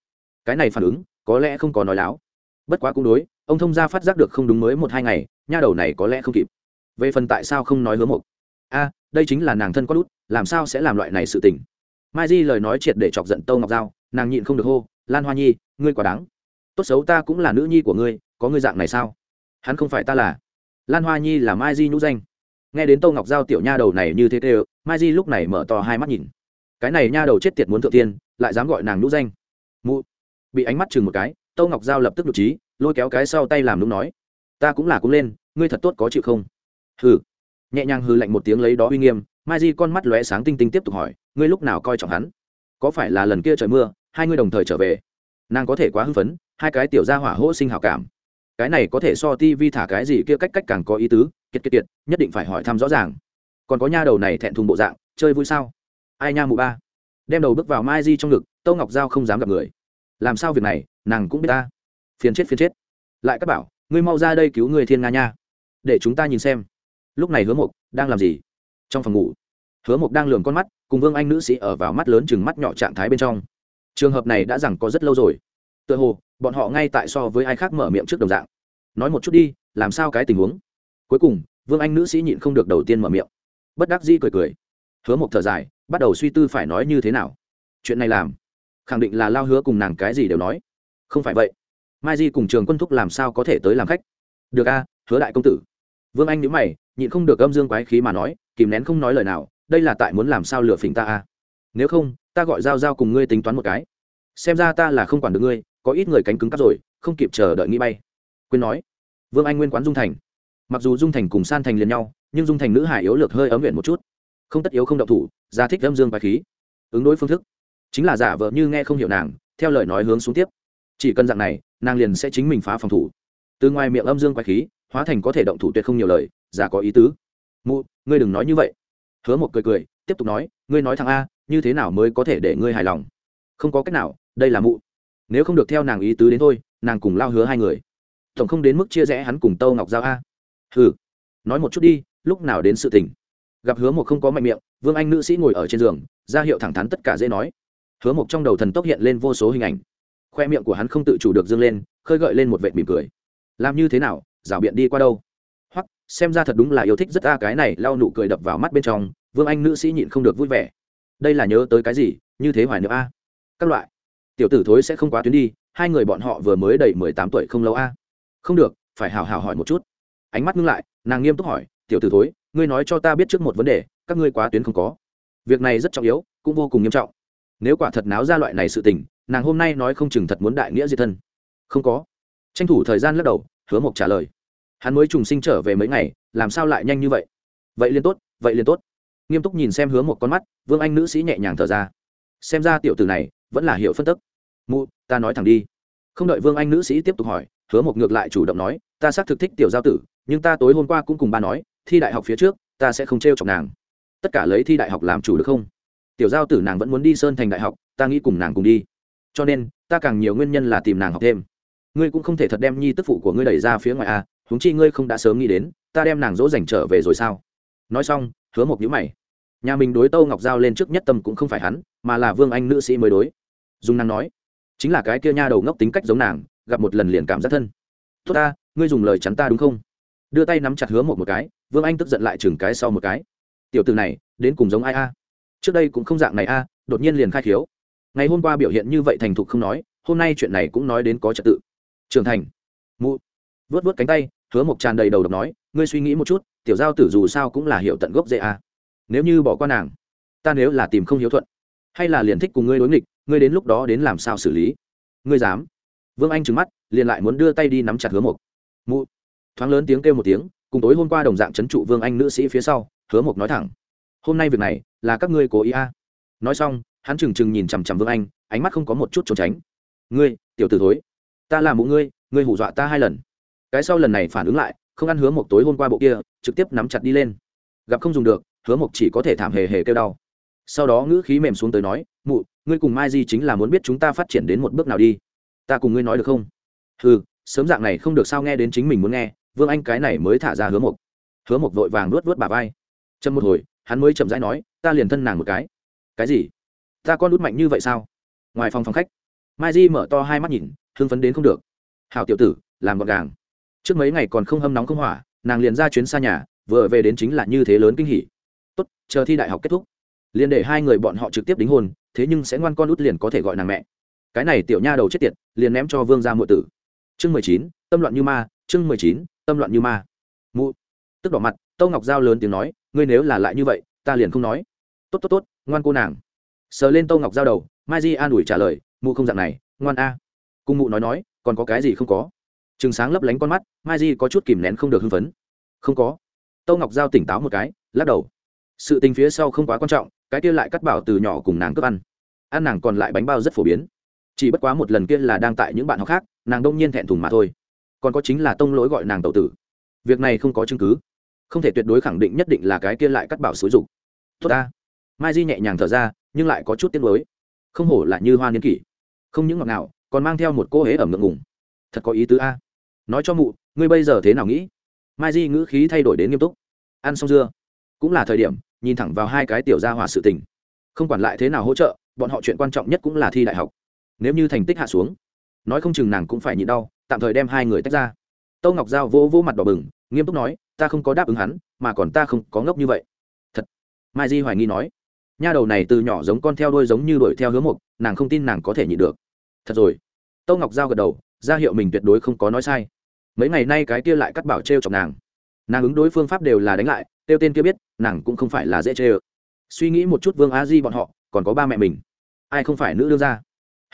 Cái này phản ứng, có lẽ không có nói láo. Bất quá cũng đối, ông thông gia phát giác được không đúng mới một hai ngày, nha đầu này có lẽ không kịp. Về phần tại sao không nói hứa một a, đây chính là nàng thân con út, làm sao sẽ làm loại này sự tình? Mai di lời nói triệt để chọc giận tâu ngọc giao, nàng nhịn không được hô, lan hoa nhi, ngươi quá đáng. Tốt xấu ta cũng là nữ nhi của ngươi, có ngươi dạng này sao? Hắn không phải ta là. Lan hoa nhi là mai di nhũ danh. Nghe đến tâu ngọc giao tiểu nha đầu này như thế kêu, mai di lúc này mở to hai mắt nhìn. Cái này nha đầu chết tiệt muốn thượng tiên, lại dám gọi nàng nhũ danh. Mụ. Bị ánh mắt chừng một cái, tâu ngọc giao lập tức nhục trí lôi kéo cái sau tay làm đúng nói, ta cũng là cũng lên, ngươi thật tốt có chịu không? Hừ. Nhẹ nhàng hừ lạnh một tiếng lấy đó uy nghiêm mai di con mắt lóe sáng tinh tinh tiếp tục hỏi, ngươi lúc nào coi trọng hắn? Có phải là lần kia trời mưa, hai ngươi đồng thời trở về? Nàng có thể quá hưng phấn, hai cái tiểu gia hỏa hỗ sinh hào cảm. Cái này có thể so ti vi thả cái gì kia cách cách càng có ý tứ, kiệt kiệt kiệt, nhất định phải hỏi thăm rõ ràng. Còn có nha đầu này thẹn thùng bộ dạng, chơi vui sao? Ai nha mụ ba? Đem đầu bước vào mai di trong ngực tâu ngọc giao không dám gặp người. Làm sao việc này, nàng cũng biết ta. Phiền chết phiền chết. Lại các bảo, ngươi mau ra đây cứu người thiên nga nha. Để chúng ta nhìn xem. Lúc này hứa Mục đang làm gì? Trong phòng ngủ. Hứa mộc đang lường con mắt, cùng vương anh nữ sĩ ở vào mắt lớn chừng mắt nhỏ trạng thái bên trong. Trường hợp này đã rằng có rất lâu rồi. Tựa hồ, bọn họ ngay tại so với ai khác mở miệng trước đồng dạng. Nói một chút đi, làm sao cái tình huống? Cuối cùng, vương anh nữ sĩ nhịn không được đầu tiên mở miệng. Bất đắc dĩ cười cười. Hứa mộc thở dài, bắt đầu suy tư phải nói như thế nào. Chuyện này làm. Khẳng định là lao hứa cùng nàng cái gì đều nói. Không phải vậy. Mai di cùng trường quân thúc làm sao có thể tới làm khách? Được a, hứa đại công tử vương anh nhữ mày, nhịn không được âm dương quái khí mà nói, kìm nén không nói lời nào, đây là tại muốn làm sao lừa phỉnh ta à? nếu không, ta gọi giao giao cùng ngươi tính toán một cái. Xem ra ta là không quản được ngươi, có ít người cánh cứng cắp rồi, không kịp chờ đợi nghĩ bay. Quên nói. Vương anh nguyên quán dung thành. Mặc dù dung thành cùng san thành liền nhau, nhưng dung thành nữ hải yếu lược hơi ấm nguyện một chút. Không tất yếu không động thủ, ra thích âm dương bài khí. Ứng đối phương thức. Chính là giả vợ như nghe không hiểu nàng, theo lời nói hướng xuống tiếp. Chỉ cần dạng này, nàng liền sẽ chính mình phá phòng thủ. Từ ngoài miệng âm dương quái khí hóa thành có thể động thủ tuyệt không nhiều lời, giả có ý tứ. Mụ, ngươi đừng nói như vậy. Hứa một cười cười, tiếp tục nói, ngươi nói thằng a, như thế nào mới có thể để ngươi hài lòng? Không có cách nào, đây là mụ. Nếu không được theo nàng ý tứ đến thôi, nàng cùng lao hứa hai người. Tổng không đến mức chia rẽ hắn cùng tâu ngọc giao a. Ừ nói một chút đi, lúc nào đến sự tình? Gặp hứa một không có mạnh miệng, vương anh nữ sĩ ngồi ở trên giường, ra hiệu thẳng thắn tất cả dễ nói. Hứa một trong đầu thần tốc hiện lên vô số hình ảnh. Khoe miệng của hắn không tự chủ được dâng lên, khơi gợi lên một vệ mỉm cười. Làm như thế nào rào biện đi qua đâu. Hoặc, xem ra thật đúng là yêu thích rất a, cái này lau nụ cười đập vào mắt bên trong, vương anh nữ sĩ nhịn không được vui vẻ. Đây là nhớ tới cái gì? Như thế hoài nữa a. Các loại. Tiểu tử thối sẽ không quá tuyến đi, hai người bọn họ vừa mới đầy mười tám tuổi không lâu a. Không được, phải hào hào hỏi một chút. Ánh mắt ngưng lại, nàng nghiêm túc hỏi, tiểu tử thối, ngươi nói cho ta biết trước một vấn đề, các ngươi quá tuyến không có. Việc này rất trọng yếu, cũng vô cùng nghiêm trọng. Nếu quả thật náo ra loại này sự tình, nàng hôm nay nói không chừng thật muốn đại nghĩa diệt thân. Không có. Tranh thủ thời gian lắc đầu, hứa mộc trả lời hắn mới trùng sinh trở về mấy ngày làm sao lại nhanh như vậy? Vậy liên tốt vậy liên tốt. Nghiêm túc nhìn xem hướng một con mắt vương anh nữ sĩ nhẹ nhàng thở ra. Xem ra tiểu tử này vẫn là hiệu phân tức. Mụ ta nói thẳng đi. Không đợi vương anh nữ sĩ tiếp tục hỏi hứa một ngược lại chủ động nói ta xác thực thích tiểu giao tử nhưng ta tối hôm qua cũng cùng ba nói thi đại học phía trước ta sẽ không t r e o chọc nàng. Tất cả lấy thi đại học làm chủ được không? Tiểu giao tử nàng vẫn muốn đi sơn thành đại học ta nghĩ cùng nàng cùng đi. Cho nên ta càng nhiều nguyên nhân là tìm nàng học thêm. Ngươi cũng không thể thật đem nhi tức phụ của ngươi đẩy ra phía ngoài a à, huống chi ngươi không đã sớm nghĩ đến, ta đem nàng dỗ dành trở về rồi sao? Nói xong, hứa một nhữ mày. Nhà mình đối tâu ngọc giao lên trước nhất tâm cũng không phải hắn, mà là vương anh nữ sĩ mới đối. Dung năng nói, chính là cái kia nha đầu ngốc tính cách giống nàng, gặp một lần liền cảm giác thân. Tốt ta, ngươi dùng lời chắn ta đúng không? Đưa tay nắm chặt hứa một một cái, vương anh tức giận lại chừng cái sau một cái. Tiểu từ này, đến cùng giống ai a? Trước đây cũng không dạng này a, đột nhiên liền khai khiếu. Ngày hôm qua biểu hiện như vậy thành thục không nói, hôm nay chuyện này cũng nói đến có trật tự. Trưởng thành. Mụ. Vớt vớt cánh tay hứa Mộc tràn đầy đầu độc nói, ngươi suy nghĩ một chút, tiểu giao tử dù sao cũng là hiệu tận gốc dễ a nếu như bỏ qua nàng, ta nếu là tìm không hiếu thuận, hay là liền thích cùng ngươi đối nghịch, ngươi đến lúc đó đến làm sao xử lý? Ngươi dám? Vương anh trừng mắt, liền lại muốn đưa tay đi nắm chặt hứa mộc. Mụ. Thoáng lớn tiếng kêu một tiếng, cùng tối hôm qua đồng dạng trấn trụ vương anh nữ sĩ phía sau, hứa mộc nói thẳng, hôm nay việc này là các ngươi cố ý a à. nói xong, hắn trừng trừng nhìn chằm chằm vương anh, ánh mắt không có một chút trốn tránh. Ngươi, tiểu t ử thối, ta là mụ ngươi ngươi hù dọa ta hai lần cái sau lần này phản ứng lại, không ăn hứa mộc tối hôm qua bộ kia, trực tiếp nắm chặt đi lên. Gặp không dùng được, hứa mộc chỉ có thể thảm hề hề kêu đau. Sau đó ngữ khí mềm xuống tới nói, mụ, ngươi cùng mai di chính là muốn biết chúng ta phát triển đến một bước nào đi. Ta cùng ngươi nói được không? Ừ sớm dạng này không được sao nghe đến chính mình muốn nghe, vương anh cái này mới thả ra hứa mộc. Hứa mộc vội vàng luốt vớt bà vai. Chậm một hồi, hắn mới chậm rãi nói, ta liền thân nàng một cái. Cái gì? Ta con út mạnh như vậy sao? Ngoài phòng phòng khách, mai di mở to hai mắt nhìn, hưng phấn đến không được. Hào tiểu tử, làm gọn gàng trước mấy ngày còn không hâm nóng không hỏa, nàng liền ra chuyến xa nhà, vừa về đến chính là như thế lớn kinh hỉ. Tốt, chờ thi đại học kết thúc. Liền để hai người bọn họ trực tiếp đính hôn, thế nhưng sẽ ngoan con út liền có thể gọi nàng mẹ. Cái này tiểu nha đầu chết tiệt, liền ném cho vương gia muội tử. Chương mười chín, tâm loạn như ma, chương mười chín, tâm loạn như ma. Mụ. Tức đỏ mặt, tâu ngọc giao lớn tiếng nói, ngươi nếu là lại như vậy, ta liền không nói. Tốt tốt tốt, ngoan cô nàng. Sờ lên tâu ngọc giao đầu, mai di an ủi trả lời, mụ không dạng này, ngoan a. À. cùng mụ nói nói, còn có cái gì không có? Chừng sáng lấp lánh con mắt, mai di có chút kìm nén không được hưng phấn. Không có. Tâu ngọc giao tỉnh táo một cái, lắc đầu. Sự tình phía sau không quá quan trọng, cái kia lại cắt bảo từ nhỏ cùng nàng cướp ăn. Ăn nàng còn lại bánh bao rất phổ biến. Chỉ bất quá một lần kia là đang tại những bạn học khác, nàng đông nhiên thẹn thùng mà thôi. Còn có chính là tông lỗi gọi nàng tậu tử. Việc này không có chứng cứ. Không thể tuyệt đối khẳng định nhất định là cái kia lại cắt bảo xúi dục. Tốt ta. Mai di nhẹ nhàng thở ra, nhưng lại có chút tiếc lối không hổ là như hoa niên kỷ. Không những ngọt nào còn mang theo một cô hế ẩm ngượng ngùng. Thật có ý tứ a nói cho mụ, ngươi bây giờ thế nào nghĩ? Mai di ngữ khí thay đổi đến nghiêm túc. Ăn xong dưa. Cũng là thời điểm, nhìn thẳng vào hai cái tiểu gia hòa sự tình. Không quản lại thế nào hỗ trợ, bọn họ chuyện quan trọng nhất cũng là thi đại học. Nếu như thành tích hạ xuống, nói không chừng nàng cũng phải nhịn đau, tạm thời đem hai người tách ra. Tâu ngọc giao vỗ vỗ mặt đỏ bừng, nghiêm túc nói, ta không có đáp ứng hắn, mà còn ta không có ngốc như vậy. Thật. Mai di hoài nghi nói, nha đầu này từ nhỏ giống con theo đuôi giống như đuổi theo hướng mục, nàng không tin nàng có thể nhịn được. Thật rồi. Tâu ngọc giao gật đầu, ra hiệu mình tuyệt đối không có nói sai mấy ngày nay cái kia lại cắt bảo t r e o chọc nàng. Nàng ứng đối phương pháp đều là đánh lại, tiêu tên kia biết, nàng cũng không phải là dễ chê ơ. Suy nghĩ một chút vương a di bọn họ, còn có ba mẹ mình. Ai không phải nữ đương ra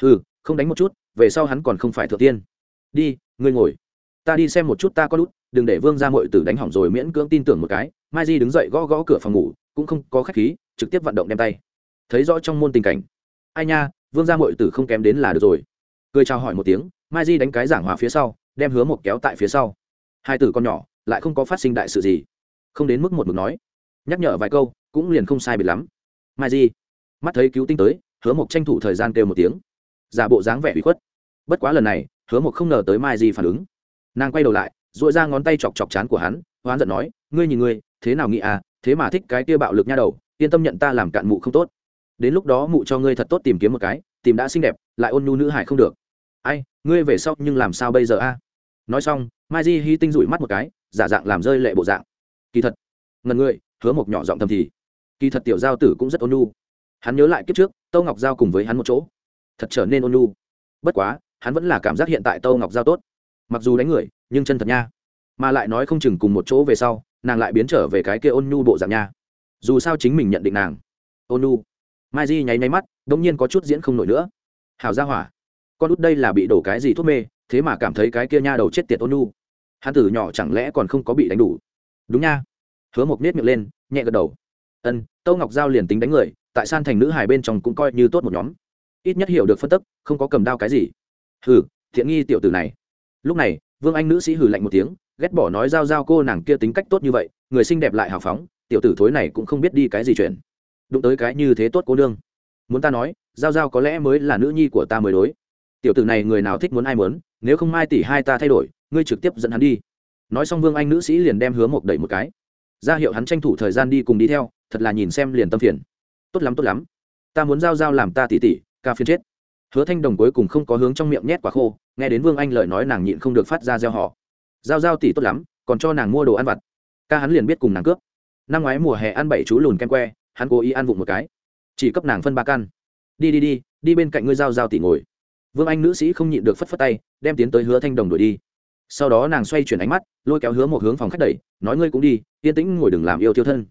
ừ không đánh một chút, về sau hắn còn không phải thượng tiên. Đi, ngươi ngồi. Ta đi xem một chút ta có lút, đừng để vương ra mội tử đánh hỏng rồi miễn cưỡng tin tưởng một cái. Mai di đứng dậy gõ gõ cửa phòng ngủ, cũng không có khách khí, trực tiếp vận động đem tay. Thấy rõ trong môn tình cảnh. Ai nha, vương gia mội tử không kém đến là được rồi. Cười chào hỏi một tiếng, mai di đánh cái giảng hòa phía sau đem hứa một kéo tại phía sau. Hai tử con nhỏ, lại không có phát sinh đại sự gì. Không đến mức một mực nói. Nhắc nhở vài câu, cũng liền không sai biệt lắm. Mai di, mắt thấy cứu tinh tới, hứa một tranh thủ thời gian kêu một tiếng. Giả bộ dáng vẻ bị khuất. Bất quá lần này, hứa một không ngờ tới mai di phản ứng. Nàng quay đầu lại dội ra ngón tay chọc chọc chán của hắn, hoán giận nói, ngươi nhìn ngươi, thế nào nghĩ à thế mà thích cái kia bạo lực nha đầu, yên tâm nhận ta làm cạn mụ không tốt. Đến lúc đó mụ cho ngươi thật tốt tìm kiếm một cái, tìm đã xinh đẹp, lại ôn nhu nữ hải không được ai, ngươi về sau nhưng làm sao bây giờ a? Nói xong, mai di hy tinh rủi mắt một cái, giả dạng làm rơi lệ bộ dạng. Kỳ thật, ngần ngươi, hứa một nhỏ giọng thầm thì, kỳ thật tiểu giao tử cũng rất ôn nhu. Hắn nhớ lại kiếp trước, tâu ngọc giao cùng với hắn một chỗ. Thật trở nên ôn nhu. Bất quá, hắn vẫn là cảm giác hiện tại tâu ngọc giao tốt. Mặc dù đánh người, nhưng chân thật nha. Mà lại nói không chừng cùng một chỗ về sau, nàng lại biến trở về cái kia ôn nhu bộ dạng nha. Dù sao chính mình nhận định nàng ôn nhu. Mai di nháy nháy mắt đ ỗ n g nhiên có chút diễn không nổi nữa. Hào ra hỏa con út đây là bị đổ cái gì thuốc mê, thế mà cảm thấy cái kia nha đầu chết tiệt ôn nu hắn tử nhỏ chẳng lẽ còn không có bị đánh đủ? Đúng nha. Hứa mộc nết miệng lên, nhẹ gật đầu. Ân, tâu ngọc giao liền tính đánh người, tại san thành nữ hài bên trong cũng coi như tốt một nhóm. Ít nhất hiểu được phân tức, không có cầm đao cái gì. Hừ, thiện nghi tiểu tử này. Lúc này, vương anh nữ sĩ hừ lạnh một tiếng, ghét bỏ nói giao giao cô nàng kia tính cách tốt như vậy, người xinh đẹp lại hào phóng, tiểu tử thối này cũng không biết đi cái gì chuyện. Đụng tới cái như thế tốt cô nương. Muốn ta nói, giao giao có lẽ mới là nữ nhi của ta mới đối tiểu tử này người nào thích muốn ai muốn, nếu không mai tỷ hai ta thay đổi, ngươi trực tiếp dẫn hắn đi. Nói xong vương anh nữ sĩ liền đem hứa một đẩy một cái. Ra hiệu hắn tranh thủ thời gian đi cùng đi theo, thật là nhìn xem liền tâm phiền. Tốt lắm tốt lắm. Ta muốn giao giao làm ta tỉ tỉ ca phiền chết. Hứa thanh đồng cuối cùng không có hướng trong miệng nhét quả khô, nghe đến vương anh lời nói nàng nhịn không được phát ra gieo họ giao giao tỉ tốt lắm, còn cho nàng mua đồ ăn vặt. Ca hắn liền biết cùng nàng cướp. Năm ngoái mùa hè ăn bảy chú lùn kem que, hắn cố ý ăn vụng một cái. Chỉ cấp nàng phân ba căn. Đi đi đi đi bên cạnh ngươi giao giao tỉ ngồi vương anh nữ sĩ không nhịn được phất phất tay, đem tiến tới hứa thanh đồng đuổi đi. Sau đó nàng xoay chuyển ánh mắt, lôi kéo hứa một hướng phòng khách đẩy, nói ngươi cũng đi, yên tĩnh ngồi đừng làm yêu thiêu thân.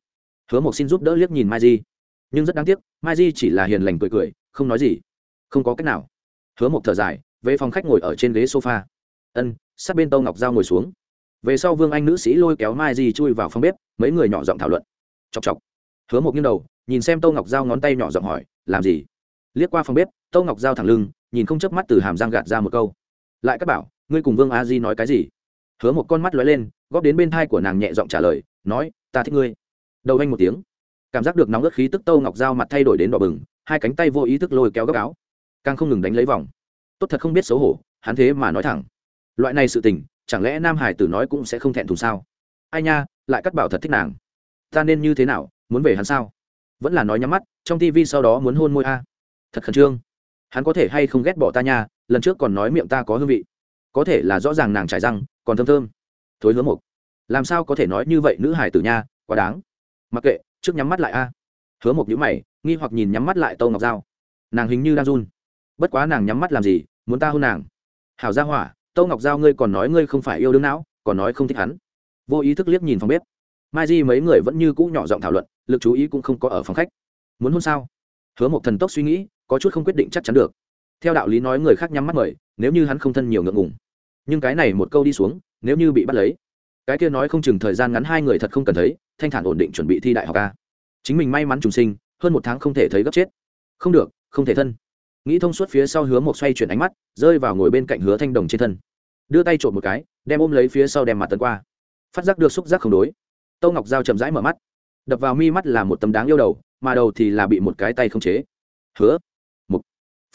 Hứa một xin giúp đỡ liếc nhìn mai di. Nhưng rất đáng tiếc, mai di chỉ là hiền lành cười cười, không nói gì. Không có cách nào. Hứa một thở dài, về phòng khách ngồi ở trên ghế sofa. Ân, sát bên tâu ngọc giao ngồi xuống. Về sau vương anh nữ sĩ lôi kéo mai di chui vào phòng bếp, mấy người nhỏ giọng thảo luận. Chọc chọc. Hứa một nghiêng đầu, nhìn xem tâu ngọc giao ngón tay nhỏ giọng hỏi, làm gì? Liếc qua phòng bếp, tâu ngọc giao thẳng lưng nhìn không chớp mắt từ hàm giang gạt ra một câu. Lại các bảo, ngươi cùng vương a di nói cái gì? Hứa một con mắt lóe lên, góp đến bên thai của nàng nhẹ giọng trả lời, nói, ta thích ngươi. Đầu anh một tiếng. Cảm giác được nóng ớt khí tức tâu ngọc giao mặt thay đổi đến đỏ bừng, hai cánh tay vô ý thức lôi kéo gấp áo. Càng không ngừng đánh lấy vòng. Tốt thật không biết xấu hổ, hắn thế mà nói thẳng. Loại này sự tình, chẳng lẽ nam hải tử nói cũng sẽ không thẹn thùng sao? Ai nha, lại cắt bảo thật thích nàng. Ta nên như thế nào, muốn về hắn sao? Vẫn là nói nhắm mắt, trong tivi sau đó muốn hôn môi a. Thật khẩn trương hắn có thể hay không ghét bỏ ta nha, lần trước còn nói miệng ta có hương vị. Có thể là rõ ràng nàng trải răng, còn thơm thơm. Thối hứa mục. Làm sao có thể nói như vậy nữ hải tử nha, quá đáng. Mặc kệ, trước nhắm mắt lại a. À. Hứa mục nhữ mày, nghi hoặc nhìn nhắm mắt lại tâu ngọc dao nàng hình như đang run. Bất quá nàng nhắm mắt làm gì, muốn ta hôn nàng? Hảo ra hỏa tâu ngọc giao ngươi còn nói ngươi không phải yêu đương não, còn nói không thích hắn. Vô ý thức liếc nhìn phòng bếp. Mai di mấy người vẫn như cũ nhỏ giọng thảo luận, lực chú ý cũng không có ở phòng khách. Muốn hôn sao? Hứa một thần tốc suy nghĩ có chút không quyết định chắc chắn được. Theo đạo lý nói người khác nhắm mắt mời, nếu như hắn không thân nhiều ngượng ngùng. Nhưng cái này một câu đi xuống, nếu như bị bắt lấy, cái kia nói không chừng thời gian ngắn hai người thật không cần thấy, thanh thản ổn định chuẩn bị thi đại học ca chính mình may mắn trùng sinh, hơn một tháng không thể thấy gấp chết. Không được, không thể thân. Nghĩ thông suốt phía sau hứa một xoay chuyển ánh mắt, rơi vào ngồi bên cạnh hứa thanh đồng trên thân. Đưa tay trộm một cái, đem ôm lấy phía sau đem mặt tấn qua. Phát giác được xúc giác không đối. Tâu ngọc giao chậm rãi mở mắt. Đập vào mi mắt là một tấm đáng yêu đầu, mà đầu thì là bị một cái tay không chế. Hứa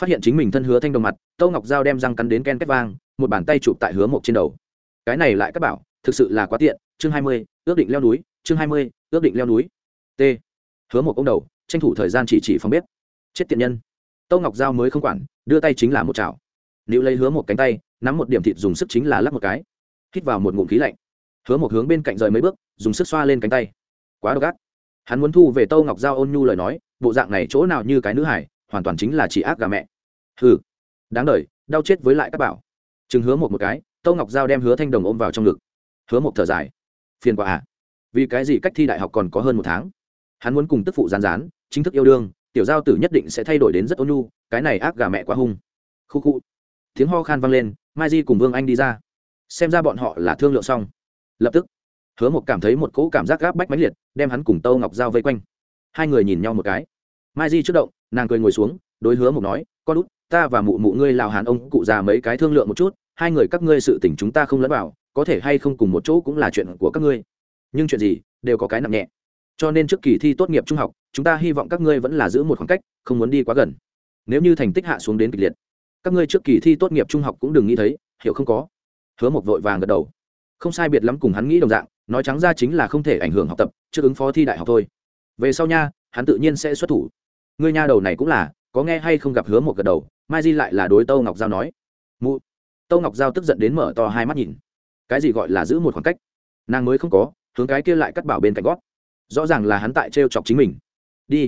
phát hiện chính mình thân hứa thanh đồng mặt, tâu ngọc giao đem răng cắn đến ken két vang, một bàn tay chụp tại hứa một trên đầu. Cái này lại các bảo, thực sự là quá tiện, chương hai mươi, ước định leo núi, chương hai mươi, ước định leo núi. T. Hứa một ông đầu, tranh thủ thời gian chỉ chỉ phòng bếp. Chết tiện nhân. Tâu ngọc giao mới không quản, đưa tay chính là một chảo. Nữ lấy hứa một cánh tay, nắm một điểm thịt dùng sức chính là lắp một cái. Hít vào một ngụm khí lạnh. Hứa một hướng bên cạnh rời mấy bước, dùng sức xoa lên cánh tay. Quá độc ác. Hắn muốn thu về tâu ngọc giao ôn nhu lời nói, bộ dạng này chỗ nào như cái nữ hải hoàn toàn chính là chỉ ác gà mẹ. Hừ đáng đời, đau chết với lại các bảo. Chừng hứa một một cái tâu ngọc giao đem hứa thanh đồng ôm vào trong ngực. Hứa một thở dài. Phiền quả à. Vì cái gì cách thi đại học còn có hơn một tháng? Hắn muốn cùng tức phụ rán rán chính thức yêu đương tiểu giao tử nhất định sẽ thay đổi đến rất ôn nhu cái này ác gà mẹ quá hung. Khu khu. Tiếng ho khan vang lên mai di cùng vương anh đi ra. Xem ra bọn họ là thương lượng xong. Lập tức hứa một cảm thấy một cỗ cảm giác gáp bách mãnh liệt đem hắn cùng tâu ngọc giao vây quanh. Hai người nhìn nhau một cái mai di trước động, nàng cười ngồi xuống, đối hứa một nói, con út, ta và mụ mụ ngươi lào hàn ông, cụ già mấy cái thương lượng một chút, hai người các ngươi sự tình chúng ta không lẫn vào, có thể hay không cùng một chỗ cũng là chuyện của các ngươi. Nhưng chuyện gì, đều có cái nặng nhẹ. Cho nên trước kỳ thi tốt nghiệp trung học, chúng ta hy vọng các ngươi vẫn là giữ một khoảng cách, không muốn đi quá gần. Nếu như thành tích hạ xuống đến kịch liệt, các ngươi trước kỳ thi tốt nghiệp trung học cũng đừng nghĩ thấy, hiểu không có? Hứa một vội vàng gật đầu. Không sai biệt lắm cùng hắn nghĩ đồng dạng, nói trắng ra chính là không thể ảnh hưởng học tập, trước ứng phó thi đại học thôi. Về sau nha, hắn tự nhiên sẽ xuất thủ ngươi nha đầu này cũng là, có nghe hay không gặp hứa một gật đầu, mai di lại là đối tâu ngọc giao nói. Mụ. Tâu ngọc giao tức giận đến mở to hai mắt nhìn. Cái gì gọi là giữ một khoảng cách? Nàng mới không có, hướng cái kia lại cắt bảo bên cạnh gót. Rõ ràng là hắn tại t r e o chọc chính mình. Đi.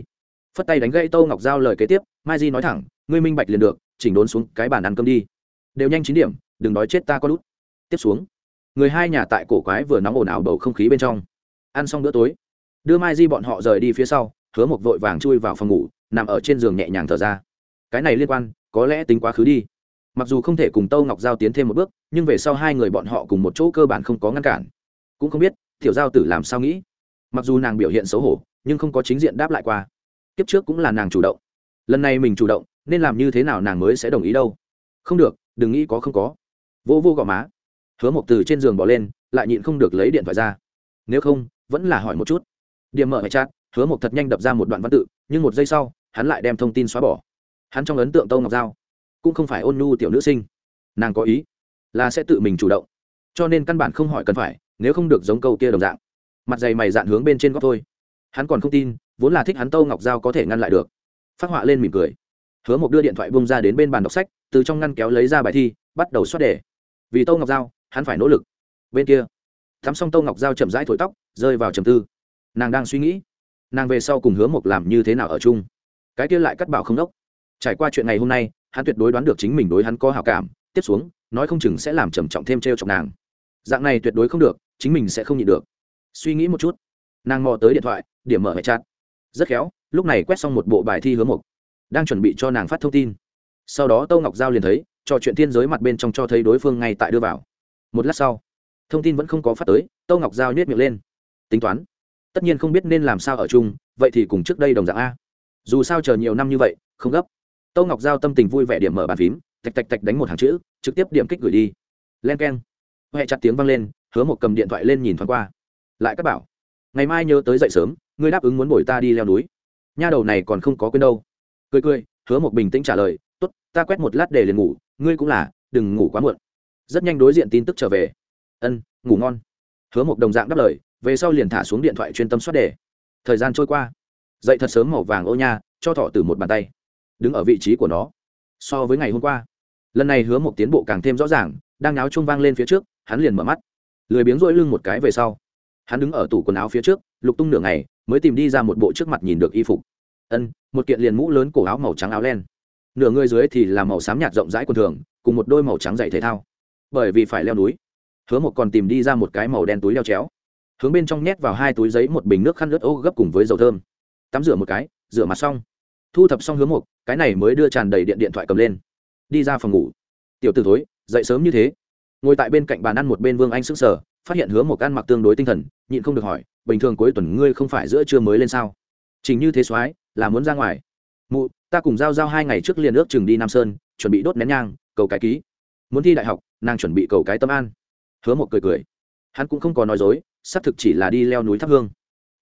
Phất tay đánh gây tâu ngọc giao lời kế tiếp, mai di nói thẳng, ngươi minh bạch liền được, chỉnh đốn xuống cái bàn ăn cơm đi. Đều nhanh chín điểm, đừng nói chết ta có lút. Tiếp xuống, người hai nhà tại cổ quái vừa nóng ồn ào bầu không khí bên trong. Ăn xong bữa tối, đưa mai di bọn họ rời đi phía sau, hứa một vội vàng chui vào phòng ngủ nằm ở trên giường nhẹ nhàng thở ra. Cái này liên quan, có lẽ tính quá khứ đi. Mặc dù không thể cùng tâu ngọc giao tiến thêm một bước, nhưng về sau hai người bọn họ cùng một chỗ cơ bản không có ngăn cản. Cũng không biết thiểu giao tử làm sao nghĩ. Mặc dù nàng biểu hiện xấu hổ, nhưng không có chính diện đáp lại qua. Kiếp trước cũng là nàng chủ động. Lần này mình chủ động, nên làm như thế nào nàng mới sẽ đồng ý đâu? Không được, đừng nghĩ có không có. Vô vô gò má. Hứa một từ trên giường bỏ lên, lại nhịn không được lấy điện thoại ra. Nếu không, vẫn là hỏi một chút. Điểm mở hệ chat, hứa một thật nhanh đập ra một đoạn văn tự, nhưng một giây sau hắn lại đem thông tin xóa bỏ. Hắn trong ấn tượng tâu ngọc giao cũng không phải ôn nhu tiểu nữ sinh. Nàng có ý là sẽ tự mình chủ động, cho nên căn bản không hỏi cần phải, nếu không được giống câu kia đồng dạng. Mặt dày mày dạn hướng bên trên góc thôi. Hắn còn không tin, vốn là thích hắn tâu ngọc giao có thể ngăn lại được. Phát họa lên mỉm cười. Hứa một đưa điện thoại bông ra đến bên bàn đọc sách, từ trong ngăn kéo lấy ra bài thi, bắt đầu xoát đề. Vì tâu ngọc giao, hắn phải nỗ lực. Bên kia, thắm xong tâu ngọc giao chậm rãi thổi tóc, rơi vào trầm tư. Nàng đang suy nghĩ, nàng về sau cùng hứa mộc làm như thế nào ở chung? Cái kia lại cắt bảo không đốc. Trải qua chuyện ngày hôm nay hắn tuyệt đối đoán được chính mình đối hắn có hào cảm tiếp xuống nói không chừng sẽ làm trầm trọng thêm t r e o chọc nàng. Dạng này tuyệt đối không được chính mình sẽ không nhịn được. Suy nghĩ một chút nàng mò tới điện thoại điểm mở hệ chát rất khéo lúc này quét xong một bộ bài thi hứa mục, đang chuẩn bị cho nàng phát thông tin. Sau đó tâu ngọc giao liền thấy trò chuyện thiên giới mặt bên trong cho thấy đối phương ngay tại đưa vào. Một lát sau thông tin vẫn không có phát tới tâu ngọc giao nhét miệng lên. Tính toán tất nhiên không biết nên làm sao ở chung vậy thì cùng trước đây đồng dạng a dù sao chờ nhiều năm như vậy, không gấp. Tâu ngọc giao tâm tình vui vẻ điểm mở bàn phím, tạch tạch tạch đánh một hàng chữ, trực tiếp điểm kích gửi đi. Len k e n huệ chặt tiếng vang lên, hứa một cầm điện thoại lên nhìn thoáng qua. Lại các bảo. Ngày mai nhớ tới dậy sớm, ngươi đáp ứng muốn bồi ta đi leo núi. Nha đầu này còn không có quên đâu. Cười cười, hứa một bình tĩnh trả lời t ố t ta quét một lát để liền ngủ, ngươi cũng là, đừng ngủ quá muộn. Rất nhanh đối diện tin tức trở về. Ân, ngủ ngon. Hứa một đồng dạng đáp lời, về sau liền thả xuống điện thoại chuyên tâm soát đề. Thời gian trôi qua dậy thật sớm màu vàng ô nha, cho thọ từ một bàn tay. Đứng ở vị trí của nó. So với ngày hôm qua, lần này hứa một tiến bộ càng thêm rõ ràng, đang náo trung vang lên phía trước, hắn liền mở mắt. Lười biếng rỗi lưng một cái về sau, hắn đứng ở tủ quần áo phía trước, lục tung nửa ngày, mới tìm đi ra một bộ trước mặt nhìn được y phục. Ân, một kiện liền mũ lớn cổ áo màu trắng áo len. Nửa người dưới thì là màu xám nhạt rộng rãi quần thường, cùng một đôi màu trắng dày thể thao. Bởi vì phải leo núi, hứa một còn tìm đi ra một cái màu đen túi leo chéo. Hướng bên trong nhét vào hai túi giấy một bình nước khăn lướt ô gấp cùng với dầu thơm tắm rửa một cái, rửa mặt xong. Thu thập xong hướng một cái này mới đưa tràn đầy điện điện thoại cầm lên. Đi ra phòng ngủ. Tiểu t ử thối, dậy sớm như thế. Ngồi tại bên cạnh bàn ăn một bên vương anh s ứ sở phát hiện hứa một ăn mặc tương đối tinh thần, nhịn không được hỏi, bình thường cuối tuần ngươi không phải giữa trưa mới lên sao? Chính như thế soái, là muốn ra ngoài. Mụ, ta cùng giao giao hai ngày trước liền ước chừng đi nam sơn, chuẩn bị đốt nén nhang, cầu cái ký. Muốn thi đại học, nàng chuẩn bị cầu cái tâm an. Hứa một cười cười. Hắn cũng không có nói dối, xác thực chỉ là đi leo núi thắp hương.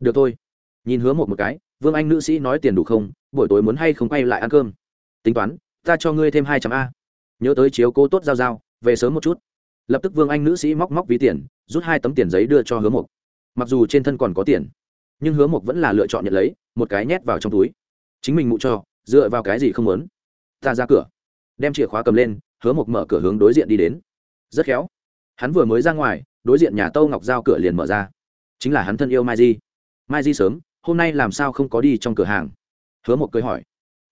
Được thôi nhìn hứa một một cái, vương anh nữ sĩ nói tiền đủ không? Buổi tối muốn hay không quay lại ăn cơm? Tính toán, ta cho ngươi thêm hai trăm a. Nhớ tới chiếu cố tốt giao giao, về sớm một chút. Lập tức vương anh nữ sĩ móc móc ví tiền, rút hai tấm tiền giấy đưa cho hứa một mặc dù trên thân còn có tiền, nhưng hứa một vẫn là lựa chọn nhận lấy, một cái nhét vào trong túi. Chính mình mụ cho, dựa vào cái gì không muốn? Ta ra cửa. Đem chìa khóa cầm lên, hứa một mở cửa hướng đối diện đi đến. Rất khéo. Hắn vừa mới ra ngoài, đối diện nhà tâu ngọc giao cửa liền mở ra. Chính là hắn thân yêu mai di. Mai di sớm hôm nay làm sao không có đi trong cửa hàng? Hứa một cười hỏi.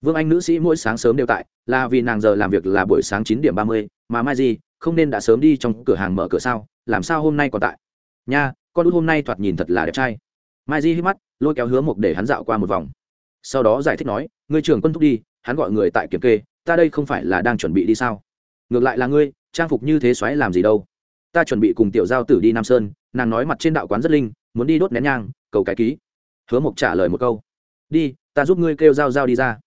Vương anh nữ sĩ mỗi sáng sớm đều tại, là vì nàng giờ làm việc là buổi sáng chín điểm ba mươi, mà mai gì, không nên đã sớm đi trong cửa hàng mở cửa sao, làm sao hôm nay còn tại? Nha, con út hôm nay thoạt nhìn thật là đẹp trai. Mai di hít mắt, lôi kéo hứa mộc để hắn dạo qua một vòng. Sau đó giải thích nói, ngươi trưởng quân thúc đi, hắn gọi người tại kiểm kê, ta đây không phải là đang chuẩn bị đi sao? Ngược lại là ngươi, trang phục như thế xoáy làm gì đâu? Ta chuẩn bị cùng tiểu giao tử đi nam sơn, nàng nói mặt trên đạo quán rất linh, muốn đi đốt nén nhang, cầu cái ký hứa mộc trả lời một câu. Đi, ta giúp ngươi kêu giao giao đi ra.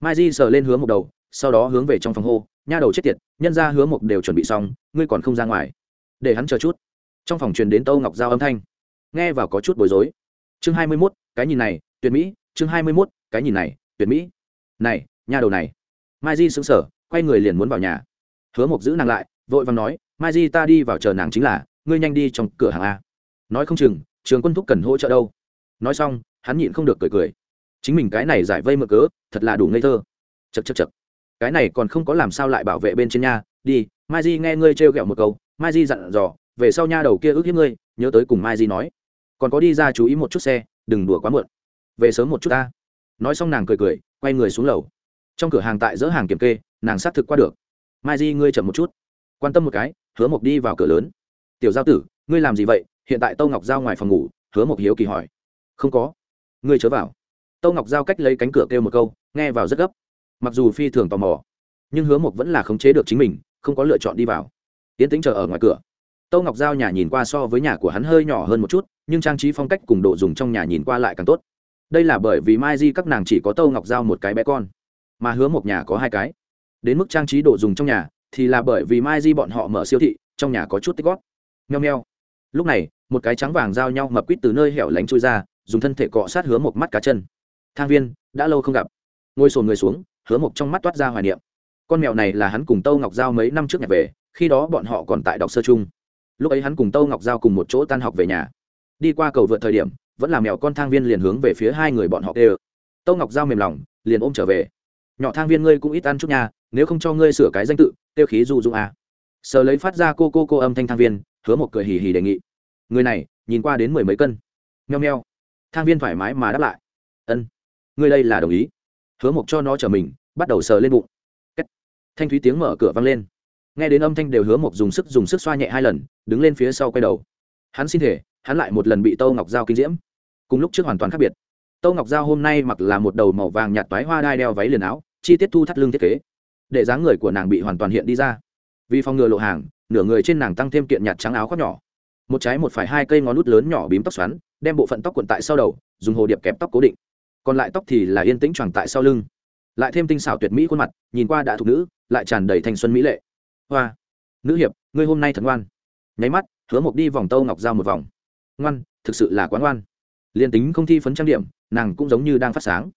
Mai di sờ lên hứa mộc đầu, sau đó hướng về trong phòng hô, nha đầu chết tiệt, nhân ra hứa mộc đều chuẩn bị xong, ngươi còn không ra ngoài. Để hắn chờ chút. Trong phòng truyền đến tâu ngọc giao âm thanh. Nghe vào có chút bối rối. Chương hai mươi mốt, cái nhìn này, tuyệt mỹ. Chương hai mươi mốt, cái nhìn này, tuyệt mỹ. Này, nha đầu này. Mai di xứng sở quay người liền muốn vào nhà. Hứa mộc giữ nàng lại, vội vàng nói, mai di, ta đi vào chờ nàng chính là, ngươi nhanh đi trong cửa hàng a. Nói không chừng, trường quân thúc cần hỗ trợ đâu nói xong, hắn nhịn không được cười cười. Chính mình cái này giải vây mượn cớ, thật là đủ ngây thơ. Chật chật chật cái này còn không có làm sao lại bảo vệ bên trên nha. Đi, mai di nghe ngươi trêu ghẹo một câu. Mai di dặn dò, về sau nha đầu kia ước hiếp ngươi, nhớ tới cùng mai di nói. Còn có đi ra chú ý một chút xe, đừng đùa quá muộn. Về sớm một chút ta. Nói xong nàng cười cười, quay người xuống lầu. Trong cửa hàng tại dỡ hàng kiểm kê, nàng xác thực qua được. Mai di ngươi chậm một chút. Quan tâm một cái, hứa mộc đi vào cửa lớn. Tiểu giao tử, ngươi làm gì vậy? Hiện tại tâu ngọc giao ngoài phòng ngủ, hứa mộc hiếu kỳ hỏi không có. Ngươi chớ vào. Tâu ngọc giao cách lấy cánh cửa kêu một câu, nghe vào rất gấp. Mặc dù phi thường tò mò, nhưng hứa mộc vẫn là khống chế được chính mình, không có lựa chọn đi vào. Tiến tính chờ ở ngoài cửa. Tâu ngọc giao nhà nhìn qua so với nhà của hắn hơi nhỏ hơn một chút, nhưng trang trí phong cách cùng đồ dùng trong nhà nhìn qua lại càng tốt. Đây là bởi vì mai di các nàng chỉ có tâu ngọc giao một cái bé con, mà hứa một nhà có hai cái. Đến mức trang trí đồ dùng trong nhà, thì là bởi vì mai di bọn họ mở siêu thị, trong nhà có chút tích gót nheo nheo. Lúc này, một cái trắng vàng giao nhau mập quýt từ nơi hẻo lánh trôi ra dùng thân thể cọ sát hứa một mắt cá chân. Thang viên, đã lâu không gặp. Ngồi sồn người xuống, hứa một trong mắt toát ra hoài niệm. Con mèo này là hắn cùng tâu ngọc giao mấy năm trước nhặt về, khi đó bọn họ còn tại đọc sơ chung. Lúc ấy hắn cùng tâu ngọc giao cùng một chỗ tan học về nhà. Đi qua cầu vượt thời điểm, vẫn là mèo con thang viên liền hướng về phía hai người bọn họ tê ơ tâu ngọc giao mềm lòng, liền ôm trở về. Nhỏ thang viên ngươi cũng ít ăn chút nhà nếu không cho ngươi sửa cái danh tự, tiêu khí du Du à. sờ lấy phát ra cô cô cô âm thanh thang viên, hứa một cười hì hì đề nghị. Người này, nhìn qua đến mười mấy cân. Nheo nheo thang viên thoải mái mà đáp lại. Ân, ngươi đây là đồng ý. Hứa Mộc cho nó trở mình, bắt đầu sờ lên bụng. Thanh thúy tiếng mở cửa vang lên. Nghe đến âm thanh đều hứa Mộc dùng sức dùng sức xoa nhẹ hai lần, đứng lên phía sau quay đầu. Hắn xin thể, hắn lại một lần bị tâu ngọc giao kinh diễm. Cùng lúc trước hoàn toàn khác biệt. Tâu ngọc giao hôm nay mặc là một đầu màu vàng nhạt toái hoa đai đeo váy liền áo, chi tiết thu thắt lưng thiết kế. Để dáng người của nàng bị hoàn toàn hiện đi ra. Vì phòng ngừa lộ hàng, nửa người trên nàng tăng thêm kiện nhạt trắng áo khoác nhỏ. Một trái một phải hai cây ngón nút lớn nhỏ bím tóc xoắn đem bộ phận tóc cuộn tại sau đầu, dùng hồ điệp kẹp tóc cố định. Còn lại tóc thì là yên tĩnh tròn tại sau lưng. Lại thêm tinh xảo tuyệt mỹ khuôn mặt, nhìn qua đã thục nữ, lại tràn đầy thanh xuân mỹ lệ. Hoa, nữ hiệp, ngươi hôm nay thật ngoan. Nháy mắt, hứa mộc đi vòng tâu ngọc giao một vòng. Ngoan, thực sự là quán ngoan. Liền tính không thi phấn trang điểm, nàng cũng giống như đang phát sáng.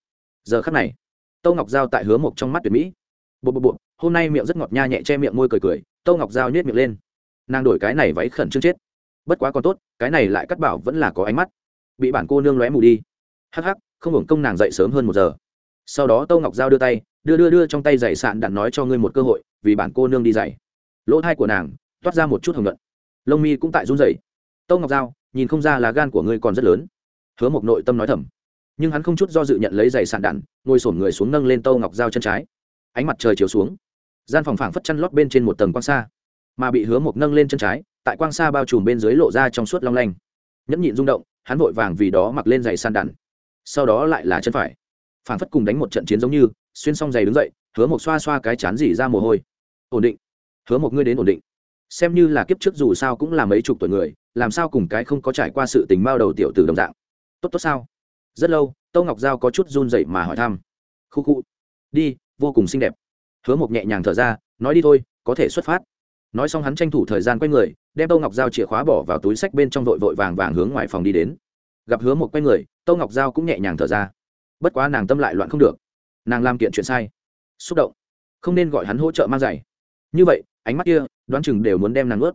Giờ khắc này, tâu ngọc giao tại hứa mộc trong mắt tuyệt mỹ. Bộ bộ bộ, hôm nay miệng rất ngọt nha, nhẹ che miệng môi cười cười, tâu ngọc giao nhét miệng lên. Nàng đổi cái này váy khẩn trương chết bất quá còn tốt cái này lại cắt bảo vẫn là có ánh mắt. Bị bản cô nương lóe mù đi. Hắc hắc không hưởng công nàng dậy sớm hơn một giờ. Sau đó tâu ngọc giao đưa tay đưa đưa đưa trong tay giày sạn đạn nói cho ngươi một cơ hội vì bản cô nương đi dày lỗ thai của nàng toát ra một chút hồng luận lông mi cũng tại run rẩy. Tâu ngọc giao nhìn không ra là gan của ngươi còn rất lớn. Hứa một nội tâm nói thầm. Nhưng hắn không chút do dự nhận lấy giày sạn đạn ngồi sổm người xuống nâng lên tâu ngọc giao chân trái. Ánh mặt trời chiếu xuống. Gian phòng phảng phất chăn lót bên trên một tầng quang xa, mà bị hứa một nâng lên chân trái tại quang xa bao trùm bên dưới lộ ra trong suốt long lanh. Nhẫn nhịn rung động, hắn vội vàng vì đó mặc lên giày san đạn. Sau đó lại là chân phải. Phản phất cùng đánh một trận chiến giống như, xuyên xong giày đứng dậy, hứa một xoa xoa cái chán dỉ ra mồ hôi. Ổn định. Hứa một ngươi đến ổn định. Xem như là kiếp trước dù sao cũng là mấy chục tuổi người, làm sao cùng cái không có trải qua sự tình bao đầu tiểu từ đồng dạng. Tốt tốt sao? Rất lâu, tâu ngọc giao có chút run dậy mà hỏi thăm. Khu khu. Đi, vô cùng xinh đẹp. Hứa một nhẹ nhàng thở ra, nói đi thôi, có thể xuất phát nói xong hắn tranh thủ thời gian quay người, đem tâu ngọc giao chìa khóa bỏ vào túi sách bên trong vội vội vàng vàng hướng ngoài phòng đi đến. Gặp hứa một quay người tâu ngọc giao cũng nhẹ nhàng thở ra. Bất quá nàng tâm lại loạn không được. Nàng làm kiện chuyện sai. Xúc động. Không nên gọi hắn hỗ trợ mang giày. Như vậy, ánh mắt kia, đoán chừng đều muốn đem nàng ướt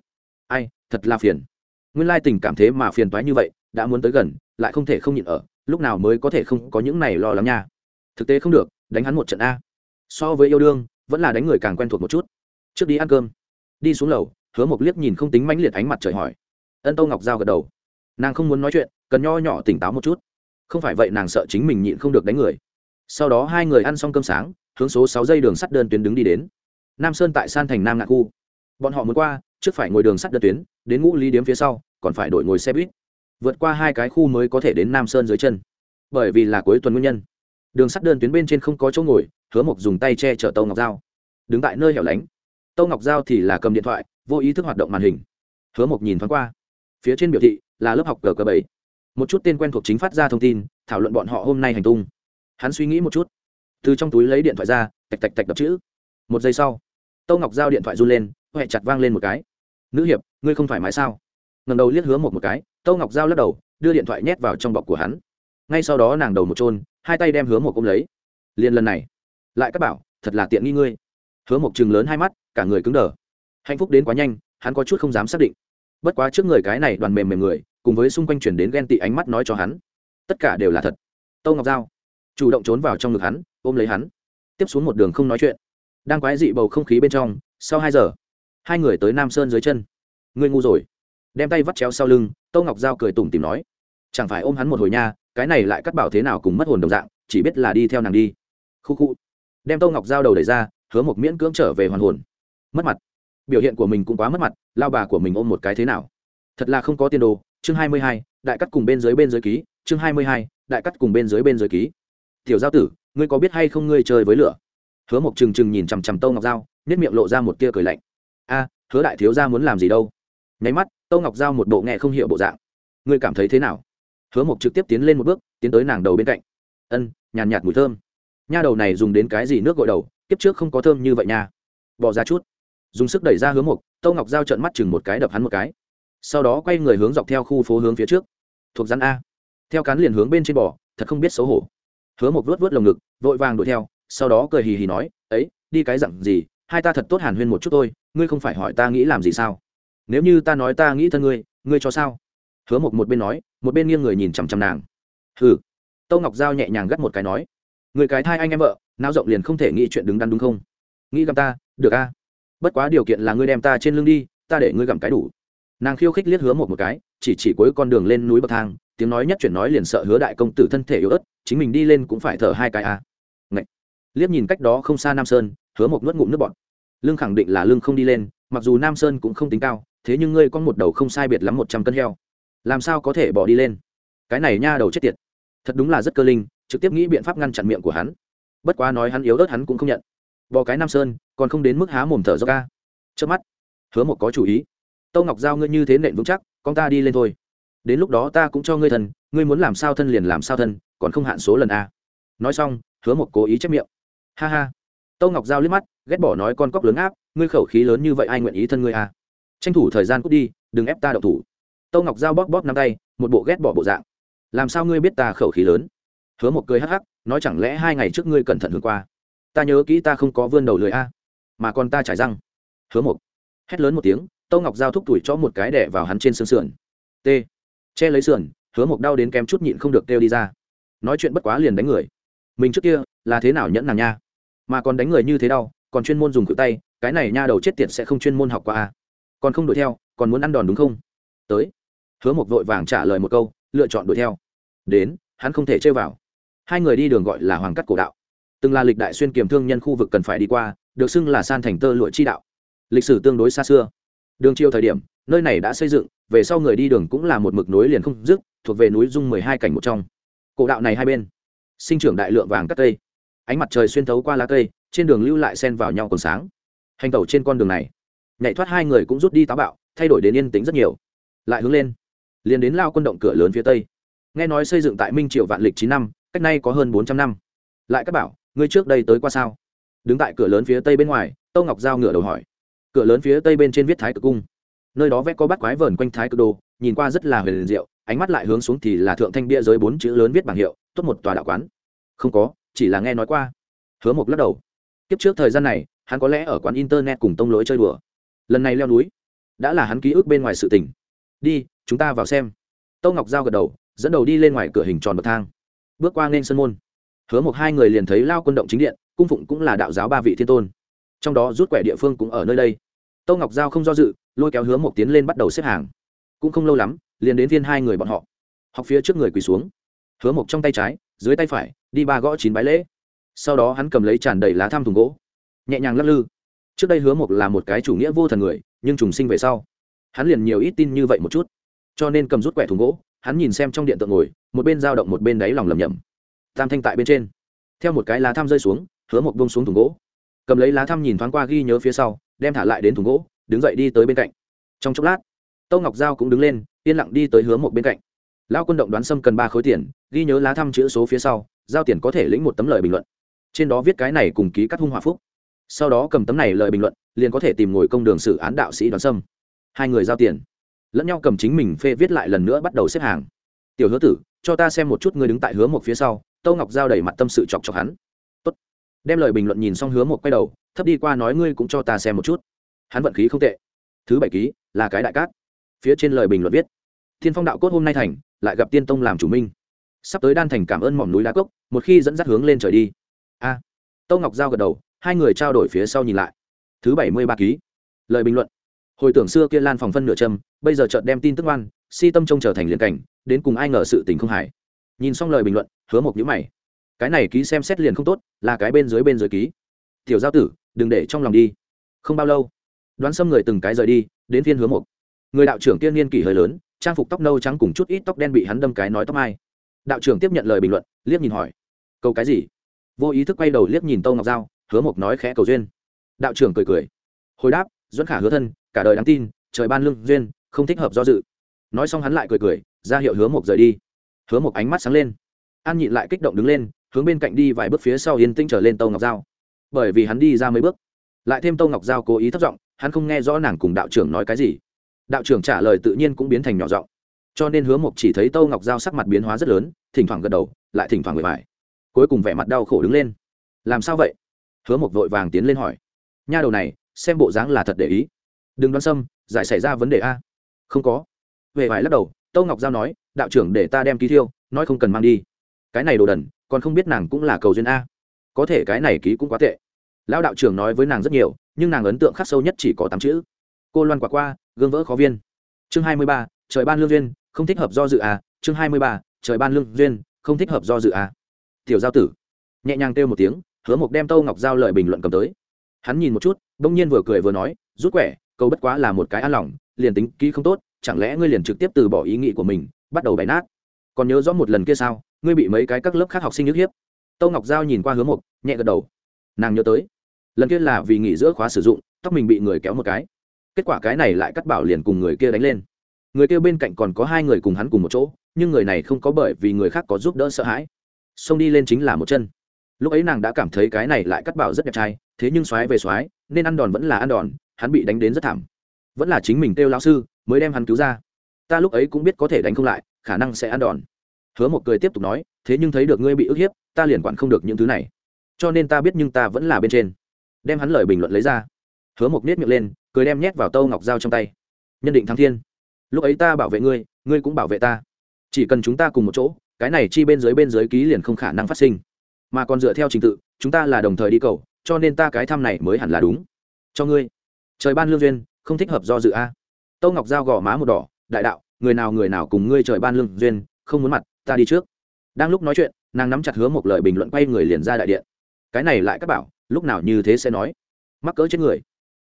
ai, thật là phiền. Nguyên lai tình cảm thế mà phiền toái như vậy, đã muốn tới gần, lại không thể không nhịn ở, lúc nào mới có thể không có những này lo lắng nha. Thực tế không được, đánh hắn một trận a. So với yêu đương, vẫn là đánh người càng quen thuộc một chút. Trước đi ăn cơm đi xuống lầu, hứa một liếc nhìn không tính mãnh liệt ánh mặt trời hỏi. Ân tô ngọc giao gật đầu. Nàng không muốn nói chuyện, cần nho nhỏ tỉnh táo một chút. Không phải vậy nàng sợ chính mình nhịn không được đánh người. Sau đó hai người ăn xong cơm sáng, hướng số sáu dây đường sắt đơn tuyến đứng đi đến. Nam sơn tại san thành nam ngạn khu. Bọn họ muốn qua, trước phải ngồi đường sắt đơn tuyến, đến ngũ lý điếm phía sau, còn phải đổi ngồi xe buýt. Vượt qua hai cái khu mới có thể đến nam sơn dưới chân. Bởi vì là cuối tuần nguyên nhân. Đường sắt đơn tuyến bên trên không có chỗ ngồi, hứa mộc dùng tay che chở tàu ngọc dao đứng tại nơi hẻo lánh tâu ngọc Giao thì là cầm điện thoại, vô ý thức hoạt động màn hình. Hứa mộc nhìn thoáng qua. Phía trên biểu thị là lớp học cờ bảy. Một chút tên quen thuộc chính phát ra thông tin, thảo luận bọn họ hôm nay hành tung. Hắn suy nghĩ một chút. Từ trong túi lấy điện thoại ra, tạch tạch tạch đập chữ. Một giây sau, tâu ngọc giao điện thoại run lên huệ chặt vang lên một cái. Nữ hiệp, ngươi không thoải mái sao? Ngầm đầu liếc hứa một một cái, tâu ngọc giao lắc đầu, đưa điện thoại nhét vào trong bọc của hắn. Ngay sau đó nàng đầu một trôn hai tay đem hứa một ôm lấy. Liền lần này, lại các bảo, thật là tiện nghi ngươi. Hứa một chừng lớn hai mắt cả người cứng đờ. Hạnh phúc đến quá nhanh, hắn có chút không dám xác định. Bất quá trước người cái này đoàn mềm mềm người, cùng với xung quanh chuyển đến ghen tị ánh mắt nói cho hắn, tất cả đều là thật. Tâu ngọc giao chủ động trốn vào trong ngực hắn, ôm lấy hắn, tiếp xuống một đường không nói chuyện. Đang quái dị bầu không khí bên trong, sau hai giờ, hai người tới nam sơn dưới chân. Ngươi ngu rồi. Đem tay vắt chéo sau lưng, tâu ngọc giao cười tủm tìm nói, chẳng phải ôm hắn một hồi nha, cái này lại cắt bảo thế nào cùng mất hồn đồng dạng, chỉ biết là đi theo nàng đi. Khu khu. Đem tâu ngọc giao đầu đẩy ra, hứa một miễn cưỡng trở về hoàn hồn mất mặt. Biểu hiện của mình cũng quá mất mặt, lao bà của mình ôm một cái thế nào? Thật là không có tiền đồ, chương hai mươi hai, đại cắt cùng bên dưới bên dưới ký, chương hai mươi hai, đại cắt cùng bên dưới bên dưới ký. Tiểu giao tử, ngươi có biết hay không ngươi chơi với lửa? Hứa Mộc trừng trừng nhìn chằm chằm tâu ngọc giao nếp miệng lộ ra một tia cười lạnh. A, hứa đại thiếu gia muốn làm gì đâu? Nháy mắt tâu ngọc giao một bộ nghe không hiểu bộ dạng. Ngươi cảm thấy thế nào? Hứa mộc trực tiếp tiến lên một bước, tiến tới nàng đầu bên cạnh. Ân, nhàn nhạt mùi thơm. Nha đầu này dùng đến cái gì nước gội đầu, kiếp trước không có thơm như vậy nha. Bỏ ra chút dùng sức đẩy ra hướng một, tâu ngọc giao trợn mắt chừng một cái đập hắn một cái. Sau đó quay người hướng dọc theo khu phố hướng phía trước. Thuộc rắn a. Theo cán liền hướng bên trên bò thật không biết xấu hổ. Hứa một vớt vớt lồng ngực vội vàng đuổi theo sau đó cười hì hì nói ấy đi cái dặn gì hai ta thật tốt hàn huyên một chút thôi ngươi không phải hỏi ta nghĩ làm gì sao? Nếu như ta nói ta nghĩ thân ngươi ngươi cho sao? Hứa một một bên nói một bên nghiêng người nhìn chằm chằm nàng. Hừ. Tâu ngọc giao nhẹ nhàng gắt một cái nói người cái thai anh em vợ nao rộng liền không thể nghĩ chuyện đứng đắn đúng không? Nghĩ gặp ta được a? Bất quá điều kiện là ngươi đem ta trên lưng đi, ta để ngươi gặm cái đủ nàng khiêu khích liếc hứa một một cái, chỉ chỉ cuối con đường lên núi bậc thang, tiếng nói nhất chuyển nói liền sợ hứa đại công tử thân thể yếu ớt, chính mình đi lên cũng phải thở hai cái à. Ngậy. liếc nhìn cách đó không xa nam sơn, hứa một nuốt ngụm nước bọt. lương khẳng định là lương không đi lên, mặc dù nam sơn cũng không tính cao, thế nhưng ngươi con một đầu không sai biệt lắm một trăm cân heo làm sao có thể bỏ đi lên cái này nha đầu chết tiệt thật đúng là rất cơ linh, trực tiếp nghĩ biện pháp ngăn chặn miệng của hắn bất quá nói hắn yếu ớt hắn cũng không nhận bỏ cái nam sơn, còn không đến mức há mồm thở do ca. Trước mắt, hứa một có chủ ý. Tâu ngọc giao ngươi như thế nện vững chắc, con ta đi lên thôi. Đến lúc đó ta cũng cho ngươi thân ngươi muốn làm sao thân liền làm sao thân, còn không hạn số lần a. Nói xong, hứa một cố ý chép miệng. Ha ha. Tâu ngọc giao liếc mắt, ghét bỏ nói con cóc lớn áp, ngươi khẩu khí lớn như vậy ai nguyện ý thân ngươi a? Tranh thủ thời gian cút đi, đừng ép ta đậu thủ. Tâu ngọc giao bóp bóp năm tay, một bộ ghét bỏ bộ dạng. Làm sao ngươi biết ta khẩu khí lớn? Hứa một cười hắc hắc, nói chẳng lẽ hai ngày trước ngươi cẩn thận hướng qua? Ta nhớ kỹ ta không có vươn đầu lười a, mà còn ta trải răng. Hứa một hét lớn một tiếng tâu ngọc giao thúc tuổi cho một cái đẻ vào hắn trên xương sườn. T, che lấy sườn, hứa một đau đến kém chút nhịn không được kêu đi ra. Nói chuyện bất quá liền đánh người. Mình trước kia là thế nào nhẫn nàng nha? Mà còn đánh người như thế đau, còn chuyên môn dùng cự tay, cái này nha đầu chết tiệt sẽ không chuyên môn học qua a. Còn không đuổi theo, còn muốn ăn đòn đúng không? Tới. Hứa một vội vàng trả lời một câu, lựa chọn đuổi theo. Đến, hắn không thể chơi vào. Hai người đi đường gọi là hoàng cắt cổ đạo từng là lịch đại xuyên kiềm thương nhân khu vực cần phải đi qua, được xưng là san thành tơ lụa chi đạo. Lịch sử tương đối xa xưa. Đường chiều thời điểm, nơi này đã xây dựng, về sau người đi đường cũng là một mực núi liền không dứt, thuộc về núi dung mười hai cảnh một trong. Cổ đạo này hai bên, sinh trưởng đại lượng vàng các cây. Ánh mặt trời xuyên thấu qua lá cây, trên đường lưu lại sen vào nhau còn sáng. Hành tẩu trên con đường này, nhảy thoát hai người cũng rút đi táo bạo, thay đổi đến yên tĩnh rất nhiều. Lại hướng lên, liền đến lao quân động cửa lớn phía tây. Nghe nói xây dựng tại minh triệu vạn lịch chín năm, cách nay có hơn bốn trăm năm. Lại các bảo ngươi trước đây tới qua sao? Đứng tại cửa lớn phía tây bên ngoài, tâu ngọc giao ngửa đầu hỏi. Cửa lớn phía tây bên trên viết thái cực cung. Nơi đó vẽ có bắt quái vờn quanh thái cực đồ, nhìn qua rất là huyền diệu, ánh mắt lại hướng xuống thì là thượng thanh bia giới bốn chữ lớn viết bảng hiệu, tốt một tòa đạo quán. Không có, chỉ là nghe nói qua. Hứa mộc lắc đầu. Kiếp trước thời gian này, hắn có lẽ ở quán internet cùng tông lối chơi đùa. Lần này leo núi, đã là hắn ký ức bên ngoài sự tỉnh đi, chúng ta vào xem. Tâu ngọc giao gật đầu, dẫn đầu đi lên ngoài cửa hình tròn bậc thang. Bước qua nên sân môn hứa một hai người liền thấy lao quân động chính điện, cung phụng cũng là đạo giáo ba vị thiên tôn. Trong đó rút quẻ địa phương cũng ở nơi đây. Tâu ngọc giao không do dự, lôi kéo hứa một tiến lên bắt đầu xếp hàng. Cũng không lâu lắm, liền đến viên hai người bọn họ. Học phía trước người quỳ xuống. Hứa một trong tay trái, dưới tay phải, đi ba gõ chín bái lễ. Sau đó hắn cầm lấy tràn đầy lá thăm thùng gỗ. Nhẹ nhàng lắc lư. Trước đây hứa một là một cái chủ nghĩa vô thần người, nhưng trùng sinh về sau, hắn liền nhiều ít tin như vậy một chút. Cho nên cầm rút quẻ thùng gỗ, hắn nhìn xem trong điện tượng ngồi, một bên dao động một bên đáy lòng lầm nhầm tam thanh tại bên trên. Theo một cái lá thăm rơi xuống, hứa mộc bông xuống thùng gỗ. Cầm lấy lá thăm nhìn thoáng qua ghi nhớ phía sau, đem thả lại đến thùng gỗ, đứng dậy đi tới bên cạnh. Trong chốc lát, tâu ngọc giao cũng đứng lên, yên lặng đi tới hứa một bên cạnh. Lao quân động đoán xâm cần ba khối tiền, ghi nhớ lá thăm chữ số phía sau, giao tiền có thể lĩnh một tấm lời bình luận. Trên đó viết cái này cùng ký cắt hung hòa phúc. Sau đó cầm tấm này lời bình luận, liền có thể tìm ngồi công đường xử án đạo sĩ đoán sâm hai người giao tiền, lẫn nhau cầm chính mình phê viết lại lần nữa bắt đầu xếp hàng. Tiểu hứa tử, cho ta xem một chút người đứng tại hứa một phía sau tâu ngọc giao đẩy mặt tâm sự chọc chọc hắn. Tốt. đem lời bình luận nhìn xong hứa một quay đầu thấp đi qua nói ngươi cũng cho ta xem một chút. Hắn vận khí không tệ. Thứ bảy ký là cái đại cát. Phía trên lời bình luận viết thiên phong đạo cốt hôm nay thành lại gặp tiên tông làm chủ minh. Sắp tới đan thành cảm ơn mỏm núi đá cốc một khi dẫn dắt hướng lên trời đi. A. À, tâu ngọc giao gật đầu hai người trao đổi phía sau nhìn lại. Thứ bảy mươi ba ký. Lời bình luận. Hồi tưởng xưa kia lan phòng phân nửa châm bây giờ chợt đem tin tức oan si tâm trông trở thành liền cảnh đến cùng ai ngờ sự tình không hải nhìn xong lời bình luận, hứa một nhữ mày. Cái này ký xem xét liền không tốt, là cái bên dưới bên dưới ký. Tiểu giao tử, đừng để trong lòng đi. Không bao lâu, đoán xâm người từng cái rời đi, đến phiên hứa một người đạo trưởng tiên niên kỷ hơi lớn, trang phục tóc nâu trắng cùng chút ít tóc đen bị hắn đâm cái nói tóc mai. Đạo trưởng tiếp nhận lời bình luận, liếc nhìn hỏi, câu cái gì? Vô ý thức quay đầu liếc nhìn tâu ngọc giao, hứa mộc nói khẽ cầu duyên. Đạo trưởng cười cười, hồi đáp dẫn khả hứa thân, cả đời đáng tin, trời ban lương duyên, không thích hợp do dự. Nói xong hắn lại cười cười, ra hiệu hứa mộc rời đi hứa mộc ánh mắt sáng lên. An nhịn lại kích động đứng lên, hướng bên cạnh đi vài bước phía sau yên tĩnh trở lên tâu ngọc giao. Bởi vì hắn đi ra mấy bước, lại thêm tâu ngọc giao cố ý thất giọng, hắn không nghe rõ nàng cùng đạo trưởng nói cái gì. Đạo trưởng trả lời tự nhiên cũng biến thành nhỏ giọng. Cho nên hứa mộc chỉ thấy tâu ngọc giao sắc mặt biến hóa rất lớn, thỉnh thoảng gật đầu, lại thỉnh thoảng người vải cuối cùng vẻ mặt đau khổ đứng lên. Làm sao vậy? Hứa mộc vội vàng tiến lên hỏi. Nha đầu này, xem bộ dáng là thật để ý. Đừng đoán xâm, giải xảy ra vấn đề a. Không có. Về vải lắc đầu tâu ngọc giao nói, đạo trưởng để ta đem ký thiêu, nói không cần mang đi. Cái này đồ đần, còn không biết nàng cũng là cầu duyên a. Có thể cái này ký cũng quá tệ. Lão đạo trưởng nói với nàng rất nhiều, nhưng nàng ấn tượng khắc sâu nhất chỉ có tám chữ. Cô loan quả qua, gương vỡ khó viên. Chương hai mươi ba, trời ban lương duyên, không thích hợp do dự à chương hai mươi ba, trời ban lương duyên, không thích hợp do dự à tiểu giao tử. Nhẹ nhàng kêu một tiếng, hứa mộc đem tâu ngọc giao lợi bình luận cầm tới. Hắn nhìn một chút, bỗng nhiên vừa cười vừa nói, rút quẻ câu bất quá là một cái an lòng, liền tính kỹ không tốt chẳng lẽ ngươi liền trực tiếp từ bỏ ý nghĩ của mình, bắt đầu bày nát? Còn nhớ rõ một lần kia sao, ngươi bị mấy cái các lớp khác học sinh nhức hiếp? Tâu ngọc giao nhìn qua hướng một nhẹ gật đầu. Nàng nhớ tới, lần kia là vì nghỉ giữa khóa sử dụng, tóc mình bị người kéo một cái. Kết quả cái này lại cắt bảo liền cùng người kia đánh lên. Người kia bên cạnh còn có hai người cùng hắn cùng một chỗ, nhưng người này không có bởi vì người khác có giúp đỡ sợ hãi. Xông đi lên chính là một chân. Lúc ấy nàng đã cảm thấy cái này lại cắt bảo rất đẹp trai, thế nhưng xoáy về xoáy nên ăn đòn vẫn là ăn đòn, hắn bị đánh đến rất thảm. Vẫn là chính mình kêu lao sư mới đem hắn cứu ra. Ta lúc ấy cũng biết có thể đánh không lại, khả năng sẽ ăn đòn. Hứa một cười tiếp tục nói, thế nhưng thấy được ngươi bị ức hiếp, ta liền quản không được những thứ này. Cho nên ta biết nhưng ta vẫn là bên trên. Đem hắn lời bình luận lấy ra. Hứa một nết miệng lên, cười đem nhét vào tâu ngọc dao trong tay. Nhân định thắng thiên. Lúc ấy ta bảo vệ ngươi ngươi cũng bảo vệ ta. Chỉ cần chúng ta cùng một chỗ, cái này chi bên dưới bên dưới ký liền không khả năng phát sinh. Mà còn dựa theo trình tự, chúng ta là đồng thời đi cầu, cho nên ta cái thăm này mới hẳn là đúng. Cho ngươi. Trời ban lương duyên, không thích hợp do dự a tâu ngọc giao gò má một đỏ, đại đạo, người nào người nào cùng ngươi trời ban lương duyên, không muốn mặt, ta đi trước. Đang lúc nói chuyện, nàng nắm chặt hứa một lời bình luận quay người liền ra đại điện. Cái này lại các bảo, lúc nào như thế sẽ nói? Mắc cỡ chết người.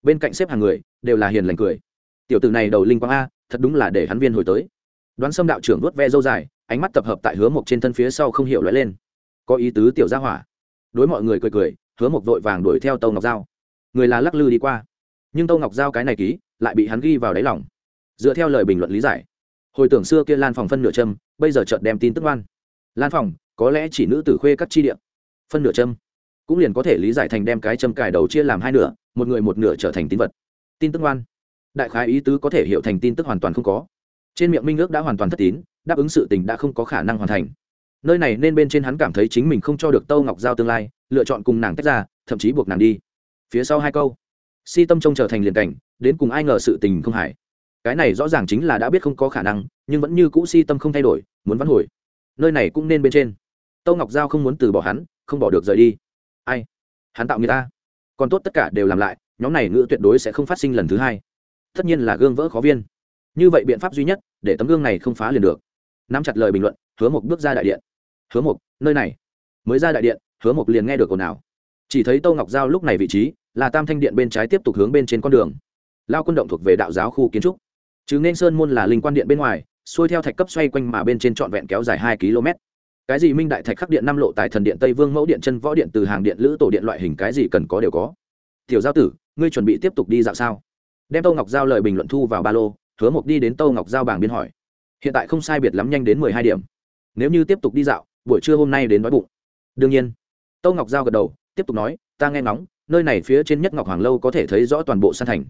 Bên cạnh xếp hàng người, đều là hiền lành cười. Tiểu tử này đầu linh quang a, thật đúng là để hắn viên hồi tới. Đoán xâm đạo trưởng vuốt ve dâu dài, ánh mắt tập hợp tại hứa mộc trên thân phía sau không hiểu lóe lên. Có ý tứ tiểu gia hỏa. Đối mọi người cười cười, hứa mộc vội vàng đuổi theo tâu ngọc giao. Người là lắc lư đi qua. Nhưng tâu ngọc giao cái này ký lại bị hắn ghi vào đáy lòng. Dựa theo lời bình luận lý giải, hồi tưởng xưa kia lan phòng phân nửa châm, bây giờ chợt đem tin tức oan. Lan phòng, có lẽ chỉ nữ tử khuê các chi điện phân nửa châm, cũng liền có thể lý giải thành đem cái châm cài đầu chia làm hai nửa, một người một nửa trở thành tín vật. Tin tức oan. Đại khái ý tứ có thể hiểu thành tin tức hoàn toàn không có. Trên miệng minh ước đã hoàn toàn thất tín, đáp ứng sự tình đã không có khả năng hoàn thành. Nơi này nên bên trên hắn cảm thấy chính mình không cho được tâu ngọc giao tương lai, lựa chọn cùng nàng tách ra, thậm chí buộc nàng đi. Phía sau hai câu si tâm trông trở thành liền cảnh đến cùng ai ngờ sự tình không hải cái này rõ ràng chính là đã biết không có khả năng nhưng vẫn như cũ si tâm không thay đổi muốn vắn hồi. Nơi này cũng nên bên trên. Tâu ngọc giao không muốn từ bỏ hắn không bỏ được rời đi. Ai? Hắn tạo người ta. Còn tốt tất cả đều làm lại nhóm này ngữ tuyệt đối sẽ không phát sinh lần thứ hai. Tất nhiên là gương vỡ khó viên. Như vậy biện pháp duy nhất để tấm gương này không phá liền được. Nắm chặt lời bình luận hứa một bước ra đại điện. Hứa một, nơi này. Mới ra đại điện hứa một liền nghe được ồn ào chỉ thấy tô ngọc giao lúc này vị trí là tam thanh điện bên trái tiếp tục hướng bên trên con đường. Lao quân động thuộc về đạo giáo khu kiến trúc. Chứ nên sơn môn là linh quan điện bên ngoài, xuôi theo thạch cấp xoay quanh mà bên trên trọn vẹn kéo dài hai km. Cái gì minh đại thạch khắc điện, năm lộ tại thần điện, tây vương mẫu điện, chân võ điện, từ hàng điện, lữ tổ điện loại hình cái gì cần có đều có. Tiểu giao tử, ngươi chuẩn bị tiếp tục đi dạo sao? Đem tô ngọc giao lời bình luận thu vào ba lô, hứa mộc đi đến tô ngọc giao bảng biên hỏi. Hiện tại không sai biệt lắm nhanh đến mười hai điểm. Nếu như tiếp tục đi dạo, buổi trưa hôm nay đến đói bụng. Đương nhiên. Tô ngọc giao gật đầu tiếp tục nói, ta nghe ngóng, nơi này phía trên nhất ngọc hoàng lâu có thể thấy rõ toàn bộ san thành.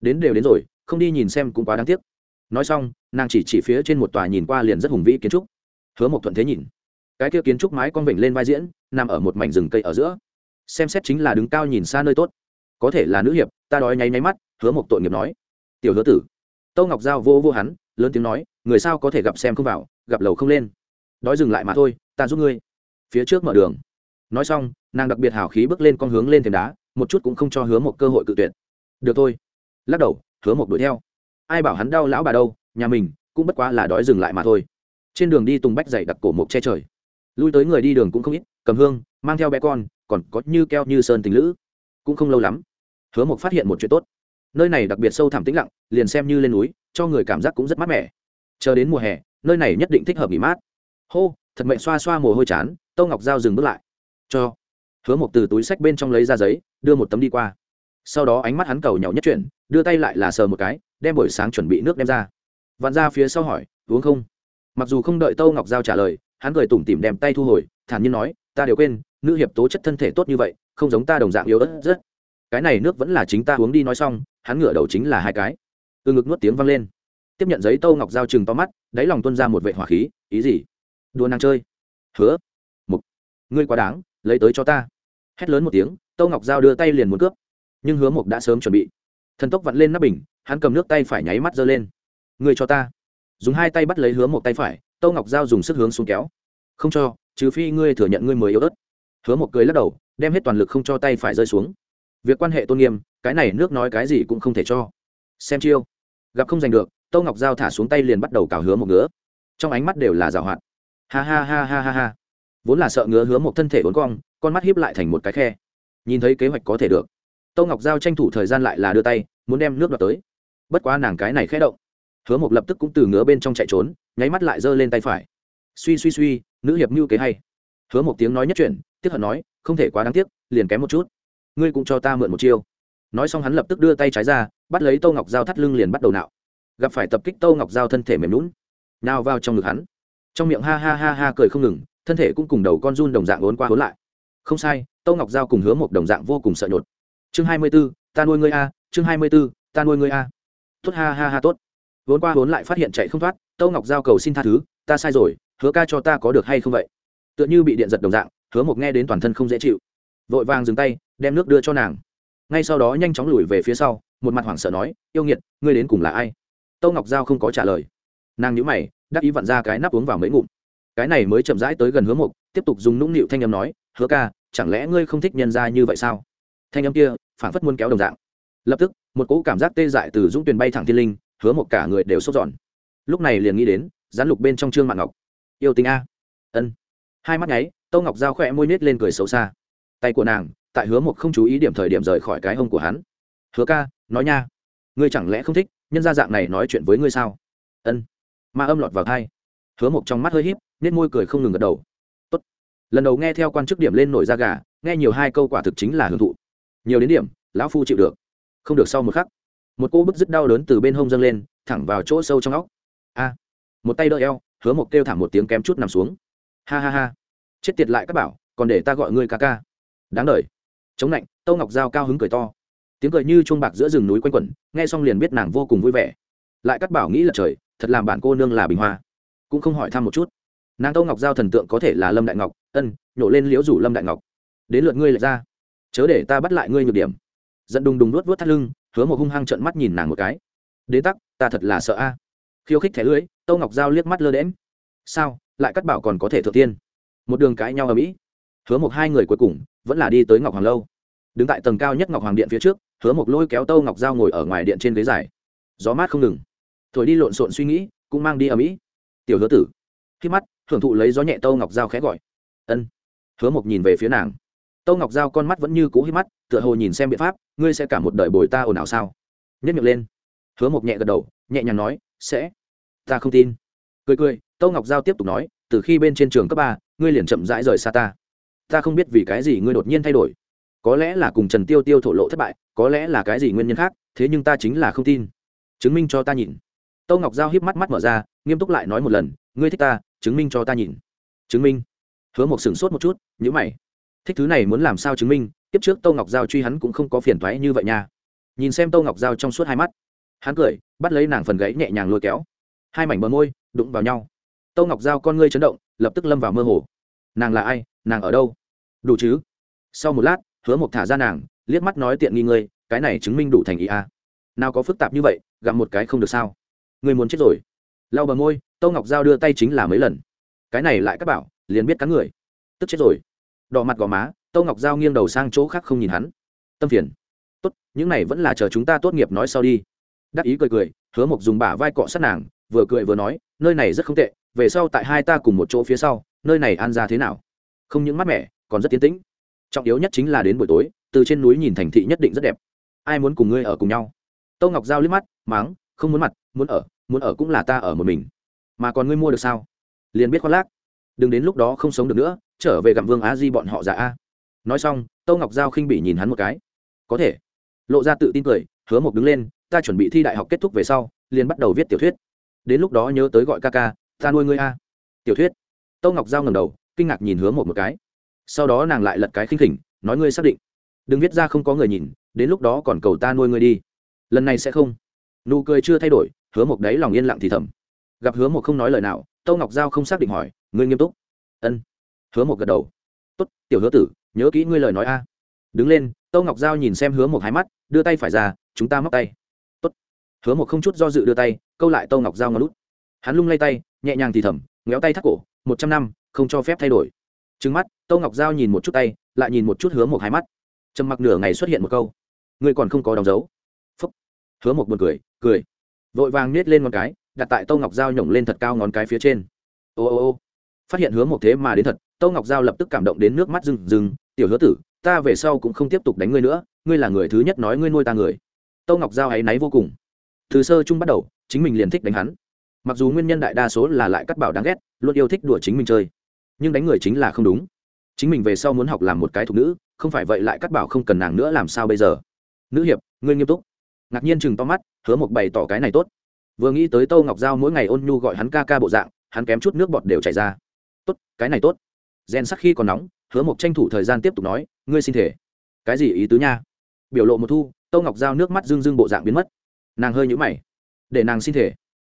Đến đều đến rồi, không đi nhìn xem cũng quá đáng tiếc. Nói xong, nàng chỉ chỉ phía trên một tòa nhìn qua liền rất hùng vĩ kiến trúc. Hứa một thuận thế nhìn. Cái kia kiến trúc mái con vịnh lên vai diễn, nằm ở một mảnh rừng cây ở giữa. Xem xét chính là đứng cao nhìn xa nơi tốt. Có thể là nữ hiệp, ta đói nháy nháy mắt, hứa một tội nghiệp nói. Tiểu hứa tử. Tâu ngọc giao vô vô hắn, lớn tiếng nói, người sao có thể gặp xem không vào, gặp lầu không lên. Đói dừng lại mà thôi, ta giúp ngươi. Phía trước mở đường nói xong, nàng đặc biệt hào khí bước lên con hướng lên thềm đá, một chút cũng không cho hứa một cơ hội cự tuyệt. Được thôi. Lắc đầu, hứa một đuổi theo. Ai bảo hắn đau lão bà đâu, nhà mình cũng bất quá là đói dừng lại mà thôi. Trên đường đi tùng bách dày đặc cổ mộc che trời. Lui tới người đi đường cũng không ít, cầm hương, mang theo bé con, còn có như keo như sơn tình lữ. Cũng không lâu lắm, hứa mộc phát hiện một chuyện tốt. Nơi này đặc biệt sâu thẳm tĩnh lặng, liền xem như lên núi, cho người cảm giác cũng rất mát mẻ. Chờ đến mùa hè, nơi này nhất định thích hợp nghỉ mát. Hô, thật mệnh xoa xoa mồ hôi chán, tâu ngọc giao dừng bước lại cho. Hứa mộc từ túi sách bên trong lấy ra giấy, đưa một tấm đi qua. Sau đó ánh mắt hắn cầu nhau nhất chuyển, đưa tay lại là sờ một cái, đem buổi sáng chuẩn bị nước đem ra. Vặn ra phía sau hỏi, uống không? Mặc dù không đợi tâu ngọc giao trả lời, hắn cười tủm tỉm đem tay thu hồi, thản nhiên nói, ta đều quên, nữ hiệp tố chất thân thể tốt như vậy, không giống ta đồng dạng yếu ớt rất. Cái này nước vẫn là chính ta uống đi nói xong, hắn ngửa đầu chính là hai cái. Từ ngực nuốt tiếng vang lên. Tiếp nhận giấy, tâu ngọc giao chừng to mắt, đáy lòng tuân ra một vệ hỏa khí, ý gì? Đua nàng chơi. Hứa mục ngươi quá đáng lấy tới cho ta. Hét lớn một tiếng tâu ngọc giao đưa tay liền muốn cướp. Nhưng hứa mục đã sớm chuẩn bị. Thần tốc vặn lên nắp bình, hắn cầm nước tay phải nháy mắt giơ lên. Người cho ta. Dùng hai tay bắt lấy hứa mộc tay phải tâu ngọc giao dùng sức hướng xuống kéo. Không cho, trừ phi ngươi thừa nhận ngươi mới yếu ớt. Hứa mộc cười lắc đầu, đem hết toàn lực không cho tay phải rơi xuống. Việc quan hệ tôn nghiêm, cái này nước nói cái gì cũng không thể cho. Xem chiêu. Gặp không giành được tâu ngọc giao thả xuống tay liền bắt đầu cào hứa một ngứa. Trong ánh mắt đều là rào hoạt. Ha ha ha ha ha ha vốn là sợ ngứa hứa một thân thể uốn cong, con mắt hiếp lại thành một cái khe. Nhìn thấy kế hoạch có thể được. Tâu ngọc giao tranh thủ thời gian lại là đưa tay, muốn đem nước đoạt tới. Bất quá nàng cái này khẽ động. Hứa một lập tức cũng từ ngứa bên trong chạy trốn, nháy mắt lại giơ lên tay phải. Suy suy suy, nữ hiệp mưu kế hay. Hứa một tiếng nói nhất chuyển, tiếc hận nói, không thể quá đáng tiếc, liền kém một chút. Ngươi cũng cho ta mượn một chiêu. Nói xong hắn lập tức đưa tay trái ra, bắt lấy tô ngọc dao thắt lưng liền bắt đầu nạo. Gặp phải tập kích tô ngọc dao thân thể mềm lún nào vào trong ngực hắn. Trong miệng ha ha ha ha cười không ngừng thân thể cũng cùng đầu con run đồng dạng ốn qua ốn lại. Không sai, tô ngọc giao cùng hứa một đồng dạng vô cùng sợ nhột. Chương hai mươi b ố ta nuôi ngươi a, chương hai mươi b ố ta nuôi ngươi a. Tốt, ha ha ha, tốt. Vốn qua vốn lại phát hiện chạy không thoát tâu ngọc giao cầu xin tha thứ, ta sai rồi, hứa ca cho ta có được hay không vậy? Tựa như bị điện giật đồng dạng, hứa mộc nghe đến toàn thân không dễ chịu. Vội vàng dừng tay, đem nước đưa cho nàng. Ngay sau đó nhanh chóng lùi về phía sau, một mặt hoảng sợ nói, yêu nghiệt, ngươi đến cùng là ai? Tâu ngọc giao không có trả lời. Nàng nhữ mày, đắc ý vặn ra cái nắp uống vào mấy ngụm cái này mới chậm rãi tới gần hứa Mục, tiếp tục dùng nũng nịu thanh âm nói hứa ca chẳng lẽ ngươi không thích nhân ra như vậy sao? Thanh âm kia phản phất muốn kéo đồng dạng. Lập tức một cỗ cảm giác tê dại từ dũng tuyền bay thẳng thiên linh hứa một cả người đều sốt giòn lúc này liền nghĩ đến gián lục bên trong trương mạng ngọc. Yêu tình a. Ân. Hai mắt nháy tâu ngọc Dao khỏe môi nết lên cười xấu xa. Tay của nàng tại hứa một không chú ý điểm thời điểm rời khỏi cái hông của hắn. Hứa ca nói nha. Ngươi chẳng lẽ không thích nhân gia dạng này nói chuyện với ngươi sao? Ân. Ma âm lọt vào thai hứa một trong mắt hơi híp nết môi cười không ngừng gật đầu. Tốt. lần đầu nghe theo quan chức điểm lên nổi da gà, nghe nhiều hai câu quả thực chính là hưởng thụ. Nhiều đến điểm, lão phu chịu được. Không được sau một khắc, một cô bức dứt đau đớn từ bên hông dâng lên, thẳng vào chỗ sâu trong óc. A. Một tay đỡ eo, hứa một kêu thẳng một tiếng kém chút nằm xuống. Ha ha ha, chết tiệt lại các bảo, còn để ta gọi ngươi ca ca. Đáng đ chống lạnh tâu ngọc dao cao hứng cười to. Tiếng cười như chuông bạc giữa rừng núi quanh quẩn, nghe xong liền biết nàng vô cùng vui vẻ. Lại cắt bảo nghĩ là trời, thật làm bạn cô nương là bình hoa. Cũng không hỏi thăm một chút nàng tâu ngọc giao thần tượng có thể là lâm đại ngọc ân nhổ lên liễu rủ lâm đại ngọc đến lượt ngươi lại ra chớ để ta bắt lại ngươi nhược điểm giận đùng đùng nuốt vớt thắt lưng hứa một hung hăng trợn mắt nhìn nàng một cái đến tắc ta thật là sợ a à. khiêu khích thẻ lưới tâu ngọc giao liếc mắt lơ đễm sao lại cắt bảo còn có thể thượng tiên một đường cãi nhau ở mỹ hứa một hai người cuối cùng vẫn là đi tới ngọc hoàng lâu đứng tại tầng cao nhất ngọc hoàng điện phía trước hứa một lôi kéo tâu ngọc giao ngồi ở ngoài điện trên ghế dài gió mát không ngừng thổi đi lộn xộn suy nghĩ cũng mang đi ở mỹ tiểu hứa tử khi mắt hưởng thụ lấy gió nhẹ tâu ngọc dao khẽ gọi. Ân. Hứa mộc nhìn về phía nàng. Tâu ngọc dao con mắt vẫn như cũ hít mắt, tựa hồ nhìn xem biện pháp, ngươi sẽ cả một đời bồi ta ồn ào sao? Nhất miệng lên. Hứa mộc nhẹ gật đầu, nhẹ nhàng nói, sẽ. Ta không tin. Cười cười, tâu ngọc giao tiếp tục nói, từ khi bên trên trường cấp ba, ngươi liền chậm rãi rời xa ta. Ta không biết vì cái gì ngươi đột nhiên thay đổi. Có lẽ là cùng trần tiêu tiêu thổ lộ thất bại, có lẽ là cái gì nguyên nhân khác, thế nhưng ta chính là không tin. Chứng minh cho ta nhìn. Tâu ngọc giao hiếp mắt mắt mở ra, nghiêm túc lại nói một lần, ngươi thích ta chứng minh cho ta nhìn. Chứng minh? Hứa một sửng sốt một chút nhữ mày. Thích thứ này muốn làm sao chứng minh? Tiếp trước tâu ngọc giao truy hắn cũng không có phiền thoái như vậy nha. Nhìn xem tâu ngọc giao trong suốt hai mắt. Hắn cười, bắt lấy nàng phần gãy nhẹ nhàng lôi kéo. Hai mảnh bờ môi, đụng vào nhau. Tâu ngọc giao con ngươi chấn động, lập tức lâm vào mơ hồ. Nàng là ai? Nàng ở đâu? Đủ chứ? Sau một lát, hứa một thả ra nàng, liếc mắt nói tiện nghi ngươi, cái này chứng minh đủ thành ý a à. nào có phức tạp như vậy, gặp một cái không được sao? Ngươi muốn chết rồi. Lau bờ môi tâu ngọc giao đưa tay chính là mấy lần. Cái này lại các bảo, liền biết cắn người. Tức chết rồi. Đỏ mặt gò má, tâu ngọc giao nghiêng đầu sang chỗ khác không nhìn hắn. Tâm phiền. Tốt, những này vẫn là chờ chúng ta tốt nghiệp nói sau đi. Đắc ý cười cười, hứa mộc dùng bả vai cọ sát nàng, vừa cười vừa nói, nơi này rất không tệ, về sau tại hai ta cùng một chỗ phía sau, nơi này an ra thế nào? Không những mát mẻ, còn rất tiến tĩnh. Trọng yếu nhất chính là đến buổi tối, từ trên núi nhìn thành thị nhất định rất đẹp. Ai muốn cùng ngươi ở cùng nhau? Tâu ngọc giao liếc mắt máng không muốn mặt, muốn ở muốn ở cũng là ta ở một mình mà còn ngươi mua được sao? Liền biết khoác lác. Đừng đến lúc đó không sống được nữa, trở về gặm vương á di bọn họ già a. Nói xong, tâu ngọc giao khinh bị nhìn hắn một cái. Có thể. Lộ ra tự tin cười, hứa mộc đứng lên, ta chuẩn bị thi đại học kết thúc về sau, liền bắt đầu viết tiểu thuyết. Đến lúc đó nhớ tới gọi ca ca, ta nuôi ngươi a. Tiểu thuyết. Tâu ngọc giao ngầm đầu, kinh ngạc nhìn hứa một một cái. Sau đó nàng lại lật cái khinh khỉnh, nói ngươi xác định. Đừng viết ra không có người nhìn, đến lúc đó còn cầu ta nuôi ngươi đi. Lần này sẽ không. Nụ cười chưa thay đổi, hứa một đấy lòng yên lặng thì thầm gặp hứa một không nói lời nào, tâu ngọc giao không xác định hỏi, ngươi nghiêm túc? Ân. Hứa một gật đầu. Tốt, tiểu hứa tử, nhớ kỹ ngươi lời nói a. Đứng lên, tâu ngọc giao nhìn xem hứa một hai mắt, đưa tay phải ra, chúng ta móc tay. Tốt. Hứa một không chút do dự đưa tay, câu lại tâu ngọc giao ngón lút hắn lung lay tay, nhẹ nhàng thì thầm, ngéo tay thắt cổ, một trăm năm, không cho phép thay đổi. Trứng mắt, tâu ngọc giao nhìn một chút tay, lại nhìn một chút hứa một hai mắt. Trầm mặc nửa ngày xuất hiện một câu. Ngươi còn không có đóng dấu. Phúc. Hứa một buồn cười cười. Vội vàng nết lên một cái đặt tại Tô ngọc giao nhổng lên thật cao ngón cái phía trên. Ô ô ô. Phát hiện hứa một thế mà đến thật Tô ngọc giao lập tức cảm động đến nước mắt rừng rừng. Tiểu hứa tử, ta về sau cũng không tiếp tục đánh ngươi nữa, ngươi là người thứ nhất nói ngươi nuôi ta người. Tô ngọc giao áy náy vô cùng. Từ sơ chung bắt đầu, chính mình liền thích đánh hắn. Mặc dù nguyên nhân đại đa số là lại cắt bảo đáng ghét, luôn yêu thích đùa chính mình chơi, nhưng đánh người chính là không đúng. Chính mình về sau muốn học làm một cái thục nữ, không phải vậy lại cắt bảo không cần nàng nữa làm sao bây giờ? Nữ hiệp, ngươi nghiêm túc. Ngạc nhiên chừng to mắt, hứa một bày tỏ cái này tốt vừa nghĩ tới tô ngọc giao mỗi ngày ôn nhu gọi hắn ca ca bộ dạng hắn kém chút nước bọt đều chảy ra. Tốt cái này tốt. Rèn sắc khi còn nóng hứa mộc tranh thủ thời gian tiếp tục nói ngươi xin thể. Cái gì ý tứ nha? Biểu lộ một thu tô ngọc giao nước mắt dưng dưng bộ dạng biến mất. Nàng hơi nhũ mày. Để nàng xin thể.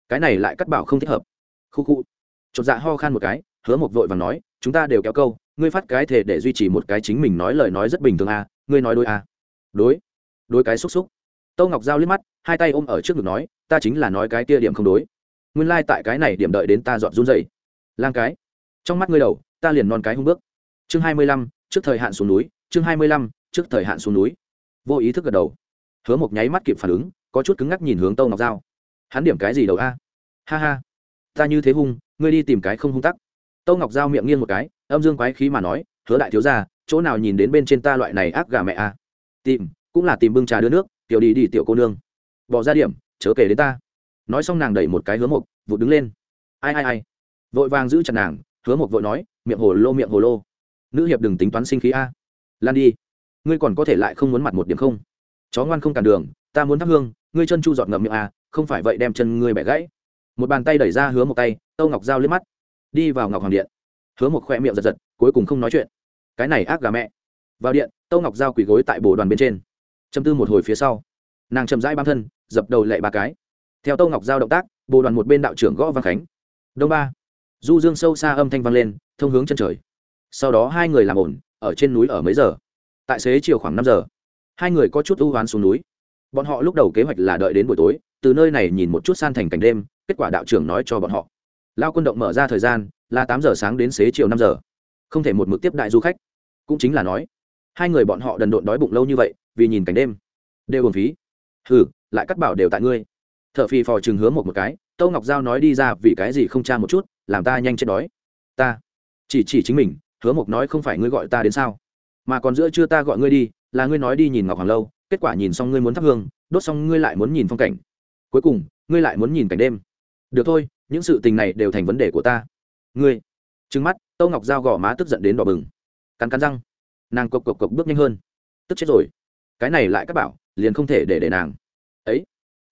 Cái này lại cắt bảo không thích hợp. Khu khu. Chột dạ ho khan một cái hứa mộc vội và nói chúng ta đều kéo câu ngươi phát cái thể để duy trì một cái chính mình nói lời nói rất bình thường à, ngươi nói đôi à. đối. Đối cái xúc xúc. Tâu ngọc giao liếc mắt hai tay ôm ở trước ngực nói, ta chính là nói cái kia điểm không đối. Nguyên lai、like、tại cái này điểm đợi đến ta dọn run dày lang cái. Trong mắt ngươi đầu, ta liền non cái hung bước. Chương hai mươi lăm, trước thời hạn xuống núi, chương hai mươi lăm, trước thời hạn xuống núi. Vô ý thức gật đầu. Hứa một nháy mắt kịp phản ứng, có chút cứng ngắc nhìn hướng tâu ngọc giao. Hắn điểm cái gì đầu a? Ha ha, ta như thế hung, ngươi đi tìm cái không hung tắc. Tâu ngọc giao miệng nghiêng một cái, âm dương quái khí mà nói, hứa đại thiếu ra chỗ nào nhìn đến bên trên ta loại này ác gà mẹ a? Tìm, cũng là tìm bưng trà đưa nước, tiểu đi đi tiểu cô nương bỏ ra điểm, chớ kể đến ta. Nói xong nàng đẩy một cái hứa mộc, vụt đứng lên. Ai ai ai? Vội vàng giữ chặt nàng, hứa mộc vội nói, miệng hồ lô, miệng hồ lô. Nữ hiệp đừng tính toán sinh khí a. Lan đi. Ngươi còn có thể lại không muốn mặt một điểm không? Chó ngoan không cản đường, ta muốn thắp hương, ngươi chân chu giọt ngậm miệng a, không phải vậy đem chân ngươi bẻ gãy. Một bàn tay đẩy ra hứa một tay, tâu ngọc giao liếc mắt. Đi vào ngọc hoàng điện. Hứa một khoe miệng giật giật, cuối cùng không nói chuyện. Cái này ác gà mẹ. Vào điện, tâu ngọc giao quỳ gối tại bồ đoàn bên trên. Châm tư một hồi phía sau nàng chậm rãi bám thân, dập đầu lệ ba cái. Theo tâu ngọc giao động tác, bồ đoàn một bên đạo trưởng gõ văn khánh. Đông ba. Du dương sâu xa âm thanh vang lên, thông hướng chân trời. Sau đó hai người làm ổn, ở trên núi ở mấy giờ? Tại xế chiều khoảng năm giờ. Hai người có chút ưu hoán xuống núi. Bọn họ lúc đầu kế hoạch là đợi đến buổi tối, từ nơi này nhìn một chút san thành cảnh đêm, kết quả đạo trưởng nói cho bọn họ. Lao quân động mở ra thời gian, là tám giờ sáng đến xế chiều năm giờ. Không thể một mực tiếp đại du khách. Cũng chính là nói, hai người bọn họ đần độn đói bụng lâu như vậy, vì nhìn cảnh đêm. Đều hồn phí hừ, lại cắt bảo đều tại ngươi. T h ở phì phò chừng hứa một một cái, tâu ngọc giao nói đi ra vì cái gì không tra một chút, làm ta nhanh chết đói. Ta, chỉ chỉ chính mình, hứa mộc nói không phải ngươi gọi ta đến sao? Mà còn giữa chưa ta gọi ngươi đi, là ngươi nói đi nhìn ngọc hoàng lâu, kết quả nhìn xong ngươi muốn thắp hương, đốt xong ngươi lại muốn nhìn phong cảnh. Cuối cùng, ngươi lại muốn nhìn cảnh đêm. Được thôi, những sự tình này đều thành vấn đề của ta. Ngươi, trừng mắt, tâu ngọc dao gò má tức giận đến đỏ bừng. Cắn cắn răng, nàng cộc cộc cộc bước nhanh hơn. Tức chết rồi. Cái này lại các bảo liền không thể để để nàng. Ấy,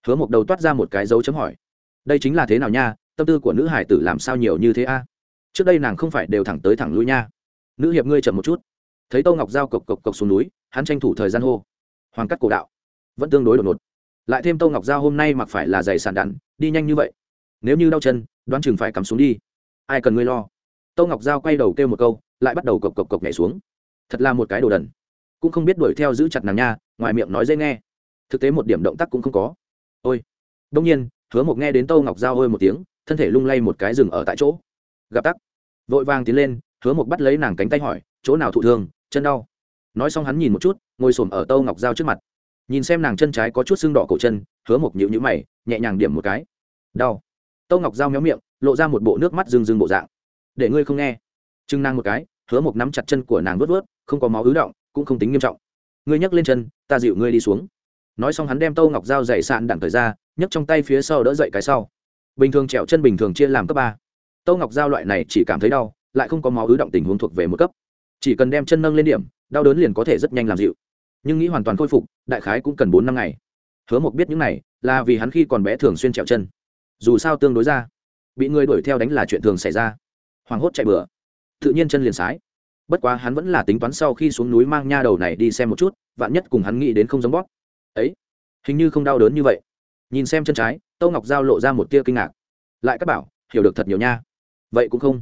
hứa một đầu toát ra một cái dấu chấm hỏi. Đây chính là thế nào nha, tâm tư của nữ hải tử làm sao nhiều như thế a? Trước đây nàng không phải đều thẳng tới thẳng lui nha. Nữ hiệp ngươi chậm một chút. Thấy tô ngọc giao cộc cộc cộc xuống núi, hắn tranh thủ thời gian hô. Hoàng cắt cổ đạo. Vẫn tương đối đột ngột. Lại thêm tô ngọc giao hôm nay mặc phải là giày sàn đắn đi nhanh như vậy. Nếu như đau chân, đoán chừng phải cắm xuống đi. Ai cần ngươi lo? Tô ngọc giao quay đầu kêu một câu, lại bắt đầu cộc cộc cộc nhảy xuống. Thật là một cái đồ đần cũng không biết đuổi theo giữ chặt nàng nha, ngoài miệng nói dễ nghe. Thực tế một điểm động tác cũng không có. Ôi. Đông nhiên, hứa một nghe đến tô ngọc giao ôi một tiếng, thân thể lung lay một cái rừng ở tại chỗ. Gặp tắc. Vội vàng tiến lên, hứa một bắt lấy nàng cánh tay hỏi, chỗ nào thụ thương? Chân đau? Nói xong hắn nhìn một chút, ngồi s ở tô ngọc giao trước mặt. Nhìn xem nàng chân trái có chút sưng đỏ cổ chân, hứa một nhịu nhữ mày, nhẹ nhàng điểm một cái. Đau. Tô ngọc giao méo miệng, lộ ra một bộ nước mắt rừng rừng bộ dạng. Để ngươi không nghe. Chưng nàng một cái, hứa một nắm chặt chân của nàng vớt vớt không có máu ứ động cũng không tính nghiêm trọng. Ngươi nhấc lên chân, ta dịu ngươi đi xuống. Nói xong hắn đem tô ngọc dao dày sạn đặng thời ra, nhấc trong tay phía sau đỡ dậy cái sau. Bình thường trèo chân bình thường chia làm cấp ba. Tô ngọc dao loại này chỉ cảm thấy đau, lại không có máu ứ động tình huống thuộc về một cấp. Chỉ cần đem chân nâng lên điểm, đau đớn liền có thể rất nhanh làm dịu. Nhưng nghĩ hoàn toàn khôi phục, đại khái cũng cần bốn năm ngày. Hứa mộc biết những này là vì hắn khi còn bé thường xuyên trèo chân. Dù sao tương đối ra, bị người đuổi theo đánh là chuyện thường xảy ra. Hoảng hốt chạy bừa. Tự nhiên chân liền sái bất quá hắn vẫn là tính toán sau khi xuống núi mang nha đầu này đi xem một chút, vạn nhất cùng hắn nghĩ đến không giống bóp. Ấy, hình như không đau đớn như vậy. Nhìn xem chân trái, tâu ngọc giao lộ ra một tia kinh ngạc. Lại các bảo, hiểu được thật nhiều nha. Vậy cũng không.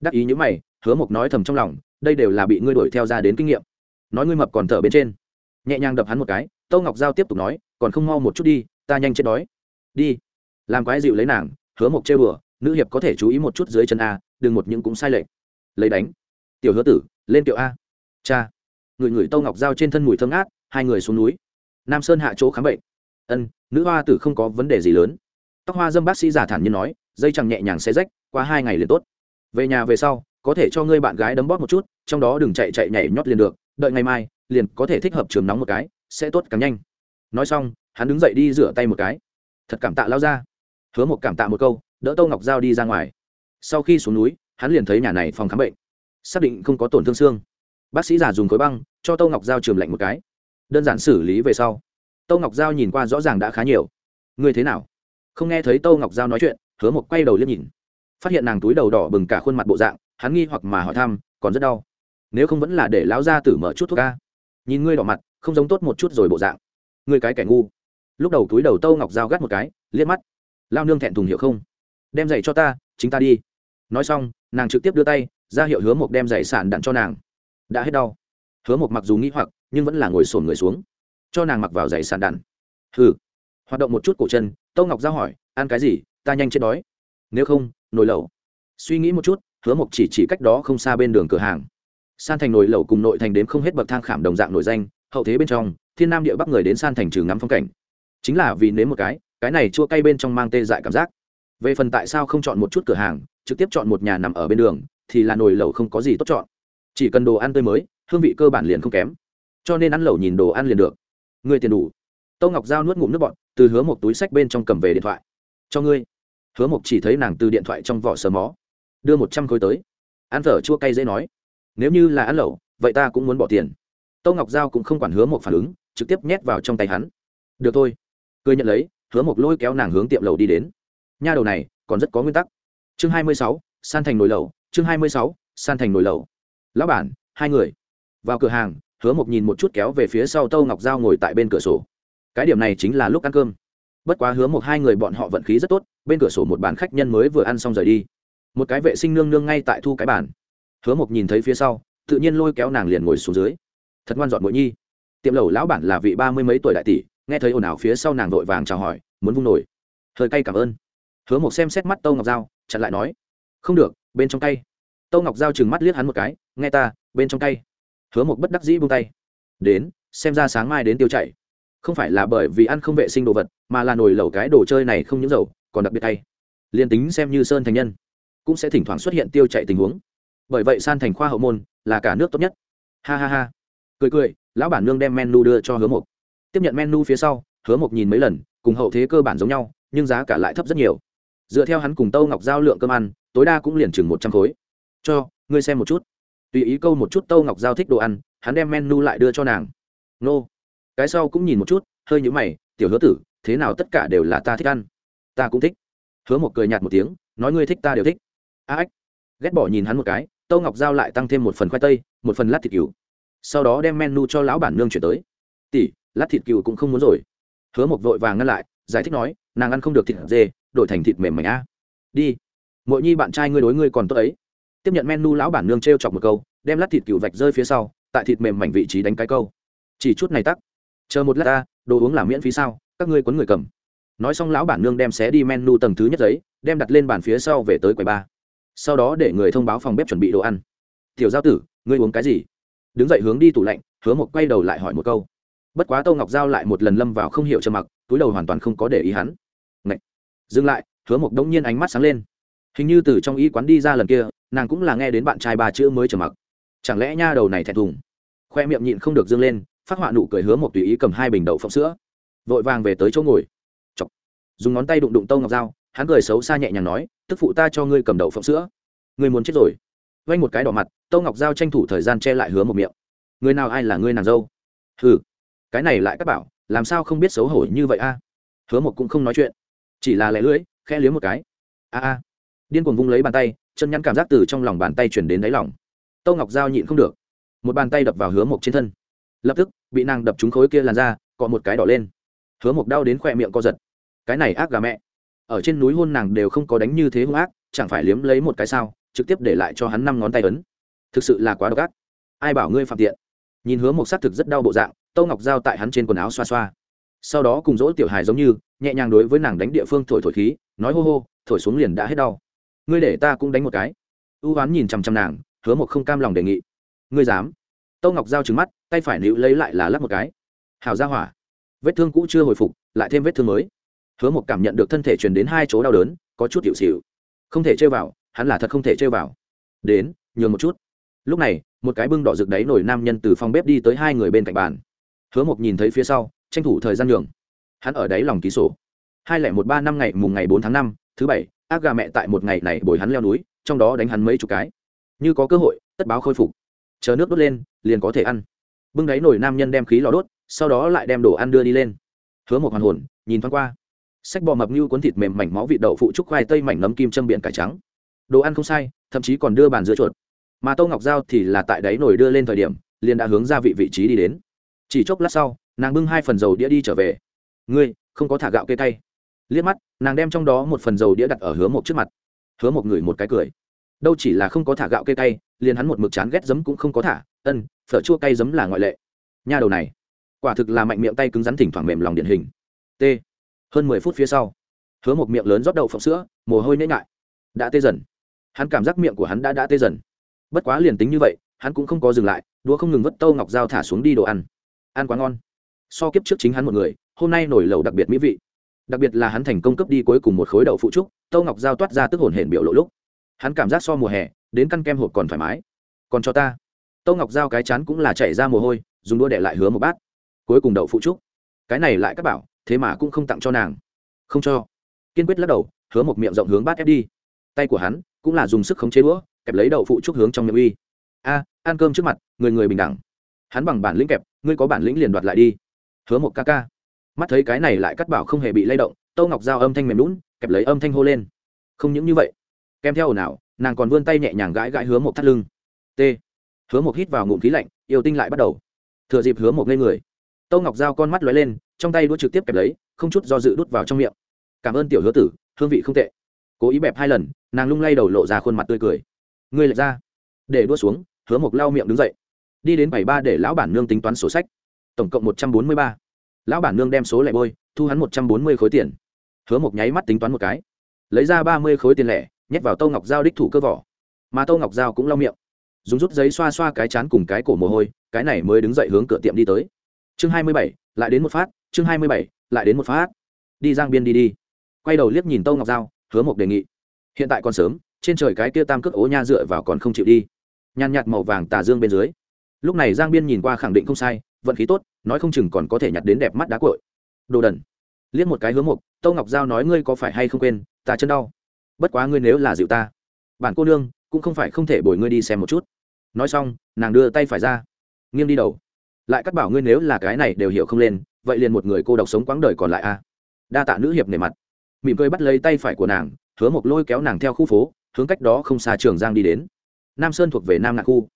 Đắc ý như mày, hứa mộc nói thầm trong lòng, đây đều là bị ngươi đuổi theo ra đến kinh nghiệm. Nói ngươi mập còn thở bên trên. Nhẹ nhàng đập hắn một cái, tâu ngọc giao tiếp tục nói, còn không mau một chút đi, ta nhanh chết đói. Đi. Làm quái dịu lấy nàng, hứa mộc chơi bừa nữ hiệp có thể chú ý một chút dưới chân a, đừng một những cũng sai lệch. Lấy đánh tiểu hứa tử, lên kiệu a. Cha. Người người tâu ngọc giao trên thân mùi thơm ngát, hai người xuống núi. Nam sơn hạ chỗ khám bệnh. Ân, nữ hoa tử không có vấn đề gì lớn. Tóc hoa dâm bác sĩ giả thản nhiên nói, dây chẳng nhẹ nhàng xe rách, qua hai ngày liền tốt. Về nhà về sau, có thể cho ngươi bạn gái đấm bóp một chút, trong đó đừng chạy chạy nhảy nhót liền được, đợi ngày mai, liền có thể thích hợp trường nóng một cái, sẽ tốt càng nhanh. Nói xong, hắn đứng dậy đi rửa tay một cái. Thật cảm tạ lao ra hứa một cảm tạ một câu, đỡ tô ngọc giao đi ra ngoài. Sau khi xuống núi, hắn liền thấy nhà này phòng khám bệnh xác định không có tổn thương xương. Bác sĩ giả dùng khối băng, cho tô ngọc giao trường lạnh một cái. Đơn giản xử lý về sau tô ngọc giao nhìn qua rõ ràng đã khá nhiều. Ngươi thế nào? Không nghe thấy tô ngọc giao nói chuyện, hứa một quay đầu liếc nhìn. Phát hiện nàng túi đầu đỏ bừng cả khuôn mặt bộ dạng, hắn nghi hoặc mà hỏi thăm, còn rất đau. Nếu không vẫn là để lão gia tử mở chút thuốc ca nhìn ngươi đỏ mặt, không giống tốt một chút rồi bộ dạng. Ngươi cái kẻ ngu. Lúc đầu túi đầu tô ngọc giao gắt một cái, liếc mắt. Lao nương thẹn thùng hiểu không? Đem giày cho ta, chính ta đi. Nói xong, nàng trực tiếp đưa tay ra hiệu hứa một đem giày sàn đặn cho nàng. Đã hết đau. Hứa một mặc dù nghĩ hoặc, nhưng vẫn là ngồi sồn người xuống. Cho nàng mặc vào giày sàn đặn hừ. Hoạt động một chút cổ chân, tâu ngọc giao hỏi, ăn cái gì? Ta nhanh chết đói. Nếu không, nồi lẩu. Suy nghĩ một chút, hứa mộc chỉ chỉ cách đó không xa bên đường cửa hàng. San thành nồi lẩu cùng nội thành đến không hết bậc thang khảm đồng dạng nổi danh, hậu thế bên trong, thiên nam địa bắc người đến san thành trừ ngắm phong cảnh. Chính là vì nếm một cái cái này chua cay bên trong mang tê dại cảm giác. Về phần tại sao không chọn một chút cửa hàng trực tiếp chọn một nhà nằm ở bên đường, thì là nồi lẩu không có gì tốt chọn. Chỉ cần đồ ăn tươi mới, hương vị cơ bản liền không kém. Cho nên ăn lẩu nhìn đồ ăn liền được. Người tiền đủ. Tâu ngọc giao nuốt ngụm nước bọn từ hứa một túi sách bên trong cầm về điện thoại. Cho ngươi. Hứa mộc chỉ thấy nàng từ điện thoại trong vỏ sờ mó, đưa một trăm khối tới. Ăn phở chua cay dễ nói. Nếu như là ăn lẩu, vậy ta cũng muốn bỏ tiền. Tâu ngọc giao cũng không quản hứa mộc phản ứng, trực tiếp nhét vào trong tay hắn. Được thôi. Cười nhận lấy, hứa mộc lôi kéo nàng hướng tiệm lầu đi đến. Nha đầu này, còn rất có nguyên tắc chương hai mươi sáu, san thành nồi lẩu chương hai mươi sáu, san thành nồi lẩu lão bản, hai người. Vào cửa hàng, hứa mộc nhìn một chút kéo về phía sau tâu ngọc giao ngồi tại bên cửa sổ. Cái điểm này chính là lúc ăn cơm. Bất quá hứa một hai người bọn họ vận khí rất tốt, bên cửa sổ một bàn khách nhân mới vừa ăn xong rời đi. Một cái vệ sinh nương nương ngay tại thu cái bàn. Hứa một nhìn thấy phía sau, tự nhiên lôi kéo nàng liền ngồi xuống dưới. Thật ngoan dọn muội nhi. Tiệm lẩu lão bản là vị ba mươi mấy tuổi đại tỷ, nghe thấy ồn ào phía sau nàng vội vàng chào hỏi, muốn vung nổi hơi cay cảm ơn hứa một xem xét mắt tâu ngọc dao chặn lại nói, không được, bên trong tay. Tâu ngọc dao chừng mắt liếc hắn một cái, nghe ta, bên trong tay. Hứa một bất đắc dĩ buông tay. Đến, xem ra sáng mai đến tiêu chảy. Không phải là bởi vì ăn không vệ sinh đồ vật, mà là nồi lẩu cái đồ chơi này không những dầu, còn đặc biệt tay liền tính xem như sơn thành nhân, cũng sẽ thỉnh thoảng xuất hiện tiêu chạy tình huống. Bởi vậy san thành khoa hậu môn là cả nước tốt nhất. Ha ha ha. Cười cười, lão bản nương đem menu đưa cho hứa mộc. Tiếp nhận menu phía sau, hứa mộc nhìn mấy lần, cùng hậu thế cơ bản giống nhau, nhưng giá cả lại thấp rất nhiều dựa theo hắn cùng tâu ngọc giao lượng cơm ăn, tối đa cũng liền chừng một trăm khối. Cho, ngươi xem một chút. Tùy ý câu một chút tâu ngọc giao thích đồ ăn, hắn đem menu lại đưa cho nàng. Nô. Cái sau cũng nhìn một chút, hơi nhũ mày, tiểu hứa tử, thế nào tất cả đều là ta thích ăn? Ta cũng thích. Hứa một cười nhạt một tiếng, nói ngươi thích ta đều thích. A ếch ghét bỏ nhìn hắn một cái, tâu ngọc giao lại tăng thêm một phần khoai tây, một phần lát thịt cừu. Sau đó đem menu cho lão bản nương chuyển tới. Tỷ, lát thịt cừu cũng không muốn rồi. Hứa một vội vàng ngăn lại, giải thích nói nàng ăn không được thịt dê, đổi thành thịt mềm mảnh a. Đi. Mỗi nhi bạn trai ngươi đối ngươi còn tốt ấy. Tiếp nhận menu lão bản nương t r e o chọc một câu, đem lát thịt cựu vạch rơi phía sau, tại thịt mềm mảnh vị trí đánh cái câu. Chỉ chút này tắc. Chờ một lát ta, đồ uống là miễn phí sao, các ngươi quấn người cầm. Nói xong lão bản nương đem xé đi menu tầng thứ nhất giấy, đem đặt lên bàn phía sau về tới quầy ba. Sau đó để người thông báo phòng bếp chuẩn bị đồ ăn. Tiểu giao tử, ngươi uống cái gì? Đứng dậy hướng đi tủ lạnh, hứa một quay đầu lại hỏi một câu. Bất quá tô ngọc giao lại một lần lâm vào không hiểu trầm mặc, túi đầu hoàn toàn không có để ý hắn. Ngậy. dừng lại, hứa một đống nhiên ánh mắt sáng lên. Hình như từ trong y quán đi ra lần kia, nàng cũng là nghe đến bạn trai ba chữ mới trầm mặc. Chẳng lẽ nha đầu này thẹn thùng? Khoe miệng nhịn không được dâng lên, phát họa nụ cười hứa một tùy ý cầm hai bình đậu phộng sữa. Vội vàng về tới chỗ ngồi. Chọc. dùng ngón tay đụng đụng tâu ngọc dao hắn cười xấu xa nhẹ nhàng nói, tức phụ ta cho ngươi cầm đậu phộng sữa. Ngươi muốn chết rồi. Vay một cái đỏ mặt, tâu ngọc dao tranh thủ thời gian che lại hứa một miệng. Người nào ai là ngươi nàng dâu? Hừ, cái này lại các bảo, làm sao không biết xấu hổ như vậy a? Hứa một cũng không nói chuyện chỉ là lẻ lưỡi khe liếm một cái. A a. Điên cuồng vung lấy bàn tay, chân nhắn cảm giác từ trong lòng bàn tay chuyển đến đáy lòng. Tâu ngọc giao nhịn không được. Một bàn tay đập vào hứa mộc trên thân. Lập tức, bị nàng đập trúng khối kia làn ra cọ một cái đỏ lên. Hứa mộc đau đến khỏe miệng co giật. Cái này ác gà mẹ. Ở trên núi hôn nàng đều không có đánh như thế hung ác, chẳng phải liếm lấy một cái sao, trực tiếp để lại cho hắn năm ngón tay ấn. Thực sự là quá độc ác. Ai bảo ngươi phạm tiện? Nhìn hứa mộc xác thực rất đau bộ dạng tâu ngọc giao tại hắn trên quần áo xoa xoa. Sau đó cùng dỗ tiểu hài giống như nhẹ nhàng đối với nàng đánh địa phương thổi thổi khí, nói hô hô, thổi xuống liền đã hết đau. Ngươi để ta cũng đánh một cái. Ưu oán nhìn chằm chằm nàng, hứa một không cam lòng đề nghị. Ngươi dám? Tâu ngọc giao trứng mắt, tay phải nữ lấy lại là lắp một cái. Hào ra hỏa. Vết thương cũ chưa hồi phục, lại thêm vết thương mới. Hứa một cảm nhận được thân thể truyền đến hai chỗ đau đớn, có chút hiệu xịu không thể chơi vào, hắn là thật không thể chơi vào. Đến, nhường một chút. Lúc này, một cái bưng đỏ rực đáy nổi nam nhân từ phòng bếp đi tới hai người bên cạnh bàn. Hứa một nhìn thấy phía sau, tranh thủ thời gian nhường hắn ở đáy lòng ký sổ. Hai lẻ một ba năm ngày mùng ngày bốn tháng năm, thứ bảy, ác gà mẹ tại một ngày này bồi hắn leo núi, trong đó đánh hắn mấy chục cái. Như có cơ hội, tất báo khôi phục. Chờ nước đốt lên, liền có thể ăn. Bưng đáy nổi nam nhân đem khí lò đốt, sau đó lại đem đồ ăn đưa đi lên. Hứa một hoàn hồn, nhìn thoáng qua. Sách bò mập như cuốn thịt mềm mảnh máu vị đậu phụ trúc khoai tây mảnh nấm kim châm biển cải trắng. Đồ ăn không sai, thậm chí còn đưa bàn giữa chuột. Mà tô ngọc giao thì là tại đáy nổi đưa lên thời điểm, liền đã hướng ra vị vị trí đi đến. Chỉ chốc lát sau, nàng bưng hai phần dầu đĩa đi trở về ngươi, không có thả gạo kê tay liếc mắt, nàng đem trong đó một phần dầu đĩa đặt ở hứa một trước mặt. Hứa một người một cái cười. Đâu chỉ là không có thả gạo kê tay liền hắn một mực chán ghét giấm cũng không có thả. Ân, phở chua cay giấm là ngoại lệ. Nha đầu này, quả thực là mạnh miệng tay cứng rắn thỉnh thoảng mềm lòng điển hình. T. Hơn mười phút phía sau, hứa một miệng lớn rót đậu phộng sữa, mồ hôi nhễ ngại. Đã tê dần. Hắn cảm giác miệng của hắn đã đã tê dần. Bất quá liền tính như vậy, hắn cũng không có dừng lại, đũa không ngừng vất tâu ngọc dao thả xuống đi đồ ăn. Ăn quá ngon. So kiếp trước chính hắn một người hôm nay nổi lẩu đặc biệt mỹ vị. Đặc biệt là hắn thành công cấp đi cuối cùng một khối đậu phụ trúc tâu ngọc giao toát ra tức hồn hển biểu lộ lúc. Hắn cảm giác so mùa hè, đến căn kem hộp còn thoải mái. Còn cho ta. Tâu ngọc giao cái chán cũng là chảy ra mồ hôi, dùng đua để lại hứa một bát. Cuối cùng đậu phụ trúc. Cái này lại các bảo, thế mà cũng không tặng cho nàng. Không cho. Kiên quyết lắc đầu, hứa một miệng rộng hướng bát ép đi. Tay của hắn cũng là dùng sức khống chế đũa, kẹp lấy đậu phụ trúc hướng trong miệng uy. A, ăn cơm trước mặt, người người bình đẳng. Hắn bằng bản lĩnh kẹp, ngươi có bản lĩnh liền đoạt lại đi. Hứa một ca ca mắt thấy cái này lại cắt bảo không hề bị lay động, tâu ngọc giao âm thanh mềm lún kẹp lấy âm thanh hô lên. Không những như vậy, kèm theo ồn ào, nàng còn vươn tay nhẹ nhàng gãi gãi hứa một thắt lưng. T. Hứa một hít vào ngụm khí lạnh, yêu tinh lại bắt đầu. Thừa dịp hứa một lên người, tâu ngọc giao con mắt lóe lên, trong tay đũa trực tiếp kẹp lấy, không chút do dự đút vào trong miệng. Cảm ơn tiểu hứa tử, hương vị không tệ. Cố ý bẹp hai lần, nàng lung lay đầu lộ ra khuôn mặt tươi cười. Ngươi lệch ra. Để đua xuống, hứa một lau miệng đứng dậy. Đi đến bảy ba để lão bản nương tính toán sổ sách. Tổng cộng một trăm bốn mươi ba lão bản nương đem số lẻ bôi, thu hắn một trăm bốn mươi khối tiền. Hứa một nháy mắt tính toán một cái. Lấy ra ba mươi khối tiền lẻ, nhét vào tô ngọc dao đích thủ cơ vỏ. Mà tô ngọc dao cũng lau miệng. Dùng rút giấy xoa xoa cái chán cùng cái cổ mồ hôi, cái này mới đứng dậy hướng cửa tiệm đi tới. Chương hai mươi bảy, lại đến một phát, chương hai mươi bảy, lại đến một phát. Đi giang biên đi đi. Quay đầu liếc nhìn tô ngọc dao hứa một đề nghị. Hiện tại còn sớm, trên trời cái kia tam cước ố nha dựa vào còn không chịu đi. Nhàn nhạt màu vàng tà dương bên dưới. Lúc này giang biên nhìn qua khẳng định không sai vận khí tốt, nói không chừng còn có thể nhặt đến đẹp mắt đá cội. Đồ đần. Liếc một cái hướng mục, tâu ngọc giao nói ngươi có phải hay không quên, ta chân đau. Bất quá ngươi nếu là dịu ta, bản cô nương cũng không phải không thể bồi ngươi đi xem một chút. Nói xong, nàng đưa tay phải ra, nghiêng đi đầu. Lại cắt bảo ngươi nếu là cái này đều hiểu không lên, vậy liền một người cô độc sống quãng đời còn lại a đa tạ nữ hiệp nề mặt. Mỉm cười bắt lấy tay phải của nàng, hứa một lôi kéo nàng theo khu phố, hướng cách đó không xa trường giang đi đến. Nam sơn thuộc về nam nạc khu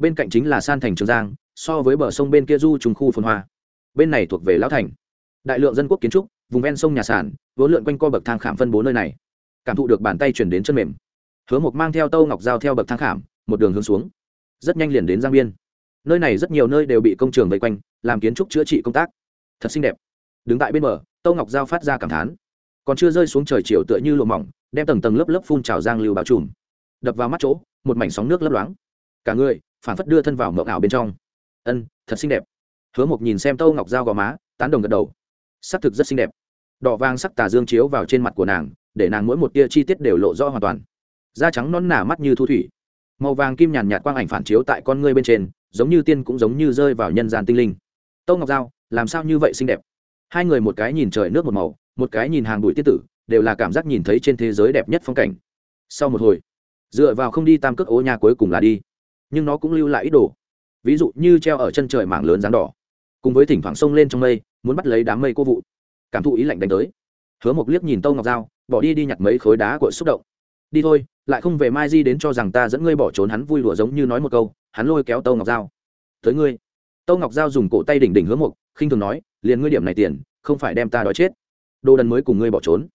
bên cạnh chính là san thành trường giang, so với bờ sông bên kia du trùng khu phồn hoa. Bên này thuộc về lão thành. Đại lượng dân quốc kiến trúc, vùng ven sông nhà sản vốn lượn quanh co bậc thang khảm phân bố nơi này. Cảm thụ được bàn tay chuyển đến chân mềm. Hứa mộc mang theo tâu ngọc dao theo bậc thang khảm, một đường hướng xuống. Rất nhanh liền đến giang biên. Nơi này rất nhiều nơi đều bị công trường vây quanh, làm kiến trúc chữa trị công tác. Thật xinh đẹp. Đứng tại bên bờ, tâu ngọc giao phát ra cảm thán. Còn chưa rơi xuống trời chiều tựa như lụa mỏng, đem tầng tầng lớp lớp phun trào giang lưu bao trùm. Đập vào mắt chỗ, một mảnh sóng nước lấp loáng. Cả người phản phất đưa thân vào mộng ảo bên trong. Ân, thật xinh đẹp. Hứa mộc nhìn xem tâu ngọc dao gò má, tán đồng gật đầu. S ắ c thực rất xinh đẹp. Đỏ vàng sắc tà dương chiếu vào trên mặt của nàng, để nàng mỗi một tia chi tiết đều lộ rõ hoàn toàn. Da trắng non nả mắt như thu thủy. Màu vàng kim nhàn nhạt quang ảnh phản chiếu tại con ngươi bên trên, giống như tiên cũng giống như rơi vào nhân gian tinh linh. Tâu ngọc giao, làm sao như vậy xinh đẹp? Hai người một cái nhìn trời nước một màu, một cái nhìn hàng bụi tiết tử, đều là cảm giác nhìn thấy trên thế giới đẹp nhất phong cảnh. Sau một hồi, dựa vào không đi tam cước ố nhà cuối cùng là đi nhưng nó cũng lưu lại ít đồ. Ví dụ như treo ở chân trời mảng lớn rán đỏ. Cùng với thỉnh thoảng sông lên trong mây, muốn bắt lấy đám mây cô vụ. Cảm thụ ý lạnh đánh tới. Hứa một liếc nhìn tâu ngọc dao bỏ đi đi nhặt mấy khối đá của xúc động. Đi thôi, lại không về mai di đến cho rằng ta dẫn ngươi bỏ trốn hắn vui lụa giống như nói một câu, hắn lôi kéo tâu ngọc dao tới ngươi. Tâu ngọc dao dùng cổ tay đỉnh đỉnh hứa mộc, khinh thường nói, liền ngươi điểm này tiền, không phải đem ta đói chết. Đồ đần mới cùng ngươi bỏ trốn.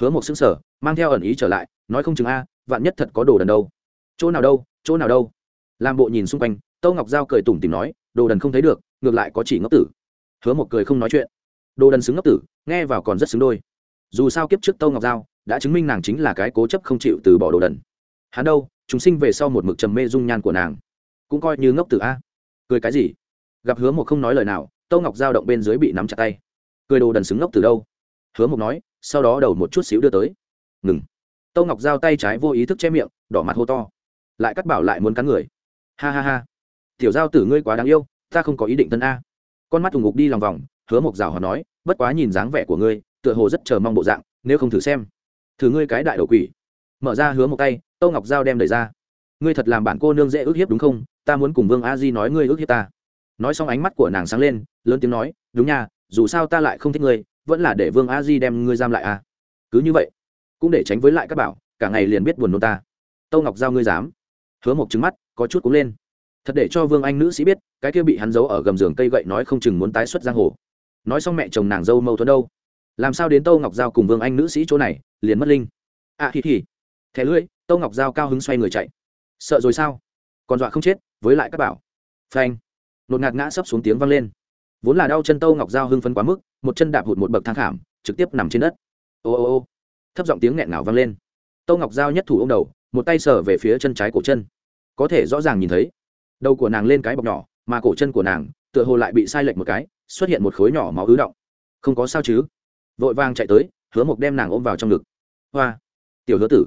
Hứa mộc xứng sở mang theo ẩn ý trở lại, nói không chừng a, vạn nhất thật có đồ đần đâu. Chỗ nào đâu, chỗ nào đâu làm bộ nhìn xung quanh, tâu ngọc giao cười tủm tìm nói, đồ đần không thấy được, ngược lại có chỉ ngốc tử. Hứa một cười không nói chuyện. Đồ đần xứng ngốc tử, nghe vào còn rất xứng đôi. Dù sao kiếp trước tâu ngọc giao đã chứng minh nàng chính là cái cố chấp không chịu từ bỏ đồ đần. Hắn đâu, chúng sinh về sau một mực trầm mê dung nhan của nàng. Cũng coi như ngốc tử a. Cười cái gì? Gặp hứa một không nói lời nào, tâu ngọc giao động bên dưới bị nắm chặt tay. Cười đồ đần xứng ngốc từ đâu? Hứa một nói, sau đó đầu một chút xíu đưa tới. Ngừng. Tâu ngọc giao tay trái vô ý thức che miệng, đỏ mặt hô to. Lại cắt bảo lại muốn cắn người ha ha ha. Tiểu giao tử ngươi quá đáng yêu, ta không có ý định tân a. Con mắt thùng ngục đi lòng vòng, hứa một rào hò nói, bất quá nhìn dáng vẻ của ngươi, tựa hồ rất chờ mong bộ dạng, nếu không thử xem. Thử ngươi cái đại đầu quỷ. Mở ra hứa một tay, tâu ngọc giao đem đẩy ra. Ngươi thật làm bản cô nương dễ ức hiếp đúng không? Ta muốn cùng vương a di nói ngươi ức hiếp ta. Nói xong ánh mắt của nàng sáng lên, lớn tiếng nói, đúng nha, dù sao ta lại không thích ngươi, vẫn là để vương a di đem ngươi giam lại à cứ như vậy, cũng để tránh với lại các bảo, cả ngày liền biết buồn nôn ta. Tâu ngọc giao ngươi dám. Hứa một trứng mắt có chút cũng lên. Thật để cho vương anh nữ sĩ biết, cái kia bị hắn giấu ở gầm giường cây gậy nói không chừng muốn tái xuất giang hồ. Nói xong mẹ chồng nàng dâu mâu thuẫn đâu? Làm sao đến tâu ngọc giao cùng vương anh nữ sĩ chỗ này, liền mất linh? À thì thì thẻ lưỡi, tâu ngọc giao cao hứng xoay người chạy. Sợ rồi sao? Còn dọa không chết, với lại các bảo. Phanh. Nột ngạt ngã sấp xuống tiếng vang lên. Vốn là đau chân tâu ngọc giao hưng phấn quá mức, một chân đạp hụt một bậc thang khảm, trực tiếp nằm trên đất. Ô ô ô. Thấp giọng tiếng nghẹn ngào vang lên. Tâu ngọc giao nhất thủ ô m đầu, một tay sờ về phía chân trái cổ chân có thể rõ ràng nhìn thấy. Đầu của nàng lên cái bọc nhỏ, mà cổ chân của nàng, tựa hồ lại bị sai lệch một cái, xuất hiện một khối nhỏ máu ứ động. Không có sao chứ? Vội vàng chạy tới, hứa mộc đem nàng ôm vào trong ngực. Hoa! Tiểu hứa tử!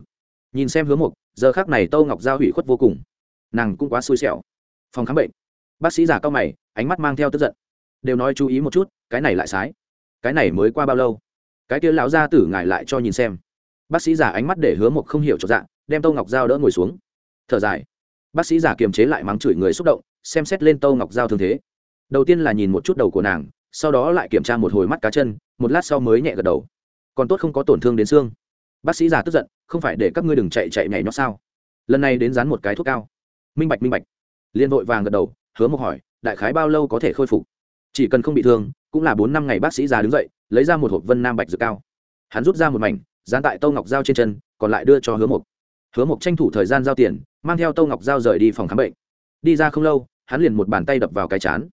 Nhìn xem hứa mộc, giờ khác này tâu ngọc giao hủy khuất vô cùng. Nàng cũng quá xui xẻo. Phòng khám bệnh. Bác sĩ giả cao mày, ánh mắt mang theo tức giận. Đều nói chú ý một chút, cái này lại sái. Cái này mới qua bao lâu? Cái kia lão gia tử ngài lại cho nhìn xem. Bác sĩ giả ánh mắt để hứa mộc không hiểu cho dạng đem tâu ngọc giao đỡ ngồi xuống. Thở dài bác sĩ già kiềm chế lại mắng chửi người xúc động, xem xét lên tâu ngọc Giao thương thế. Đầu tiên là nhìn một chút đầu của nàng, sau đó lại kiểm tra một hồi mắt cá chân, một lát sau mới nhẹ gật đầu. Còn tốt không có tổn thương đến xương. Bác sĩ già tức giận, không phải để các ngươi đừng chạy chạy nhảy nó sao? Lần này đến dán một cái thuốc cao. Minh bạch minh bạch. Liên vội vàng gật đầu, hứa một hỏi, đại khái bao lâu có thể khôi phục? Chỉ cần không bị thương, cũng là bốn năm ngày bác sĩ già đứng dậy, lấy ra một hộp vân nam bạch dược cao. Hắn rút ra một mảnh, dán tại tâu ngọc dao trên chân, còn lại đưa cho hứa Mục hứa mộc tranh thủ thời gian giao tiền, mang theo tâu ngọc giao rời đi phòng khám bệnh. Đi ra không lâu, hắn liền một bàn tay đập vào cái chán.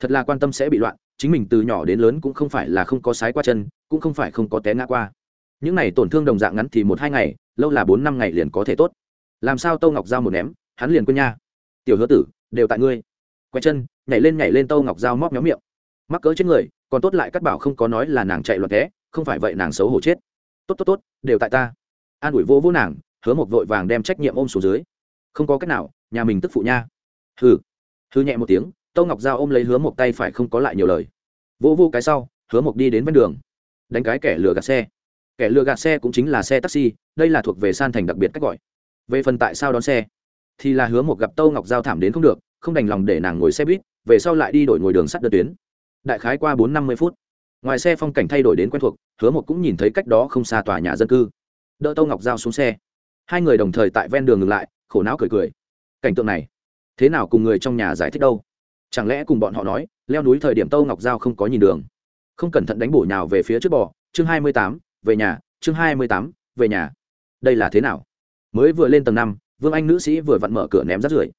Thật là quan tâm sẽ bị loạn, chính mình từ nhỏ đến lớn cũng không phải là không có sái qua chân, cũng không phải không có té ngã qua. Những này tổn thương đồng dạng ngắn thì một hai ngày, lâu là bốn năm ngày liền có thể tốt. Làm sao tâu ngọc giao một ném, hắn liền quên nha. Tiểu hứa tử, đều tại ngươi. Quay chân, nhảy lên nhảy lên tâu ngọc dao móc méo miệng. Mắc cỡ chết người, còn tốt lại cắt bảo không có nói là nàng chạy loạn thế không phải vậy nàng xấu hổ chết. Tốt tốt tốt, đều tại ta. An ủi vô vô nàng hứa một vội vàng đem trách nhiệm ôm xuống dưới. Không có cách nào, nhà mình tức phụ nha. Hừ. Hư nhẹ một tiếng, tâu ngọc giao ôm lấy hứa một tay phải không có lại nhiều lời. Vô vô cái sau, hứa một đi đến ven đường. Đánh cái kẻ lừa gạt xe. Kẻ lừa gạt xe cũng chính là xe taxi, đây là thuộc về san thành đặc biệt cách gọi. Về phần tại sao đón xe, thì là hứa một gặp tâu ngọc giao thảm đến không được, không đành lòng để nàng ngồi xe buýt, về sau lại đi đổi ngồi đường sắt đơn tuyến. Đại khái qua bốn năm mươi phút, ngoài xe phong cảnh thay đổi đến quen thuộc, hứa một cũng nhìn thấy cách đó không xa tòa nhà dân cư. Đỡ tâu ngọc giao xuống xe hai người đồng thời tại ven đường ngừng lại, khổ não cười cười. Cảnh tượng này, thế nào cùng người trong nhà giải thích đâu? Chẳng lẽ cùng bọn họ nói, leo núi thời điểm tâu ngọc giao không có nhìn đường? Không cẩn thận đánh bổ nhào về phía trước bò, chương hai mươi tám, về nhà, chương hai mươi tám, về nhà. Đây là thế nào? Mới vừa lên tầng năm, vương anh nữ sĩ vừa vặn mở cửa ném rắt rưởi.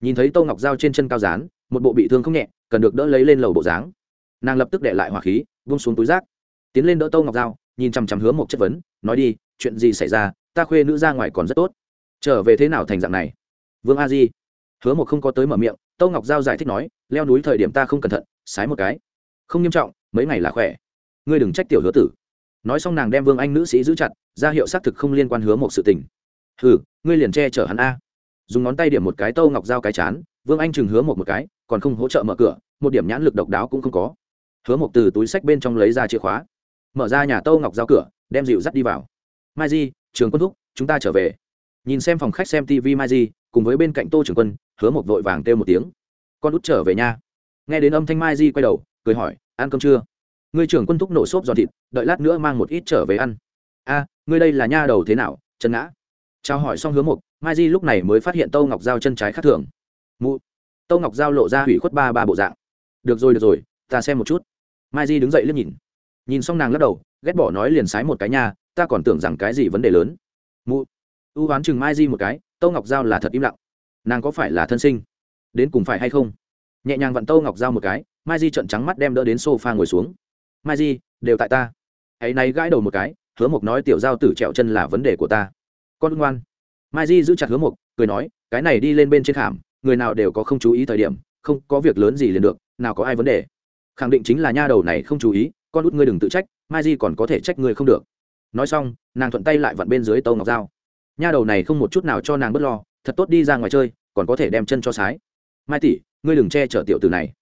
Nhìn thấy tâu ngọc giao trên chân cao rán một bộ bị thương không nhẹ, cần được đỡ lấy lên lầu bộ dáng. Nàng lập tức để lại hỏa khí vung xuống túi rác. Tiến lên đỡ tâu ngọc giao, nhìn chằm chằm hướng một chất vấn, nói đi, chuyện gì xảy ra ta khuê nữ ra ngoài còn rất tốt. Trở về thế nào thành dạng này? Vương a di. Hứa một không có tới mở miệng, tâu ngọc giao giải thích nói, leo núi thời điểm ta không cẩn thận, sái một cái. Không nghiêm trọng, mấy ngày là khỏe. Ngươi đừng trách tiểu hứa tử. Nói xong nàng đem vương anh nữ sĩ giữ chặt, ra hiệu xác thực không liên quan hứa một sự tình. Hừ, ngươi liền che chở hắn a. Dùng ngón tay điểm một cái tâu ngọc giao cái chán, vương anh chừng hứa một một cái, còn không hỗ trợ mở cửa, một điểm nhãn lực độc đáo cũng không có. Hứa một từ túi sách bên trong lấy ra chìa khóa, mở ra nhà tâu ngọc giao cửa, đem dịu dắt đi vào. Mai di trường quân thúc, chúng ta trở về. Nhìn xem phòng khách xem tv mai di, cùng với bên cạnh tô trường quân, hứa một vội vàng kêu một tiếng. Con út trở về nha. Nghe đến âm thanh mai di quay đầu, cười hỏi, ăn cơm chưa? Ngươi trưởng quân thúc nổ xốp giòn thịt, đợi lát nữa mang một ít trở về ăn. A, ngươi đây là nha đầu thế nào chân ngã? Trao hỏi xong hứa một. mai di lúc này mới phát hiện tâu ngọc giao chân trái khác thường. Mụ. Tâu ngọc giao lộ ra hủy khuất ba ba bộ dạng. Được rồi được rồi, ta xem một chút. Mai di đứng dậy liếc nhìn. Nhìn xong nàng lắc đầu, ghét bỏ nói liền sái một cái nha ta còn tưởng rằng cái gì vấn đề lớn. Mụ, ưu oán chừng mai di một cái, tâu ngọc giao là thật im lặng. Nàng có phải là thân sinh? Đến cùng phải hay không? Nhẹ nhàng vặn tâu ngọc giao một cái, mai di trận trắng mắt đem đỡ đến s o f a ngồi xuống. Mai di, đều tại ta. Hãy nay gãi đầu một cái, hứa mộc nói tiểu giao tử trẹo chân là vấn đề của ta. Con ngoan. Mai di giữ chặt hứa mộc, cười nói, cái này đi lên bên trên khảm, người nào đều có không chú ý thời điểm, không có việc lớn gì liền được, nào có ai vấn đề. Khẳng định chính là nha đầu này không chú ý, con út ngươi đừng tự trách, mai di còn có thể trách ngươi không được nói xong, nàng thuận tay lại vặn bên dưới tâu ngọc dao nha đầu này không một chút nào cho nàng bớt lo, thật tốt đi ra ngoài chơi, còn có thể đem chân cho sái. Mai tỷ, ngươi đừng che chở tiểu từ này.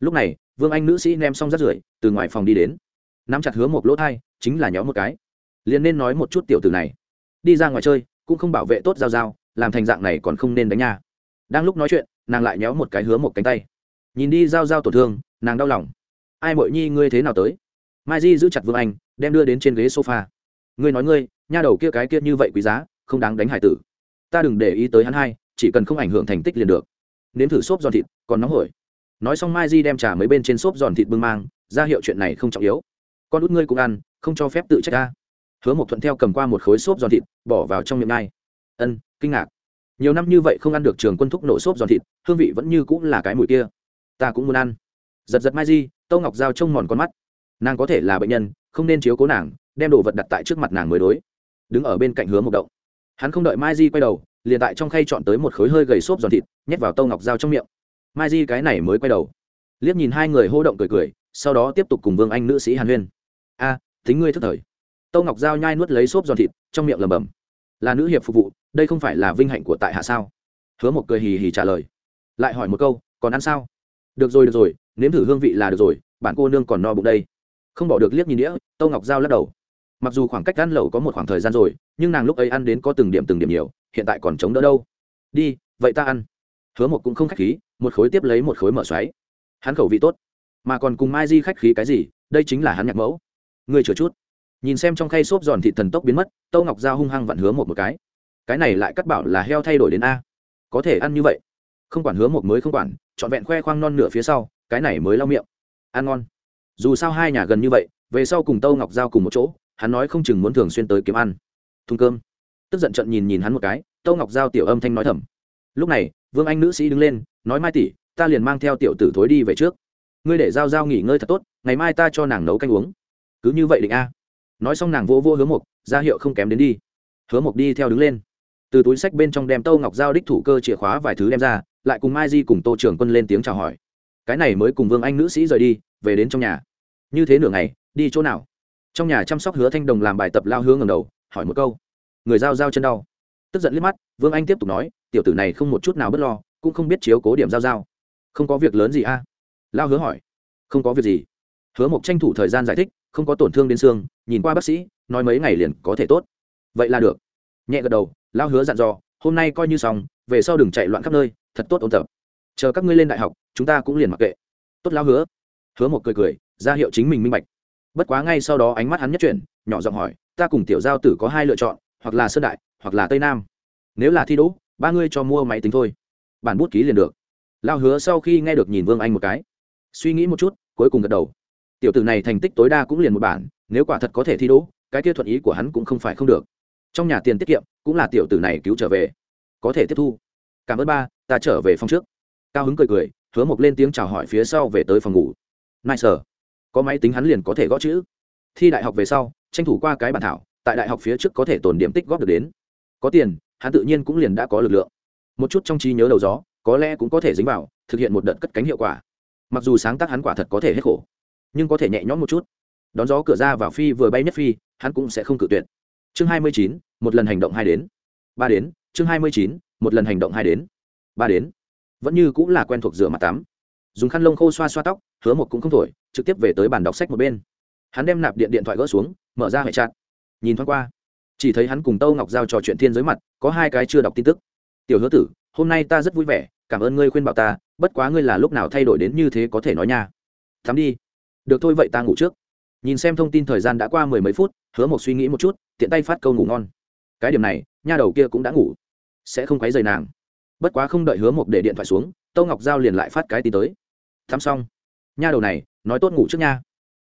Lúc này, vương anh nữ sĩ nem xong rắt rưởi, từ ngoài phòng đi đến. Nắm chặt hứa một lỗ thai, chính là nhóm một cái. Liền nên nói một chút tiểu từ này. Đi ra ngoài chơi, cũng không bảo vệ tốt giao giao, làm thành dạng này còn không nên đánh nha. Đang lúc nói chuyện, nàng lại nhéo một cái hứa một cánh tay. Nhìn đi giao giao tổn thương, nàng đau lòng. Ai mội nhi, ngươi thế nào tới? Mai di giữ chặt vương anh, đem đưa đến trên ghế sofa ngươi nói ngươi, nha đầu kia cái kia như vậy quý giá, không đáng đánh hải tử. Ta đừng để ý tới hắn hai, chỉ cần không ảnh hưởng thành tích liền được. Nếm thử xốp giòn thịt, còn nóng hổi. Nói xong mai di đem trả mấy bên trên xốp giòn thịt bưng mang, ra hiệu chuyện này không trọng yếu. Con út ngươi cũng ăn, không cho phép tự trách ta. Hứa một thuận theo cầm qua một khối xốp giòn thịt, bỏ vào trong miệng ngay. ân, kinh ngạc. Nhiều năm như vậy không ăn được trường quân thúc nổ xốp giòn thịt, hương vị vẫn như cũng là cái mùi kia. Ta cũng muốn ăn. Giật giật mai di, tâu ngọc giao trông mòn con mắt. Nàng có thể là bệnh nhân, không nên chiếu cố nàng đem đồ vật đặt tại trước mặt nàng mới đối. Đứng ở bên cạnh hứa một động. Hắn không đợi mai di quay đầu liền tại trong khay chọn tới một khối hơi gầy xốp giòn thịt nhét vào tâu ngọc dao trong miệng. Mai di cái này mới quay đầu. Liếc nhìn hai người hô động cười cười sau đó tiếp tục cùng vương anh nữ sĩ hàn huyên. A à, tính ngươi thức thời. Tâu ngọc dao nhai nuốt lấy xốp giòn thịt trong miệng lầm bầm là nữ hiệp phục vụ đây không phải là vinh hạnh của tại hạ sao? Hứa một cười hì hì trả lời. Lại hỏi một câu còn ăn sao? Được rồi được rồi nếm thử hương vị là được rồi bản cô nương còn no bụng đây. Không bỏ được liếc nhìn đĩa tâu ngọc giao lắc đầu mặc dù khoảng cách ăn lẩu có một khoảng thời gian rồi, nhưng nàng lúc ấy ăn đến có từng điểm từng điểm nhiều, hiện tại còn chống đỡ đâu. Đi, vậy ta ăn. Hứa một cũng không khách khí, một khối tiếp lấy một khối mở xoáy. Hắn khẩu vị tốt, mà còn cùng mai di khách khí cái gì, đây chính là hắn nhạc mẫu. Người chờ chút. Nhìn xem trong khay xốp giòn thịt thần tốc biến mất, tâu ngọc giao hung hăng vặn hứa một một cái. Cái này lại cắt bảo là heo thay đổi đến a. Có thể ăn như vậy. Không quản hứa một mới không quản, trọn vẹn khoe khoang non nửa phía sau, cái này mới lau miệng. Ăn ngon. Dù sao hai nhà gần như vậy, về sau cùng tâu ngọc giao cùng một chỗ hắn nói không chừng muốn thường xuyên tới kiếm ăn. Thùng cơm. Tức giận trận nhìn nhìn hắn một cái, tâu ngọc giao tiểu âm thanh nói thầm. Lúc này, vương anh nữ sĩ đứng lên, nói mai tỷ, ta liền mang theo tiểu tử thối đi về trước. Ngươi để giao giao nghỉ ngơi thật tốt, ngày mai ta cho nàng nấu canh uống. Cứ như vậy định a. Nói xong nàng vô vô hứa mục ra hiệu không kém đến đi. Hứa mục đi theo đứng lên. Từ túi sách bên trong đem tâu ngọc giao đích thủ cơ chìa khóa vài thứ đem ra, lại cùng mai di cùng tô trưởng quân lên tiếng chào hỏi. Cái này mới cùng vương anh nữ sĩ rời đi, về đến trong nhà. Như thế nửa ngày, đi chỗ nào? Trong nhà chăm sóc hứa thanh đồng làm bài tập lao hướng ngầm đầu, hỏi một câu. Người giao giao chân đau. Tức giận liếc mắt, vương anh tiếp tục nói, tiểu tử này không một chút nào b ấ t lo, cũng không biết chiếu cố điểm giao giao. Không có việc lớn gì a? À? lao hứa hỏi. Không có việc gì. Hứa mộc tranh thủ thời gian giải thích, không có tổn thương đến xương, nhìn qua bác sĩ, nói mấy ngày liền có thể tốt. Vậy là được. Nhẹ gật đầu, lao hứa dặn dò, hôm nay coi như xong, về sau đừng chạy loạn khắp nơi, thật tốt ôn tập. Chờ các ngươi lên đại học, chúng ta cũng liền mặc kệ. Tốt lao hứa. Hứa một cười cười, ra hiệu chính mình minh bạch bất quá ngay sau đó ánh mắt hắn nhất chuyển, nhỏ giọng hỏi, ta cùng tiểu giao tử có hai lựa chọn, hoặc là sơn đại, hoặc là tây nam. Nếu là thi đỗ, ba ngươi cho mua máy tính thôi. Bản bút ký liền được. Lao hứa sau khi nghe được nhìn vương anh một cái, suy nghĩ một chút, cuối cùng gật đầu. Tiểu tử này thành tích tối đa cũng liền một bản, nếu quả thật có thể thi đỗ, cái kia thuận ý của hắn cũng không phải không được. Trong nhà tiền tiết kiệm, cũng là tiểu tử này cứu trở về. Có thể tiếp thu. Cảm ơn ba, ta trở về phòng trước. Cao hứng cười cười, hứa mộc lên tiếng chào hỏi phía sau về tới phòng ngủ. Nai sở có máy tính hắn liền có thể gõ chữ. Thi đại học về sau, tranh thủ qua cái bản thảo, tại đại học phía trước có thể tồn điểm tích góp được đến. Có tiền, hắn tự nhiên cũng liền đã có lực lượng. Một chút trong trí nhớ đầu gió, có lẽ cũng có thể dính vào, thực hiện một đợt cất cánh hiệu quả. Mặc dù sáng tác hắn quả thật có thể hết khổ, nhưng có thể nhẹ nhõm một chút. Đón gió cửa ra vào phi vừa bay nhất phi, hắn cũng sẽ không cự tuyệt. Chương hai mươi chín, một lần hành động hai đến. Ba đến, chương hai mươi chín, một lần hành động hai đến. Ba đến. Vẫn như cũng là quen thuộc rửa mặt tắm dùng khăn lông khô xoa xoa tóc, hứa một cũng không thổi, trực tiếp về tới bàn đọc sách một bên. Hắn đem nạp điện điện thoại gỡ xuống, mở ra hệ chặt nhìn thoáng qua, chỉ thấy hắn cùng tâu ngọc giao trò chuyện thiên giới mặt, có hai cái chưa đọc tin tức. Tiểu hứa tử, hôm nay ta rất vui vẻ, cảm ơn ngươi khuyên bảo ta, bất quá ngươi là lúc nào thay đổi đến như thế có thể nói nha. Thắm đi. Được thôi, vậy ta ngủ trước. Nhìn xem thông tin thời gian đã qua mười mấy phút, hứa một suy nghĩ một chút, tiện tay phát câu ngủ ngon. Cái điểm này, nha đầu kia cũng đã ngủ, sẽ không quấy rầy nàng. Bất quá không đợi hứa một để điện thoại xuống, tâu ngọc giao liền lại phát cái tin tới thắm xong. Nha đầu này nói tốt ngủ trước nha.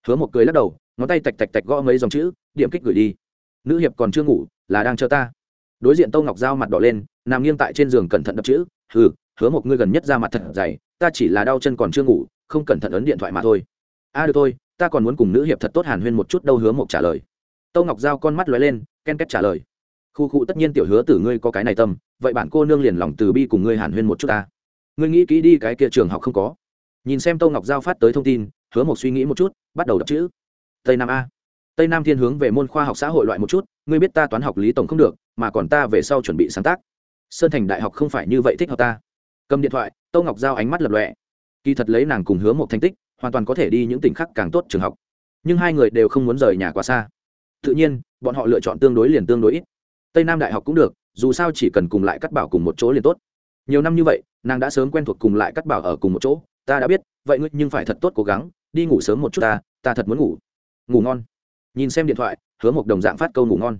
Hứa một cười lắc đầu ngón tay tạch tạch tạch gõ mấy dòng chữ điểm kích gửi đi. Nữ hiệp còn chưa ngủ là đang chờ ta. Đối diện tâu ngọc giao mặt đỏ lên nằm nghiêng tại trên giường cẩn thận đập chữ hừ hứa một ngươi gần nhất ra mặt thật dày ta chỉ là đau chân còn chưa ngủ không cẩn thận ấn điện thoại mà thôi. A à, được thôi ta còn muốn cùng nữ hiệp thật tốt hàn huyên một chút đâu hứa một trả lời. Tâu ngọc giao con mắt lóe lên ken két trả lời. Khu khu tất nhiên tiểu hứa tử ngươi có cái này tâm vậy bản cô nương liền lòng từ bi cùng ngươi hàn huyên một chút ta. Ngươi nghĩ kỹ đi cái kia trường học không có nhìn xem Tô ngọc giao phát tới thông tin, hứa một suy nghĩ một chút, bắt đầu đọc chữ. Tây nam a. Tây nam thiên hướng về môn khoa học xã hội loại một chút, ngươi biết ta toán học lý tổng không được, mà còn ta về sau chuẩn bị sáng tác. Sơn thành đại học không phải như vậy thích hợp ta. Cầm điện thoại, Tô ngọc giao ánh mắt lập lọe kỳ thật lấy nàng cùng hứa một thành tích, hoàn toàn có thể đi những tỉnh khác càng tốt trường học. Nhưng hai người đều không muốn rời nhà quá xa. Tự nhiên, bọn họ lựa chọn tương đối liền tương đối ít. Tây nam đại học cũng được, dù sao chỉ cần cùng lại cắt bảo cùng một chỗ liền tốt. Nhiều năm như vậy, nàng đã sớm quen thuộc cùng lại cắt bảo ở cùng một chỗ ta đã biết, vậy ngươi nhưng phải thật tốt cố gắng, đi ngủ sớm một chút ta ta thật muốn ngủ. Ngủ ngon. Nhìn xem điện thoại, hứa một đồng dạng phát câu ngủ ngon.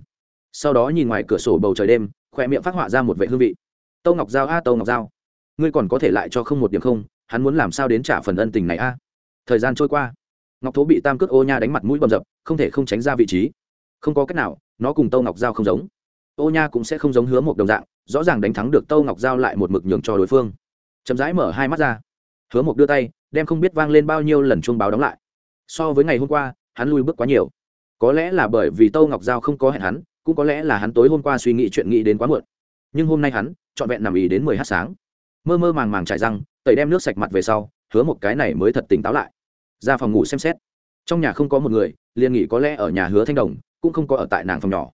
Sau đó nhìn ngoài cửa sổ bầu trời đêm khỏe miệng phát họa ra một vệ hương vị. Tâu ngọc giao a, tâu ngọc giao. Ngươi còn có thể lại cho không một điểm không, hắn muốn làm sao đến trả phần ân tình này a? Thời gian trôi qua. Ngọc thố bị tam cước ô nha đánh mặt mũi bầm dập, không thể không tránh ra vị trí. Không có cách nào, nó cùng tâu ngọc giao không giống. Ô nha cũng sẽ không giống hứa một đồng dạng, rõ ràng đánh thắng được tâu ngọc giao lại một mực nhường cho đối phương. Chậm rãi mở hai mắt ra hứa một đưa tay, đem không biết vang lên bao nhiêu lần chuông báo đóng lại. So với ngày hôm qua, hắn lui bước quá nhiều. Có lẽ là bởi vì tâu ngọc giao không có hẹn hắn, cũng có lẽ là hắn tối hôm qua suy nghĩ chuyện nghĩ đến quá muộn. Nhưng hôm nay hắn, trọn vẹn nằm ý đến mười h sáng. Mơ mơ màng màng trải răng, tẩy đem nước sạch mặt về sau, hứa một cái này mới thật tỉnh táo lại. Ra phòng ngủ xem xét. Trong nhà không có một người, liền nghỉ có lẽ ở nhà hứa thanh đồng, cũng không có ở tại nàng phòng nhỏ.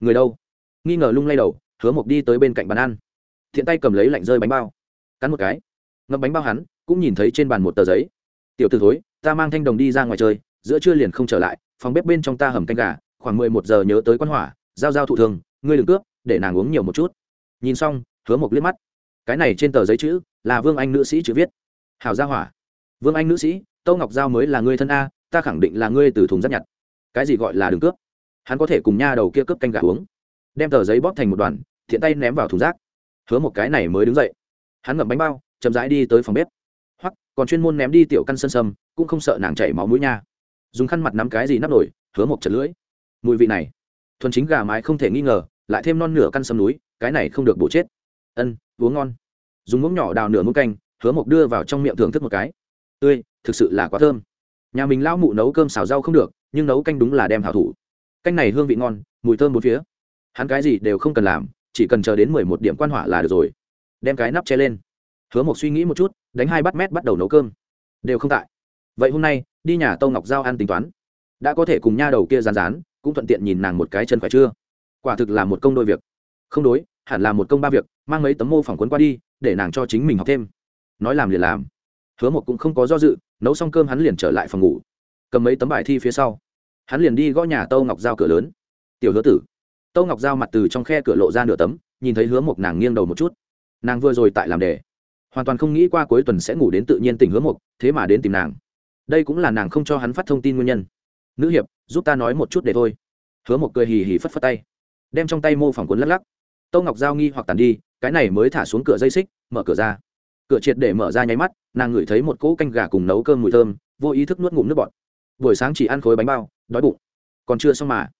Người đâu? Nghi ngờ lung lay đầu, hứa mộc đi tới bên cạnh bàn ăn. Thiện tay cầm lấy lạnh rơi bánh bao. Cắn một cái. Ngậm bánh bao hắn cũng nhìn thấy trên bàn một tờ giấy. Tiểu t thối, ta mang thanh đồng đi ra ngoài chơi, giữa trưa liền không trở lại, phòng bếp bên trong ta hầm canh gà, khoảng mười một giờ nhớ tới quan hỏa, giao giao thụ thường, ngươi đừng cướp, để nàng uống nhiều một chút. Nhìn xong, hứa một liếc mắt. Cái này trên tờ giấy chữ là vương anh nữ sĩ chữ viết. Hào gia hỏa. Vương anh nữ sĩ, tâu ngọc giao mới là ngươi thân a, ta khẳng định là ngươi từ thùng rác nhặt. Cái gì gọi là đừng cướp? Hắn có thể cùng nha đầu kia cướp canh gà uống. Đem tờ giấy bóp thành một đoàn, thiện tay ném vào thùng rác. Hứa một cái này mới đứng dậy. Hắn ngậm bánh bao, chậm rãi đi tới phòng bếp còn chuyên môn ném đi tiểu căn sân sâm, cũng không sợ nàng chảy máu mũi nha. Dùng khăn mặt nắm cái gì nắp nổi, hứa một chật lưỡi. Mùi vị này, thuần chính gà mái không thể nghi ngờ, lại thêm non nửa căn sâm núi, cái này không được bổ chết. Ân, uống ngon. Dùng muỗng nhỏ đào nửa muỗng canh, hứa mộc đưa vào trong miệng thưởng thức một cái. Tươi, thực sự là quá thơm. Nhà mình lão mụ nấu cơm xào rau không được, nhưng nấu canh đúng là đem hảo thủ. Canh này hương vị ngon, mùi thơm bốn phía. Hắn cái gì đều không cần làm, chỉ cần chờ đến mười một điểm quan hỏa là được rồi. Đem cái nắp che lên hứa một suy nghĩ một chút, đánh hai bát mét bắt đầu nấu cơm. Đều không tại. Vậy hôm nay, đi nhà tâu ngọc giao ăn tính toán. Đã có thể cùng nha đầu kia rán rán, cũng thuận tiện nhìn nàng một cái chân phải chưa? Quả thực là một công đôi việc. Không đối, hẳn là một công ba việc, mang mấy tấm mô phỏng quấn qua đi, để nàng cho chính mình học thêm. Nói làm liền làm. Hứa một cũng không có do dự, nấu xong cơm hắn liền trở lại phòng ngủ. Cầm mấy tấm bài thi phía sau. Hắn liền đi gõ nhà tâu ngọc giao cửa lớn. Tiểu hứa tử. Tâu ngọc giao mặt từ trong khe cửa lộ ra nửa tấm, nhìn thấy hứa một nàng nghiêng đầu một chút. Nàng vừa rồi tại làm đề hoàn toàn không nghĩ qua cuối tuần sẽ ngủ đến tự nhiên tỉnh hứa một thế mà đến tìm nàng. Đây cũng là nàng không cho hắn phát thông tin nguyên nhân. Nữ hiệp, giúp ta nói một chút để thôi. Hứa một cười hì hì phất phất tay. Đem trong tay mô phỏng cuốn lắc lắc. Tâu ngọc giao nghi hoặc tàn đi, cái này mới thả xuống cửa dây xích, mở cửa ra. Cửa triệt để mở ra nháy mắt, nàng ngửi thấy một cỗ canh gà cùng nấu cơm mùi thơm, vô ý thức nuốt ngụm nước bọt. Buổi sáng chỉ ăn khối bánh bao, đói bụng. Còn chưa xong mà.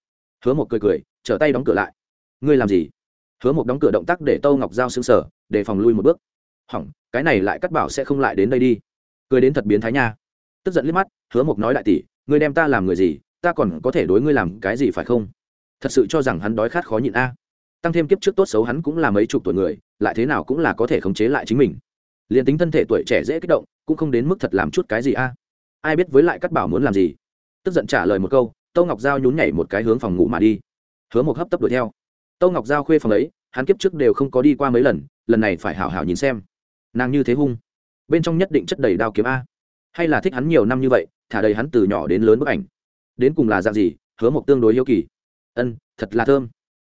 Hứa một cười cười, trở tay đóng cửa lại. Ngươi làm gì? Hứa một đóng cửa động tác để tâu ngọc giao xứng sở để phòng lui một bước hỏng, cái này lại cắt bảo sẽ không lại đến đây đi. Cười đến thật biến thái nha. Tức giận liếc mắt, hứa mộc nói đại tỷ, ngươi đem ta làm người gì, ta còn có thể đối ngươi làm cái gì phải không? Thật sự cho rằng hắn đói khát khó nhịn a. Tăng thêm kiếp trước tốt xấu hắn cũng là mấy chục tuổi người, lại thế nào cũng là có thể khống chế lại chính mình. Liền tính thân thể tuổi trẻ dễ kích động, cũng không đến mức thật làm chút cái gì a. Ai biết với lại cắt bảo muốn làm gì? Tức giận trả lời một câu, tâu ngọc giao nhún nhảy một cái hướng phòng ngủ mà đi. Hứa một hấp tấp đuổi theo. Tâu ngọc giao khuê phòng ấy, hắn kiếp trước đều không có đi qua mấy lần lần này phải hảo hảo nhìn xem nàng như thế hung. Bên trong nhất định chất đầy đao kiếm a. Hay là thích hắn nhiều năm như vậy, thả đầy hắn từ nhỏ đến lớn bức ảnh. Đến cùng là dạng gì, hứa mộc tương đối yêu kỳ. Ân, thật là thơm.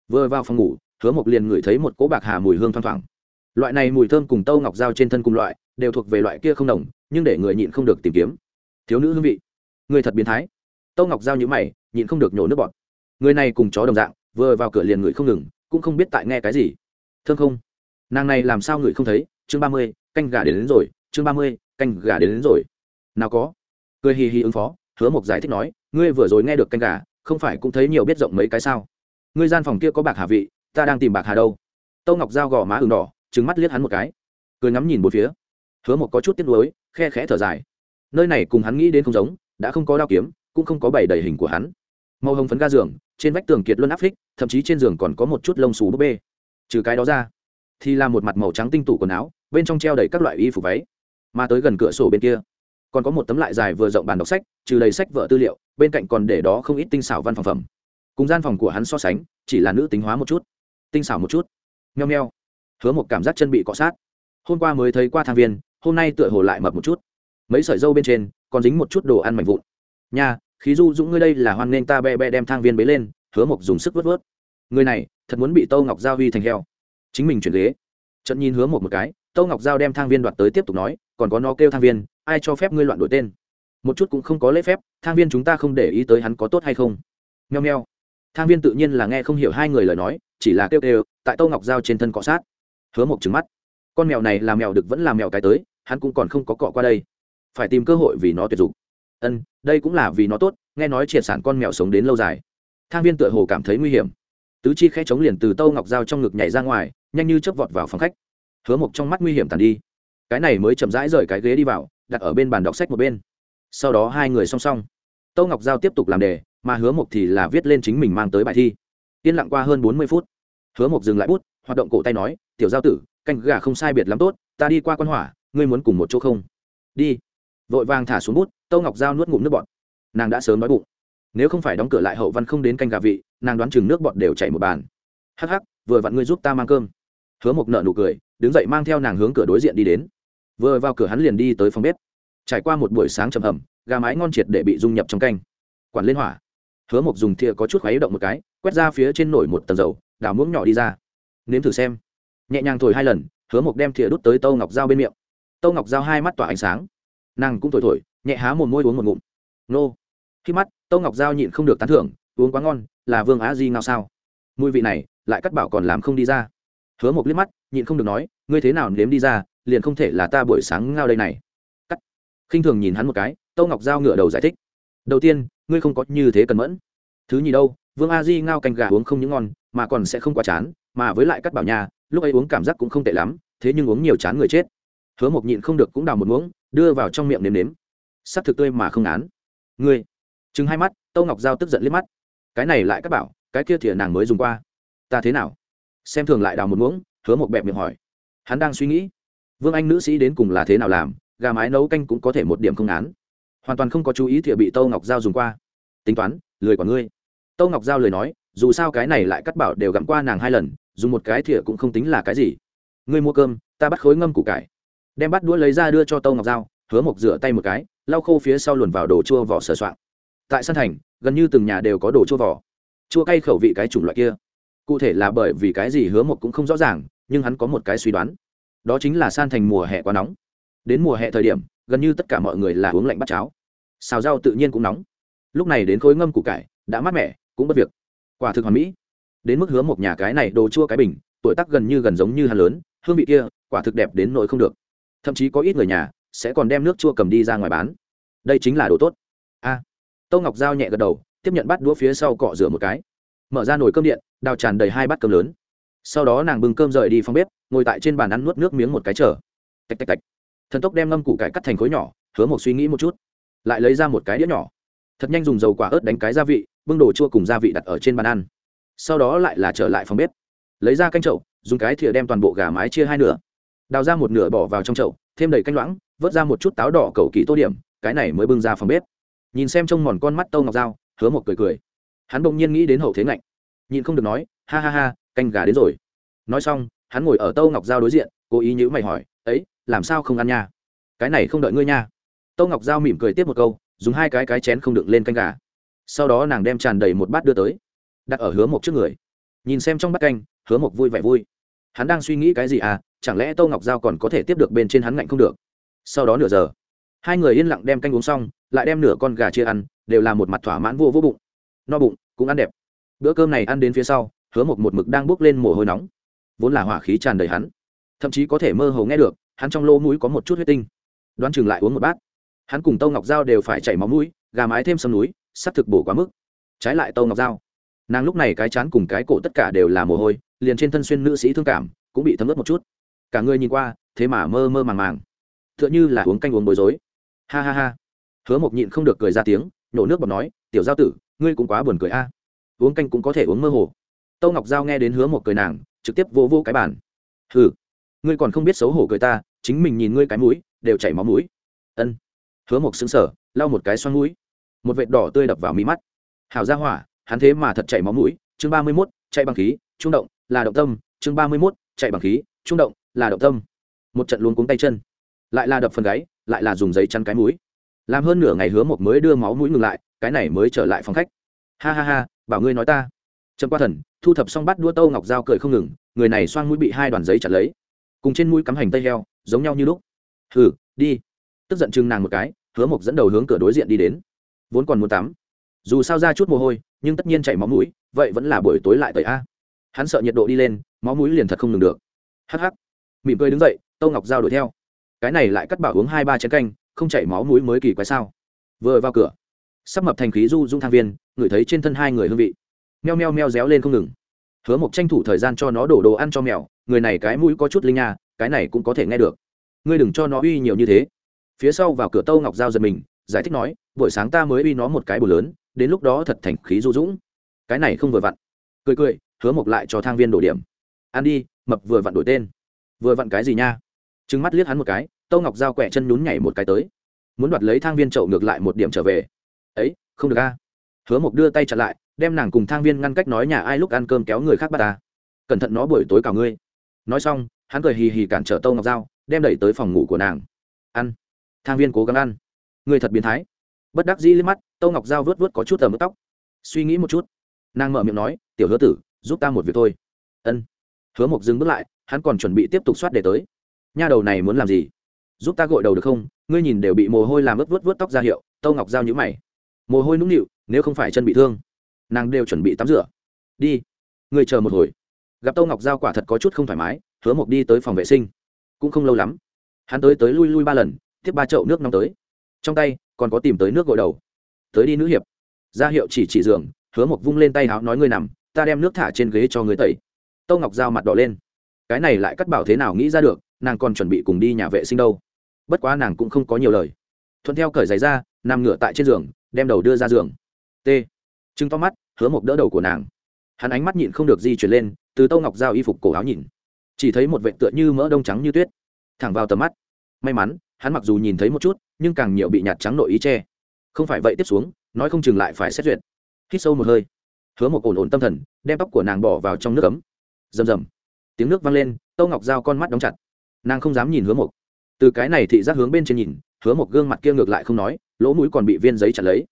Vừa vào phòng ngủ, hứa mộc liền ngửi thấy một cỗ bạc hà mùi hương thoang thoảng. Loại này mùi thơm cùng tâu ngọc dao trên thân cùng loại, đều thuộc về loại kia không đồng, nhưng để người nhịn không được tìm kiếm. Thiếu nữ hương vị. Người thật biến thái. Tâu ngọc dao nhữ mày, nhịn không được nhổ nước bọt. Người này cùng chó đồng dạng, vừa vào cửa liền ngửi không ngừng, cũng không biết tại nghe cái gì. Thương không? Nàng này làm sao ngửi không thấy? Chương ba mươi canh gà đến, đến rồi chương ba mươi canh gà đến, đến rồi. Nào có. Cười hì hì ứng phó hứa mộc giải thích nói ngươi vừa rồi nghe được canh gà không phải cũng thấy nhiều biết rộng mấy cái sao? Ngươi gian phòng kia có bạc hà vị ta đang tìm bạc hà đâu? Tâu ngọc giao gò má ửng đỏ trứng mắt liếc hắn một cái. Cười ngắm nhìn một phía. Hứa mộc có chút tiếc nuối khe khẽ thở dài. Nơi này cùng hắn nghĩ đến không giống đã không có đao kiếm cũng không có bày đầy hình của hắn. Màu hồng phấn ga giường trên vách tường kiệt luân áp phích thậm chí trên giường còn có một chút lông xù búp bê. Trừ cái đó ra thì là một mặt màu trắng tinh tủ quần áo, bên trong treo đầy các loại y phục váy. Mà tới gần cửa sổ bên kia, còn có một tấm lại dài vừa rộng bàn đọc sách, trừ đầy sách vợ tư liệu, bên cạnh còn để đó không ít tinh xảo văn phòng phẩm. Cùng gian phòng của hắn so sánh, chỉ là nữ tính hóa một chút. Tinh xảo một chút. Nheo nheo. Hứa một cảm giác chân bị cọ sát. Hôm qua mới thấy qua thang viên, hôm nay tựa hồ lại mập một chút. Mấy sợi dâu bên trên, còn dính một chút đồ ăn mảnh vụn. Nha, khí du dũng ngươi đây là hoan nghênh ta be be đem thang viên bế lên, hứa mộc dùng sức vớt vớt. Người này, thật muốn bị tâu ngọc giao huy thành heo chính mình chuyển ghế. Trận nhìn hứa một một cái, tâu ngọc giao đem thang viên đoạt tới tiếp tục nói, còn có nó kêu thang viên, ai cho phép ngươi loạn đổi tên? Một chút cũng không có lễ phép, thang viên chúng ta không để ý tới hắn có tốt hay không. Nheo nheo thang viên tự nhiên là nghe không hiểu hai người lời nói, chỉ là kêu kêu tại tâu ngọc giao trên thân cọ sát. Hứa một trứng mắt. Con mèo này là mèo được vẫn là mèo cái tới, hắn cũng còn không có cọ qua đây. Phải tìm cơ hội vì nó tuyệt dục ân, đây cũng là vì nó tốt, nghe nói triệt sản con mèo sống đến lâu dài. Thang viên tựa hồ cảm thấy nguy hiểm. Tứ chi khẽ chống liền từ tâu ngọc dao trong ngực nhảy ra ngoài nhanh như chớp vọt vào phòng khách. Hứa mộc trong mắt nguy hiểm tàn đi. Cái này mới chậm rãi rời cái ghế đi vào, đặt ở bên bàn đọc sách một bên. Sau đó hai người song song. Tâu ngọc giao tiếp tục làm đề, mà hứa mộc thì là viết lên chính mình mang tới bài thi. Yên lặng qua hơn bốn mươi phút. Hứa mộc dừng lại bút, hoạt động cổ tay nói, tiểu giao tử, canh gà không sai biệt lắm tốt, ta đi qua quan hỏa, ngươi muốn cùng một chỗ không? Đi. Vội vàng thả xuống bút, tâu ngọc giao nuốt ngụm nước bọt. Nàng đã sớm nói bụng. Nếu không phải đóng cửa lại hậu văn không đến canh gà vị, nàng đoán chừng nước bọt đều chảy một bàn. Hắc hắc, vừa vặn ngươi giúp ta mang cơm hứa mộc nợ nụ cười, đứng dậy mang theo nàng hướng cửa đối diện đi đến. Vừa vào cửa hắn liền đi tới phòng bếp. Trải qua một buổi sáng trầm ẩm gà mái ngon triệt để bị dung nhập trong canh. Quản lên hỏa. Hứa mộc dùng thìa có chút khuấy động một cái, quét ra phía trên nổi một tầng dầu đào muỗng nhỏ đi ra. Nếm thử xem. Nhẹ nhàng thổi hai lần, hứa mộc đem thìa đút tới tâu ngọc dao bên miệng. Tâu ngọc dao hai mắt tỏa ánh sáng. Nàng cũng thổi thổi, nhẹ há một môi uống một ngụm. Nô. Khi mắt, tâu ngọc dao nhịn không được tán thưởng, uống quá ngon, là vương á di ngao sao? Mùi vị này, lại cắt bảo còn làm không đi ra hứa một liếc mắt, nhịn không được nói, ngươi thế nào nếm đi ra, liền không thể là ta buổi sáng ngao đây này. Cắt. Khinh thường nhìn hắn một cái, tâu ngọc giao ngửa đầu giải thích, đầu tiên, ngươi không có như thế cần mẫn. Thứ nhì đâu, vương a di ngao canh gà uống không những ngon, mà còn sẽ không quá chán, mà với lại cắt bảo nhà, lúc ấy uống cảm giác cũng không tệ lắm, thế nhưng uống nhiều chán người chết. Hứa một nhịn không được cũng đào một muỗng, đưa vào trong miệng nếm nếm. Sắc thực tươi mà không án ngươi. Chừng hai mắt, tâu ngọc giao tức giận liếc mắt. Cái này lại các bảo, cái kia thì nàng mới dùng qua. Ta thế nào? Xem thường lại đào một muỗng hứa một bẹp miệng hỏi. Hắn đang suy nghĩ vương anh nữ sĩ đến cùng là thế nào làm gà mái nấu canh cũng có thể một điểm không án hoàn toàn không có chú ý thìa bị tâu ngọc giao dùng qua. Tính toán lười quả ngươi. Tâu ngọc giao lời nói dù sao cái này lại cắt bảo đều gặm qua nàng hai lần dùng một cái thìa cũng không tính là cái gì. Ngươi mua cơm ta bắt khối ngâm củ cải. Đem bắt đũa lấy ra đưa cho tâu ngọc giao, hứa mộc rửa tay một cái lau khô phía sau luồn vào đồ chua vỏ sờ soạn. tại sân thành gần như từng nhà đều có đồ chua vỏ. Chua cay khẩu vị cái chủng loại kia cụ thể là bởi vì cái gì hứa một cũng không rõ ràng nhưng hắn có một cái suy đoán. Đó chính là san thành mùa hè quá nóng. Đến mùa hè thời điểm gần như tất cả mọi người là uống lạnh bắt cháo. Xào rau tự nhiên cũng nóng. Lúc này đến khối ngâm củ cải đã mát mẻ cũng bất việc. Quả thực hoàn mỹ. Đến mức hứa một nhà cái này đồ chua cái bình tuổi tác gần như gần giống như hắn lớn hương vị kia quả thực đẹp đến nỗi không được. Thậm chí có ít người nhà sẽ còn đem nước chua cầm đi ra ngoài bán. Đây chính là đồ tốt. A. À, tâu ngọc giao nhẹ gật đầu tiếp nhận bắt đũa phía sau cọ rửa một cái mở ra nồi cơm điện, đào tràn đầy hai bát cơm lớn. Sau đó nàng bưng cơm rời đi phòng bếp, ngồi tại trên bàn ăn nuốt nước miếng một cái chờ. Tạch tạch tạch. Thần tốc đem ngâm củ cải cắt thành khối nhỏ, hứa một suy nghĩ một chút. Lại lấy ra một cái đĩa nhỏ. Thật nhanh dùng dầu quả ớt đánh cái gia vị, bưng đồ chua cùng gia vị đặt ở trên bàn ăn. Sau đó lại là trở lại phòng bếp. Lấy ra canh chậu, dùng cái thìa đem toàn bộ gà mái chia hai nửa. Đào ra một nửa bỏ vào trong chậu, thêm đầy canh loãng, vớt ra một chút táo đỏ cầu kỳ tô điểm, cái này mới bưng ra phòng bếp. Nhìn xem trông mòn con mắt tâu ngọc dao hứa một cười cười hắn bỗng nhiên nghĩ đến hậu thế ngạnh. Nhìn không được nói, ha ha ha, canh gà đến rồi. Nói xong, hắn ngồi ở tâu ngọc giao đối diện, cố ý nhữ mày hỏi, ấy, làm sao không ăn nha? Cái này không đợi ngươi nha. Tâu ngọc giao mỉm cười tiếp một câu, dùng hai cái cái chén không đựng lên canh gà. Sau đó nàng đem tràn đầy một bát đưa tới, đặt ở hứa một trước người. Nhìn xem trong bát canh, hứa một vui vẻ vui. Hắn đang suy nghĩ cái gì à chẳng lẽ tâu ngọc giao còn có thể tiếp được bên trên hắn ngạnh không được? Sau đó nửa giờ, hai người yên lặng đem canh uống xong, lại đem nửa con gà chia ăn, đều là một mặt thỏa mãn vô vô bụng. No bụng cũng ăn đẹp. Bữa cơm này ăn đến phía sau, hứa một một mực đang bốc lên mồ hôi nóng. Vốn là hỏa khí tràn đầy hắn, thậm chí có thể mơ hồ nghe được, hắn trong lỗ mũi có một chút huyết tinh. Đoán chừng lại uống một bát. Hắn cùng tâu ngọc giao đều phải chảy máu mũi, gà mái thêm sâm núi sắp thực bổ quá mức. Trái lại tâu ngọc giao, nàng lúc này cái chán cùng cái cổ tất cả đều là mồ hôi, liền trên thân xuyên nữ sĩ thương cảm, cũng bị thấm ướt một chút. Cả người nhìn qua, thế mà mơ mơ màng màng. T h ư ợ n h ư là uống canh uống bối rối. Ha ha ha. Hứa mộc nhịn không được cười ra tiếng, nổ nước bọt nói, tiểu giao tử ngươi cũng quá buồn cười a. Uống canh cũng có thể uống mơ hồ. Tâu ngọc giao nghe đến hứa một cười nàng, trực tiếp vô vô cái bàn. Hừ, ngươi còn không biết xấu hổ cười ta, chính mình nhìn ngươi cái mũi, đều chảy máu mũi. Ân. Hứa một xứng sở lau một cái xoăn mũi. Một vệt đỏ tươi đập vào mí mắt. Hảo ra hỏa, hắn thế mà thật chảy máu mũi. Chương ba mươi mốt, chạy bằng khí, trung động, là động tâm. Chương ba mươi mốt, chạy bằng khí, trung động, là động tâm. Một trận luôn cuống tay chân. Lại là đập phần gáy, lại là dùng giấy chăn cái mũi. Làm hơn nửa ngày hứa một mới đưa máu mũi ngừng lại cái này mới trở lại phòng khách. Ha ha ha, bảo ngươi nói ta. Trầm qua thần, thu thập xong bắt đua tâu ngọc dao cười không ngừng, người này xoang mũi bị hai đoàn giấy chặt lấy. Cùng trên mũi cắm hành tây heo, giống nhau như lúc. Hừ, đi. Tức giận chừng nàng một cái, hứa mộc dẫn đầu hướng cửa đối diện đi đến. Vốn còn muốn tắm. Dù sao ra chút mồ hôi, nhưng tất nhiên chảy máu mũi, vậy vẫn là buổi tối lại tẩy a. Hắn sợ nhiệt độ đi lên, máu mũi liền thật không ngừng được. Hắc hắc. Mỉm cười đứng dậy, tâu ngọc giao đuổi theo. Cái này lại cắt bảo uống hai ba chén canh, không chảy máu mũi mới kỳ quái sao. Vừa vào cửa sắp mập thành khí du dung thang viên, ngửi thấy trên thân hai người hương vị. Meo meo meo réo lên không ngừng. Hứa mộc tranh thủ thời gian cho nó đổ đồ ăn cho mèo, người này cái mũi có chút linh nha, cái này cũng có thể nghe được. Ngươi đừng cho nó uy nhiều như thế. Phía sau vào cửa tâu ngọc giao giật mình, giải thích nói, buổi sáng ta mới uy nó một cái bù lớn, đến lúc đó thật thành khí du dũng. Cái này không vừa vặn. Cười cười, hứa mộc lại cho thang viên đổ điểm. Ăn đi, mập vừa vặn đổi tên. Vừa vặn cái gì nha? Trứng mắt liếc hắn một cái, tâu ngọc giao quẹ chân nhún nhảy một cái tới. Muốn đoạt lấy thang viên trậu ngược lại một điểm trở về ấy, không được a. Hứa mộc đưa tay chặn lại, đem nàng cùng thang viên ngăn cách nói nhà ai lúc ăn cơm kéo người khác bắt ta. Cẩn thận nó buổi tối cào ngươi. Nói xong, hắn cười hì hì cản trở tâu ngọc dao đem đẩy tới phòng ngủ của nàng. Ăn. Thang viên cố gắng ăn. Người thật biến thái. Bất đắc dĩ liếc mắt, tâu ngọc dao vớt vớt có chút tầm ướt tóc. Suy nghĩ một chút, nàng mở miệng nói, tiểu hứa tử, giúp ta một việc thôi. Ân. Hứa mộc dừng bước lại, hắn còn chuẩn bị tiếp tục soát để tới. Nha đầu này muốn làm gì? Giúp ta gội đầu được không? Ngươi nhìn đều bị mồ hôi làm ướt vớt vớt tóc ra hiệu. Tâu ngọc giao nhữ mày mồ hôi nũng nịu, nếu không phải chân bị thương, nàng đều chuẩn bị tắm rửa. Đi, người chờ một hồi. Gặp tâu ngọc giao quả thật có chút không thoải mái, hứa mộc đi tới phòng vệ sinh. Cũng không lâu lắm, hắn tới tới lui lui ba lần, tiếp ba chậu nước nóng tới. Trong tay, còn có tìm tới nước gội đầu. Tới đi nữ hiệp. Ra hiệu chỉ chỉ giường, hứa mộc vung lên tay áo nói ngươi nằm, ta đem nước thả trên ghế cho người tẩy. Tâu ngọc giao mặt đỏ lên. Cái này lại cắt bảo thế nào nghĩ ra được, nàng còn chuẩn bị cùng đi nhà vệ sinh đâu. Bất quá nàng cũng không có nhiều lời. Thuận theo cởi giày ra, nằm ngửa tại trên giường đem đầu đưa ra giường. T. Chứng to mắt hứa một đỡ đầu của nàng. Hắn ánh mắt nhịn không được di chuyển lên từ tâu ngọc giao y phục cổ áo nhìn. Chỉ thấy một vệ tựa như mỡ đông trắng như tuyết. Thẳng vào tầm mắt. May mắn hắn mặc dù nhìn thấy một chút nhưng càng nhiều bị nhạt trắng nội ý che. Không phải vậy tiếp xuống nói không chừng lại phải xét duyệt. Hít sâu một hơi. Hứa một ổn ổn tâm thần đem tóc của nàng bỏ vào trong nước cấm rầm rầm. Tiếng nước vang lên tâu ngọc giao con mắt đóng chặt. Nàng không dám nhìn hứa một, từ cái này thị giác hướng bên trên nhìn hứa một gương mặt kia ngược lại không nói lỗ mũi còn bị viên giấy chặt lấy.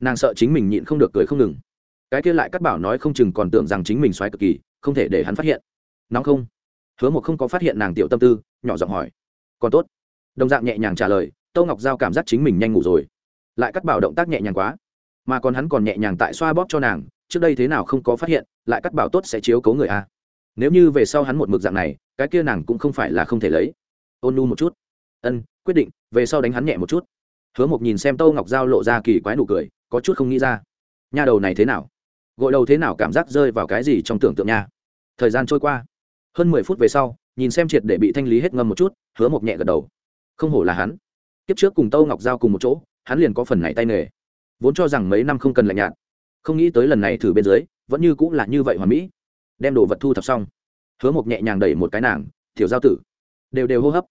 Nàng sợ chính mình nhịn không được cười không ngừng. Cái kia lại cắt bảo nói không chừng còn tưởng rằng chính mình xoáy cực kỳ, không thể để hắn phát hiện. Nóng không? Hứa một không có phát hiện nàng tiểu tâm tư, nhỏ giọng hỏi. Còn tốt. Đồng dạng nhẹ nhàng trả lời tâu ngọc giao cảm giác chính mình nhanh ngủ rồi. Lại cắt bảo động tác nhẹ nhàng quá. Mà còn hắn còn nhẹ nhàng tại xoa bóp cho nàng, trước đây thế nào không có phát hiện, lại cắt bảo tốt sẽ chiếu cấu người a. Nếu như về sau hắn một mực dạng này, cái kia nàng cũng không phải là không thể lấy. Ôn nu một chút. Ân, quyết định, về sau đánh hắn nhẹ một chút hứa mộc nhìn xem tâu ngọc giao lộ ra kỳ quái nụ cười, có chút không nghĩ ra. Nha đầu này thế nào? Gội đầu thế nào cảm giác rơi vào cái gì trong tưởng tượng nha? Thời gian trôi qua. Hơn mười phút về sau, nhìn xem triệt để bị thanh lý hết ngâm một chút, hứa mộc nhẹ gật đầu. Không hổ là hắn. Kiếp trước cùng tâu ngọc giao cùng một chỗ, hắn liền có phần này tay nghề. Vốn cho rằng mấy năm không cần lạnh nhạt. Không nghĩ tới lần này thử bên dưới, vẫn như cũng là như vậy hoàn mỹ. Đem đồ vật thu thập xong. Hứa mộc nhẹ nhàng đẩy một cái nàng thiểu giao tử. Đều đều hô hấp.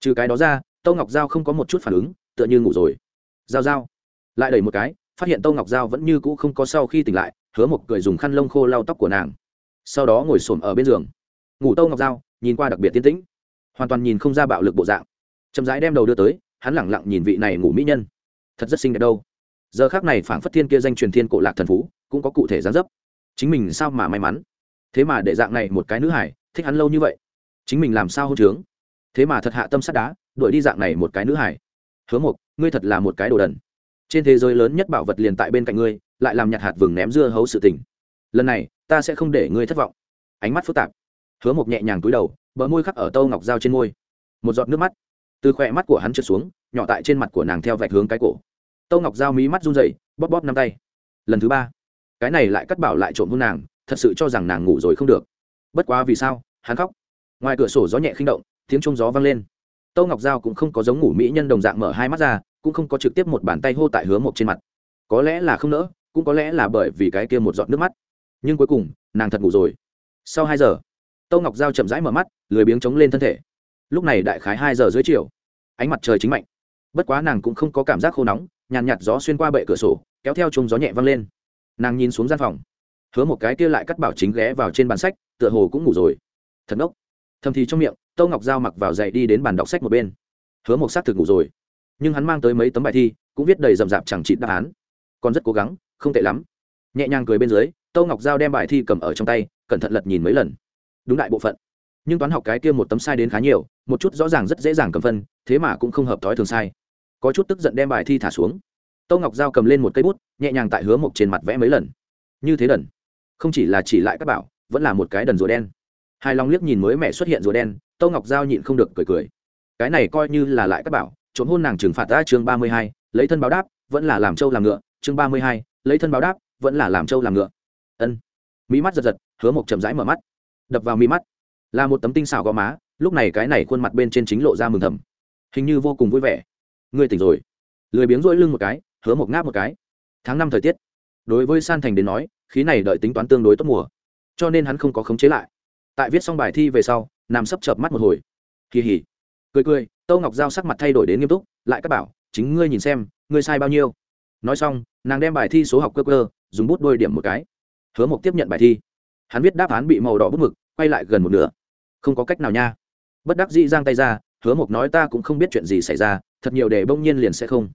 Trừ cái đó ra, tâu ngọc giao không có một chút phản ứng tựa như ngủ rồi. Giao giao. Lại đẩy một cái, phát hiện tâu ngọc giao vẫn như cũ không có sau khi tỉnh lại, hứa một cười dùng khăn lông khô lau tóc của nàng. Sau đó ngồi s ổ m ở bên giường. Ngủ tâu ngọc giao, nhìn qua đặc biệt tiến tĩnh. Hoàn toàn nhìn không ra bạo lực bộ dạng. Chậm rãi đem đầu đưa tới, hắn lẳng lặng nhìn vị này ngủ mỹ nhân. Thật rất xinh đẹp đâu. Giờ khác này phảng phất thiên kia danh truyền thiên cổ lạc thần phú, cũng có cụ thể gián dấp. Chính mình sao mà may mắn? Thế mà để dạng này một cái nữ hải thích hắn lâu như vậy. Chính mình làm sao hôn trướng? Thế mà thật hạ tâm sát đá, đuổi đi dạng này một cái nữ hải hứa Mục, ngươi thật là một cái đồ đần. Trên thế giới lớn nhất bảo vật liền tại bên cạnh ngươi lại làm nhặt hạt vừng ném dưa hấu sự tình. Lần này ta sẽ không để ngươi thất vọng. Ánh mắt phức tạp. Hứa Mục nhẹ nhàng túi đầu bờ môi khắc ở tâu ngọc dao trên môi. Một giọt nước mắt từ khỏe mắt của hắn trượt xuống nhỏ tại trên mặt của nàng theo vạch hướng cái cổ. Tâu ngọc dao mí mắt run rẩy bóp bóp năm tay. Lần thứ ba cái này lại cắt bảo lại trộm hôn nàng thật sự cho rằng nàng ngủ rồi không được. Bất quá vì sao? Hắn khóc. Ngoài cửa sổ gió nhẹ khinh động tiếng trông gió vang lên tâu ngọc giao cũng không có giống ngủ mỹ nhân đồng dạng mở hai mắt ra, cũng không có trực tiếp một bàn tay hô tại hứa một trên mặt. Có lẽ là không nỡ, cũng có lẽ là bởi vì cái kia một giọt nước mắt. Nhưng cuối cùng, nàng thật ngủ rồi. Sau hai giờ tâu ngọc giao chậm rãi mở mắt, lười biếng chống lên thân thể. Lúc này đại khái hai giờ dưới chiều, ánh mặt trời chính mạnh. Bất quá nàng cũng không có cảm giác khô nóng, nhàn nhạt gió xuyên qua bệ cửa sổ, kéo theo chung gió nhẹ văng lên. Nàng nhìn xuống gian phòng, hứa một cái kia lại cắt bảo chính ghé vào trên bàn sách, tựa hồ cũng ngủ rồi. Thật ngốc. Thầm thì trong miệng tâu ngọc giao mặc vào dậy đi đến bàn đọc sách một bên. Hứa một s á t thực ngủ rồi. Nhưng hắn mang tới mấy tấm bài thi, cũng viết đầy rậm rạp chẳng trị đáp án. Còn rất cố gắng, không tệ lắm. Nhẹ nhàng cười bên dưới tâu ngọc giao đem bài thi cầm ở trong tay, cẩn thận lật nhìn mấy lần. Đúng đại bộ phận. Nhưng toán học cái kia một tấm sai đến khá nhiều, một chút rõ ràng rất dễ dàng cầm phân, thế mà cũng không hợp thói thường sai. Có chút tức giận đem bài thi thả xuống. Tâu ngọc giao cầm lên một cây bút, nhẹ nhàng tại hứa mộc trên mặt vẽ mấy lần. Như thế đần. Không chỉ là chỉ lại các bảo, vẫn là một cái đần rùa đen hai long liếc nhìn mới mẹ xuất hiện rùa đen tâu ngọc giao nhịn không được cười cười. Cái này coi như là lại các bảo, trộm hôn nàng trừng phạt ta chương ba mươi hai, lấy thân báo đáp, vẫn là làm trâu làm ngựa, chương ba mươi hai, lấy thân báo đáp, vẫn là làm trâu làm ngựa. Ân. Mỹ mắt giật giật, hứa mộc chậm rãi mở mắt. Đập vào mỹ mắt. Là một tấm tinh xảo gò má, lúc này cái này khuôn mặt bên trên chính lộ ra mừng thầm. Hình như vô cùng vui vẻ. Ngươi tỉnh rồi. Lười biếng rỗi lưng một cái, hứa mộc ngáp một cái. Tháng năm thời tiết. Đối với san thành đến nói, khí này đợi tính toán tương đối tốt mùa. Cho nên hắn không có khống chế lại tại viết xong bài thi về sau nằm sấp chợp mắt một hồi. Kỳ hỉ. Cười cười, tâu ngọc giao sắc mặt thay đổi đến nghiêm túc, lại các bảo, chính ngươi nhìn xem, ngươi sai bao nhiêu? Nói xong, nàng đem bài thi số học cơ cơ, dùng bút đôi điểm một cái. Hứa mộc tiếp nhận bài thi. Hắn viết đáp án bị màu đỏ bút mực, quay lại gần một nửa. Không có cách nào nha. Bất đắc dĩ giang tay ra, hứa mộc nói, ta cũng không biết chuyện gì xảy ra, thật nhiều để bỗng nhiên liền sẽ không.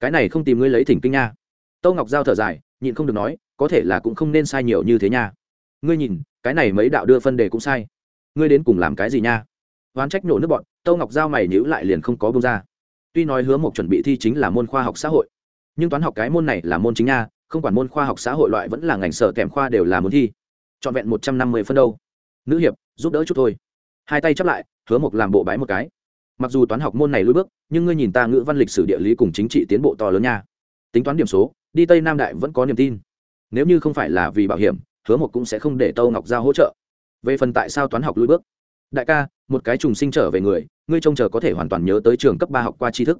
Cái này không tìm ngươi lấy thỉnh kinh nha. Tâu ngọc giao thở dài, nhịn không được nói, có thể là cũng không nên sai nhiều như thế nha. Ngươi nhìn cái này mấy đạo đưa phân đề cũng sai. Ngươi đến cùng làm cái gì nha? Oán trách nổ nước bọn, tâu ngọc giao mày nhữ lại liền không có bông ra. Tuy nói hứa một chuẩn bị thi chính là môn khoa học xã hội, nhưng toán học cái môn này là môn chính nha, không quản môn khoa học xã hội loại vẫn là ngành sở kèm khoa đều là môn thi. Trọn vẹn một trăm năm mươi phân đâu. Nữ hiệp, giúp đỡ chút thôi. Hai tay chắp lại, hứa một làm bộ bái một cái. Mặc dù toán học môn này lùi bước, nhưng ngươi nhìn ta ngữ văn lịch sử địa lý cùng chính trị tiến bộ to lớn nha. Tính toán điểm số, đi tây nam đại vẫn có niềm tin. Nếu như không phải là vì bảo hiểm hứa một cũng sẽ không để tâu ngọc giao hỗ trợ. Về phần tại sao toán học lùi bước? Đại ca, một cái trùng sinh trở về người, ngươi trông chờ có thể hoàn toàn nhớ tới trường cấp ba học qua tri thức.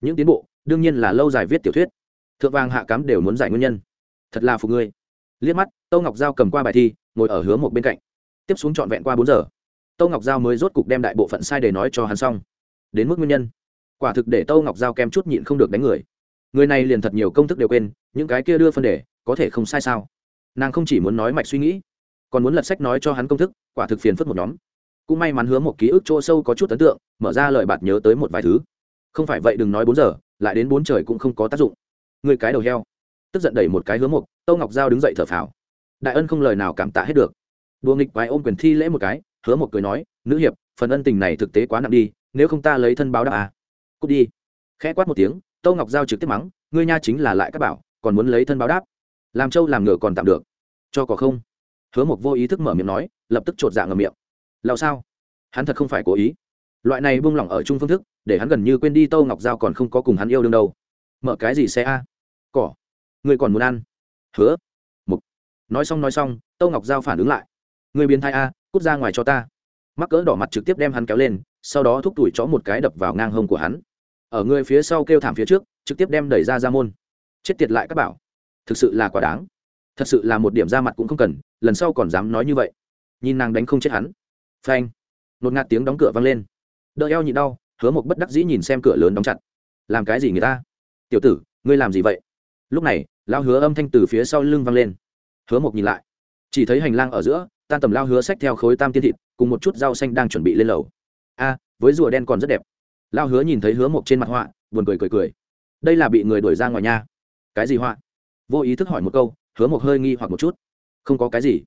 Những tiến bộ, đương nhiên là lâu dài viết tiểu thuyết. Thượng vàng hạ cám đều muốn giải nguyên nhân. Thật là phục ngươi. Liếc mắt, tâu ngọc giao cầm qua bài thi, ngồi ở hứa một bên cạnh. Tiếp xuống trọn vẹn qua bốn giờ. Tâu ngọc giao mới rốt cục đem đại bộ phận sai để nói cho hắn xong. Đến mức nguyên nhân. Quả thực để tâu ngọc giao kem chút nhịn không được đánh người. Người này liền thật nhiều công thức đều quên, những cái kia đưa phân đề, có thể không sai sao? Nàng không chỉ muốn nói mạch suy nghĩ còn muốn lật sách nói cho hắn công thức quả thực phiền phức một nhóm. Cũng may mắn hứa một ký ức chỗ sâu có chút ấn tượng mở ra lời bạt nhớ tới một vài thứ. Không phải vậy đừng nói bốn giờ lại đến bốn trời cũng không có tác dụng. Người cái đầu heo. Tức giận đẩy một cái hứa một, tâu ngọc giao đứng dậy thở phào. Đại ân không lời nào cảm tạ hết được. Đùa nghịch quái ôm quyền thi lễ một cái hứa một cười nói nữ hiệp phần ân tình này thực tế quá nặng đi nếu không ta lấy thân báo đáp à. cút đi. Khẽ quát một tiếng tâu ngọc giao trực tiếp mắng ngươi nha chính là lại các bảo còn muốn lấy thân báo đáp làm trâu làm ngựa còn tạm được. Cho có không? Hứa mộc vô ý thức mở miệng nói, lập tức chột dạ ngầm miệng. Lao sao? Hắn thật không phải cố ý. Loại này buông lỏng ở chung phương thức, để hắn gần như quên đi tâu ngọc giao còn không có cùng hắn yêu đương đâu. Mở cái gì xe a? Cỏ. Người còn muốn ăn? Hứa mục nói xong nói xong tâu ngọc giao phản ứng lại. Người biến thai a, cút ra ngoài cho ta. Mắc cỡ đỏ mặt trực tiếp đem hắn kéo lên, sau đó thúc tủi chó một cái đập vào ngang hông của hắn. Ở người phía sau kêu thảm phía trước, trực tiếp đem đẩy ra ra môn. Chết tiệt lại các bảo thực sự là quá đáng. Thật sự là một điểm ra mặt cũng không cần, lần sau còn dám nói như vậy. Nhìn nàng đánh không chết hắn. Phanh. Nột ngạt tiếng đóng cửa vang lên. Đợi eo nhịn đau, hứa một bất đắc dĩ nhìn xem cửa lớn đóng chặt. Làm cái gì người ta? Tiểu tử, ngươi làm gì vậy? Lúc này, lao hứa âm thanh từ phía sau lưng vang lên. Hứa một nhìn lại. Chỉ thấy hành lang ở giữa tan tầm lao hứa xách theo khối tam tiên thịt, cùng một chút rau xanh đang chuẩn bị lên lầu. A, với rùa đen còn rất đẹp. Lao hứa nhìn thấy hứa một trên mặt họa, buồn cười cười cười. Đây là bị người đuổi ra ngoài nhà cái gì họa? Vô ý thức hỏi một câu, hứa một hơi nghi hoặc một chút. Không có cái gì.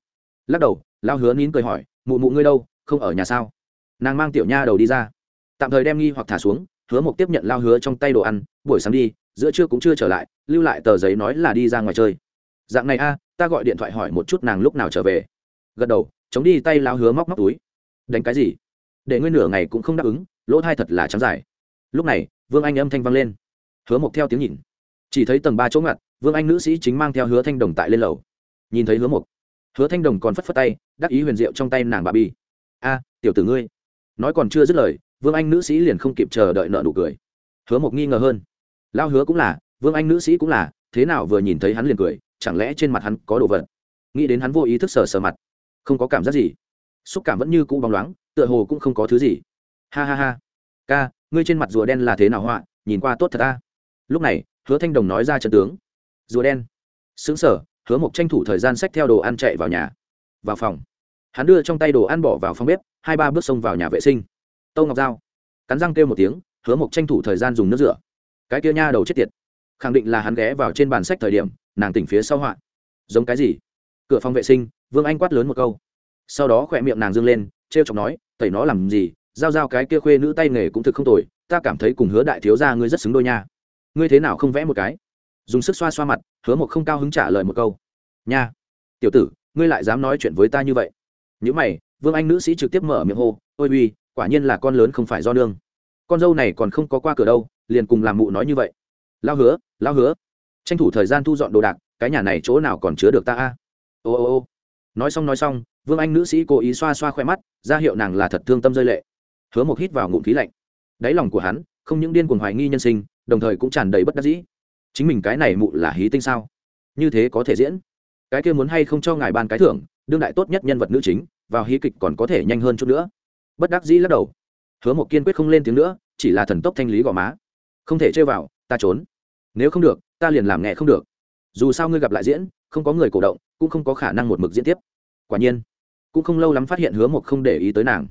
Lắc đầu lao hứa nín cười hỏi, mụ mụ ngươi đâu? Không ở nhà sao? Nàng mang tiểu nha đầu đi ra. Tạm thời đem nghi hoặc thả xuống, hứa mộc tiếp nhận lao hứa trong tay đồ ăn, buổi sáng đi, giữa trưa cũng chưa trở lại, lưu lại tờ giấy nói là đi ra ngoài chơi. Dạng này a, ta gọi điện thoại hỏi một chút nàng lúc nào trở về. Gật đầu, chống đi tay lao hứa móc móc túi. Đánh cái gì? Để ngươi nửa ngày cũng không đáp ứng, lỗ thai thật là trắng dài. Lúc này, vương anh âm thanh vang lên. Hứa mộc theo tiếng nhìn. Chỉ thấy tầng ba chỗ ngặt vương anh nữ sĩ chính mang theo hứa thanh đồng tại lên lầu. Nhìn thấy hứa mục, hứa thanh đồng còn phất phất tay, đắc ý huyền diệu trong tay nàng bà bi. A, tiểu tử ngươi. Nói còn chưa dứt lời, vương anh nữ sĩ liền không kịp chờ đợi nợ nụ cười. Hứa mục nghi ngờ hơn. Lao hứa cũng là, vương anh nữ sĩ cũng là, thế nào vừa nhìn thấy hắn liền cười, chẳng lẽ trên mặt hắn có đồ vật? Nghĩ đến hắn vô ý thức sờ sờ mặt. Không có cảm giác gì. Xúc cảm vẫn như cũ bóng loáng, tựa hồ cũng không có thứ gì. Ha ha ha. Ca, ngươi trên mặt rùa đen là thế nào họa? Nhìn qua tốt thật ta lúc này, hứa thanh đồng nói ra trận tướng rùa đen. Xứng sở, hứa mộc tranh thủ thời gian xách theo đồ ăn chạy vào nhà. Vào phòng. Hắn đưa trong tay đồ ăn bỏ vào phòng bếp, hai ba bước xông vào nhà vệ sinh. Tâu ngọc dao cắn răng kêu một tiếng, hứa mộc tranh thủ thời gian dùng nước rửa. Cái kia nha đầu chết tiệt. Khẳng định là hắn ghé vào trên bàn sách thời điểm, nàng tỉnh phía sau họa. Giống cái gì? Cửa phòng vệ sinh, vương anh quát lớn một câu. Sau đó khỏe miệng nàng dâng lên t r e o chọc nói, tẩy nó làm gì? Giao giao cái kia khuê nữ tay nghề cũng thực không tồi, ta cảm thấy cùng hứa đại thiếu ra ngươi rất xứng đôi nha. Ngươi thế nào không vẽ một cái? Dùng sức xoa xoa mặt, hứa một không cao hứng trả lời một câu. Nha, tiểu tử, ngươi lại dám nói chuyện với ta như vậy? Những mày, vương anh nữ sĩ trực tiếp mở miệng hô, ôi uy, quả nhiên là con lớn không phải do nương. Con dâu này còn không có qua cửa đâu, liền cùng làm mụ nói như vậy. Lao hứa lao hứa, tranh thủ thời gian thu dọn đồ đạc, cái nhà này chỗ nào còn chứa được ta a? Ô ô ô. Nói xong nói xong, vương anh nữ sĩ cố ý xoa xoa khoe mắt, ra hiệu nàng là thật thương tâm rơi lệ. Hứa một hít vào ngụm khí lạnh. Đáy lòng của hắn, không những điên cuồng hoài nghi nhân sinh, đồng thời cũng tràn đầy bất đắc dĩ chính mình cái này mụ là hí tinh sao? Như thế có thể diễn? Cái kia muốn hay không cho ngài ban cái thưởng, đương đại tốt nhất nhân vật nữ chính, vào hí kịch còn có thể nhanh hơn chút nữa. Bất đắc dĩ lắc đầu. Hứa một kiên quyết không lên tiếng nữa, chỉ là thần tốc thanh lý gò má. Không thể chơi vào, ta trốn. Nếu không được, ta liền làm nghe không được. Dù sao ngươi gặp lại diễn, không có người cổ động, cũng không có khả năng một mực diễn tiếp. Quả nhiên, cũng không lâu lắm phát hiện hứa một không để ý tới nàng.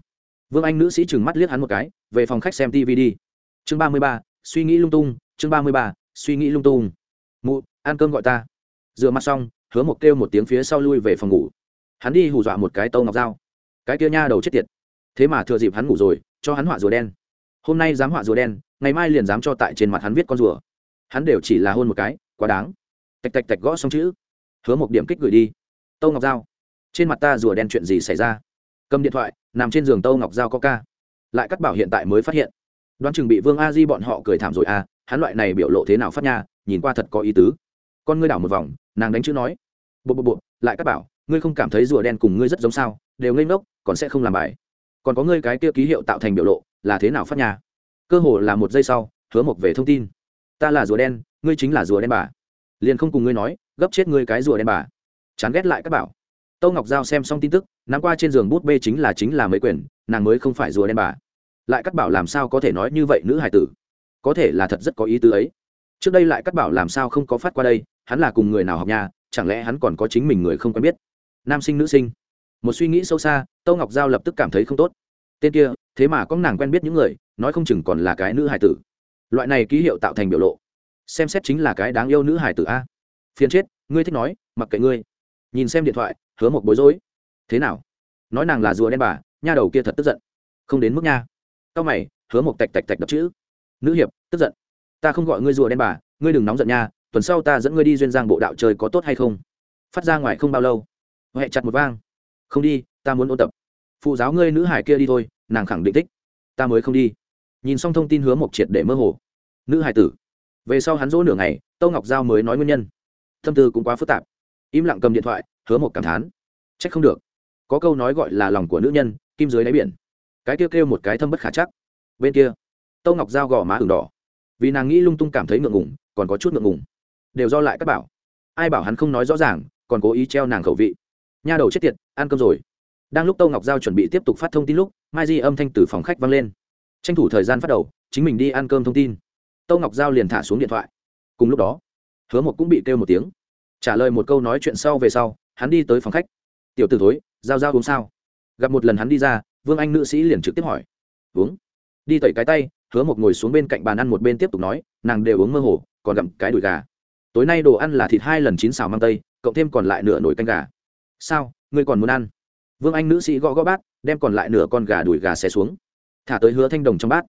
Vương anh nữ sĩ trừng mắt liếc hắn một cái, về phòng khách xem tv đi. Chương ba mươi ba, suy nghĩ lung tung, chương ba mươi ba suy nghĩ lung tung. Mụ, ăn cơm gọi ta. Rửa mặt xong, hứa một kêu một tiếng phía sau lui về phòng ngủ. Hắn đi hù dọa một cái tâu ngọc dao cái kia nha đầu chết tiệt. Thế mà thừa dịp hắn ngủ rồi, cho hắn họa rùa đen. Hôm nay dám họa rùa đen, ngày mai liền dám cho tại trên mặt hắn viết con rùa. Hắn đều chỉ là hôn một cái, quá đáng. Tạch tạch tạch gõ xong chữ. Hứa một điểm kích gửi đi. Tâu ngọc dao trên mặt ta rùa đen chuyện gì xảy ra? Cầm điện thoại, nằm trên giường tâu ngọc dao có ca. Lại cắt bảo hiện tại mới phát hiện. Đoán chừng bị vương a di bọn họ cười thảm rồi à hắn loại này biểu lộ thế nào phát nha, nhìn qua thật có ý tứ. Con ngươi đảo một vòng, nàng đánh chữ nói, bộ bộ bộ, lại cắt bảo, ngươi không cảm thấy rùa đen cùng ngươi rất giống sao, đều ngây ngốc, còn sẽ không làm bài. Còn có ngươi cái kia ký hiệu tạo thành biểu lộ, là thế nào phát nhà cơ hồ là một giây sau, hứa mộc về thông tin. Ta là rùa đen, ngươi chính là rùa đen bà. Liền không cùng ngươi nói, gấp chết ngươi cái rùa đen bà. Chán ghét lại các bảo. Tâu ngọc giao xem xong tin tức, nắm qua trên giường bút bê chính là chính là mấy quyền nàng mới không phải rùa đen bà. Lại cắt bảo làm sao có thể nói như vậy nữ hải tử? Có thể là thật rất có ý tứ ấy. Trước đây lại cắt bảo làm sao không có phát qua đây, hắn là cùng người nào học nhà, chẳng lẽ hắn còn có chính mình người không quen biết? Nam sinh, nữ sinh. Một suy nghĩ sâu xa, tâu ngọc giao lập tức cảm thấy không tốt. Tên kia, thế mà có nàng quen biết những người, nói không chừng còn là cái nữ hải tử. Loại này ký hiệu tạo thành biểu lộ. Xem xét chính là cái đáng yêu nữ hải tử a. Phiền chết, ngươi thích nói, mặc kệ ngươi. Nhìn xem điện thoại, hứa một bối rối. Thế nào? Nói nàng là rùa đen bà, nha đầu kia thật tức giận. Không đến mức nha. Cao mày, hứa một tạch tạch tạch đập chữ nữ hiệp, tức giận. Ta không gọi ngươi rùa đen bà, ngươi đừng nóng giận nha, tuần sau ta dẫn ngươi đi duyên giang bộ đạo trời có tốt hay không? Phát ra ngoài không bao lâu huệ chặt một vang. Không đi, ta muốn ôn tập. Phụ giáo ngươi nữ hải kia đi thôi, nàng khẳng định thích. Ta mới không đi. Nhìn xong thông tin hứa mộc triệt để mơ hồ. Nữ hải tử. Về sau hắn dỗ nửa ngày, tâu ngọc giao mới nói nguyên nhân. Tâm tư cũng quá phức tạp. Im lặng cầm điện thoại, hứa một cảm thán. C h ắ c không được. Có câu nói gọi là lòng của nữ nhân, kim dưới đáy biển. Cái kêu kêu một cái thâm bất khả chắc. Bên kia tâu ngọc dao gò má ửng đỏ. Vì nàng nghĩ lung tung cảm thấy ngượng ngùng, còn có chút ngượng ngùng. Đều do lại các bảo. Ai bảo hắn không nói rõ ràng, còn cố ý treo nàng khẩu vị. Nha đầu chết tiệt, ăn cơm rồi. Đang lúc tâu ngọc giao chuẩn bị tiếp tục phát thông tin lúc, mai di âm thanh từ phòng khách vang lên. Tranh thủ thời gian phát đầu, chính mình đi ăn cơm thông tin. Tâu ngọc giao liền thả xuống điện thoại. Cùng lúc đó, hứa một cũng bị kêu một tiếng. Trả lời một câu nói chuyện sau về sau, hắn đi tới phòng khách. Tiểu t ử thối, giao giao uống sao? Gặp một lần hắn đi ra, vương anh nữ sĩ liền trực tiếp hỏi. Uống. Đi tẩy cái tay hứa một ngồi xuống bên cạnh bàn ăn một bên tiếp tục nói, nàng đều uống mơ hồ, còn gặm cái đùi gà. Tối nay đồ ăn là thịt hai lần chín xào mang tây, cộng thêm còn lại nửa nồi canh gà. Sao, ngươi còn muốn ăn? Vương anh nữ sĩ gõ gõ bát, đem còn lại nửa con gà đùi gà xé xuống. Thả tới hứa thanh đồng trong bát.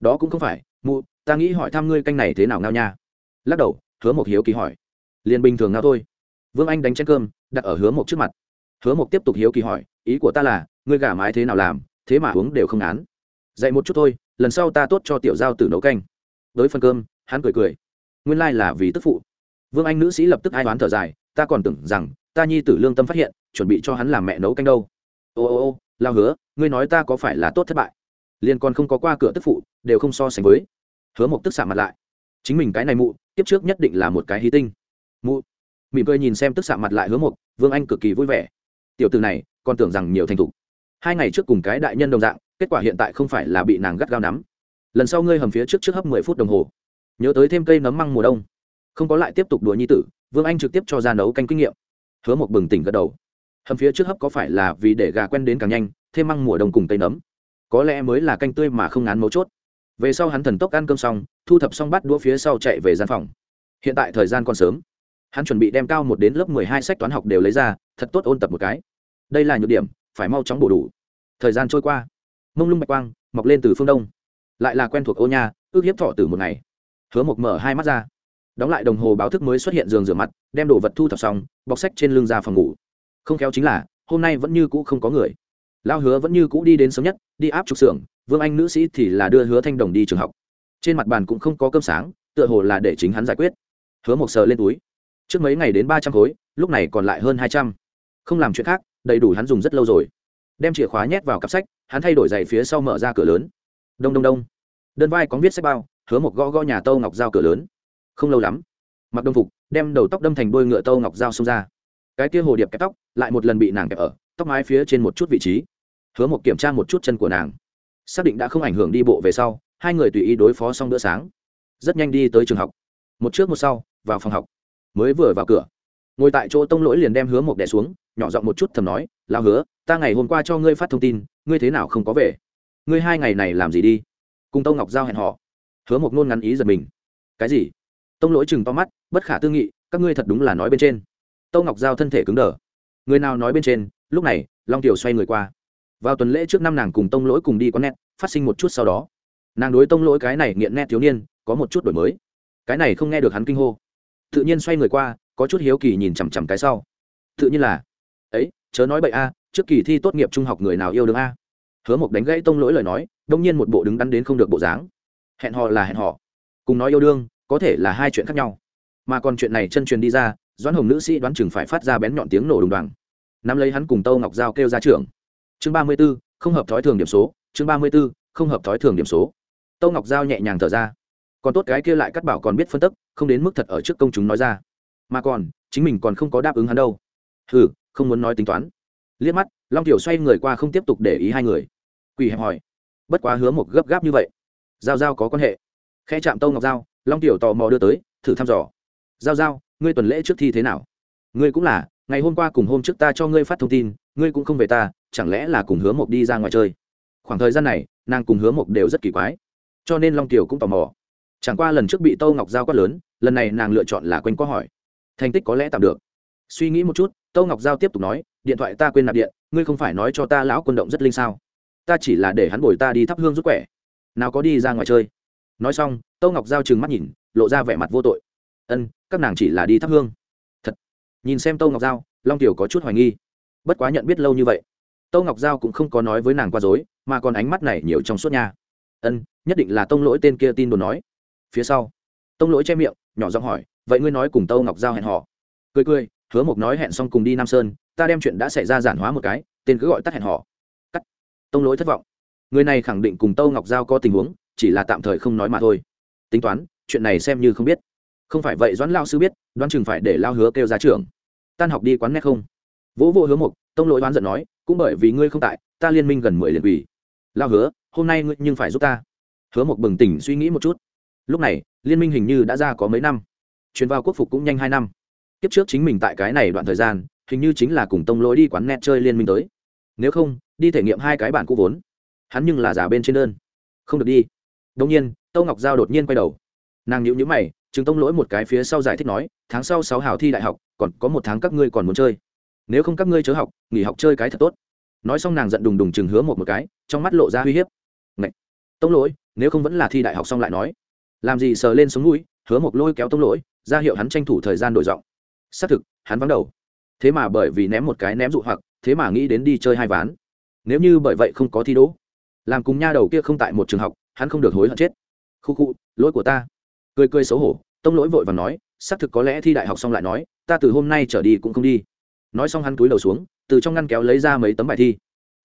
Đó cũng không phải, mụ, ta nghĩ hỏi thăm ngươi canh này thế nào ngao nha. Lắc đầu, hứa một hiếu kỳ hỏi. Liền bình thường ngao thôi. Vương anh đánh chén cơm, đặt ở hứa một trước mặt. Hứa một tiếp tục hiếu kỳ hỏi, ý của ta là, ngươi gà mái thế nào làm, thế mà uống đều không án dạy một chút thôi lần sau ta tốt cho tiểu giao tử nấu canh. Với phần cơm, hắn cười cười. Nguyên lai、like、là vì tức phụ. Vương anh nữ sĩ lập tức ai đoán thở dài, ta còn tưởng rằng, ta nhi tử lương tâm phát hiện, chuẩn bị cho hắn làm mẹ nấu canh đâu. Ô ô ô, lao hứa, ngươi nói ta có phải là tốt thất bại? Liền còn không có qua cửa tức phụ, đều không so sánh với. Hứa mộc tức xạ mặt lại. Chính mình cái này mụ tiếp trước nhất định là một cái hy tinh. Mụ. Mỉm cười nhìn xem tức xạ mặt lại hứa mộc, vương anh cực kỳ vui vẻ. Tiểu từ này, còn tưởng rằng nhiều thành thục hai ngày trước cùng cái đại nhân đồng dạng, kết quả hiện tại không phải là bị nàng gắt gao nắm. Lần sau ngươi hầm phía trước trước hấp mười phút đồng hồ. Nhớ tới thêm cây nấm măng mùa đông. Không có lại tiếp tục đùa nhi tử, vương anh trực tiếp cho ra nấu canh kinh nghiệm. Hứa một bừng tỉnh gật đầu. Hầm phía trước hấp có phải là vì để gà quen đến càng nhanh, thêm măng mùa đông cùng cây nấm? Có lẽ mới là canh tươi mà không ngán mấu chốt. Về sau hắn thần tốc ăn cơm xong, thu thập xong bắt đũa phía sau chạy về gian phòng. Hiện tại thời gian còn sớm. Hắn chuẩn bị đem cao một đến lớp mười hai sách toán học đều lấy ra, thật tốt ôn tập một cái. Đây là nhược điểm phải mau chóng bổ đủ. Thời gian trôi qua, mông lung bạch quang mọc lên từ phương đông, lại là quen thuộc ô nha, ước hiếp thọ từ một ngày. Hứa mộc mở hai mắt ra, đóng lại đồng hồ báo thức mới xuất hiện giường rửa mặt, đem đồ vật thu thập xong, bọc sách trên lưng ra phòng ngủ. Không khéo chính là, hôm nay vẫn như cũ không có người. Lao hứa vẫn như cũ đi đến sớm nhất, đi áp trục xưởng, vương anh nữ sĩ thì là đưa hứa thanh đồng đi trường học. Trên mặt bàn cũng không có cơm sáng, tựa hồ là để chính hắn giải quyết. Hứa một sờ lên túi. Trước mấy ngày đến ba trăm khối, lúc này còn lại hơn hai trăm. Không làm chuyện khác đầy đủ hắn dùng rất lâu rồi. Đem chìa khóa nhét vào cặp sách, hắn thay đổi giày phía sau mở ra cửa lớn. Đông đông đông. Đơn vai có viết sách bao, hứa một gõ gõ nhà tâu ngọc giao cửa lớn. Không lâu lắm, mặc đồng phục, đem đầu tóc đâm thành đôi ngựa tâu ngọc giao xông ra. Cái kia hồ điệp kẹp tóc, lại một lần bị nàng kẹp ở, tóc mái phía trên một chút vị trí. Hứa một kiểm tra một chút chân của nàng. Xác định đã không ảnh hưởng đi bộ về sau, hai người tùy ý đối phó xong bữa sáng. Rất nhanh đi tới trường học. Một trước một sau, vào phòng học. Mới vừa vào cửa ngồi tại chỗ tông lỗi liền đem hứa một đẻ xuống, nhỏ giọng một chút thầm nói lao hứa, ta ngày hôm qua cho ngươi phát thông tin, ngươi thế nào không có về? Ngươi hai ngày này làm gì đi? Cùng tông ngọc giao hẹn họ. Hứa một nôn ngắn ý giật mình. Cái gì? Tông lỗi chừng to mắt, bất khả tư nghị, các ngươi thật đúng là nói bên trên. Tông ngọc giao thân thể cứng đờ. Người nào nói bên trên? Lúc này, long tiểu xoay người qua. Vào tuần lễ trước năm nàng cùng tông lỗi cùng đi có nét phát sinh một chút sau đó. Nàng đối tông lỗi cái này nghiện nét thiếu niên, có một chút đổi mới. Cái này không nghe được hắn kinh hô. Tự nhiên xoay người qua có chút hiếu kỳ nhìn chằm chằm cái sau. Tự nhiên là, ấy, chớ nói bậy a, trước kỳ thi tốt nghiệp trung học người nào yêu đương a? Hứa mộc đánh gãy tông lỗi lời nói, đông nhiên một bộ đứng đắn đến không được bộ dáng. Hẹn hò là hẹn hò. Cùng nói yêu đương, có thể là hai chuyện khác nhau. Mà còn chuyện này chân truyền đi ra, doãn hồng nữ sĩ đoán chừng phải phát ra bén nhọn tiếng nổ đùng đoàng. Nắm lấy hắn cùng tâu ngọc giao kêu ra trường. Chương ba mươi b ố không hợp thói thường điểm số. Chương ba mươi b ố không hợp thói thường điểm số. Tâu ngọc giao nhẹ nhàng thở ra. Còn tốt cái kia lại cắt bảo còn biết phân tức, không đến mức thật ở trước công chúng nói ra mà còn, chính mình còn không có đáp ứng hắn đâu. Hừ, không muốn nói tính toán. Liếc mắt, long tiểu xoay người qua không tiếp tục để ý hai người. Quỳ hẹp hỏi. Bất quá hứa một gấp gáp như vậy. Giao giao có quan hệ. Khe chạm tâu ngọc giao, long tiểu tò mò đưa tới, thử thăm dò. Giao giao, ngươi tuần lễ trước thi thế nào? Ngươi cũng là, ngày hôm qua cùng hôm trước ta cho ngươi phát thông tin, ngươi cũng không về ta, chẳng lẽ là cùng hứa mộc đi ra ngoài chơi? Khoảng thời gian này, nàng cùng hứa mộc đều rất kỳ quái. Cho nên long tiểu cũng tò mò. Chẳng qua lần trước bị tâu ngọc giao quát lớn, lần này nàng lựa chọn là quanh có hỏi thành tích có lẽ tạm được. Suy nghĩ một chút, tâu ngọc giao tiếp tục nói, điện thoại ta quên nạp điện, ngươi không phải nói cho ta lão quân động rất linh sao? Ta chỉ là để hắn bồi ta đi thắp hương rút quẻ. Nào có đi ra ngoài chơi. Nói xong, tâu ngọc giao trừng mắt nhìn, lộ ra vẻ mặt vô tội. Ân, các nàng chỉ là đi thắp hương. Thật. Nhìn xem tâu ngọc giao, long tiểu có chút hoài nghi. Bất quá nhận biết lâu như vậy, tâu ngọc giao cũng không có nói với nàng qua dối, mà còn ánh mắt này nhiều trong suốt nhà. ân, nhất định là tông lỗi tên kia tin đồn nói. Phía sau, tông lỗi che miệng, nhỏ giọng hỏi vậy ngươi nói cùng tâu ngọc giao hẹn họ cười cười, hứa mộc nói hẹn xong cùng đi nam sơn, ta đem chuyện đã xảy ra giản hóa một cái, tên cứ gọi tắt hẹn họ cắt. Tông lỗi thất vọng. Người này khẳng định cùng tâu ngọc giao có tình huống, chỉ là tạm thời không nói mà thôi. Tính toán, chuyện này xem như không biết. Không phải vậy doãn lao sư biết, đoán chừng phải để lao hứa kêu ra trường. Tan học đi quán nét không? Vỗ vô hứa mộc, tông lỗi đoán giận nói, cũng bởi vì ngươi không tại, ta liên minh gần mười liền quỳ. Lao hứa, hôm nay ngươi nhưng phải giúp ta. Hứa mộc bừng tỉnh suy nghĩ một chút. Lúc này, liên minh hình như đã ra có mấy năm chuyến vào quốc phục cũng nhanh hai năm. Kiếp trước chính mình tại cái này đoạn thời gian, hình như chính là cùng tông lỗi đi quán net chơi liên minh tới. Nếu không, đi thể nghiệm hai cái bản cũ vốn. Hắn nhưng là giả bên trên đơn. Không được đi. Đông nhiên, tâu ngọc giao đột nhiên quay đầu. Nàng nhíu nhữ mày chứng tông lỗi một cái phía sau giải thích nói, tháng sau sáu hào thi đại học, còn có một tháng các ngươi còn muốn chơi. Nếu không các ngươi chớ học, nghỉ học chơi cái thật tốt. Nói xong nàng giận đùng đùng chừng hứa một một cái, trong mắt lộ ra uy hiếp. Ngậy! tông lỗi, nếu không vẫn là thi đại học xong lại nói. Làm gì sờ lên sống mũi, hứa một lôi kéo tông lỗi ra hiệu hắn tranh thủ thời gian đổi giọng. Xác thực, hắn vắng đầu. Thế mà bởi vì ném một cái ném dụ hoặc, thế mà nghĩ đến đi chơi hai ván. Nếu như bởi vậy không có thi đỗ, làm cùng nha đầu kia không tại một trường học, hắn không được hối hận chết. Khu khu, lỗi của ta. Cười cười xấu hổ, tông lỗi vội và nói, xác thực có lẽ thi đại học xong lại nói, ta từ hôm nay trở đi cũng không đi. Nói xong hắn túi đầu xuống, từ trong ngăn kéo lấy ra mấy tấm bài thi.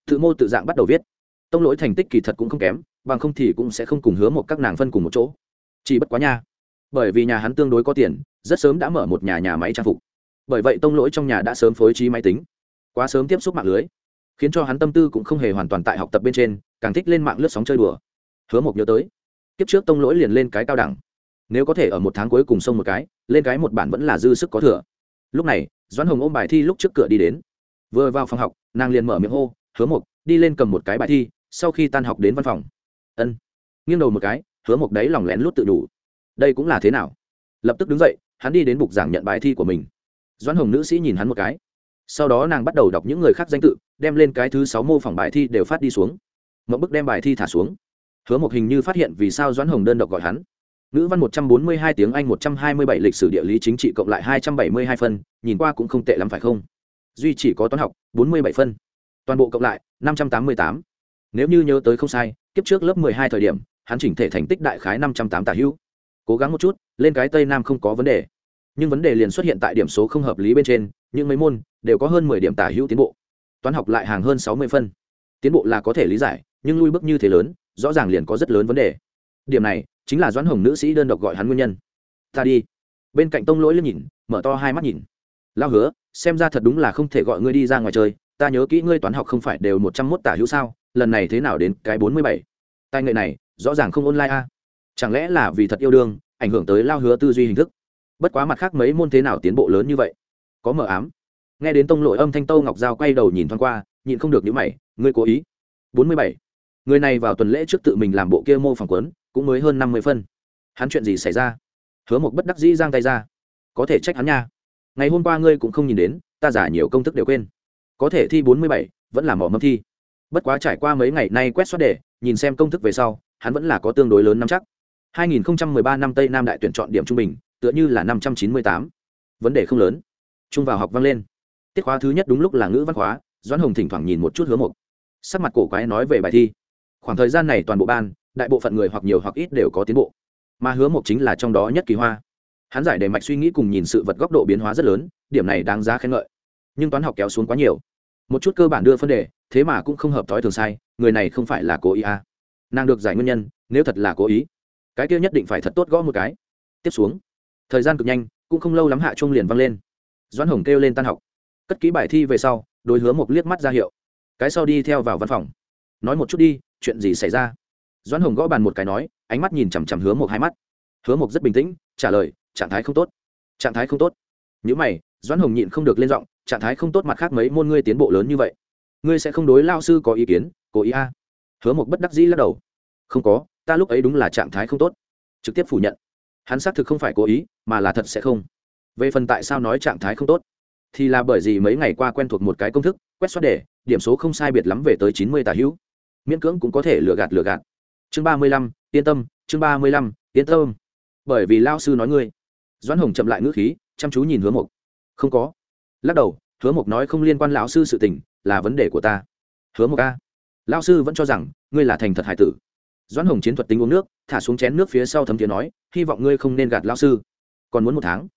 Tự mô tự dạng bắt đầu viết. Tông lỗi thành tích kỳ thật cũng không kém, bằng không thì cũng sẽ không cùng hứa một các nàng phân cùng một chỗ. Chỉ bất quá nha bởi vì nhà hắn tương đối có tiền, rất sớm đã mở một nhà nhà máy trang phục. Bởi vậy tông lỗi trong nhà đã sớm phối trí máy tính, quá sớm tiếp xúc mạng lưới, khiến cho hắn tâm tư cũng không hề hoàn toàn tại học tập bên trên, càng thích lên mạng lướt sóng chơi đùa. Hứa mộc nhớ tới, kiếp trước tông lỗi liền lên cái cao đẳng. Nếu có thể ở một tháng cuối cùng xông một cái, lên cái một bản vẫn là dư sức có thừa. Lúc này, doãn hồng ôm bài thi lúc trước cửa đi đến. Vừa vào phòng học, nàng liền mở miệng hô, hứa mộc, đi lên cầm một cái bài thi, sau khi tan học đến văn phòng. Ân. Nghiêng đầu một cái, hứa mộc đấy lòng lén lút tự đủ đây cũng là thế nào? Lập tức đứng dậy, hắn đi đến bục giảng nhận bài thi của mình. Doãn hồng nữ sĩ nhìn hắn một cái. Sau đó nàng bắt đầu đọc những người khác danh tự, đem lên cái thứ sáu mô phỏng bài thi đều phát đi xuống. Mậu bức đem bài thi thả xuống. Hứa một hình như phát hiện vì sao doãn hồng đơn độc gọi hắn. Ngữ văn một trăm bốn mươi hai, tiếng anh một trăm hai mươi bảy, lịch sử địa lý chính trị cộng lại hai trăm bảy mươi hai phân nhìn qua cũng không tệ lắm phải không? Duy chỉ có toán học, bốn mươi bảy phân toàn bộ cộng lại, năm trăm tám mươi tám. Nếu như nhớ tới không sai, kiếp trước lớp mười hai thời điểm, hắn chỉnh thể thành tích đại khái năm trăm tám tả hữu cố gắng một chút, lên cái tây nam không có vấn đề. Nhưng vấn đề liền xuất hiện tại điểm số không hợp lý bên trên, những mấy môn đều có hơn mười điểm tả hữu tiến bộ. Toán học lại hàng hơn sáu mươi phân. Tiến bộ là có thể lý giải, nhưng lui bước như thế lớn, rõ ràng liền có rất lớn vấn đề. Điểm này chính là doãn hồng nữ sĩ đơn độc gọi hắn nguyên nhân. Ta đi. Bên cạnh tông lỗi lên nhìn, mở to hai mắt nhìn. Lao hứa, xem ra thật đúng là không thể gọi ngươi đi ra ngoài chơi, ta nhớ kỹ ngươi toán học không phải đều một trăm mốt tả hữu sao, lần này thế nào đến cái bốn mươi bảy? Tài nghệ này, rõ ràng không online a chẳng lẽ là vì thật yêu đương, ảnh hưởng tới lao hứa tư duy hình thức? Bất quá mặt khác mấy môn thế nào tiến bộ lớn như vậy? Có mờ ám. Nghe đến tông lội âm thanh tâu ngọc giao quay đầu nhìn thoáng qua, nhịn không được những mày, ngươi cố ý? Bốn mươi bảy. Người này vào tuần lễ trước tự mình làm bộ kia mô phỏng quấn cũng mới hơn năm mươi phân. Hắn chuyện gì xảy ra? Hứa một bất đắc dĩ giang tay ra. Có thể trách hắn nha. Ngày hôm qua ngươi cũng không nhìn đến, ta giả nhiều công thức đều quên. Có thể thi bốn mươi bảy, vẫn là mỏ mâm thi. Bất quá trải qua mấy ngày nay quét xoát đề, nhìn xem công thức về sau, hắn vẫn là có tương đối lớn nắm chắc. 2013 năm tây nam đại tuyển chọn điểm trung bình, tựa như là 598. vấn đề không lớn. Trung vào học vang lên. Tiết khóa thứ nhất đúng lúc là ngữ văn khóa, doãn hồng thỉnh thoảng nhìn một chút hứa mục. Sắc mặt cổ quái nói về bài thi. Khoảng thời gian này toàn bộ ban, đại bộ phận người hoặc nhiều hoặc ít đều có tiến bộ. Mà hứa mục chính là trong đó nhất kỳ hoa. Hắn giải đề mạch suy nghĩ cùng nhìn sự vật góc độ biến hóa rất lớn, điểm này đáng giá khen ngợi. Nhưng toán học kéo xuống quá nhiều. Một chút cơ bản đưa phân đề, thế mà cũng không hợp tối thường sai, người này không phải là cố ý à. nàng được giải nguyên nhân, nếu thật là cố ý cái kia nhất định phải thật tốt gõ một cái. Tiếp xuống, thời gian cực nhanh, cũng không lâu lắm hạ trung liền văng lên. Doãn hồng kêu lên tan học. Cất ký bài thi về sau, đối hứa một liếc mắt ra hiệu. Cái sau đi theo vào văn phòng. Nói một chút đi, chuyện gì xảy ra? Doãn hồng gõ bàn một cái nói, ánh mắt nhìn chằm chằm hứa một hai mắt. Hứa một rất bình tĩnh, trả lời, trạng thái không tốt. Trạng thái không tốt. Nhữ mày, doãn hồng nhịn không được lên giọng, trạng thái không tốt mặt khác mấy môn ngươi tiến bộ lớn như vậy. Ngươi sẽ không đối lao sư có ý kiến, cố ý a. Hứa một bất đắc dĩ lắc đầu. Không có ta lúc ấy đúng là trạng thái không tốt. Trực tiếp phủ nhận. Hắn xác thực không phải cố ý, mà là thật sẽ không. Về phần tại sao nói trạng thái không tốt, thì là bởi vì mấy ngày qua quen thuộc một cái công thức, quét xoát để điểm số không sai biệt lắm về tới chín mươi tà hữu. Miễn cưỡng cũng có thể lừa gạt lừa gạt. Chương ba mươi lăm, yên tâm, chương ba mươi lăm, yên tâm. Bởi vì lao sư nói ngươi. Doãn hồng chậm lại ngữ khí, chăm chú nhìn hứa mộc. Không có. Lắc đầu, hứa mộc nói không liên quan lão sư sự tình, là vấn đề của ta. Hứa mộc a. Lao sư vẫn cho rằng, ngươi là thành thật hải tử doãn hồng chiến thuật tính uống nước, thả xuống chén nước phía sau thấm tiếng nói, hy vọng ngươi không nên gạt lao sư. Còn muốn một tháng.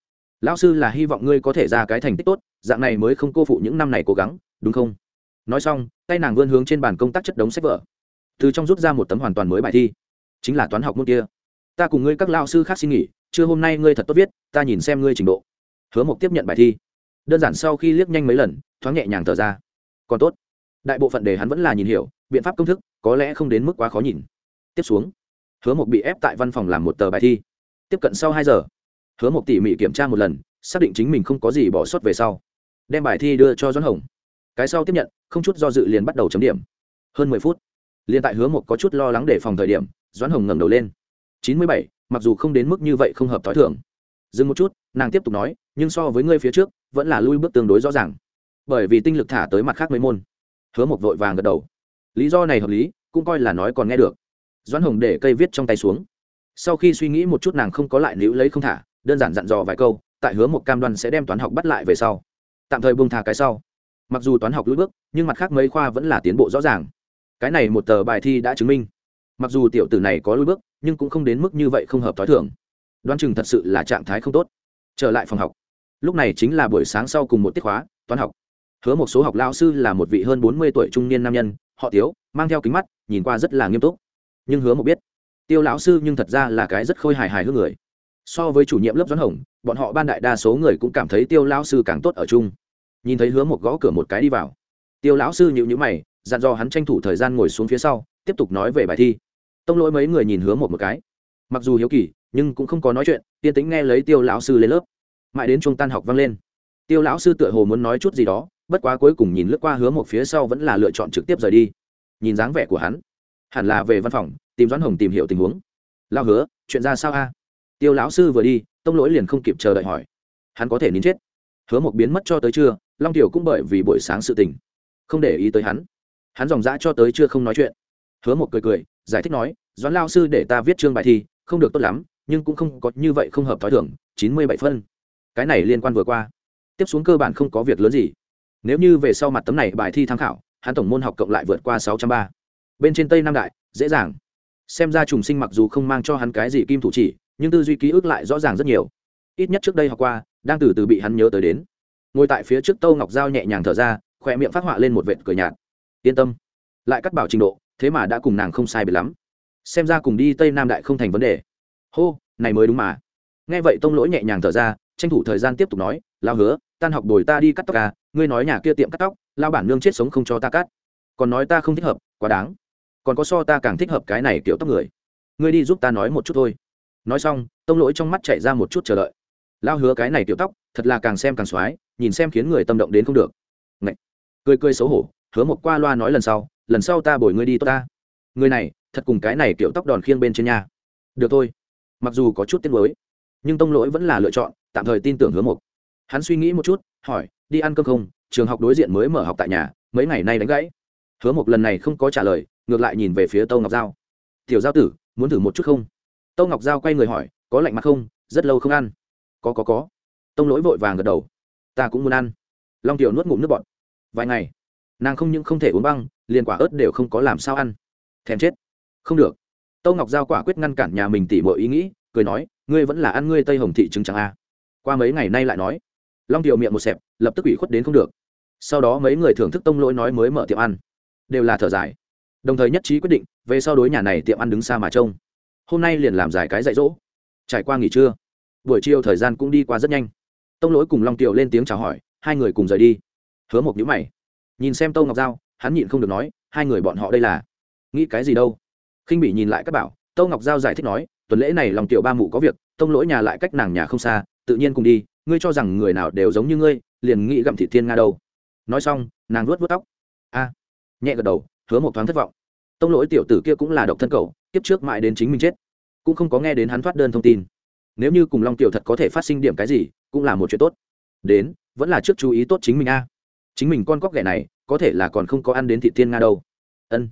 Lão sư là hy vọng ngươi có thể ra cái thành tích tốt, dạng này mới không cô phụ những năm này cố gắng, đúng không? Nói xong, tay nàng vươn hướng trên bàn công tác chất đống sách vở. Từ trong rút ra một tấm hoàn toàn mới bài thi. Chính là toán học môn kia. Ta cùng ngươi các lao sư khác xin nghỉ, trưa hôm nay ngươi thật tốt viết, ta nhìn xem ngươi trình độ. Hứa mộc tiếp nhận bài thi. Đơn giản sau khi liếc nhanh mấy lần, thoáng nhẹ nhàng thở ra. Còn tốt. Đại bộ phận đề hắn vẫn là nhìn hiểu, biện pháp công thức, có lẽ không đến mức quá khó nhìn tiếp xuống, hứa mộc bị ép tại văn phòng làm một tờ bài thi. Tiếp cận sau hai giờ, hứa mộc tỉ mỉ kiểm tra một lần, xác định chính mình không có gì bỏ sót về sau. Đem bài thi đưa cho doãn hồng. Cái sau tiếp nhận, không chút do dự liền bắt đầu chấm điểm. Hơn mười phút, liền tại hứa mộc có chút lo lắng để phòng thời điểm, doãn hồng ngẩng đầu lên. Chín mươi bảy, mặc dù không đến mức như vậy không hợp t h ó i thưởng dừng một chút, nàng tiếp tục nói, nhưng so với ngươi phía trước, vẫn là lui bước tương đối rõ ràng. Bởi vì tinh lực thả tới mặt khác mấy môn. Hứa mộc vội vàng gật đầu. Lý do này hợp lý, cũng coi là nói còn nghe được doãn hồng để cây viết trong tay xuống. Sau khi suy nghĩ một chút nàng không có lại níu lấy không thả, đơn giản dặn dò vài câu, tại hứa một cam đoan sẽ đem toán học bắt lại về sau. Tạm thời buông thả cái sau. Mặc dù toán học lưỡi bước, nhưng mặt khác mấy khoa vẫn là tiến bộ rõ ràng. Cái này một tờ bài thi đã chứng minh. Mặc dù tiểu tử này có lưỡi bước, nhưng cũng không đến mức như vậy không hợp t h o i thưởng đoán chừng thật sự là trạng thái không tốt. Trở lại phòng học. Lúc này chính là buổi sáng sau cùng một tiết khóa, toán học. Hứa một số học lao sư là một vị hơn bốn mươi tuổi trung niên nam nhân, họ tiếu, mang theo kính mắt, nhìn qua rất là nghiêm túc nhưng hứa một biết. Tiêu lão sư nhưng thật ra là cái rất khôi hài hài hước người. So với chủ nhiệm lớp doãn hồng, bọn họ ban đại đa số người cũng cảm thấy tiêu lão sư càng tốt ở chung. Nhìn thấy hứa một gõ cửa một cái đi vào, tiêu lão sư nhịu nhữ mày, dặn dò hắn tranh thủ thời gian ngồi xuống phía sau, tiếp tục nói về bài thi. Tông lỗi mấy người nhìn hứa một một cái. Mặc dù hiếu kỳ, nhưng cũng không có nói chuyện tiên tính nghe lấy tiêu lão sư lên lớp. Mãi đến trung tan học vang lên, tiêu lão sư tựa hồ muốn nói chút gì đó, bất quá cuối cùng nhìn lướt qua hứa một phía sau vẫn là lựa chọn trực tiếp rời đi. Nhìn dáng vẻ của hắn hẳn là về văn phòng, tìm doãn hồng tìm hiểu tình huống. Lao hứa, chuyện ra sao a? Tiêu lão sư vừa đi, tông lỗi liền không kịp chờ đợi hỏi. Hắn có thể nín chết. Hứa một biến mất cho tới trưa, long tiểu cũng bởi vì buổi sáng sự tình, không để ý tới hắn. Hắn dòng dã cho tới chưa không nói chuyện. Hứa một cười cười, giải thích nói, doãn lao sư để ta viết chương bài thi, không được tốt lắm, nhưng cũng không có như vậy không hợp t h ó i thưởng chín mươi bảy phân. Cái này liên quan vừa qua. Tiếp xuống cơ bản không có việc lớn gì. Nếu như về sau mặt tấm này bài thi tham khảo, hắn tổng môn học cộng lại vượt qua sáu trăm ba bên trên tây nam đại, dễ dàng. Xem ra trùng sinh mặc dù không mang cho hắn cái gì kim thủ chỉ, nhưng tư duy ký ức lại rõ ràng rất nhiều. Ít nhất trước đây học qua, đang từ từ bị hắn nhớ tới đến. Ngồi tại phía trước tâu ngọc giao nhẹ nhàng thở ra, khỏe miệng phát họa lên một vệt cười nhạt. Yên tâm. Lại cắt bảo trình độ, thế mà đã cùng nàng không sai biệt lắm. Xem ra cùng đi tây nam đại không thành vấn đề. Hô, này mới đúng mà. Nghe vậy tông lỗi nhẹ nhàng thở ra, tranh thủ thời gian tiếp tục nói, lao hứa, tan học đổi ta đi cắt tóc à ngươi nói nhà kia tiệm cắt tóc, lao bản nương chết sống không cho ta cắt. Còn nói ta không thích hợp, quá đáng còn có so ta càng thích hợp cái này kiểu tóc người. Ngươi đi giúp ta nói một chút thôi. Nói xong, tông lỗi trong mắt chạy ra một chút chờ đợi. Lao hứa cái này kiểu tóc, thật là càng xem càng x nhìn xem khiến người tâm động đến không được. Ngậy! cười cười xấu hổ, hứa một qua loa nói lần sau lần sau ta bồi ngươi đi tốt ta. Người này, thật cùng cái này kiểu tóc đòn khiêng bên trên nhà được thôi. Mặc dù có chút tiếc mới nhưng tông lỗi vẫn là lựa chọn, tạm thời tin tưởng hứa một. Hắn suy nghĩ một chút, hỏi, đi ăn cơm không? Trường học đối diện mới mở học tại nhà, mấy ngày nay đánh gãy? Hứa một lần này không có trả lời ngược lại nhìn về phía tâu ngọc giao. Tiểu giao tử, muốn thử một chút không? Tâu ngọc giao quay người hỏi, có lạnh mặt không? Rất lâu không ăn. Có có có. Tông lỗi vội vàng gật đầu. Ta cũng muốn ăn. Long tiểu nuốt ngụm nước bọt. Vài ngày, nàng không những không thể uống băng, liền quả ớt đều không có làm sao ăn. Thèm chết. Không được. Tâu ngọc giao quả quyết ngăn cản nhà mình tỉ mọi ý nghĩ, cười nói, ngươi vẫn là ăn ngươi tây hồng thị trứng trắng a. Qua mấy ngày nay lại nói, long tiểu miệng một xẹp, lập tức ủy khuất đến không được. Sau đó mấy người thưởng thức tông lỗi nói mới mở tiệm ăn. Đều là thở dài đồng thời nhất trí quyết định, về sau đối nhà này tiệm ăn đứng xa mà trông. Hôm nay liền làm giải cái dạy dỗ. Trải qua nghỉ trưa, buổi chiều thời gian cũng đi qua rất nhanh. Tông lỗi cùng long tiểu lên tiếng chào hỏi, hai người cùng rời đi. Hứa một nhữ mày, nhìn xem tâu ngọc giao, hắn nhịn không được nói, hai người bọn họ đây là? Nghĩ cái gì đâu? Khinh bị nhìn lại các bảo, tâu ngọc giao giải thích nói, tuần lễ này lòng tiểu ba mụ có việc, tông lỗi nhà lại cách nàng nhà không xa, tự nhiên cùng đi, ngươi cho rằng người nào đều giống như ngươi, liền nghĩ gặm thị thiên nga đâu. Nói xong, nàng luốt vớt tóc. A, nhẹ gật đầu hứa một thoáng thất vọng. Tông lỗi tiểu tử kia cũng là độc thân cầu tiếp trước mãi đến chính mình chết. Cũng không có nghe đến hắn thoát đơn thông tin. Nếu như cùng long tiểu thật có thể phát sinh điểm cái gì, cũng là một chuyện tốt. Đến, vẫn là trước chú ý tốt chính mình a. Chính mình con cóc ghẻ này, có thể là còn không có ăn đến thị thiên nga đâu. Ân.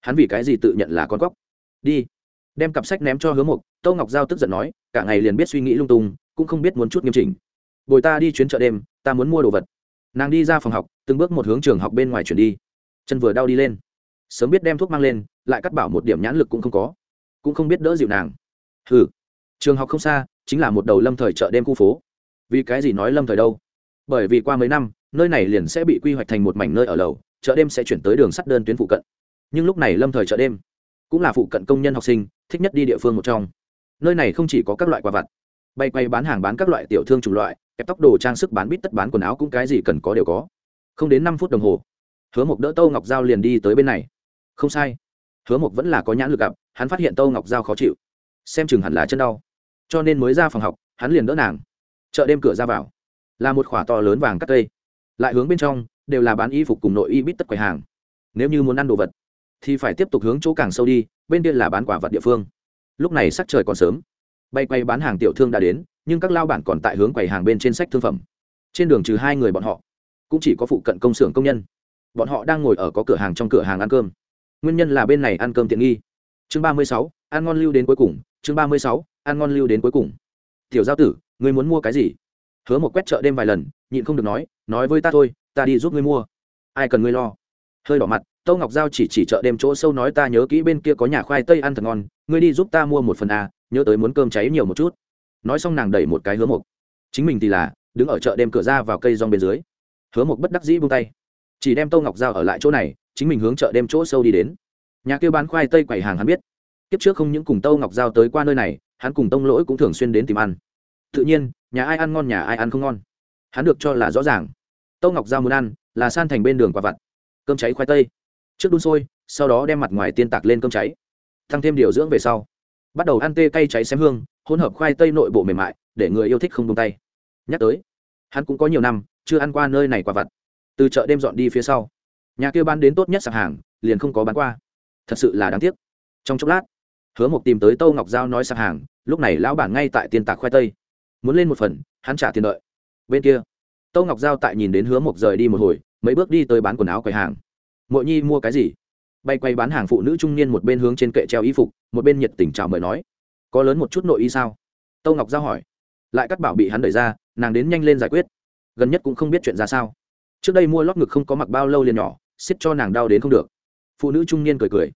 Hắn vì cái gì tự nhận là con cóc? Đi. Đem cặp sách ném cho hứa mục, tâu ngọc giao tức giận nói, cả ngày liền biết suy nghĩ lung tung, cũng không biết muốn chút nghiêm chỉnh. Bồi ta đi chuyến chợ đêm, ta muốn mua đồ vật. Nàng đi ra phòng học, từng bước một hướng trường học bên ngoài chuyển đi. Chân vừa đau đi lên sớm biết đem thuốc mang lên, lại cắt bảo một điểm nhãn lực cũng không có. Cũng không biết đỡ dịu nàng. Ừ trường học không xa, chính là một đầu lâm thời chợ đêm khu phố. Vì cái gì nói lâm thời đâu? Bởi vì qua mấy năm, nơi này liền sẽ bị quy hoạch thành một mảnh nơi ở lầu, chợ đêm sẽ chuyển tới đường sắt đơn tuyến phụ cận. Nhưng lúc này lâm thời chợ đêm cũng là phụ cận công nhân học sinh, thích nhất đi địa phương một trong. Nơi này không chỉ có các loại quà vặt, bay quay bán hàng bán các loại tiểu thương chủng loại, kẹp tóc đồ trang sức bán bít tất bán quần áo cũng cái gì cần có đều có. Không đến năm phút đồng hồ, hứa mộc đỡ tâu ngọc giao liền đi tới bên này không sai. Hứa mộc vẫn là có nhãn lực gặp, hắn phát hiện tâu ngọc giao khó chịu. Xem chừng hẳn là chân đau. Cho nên mới ra phòng học, hắn liền đỡ nàng. Chợ đêm cửa ra vào, là một khỏa to lớn vàng cắt cây. Lại hướng bên trong, đều là bán y phục cùng nội y bít tất quầy hàng. Nếu như muốn ăn đồ vật, thì phải tiếp tục hướng chỗ càng sâu đi, bên kia là bán quả vật địa phương. Lúc này sắc trời còn sớm. Bay quay bán hàng tiểu thương đã đến, nhưng các lao bản còn tại hướng quầy hàng bên trên sách thương phẩm. Trên đường trừ hai người bọn họ, cũng chỉ có phụ cận công xưởng công nhân. Bọn họ đang ngồi ở có cửa hàng trong cửa hàng ăn cơm nguyên nhân là bên này ăn cơm tiện nghi. Chương ba mươi sáu, ăn ngon lưu đến cuối cùng. Chương ba mươi sáu, ăn ngon lưu đến cuối cùng. Tiểu giao tử người muốn mua cái gì? Hứa một quét chợ đêm vài lần, nhịn không được nói nói với ta thôi, ta đi giúp ngươi mua. Ai cần ngươi lo? Hơi đỏ mặt, tâu ngọc giao chỉ chỉ chợ đêm chỗ sâu nói ta nhớ kỹ bên kia có nhà khoai tây ăn thật ngon, ngươi đi giúp ta mua một phần a nhớ tới muốn cơm cháy nhiều một chút. Nói xong nàng đẩy một cái hứa mộc. Chính mình thì là, đứng ở chợ đêm cửa ra vào cây rong bên dưới. Hứa mộc bất đắc dĩ buông tay. Chỉ đem tâu ngọc giao ở lại chỗ này chính mình hướng chợ đêm chỗ sâu đi đến. Nhà kia bán khoai tây quầy hàng hắn biết. Kiếp trước không những cùng tâu ngọc giao tới qua nơi này, hắn cùng tông lỗi cũng thường xuyên đến tìm ăn. Tự nhiên, nhà ai ăn ngon, nhà ai ăn không ngon. Hắn được cho là rõ ràng. Tâu ngọc giao muốn ăn là san thành bên đường quả vặt, cơm cháy khoai tây. Trước đun sôi, sau đó đem mặt ngoài tiên tạc lên cơm cháy. Tăng thêm điều dưỡng về sau, bắt đầu ăn tê cay cháy xém hương, hỗn hợp khoai tây nội bộ mềm mại, để người yêu thích không tung tay. Nhắc tới, hắn cũng có nhiều năm chưa ăn qua nơi này quả vặt. Từ chợ đêm dọn đi phía sau nhà kia bán đến tốt nhất sạp hàng, liền không có bán qua. Thật sự là đáng tiếc. Trong chốc lát, hứa mộc tìm tới tâu ngọc giao nói sạp hàng, lúc này lão bản ngay tại tiền tạc khoai tây. Muốn lên một phần, hắn trả tiền đợi. Bên kia, tâu ngọc giao tại nhìn đến hứa mộc rời đi một hồi, mấy bước đi tới bán quần áo quầy hàng. Mội nhi mua cái gì? Bay quay bán hàng phụ nữ trung niên một bên hướng trên kệ treo y phục, một bên nhiệt tình chào mời nói. Có lớn một chút nội y sao? Tâu ngọc giao hỏi. Lại cắt bảo bị hắn đẩy ra, nàng đến nhanh lên giải quyết. Gần nhất cũng không biết chuyện ra sao. Trước đây mua lót ngực không có mặc bao lâu liền nhỏ xiết cho nàng đau đến không được. Phụ nữ trung niên cười cười,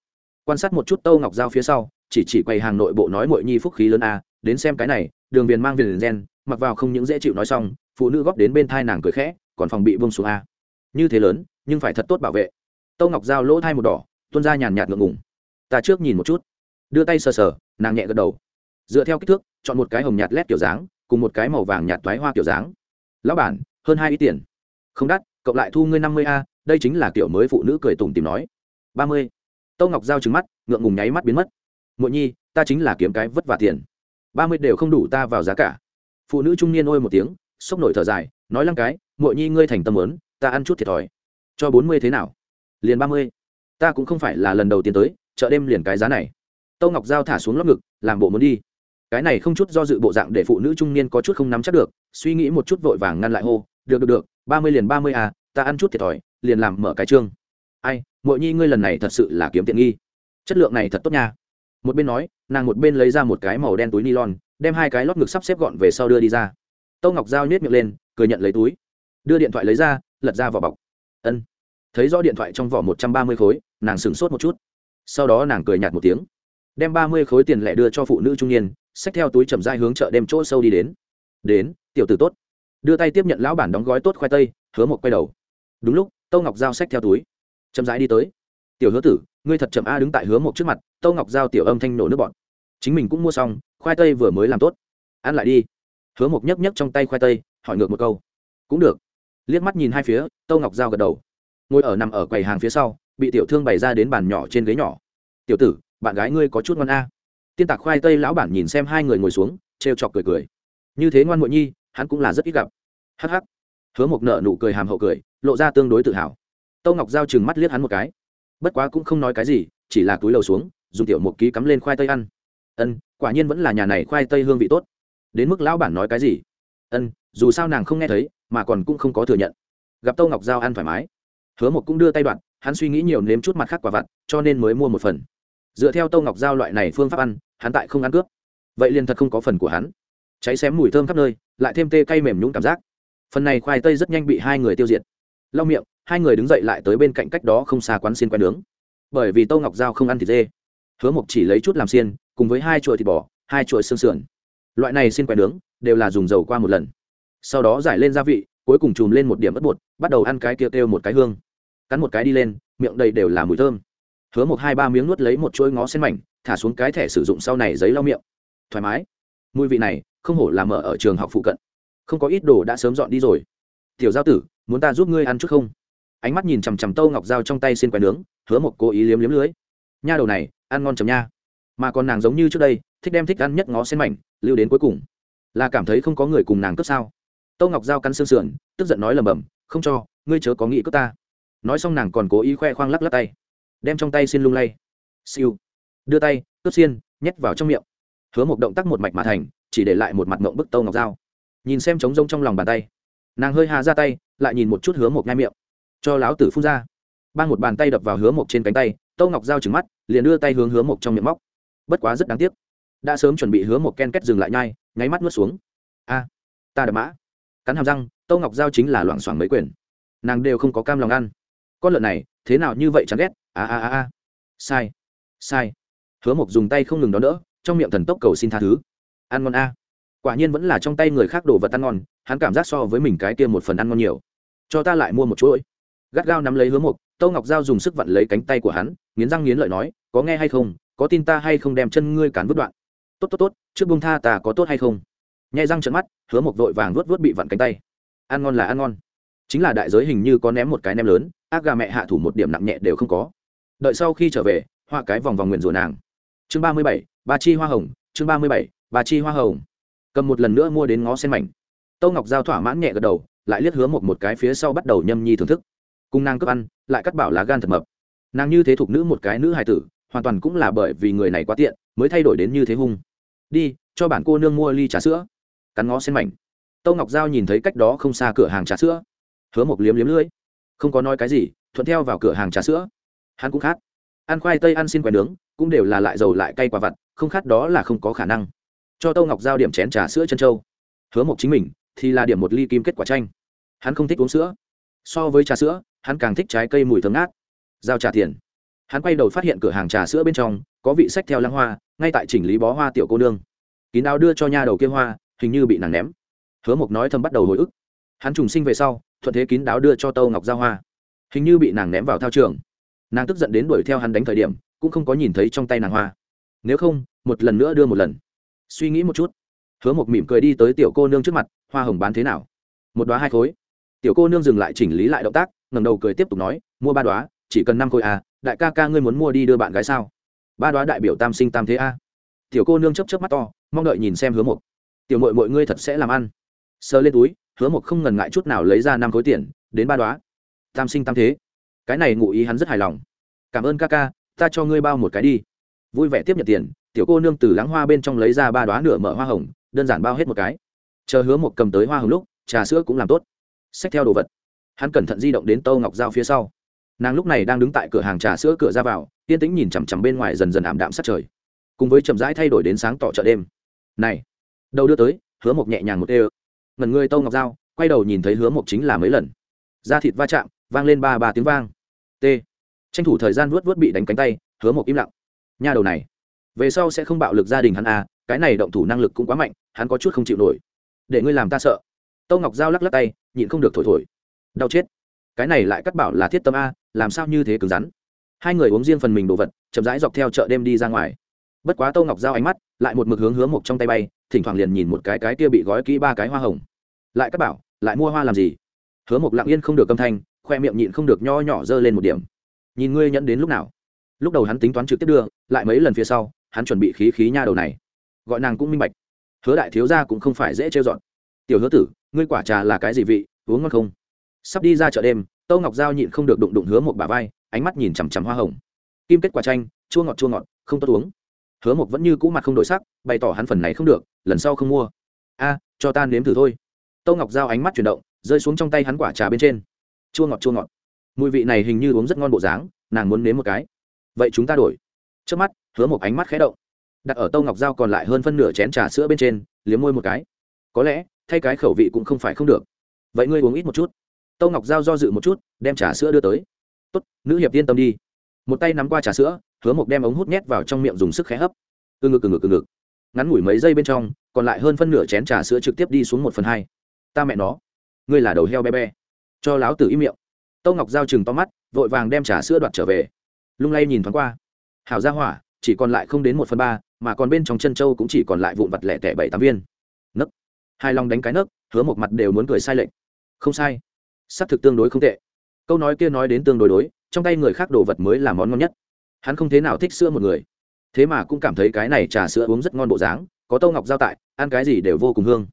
quan sát một chút tâu ngọc giao phía sau, chỉ chỉ quầy hàng nội bộ nói mội nhi phúc khí lớn a, đến xem cái này, đường viền mang viền gen, mặc vào không những dễ chịu nói xong, phụ nữ góp đến bên thai nàng cười khẽ, còn phòng bị vông xuống a. Như thế lớn, nhưng phải thật tốt bảo vệ. Tâu ngọc giao lỗ thai một đỏ, tuôn ra nhàn nhạt ngượng ngùng. Ta trước nhìn một chút. Đưa tay sờ sờ, nàng nhẹ gật đầu. Dựa theo kích thước, chọn một cái hồng nhạt lét kiểu dáng, cùng một cái màu vàng nhạt toái hoa kiểu dáng. Lão bản, hơn hai ít tiền. Không đắt, cộng lại thu ngươi năm mươi a đây chính là kiểu mới phụ nữ cười tủm tìm nói. Ba mươi. Tâu ngọc giao trứng mắt, ngượng ngùng nháy mắt biến mất. Muội nhi, ta chính là kiếm cái vất vả tiền. Ba mươi đều không đủ ta vào giá cả. Phụ nữ trung niên ôi một tiếng, sốc nổi thở dài, nói lăng cái, muội nhi, ngươi thành tâm lớn ta ăn chút thiệt thòi. Cho bốn mươi thế nào? Liền ba mươi. Ta cũng không phải là lần đầu tiên tới, chợ đêm liền cái giá này. Tâu ngọc giao thả xuống lót ngực, làm bộ muốn đi. Cái này không chút do dự bộ dạng để phụ nữ trung niên có chút không nắm chắc được, suy nghĩ một chút vội vàng ngăn lại hô, được được được, ba mươi liền ba mươi à ta ăn chút thiệt thòi liền làm mở cái trương ai, muội nhi ngươi lần này thật sự là kiếm tiện nghi. Chất lượng này thật tốt nha. Một bên nói, nàng một bên lấy ra một cái màu đen túi nylon, đem hai cái lót ngực sắp xếp gọn về sau đưa đi ra. Tâu ngọc giao nhét miệng lên, cười nhận lấy túi. Đưa điện thoại lấy ra, lật ra vỏ bọc. Ân. Thấy rõ điện thoại trong vỏ một trăm ba mươi khối, nàng sửng sốt một chút. Sau đó nàng cười nhạt một tiếng. Đem ba mươi khối tiền lẻ đưa cho phụ nữ trung niên, xách theo túi chậm dai hướng chợ đem chỗ sâu đi đến. Đến, tiểu tử tốt. Đưa tay tiếp nhận lão bản đóng gói tốt khoai tây, hứa một quay đầu. Đúng lúc tâu ngọc giao xách theo túi. Chậm rãi đi tới. Tiểu hứa tử, ngươi thật chậm a đứng tại hứa một trước mặt. Tâu ngọc giao tiểu âm thanh nổ nước bọn chính mình cũng mua xong, khoai tây vừa mới làm tốt. Ăn lại đi. Hứa một nhấc nhấc trong tay khoai tây, hỏi ngược một câu. Cũng được. Liếc mắt nhìn hai phía, tâu ngọc giao gật đầu. Ngồi ở nằm ở quầy hàng phía sau, bị tiểu thương bày ra đến bàn nhỏ trên ghế nhỏ. Tiểu tử, bạn gái ngươi có chút ngon a. Tiên tạc khoai tây lão bản nhìn xem hai người ngồi xuống, trêu chọc cười cười. Như thế ngoan muội nhi, hắn cũng là rất ít gặp. Hắc hắc. hứa một nợ nụ cười hàm hậu cười lộ ra tương đối tự hào. Tâu ngọc giao chừng mắt liếc hắn một cái. Bất quá cũng không nói cái gì, chỉ là túi lầu xuống, dùng tiểu một ký cắm lên khoai tây ăn. Ân, quả nhiên vẫn là nhà này khoai tây hương vị tốt. Đến mức lão bản nói cái gì? Ân, dù sao nàng không nghe thấy, mà còn cũng không có thừa nhận. Gặp tâu ngọc giao ăn thoải mái. Hứa một cũng đưa tay đoạn, hắn suy nghĩ nhiều nếm chút mặt khác quả vặt, cho nên mới mua một phần. Dựa theo tâu ngọc giao loại này phương pháp ăn, hắn tại không ăn cướp. Vậy liền thật không có phần của hắn. Cháy xém mùi thơm khắp nơi, lại thêm tê cay mềm nhũng cảm giác. Phần này khoai tây rất nhanh bị hai người tiêu diệt lau miệng, hai người đứng dậy lại tới bên cạnh cách đó không xa quán xiên quen nướng. Bởi vì Tô ngọc giao không ăn thịt dê. Hứa mộc chỉ lấy chút làm xiên, cùng với hai chuỗi thịt bò, hai chuỗi xương sườn. Loại này xiên quen nướng đều là dùng dầu qua một lần. Sau đó giải lên gia vị, cuối cùng chùm lên một điểm ớt bột, bắt đầu ăn cái kia kêu một cái hương. Cắn một cái đi lên, miệng đầy đều là mùi thơm. Hứa một hai ba miếng nuốt lấy một chuỗi ngó sen mảnh, thả xuống cái thẻ sử dụng sau này giấy lau miệng. Thoải mái. Mùi vị này không hổ làm mở ở trường học phụ cận. Không có ít đồ đã sớm dọn đi rồi tiểu giao tử, muốn ta giúp ngươi ăn chút không? Ánh mắt nhìn chằm chằm tâu ngọc dao trong tay xin quẻ nướng, hứa một cố ý liếm liếm lưới. Nha đầu này, ăn ngon chầm nha. Mà còn nàng giống như trước đây, thích đem thích ăn nhất ngó sen mảnh, lưu đến cuối cùng. Là cảm thấy không có người cùng nàng cướp sao? Tâu ngọc dao cắn xương sườn, tức giận nói lầm bầm không cho, ngươi chớ có nghĩ cướp ta. Nói xong nàng còn cố ý khoe khoang lắc lắc tay, đem trong tay xin lung lay. Siêu. Đưa tay, cướp xiên, nhét vào trong miệng. Hứa một động tác một mạch mà thành, chỉ để lại một mặt mộng bức tâu ngọc dao nhìn xem trống rông trong lòng bàn tay nàng hơi hà ra tay, lại nhìn một chút hứa một nhai miệng. Cho láo tử phun ra. Ban một bàn tay đập vào hứa một trên cánh tay, tâu ngọc dao trừng mắt, liền đưa tay hướng hứa một trong miệng móc. Bất quá rất đáng tiếc. Đã sớm chuẩn bị hứa một ken kết dừng lại nhai, nháy mắt nuốt xuống. A, ta đập mã. Cắn hàm răng, tâu ngọc giao chính là loảng xoảng mấy quyền. Nàng đều không có cam lòng ăn. Con lợn này, thế nào như vậy chán ghét? A a a a. Sai sai. Hứa mộc dùng tay không ngừng đón đỡ, trong miệng thần tốc cầu xin tha thứ. Ăn ngon a quả nhiên vẫn là trong tay người khác đồ vật ăn ngon, hắn cảm giác so với mình cái kia một phần ăn ngon nhiều. Cho ta lại mua một chuỗi. Gắt gao nắm lấy hứa mục tâu ngọc giao dùng sức vặn lấy cánh tay của hắn, nghiến răng nghiến lợi nói, có nghe hay không? Có tin ta hay không đem chân ngươi cán vứt đoạn? Tốt tốt tốt, trước bông tha ta có tốt hay không? Nhai răng trận mắt, hứa mục vội vàng vớt vớt bị vặn cánh tay. Ăn ngon là ăn ngon. Chính là đại giới hình như có ném một cái ném lớn, ác gà mẹ hạ thủ một điểm nặng nhẹ đều không có. Đợi sau khi trở về hoa cái vòng vòng nguyện rủa nàng. Chương ba mươi bảy, ba chi hoa hồng, chương ba mươi bảy, ba chi hoa hồng cầm một lần nữa mua đến ngó sen mảnh. Tâu ngọc giao thỏa mãn nhẹ gật đầu, lại liếc hứa một một cái phía sau bắt đầu nhâm nhi thưởng thức. Cùng nàng cướp ăn, lại cắt bảo lá gan thật mập. Nàng như thế thuộc nữ một cái nữ hài tử, hoàn toàn cũng là bởi vì người này quá tiện, mới thay đổi đến như thế hung. Đi, cho bản cô nương mua ly trà sữa. Cắn ngó sen mảnh. Tâu ngọc giao nhìn thấy cách đó không xa cửa hàng trà sữa. Hứa một liếm liếm lưỡi. Không có nói cái gì, thuận theo vào cửa hàng trà sữa. Hắn cũng khát. Ăn khoai tây ăn xin quẻ nướng, cũng đều là lại dầu lại cay quả vặt, không khát đó là không có khả năng cho tâu ngọc giao điểm chén trà sữa chân trâu hứa mộc chính mình thì là điểm một ly kim kết quả chanh. Hắn không thích uống sữa. So với trà sữa, hắn càng thích trái cây mùi thơm ngát. Giao trả tiền. Hắn quay đầu phát hiện cửa hàng trà sữa bên trong có vị sách theo lăng hoa, ngay tại chỉnh lý bó hoa tiểu cô nương. Kín đáo đưa cho nha đầu kia hoa, hình như bị nàng ném. Hứa mộc nói thầm bắt đầu hồi ức. Hắn trùng sinh về sau, thuận thế kín đáo đưa cho tâu ngọc giao hoa. Hình như bị nàng ném vào thao trường. Nàng tức giận đến đuổi theo hắn đánh thời điểm, cũng không có nhìn thấy trong tay nàng hoa. Nếu không, một lần nữa đưa một lần suy nghĩ một chút. Hứa một mỉm cười đi tới tiểu cô nương trước mặt, hoa hồng bán thế nào? Một đoá hai khối. Tiểu cô nương dừng lại chỉnh lý lại động tác ngầm đầu cười tiếp tục nói, mua ba đoá chỉ cần năm khối à đại ca ca ngươi muốn mua đi đưa bạn gái sao? Ba đoá đại biểu tam sinh tam thế a. À. tiểu cô nương chấp chấp mắt to, mong đợi nhìn xem hứa một tiểu mội mọi ngươi thật sẽ làm ăn. Sơ lên túi, hứa một không ngần ngại chút nào lấy ra năm khối tiền, đến ba đoá tam sinh tam thế. Cái này ngụ ý hắn rất hài lòng. Cảm ơn ca ca, ta cho ngươi bao một cái đi. Vui vẻ tiếp nhận tiền tiểu cô nương từ láng hoa bên trong lấy ra ba đoá nửa mở hoa hồng, đơn giản bao hết một cái. Chờ hứa một cầm tới hoa hồng lúc, trà sữa cũng làm tốt. Xách theo đồ vật. Hắn cẩn thận di động đến tâu ngọc dao phía sau. Nàng lúc này đang đứng tại cửa hàng trà sữa cửa ra vào, yên tĩnh nhìn chằm chằm bên ngoài dần dần ảm đạm sát trời. Cùng với chậm rãi thay đổi đến sáng tỏ chợ đêm. Này, đầu đưa tới, hứa một nhẹ nhàng một ê ngần người tâu ngọc dao quay đầu nhìn thấy hứa một chính là mấy lần. Da thịt va chạm, vang lên ba ba tiếng vang. T. Tranh thủ thời gian vuốt vuốt bị đánh cánh tay, hứa một im lặng. Nha đầu này về sau sẽ không bạo lực gia đình hắn à cái này động thủ năng lực cũng quá mạnh, hắn có chút không chịu nổi. Để ngươi làm ta sợ. Tâu ngọc giao lắc lắc tay, nhịn không được thổi thổi. Đau chết. Cái này lại cắt bảo là thiết tâm a, làm sao như thế cứng rắn? Hai người uống riêng phần mình đồ vật, chậm rãi dọc theo chợ đêm đi ra ngoài. Bất quá tâu ngọc giao ánh mắt lại một mực hướng hướng một trong tay bay, thỉnh thoảng liền nhìn một cái cái kia bị gói kỹ ba cái hoa hồng. Lại cắt bảo, lại mua hoa làm gì? Hứa một lặng yên không được âm thanh, khoe miệng nhịn không được nho nhỏ dơ lên một điểm. Nhìn ngươi nhẫn đến lúc nào? Lúc đầu hắn tính toán trực tiếp đưa, lại mấy lần phía sau hắn chuẩn bị khí khí nha đầu này. Gọi nàng cũng minh bạch. Hứa đại thiếu gia cũng không phải dễ trêu dọn. Tiểu hứa tử, ngươi quả trà là cái gì vị, uống ngon không? Sắp đi ra chợ đêm, tâu ngọc giao nhịn không được đụng đụng hứa một bà vai, ánh mắt nhìn chằm chằm hoa hồng. Kim kết quả chanh, chua ngọt chua ngọt, không tốt uống. Hứa một vẫn như cũ mặt không đổi sắc, bày tỏ hắn phần này không được, lần sau không mua. A, cho ta nếm thử thôi. Tâu ngọc giao ánh mắt chuyển động, rơi xuống trong tay hắn quả trà bên trên. Chua ngọt chua ngọt. Mùi vị này hình như uống rất ngon bộ dáng, nàng muốn nếm một cái. Vậy chúng ta đổi. Trước mắt hứa một ánh mắt khẽ động. Đặt ở tâu ngọc giao còn lại hơn phân nửa chén trà sữa bên trên, liếm môi một cái. Có lẽ, thay cái khẩu vị cũng không phải không được. Vậy ngươi uống ít một chút. Tâu ngọc giao do dự một chút, đem trà sữa đưa tới. Tốt, nữ hiệp yên tâm đi. Một tay nắm qua trà sữa, hứa một đem ống hút nhét vào trong miệng dùng sức khẽ hấp. Từ ngực từ ngực từ ngực. Ngắn ngủi mấy giây bên trong, còn lại hơn phân nửa chén trà sữa trực tiếp đi xuống một phần hai. Ta mẹ nó. Ngươi là đầu heo be be cho láo tử im miệng. Tâu ngọc giao chừng to mắt, vội vàng đem trà sữa đoạt trở về. Lung lay nhìn thoáng qua. Hảo ra hỏa chỉ còn lại không đến một phần ba, mà còn bên trong chân châu cũng chỉ còn lại vụn vặt lẻ tẻ bảy tám viên. Nấc. Hai long đánh cái nấc, hứa một mặt đều muốn cười sai lệch. Không sai. S ắ c thực tương đối không tệ. Câu nói kia nói đến tương đối đối, trong tay người khác đồ vật mới là món ngon nhất. Hắn không thế nào thích sữa một người. Thế mà cũng cảm thấy cái này trà sữa uống rất ngon bộ dáng, có tâu ngọc giao tại, ăn cái gì đều vô cùng hương.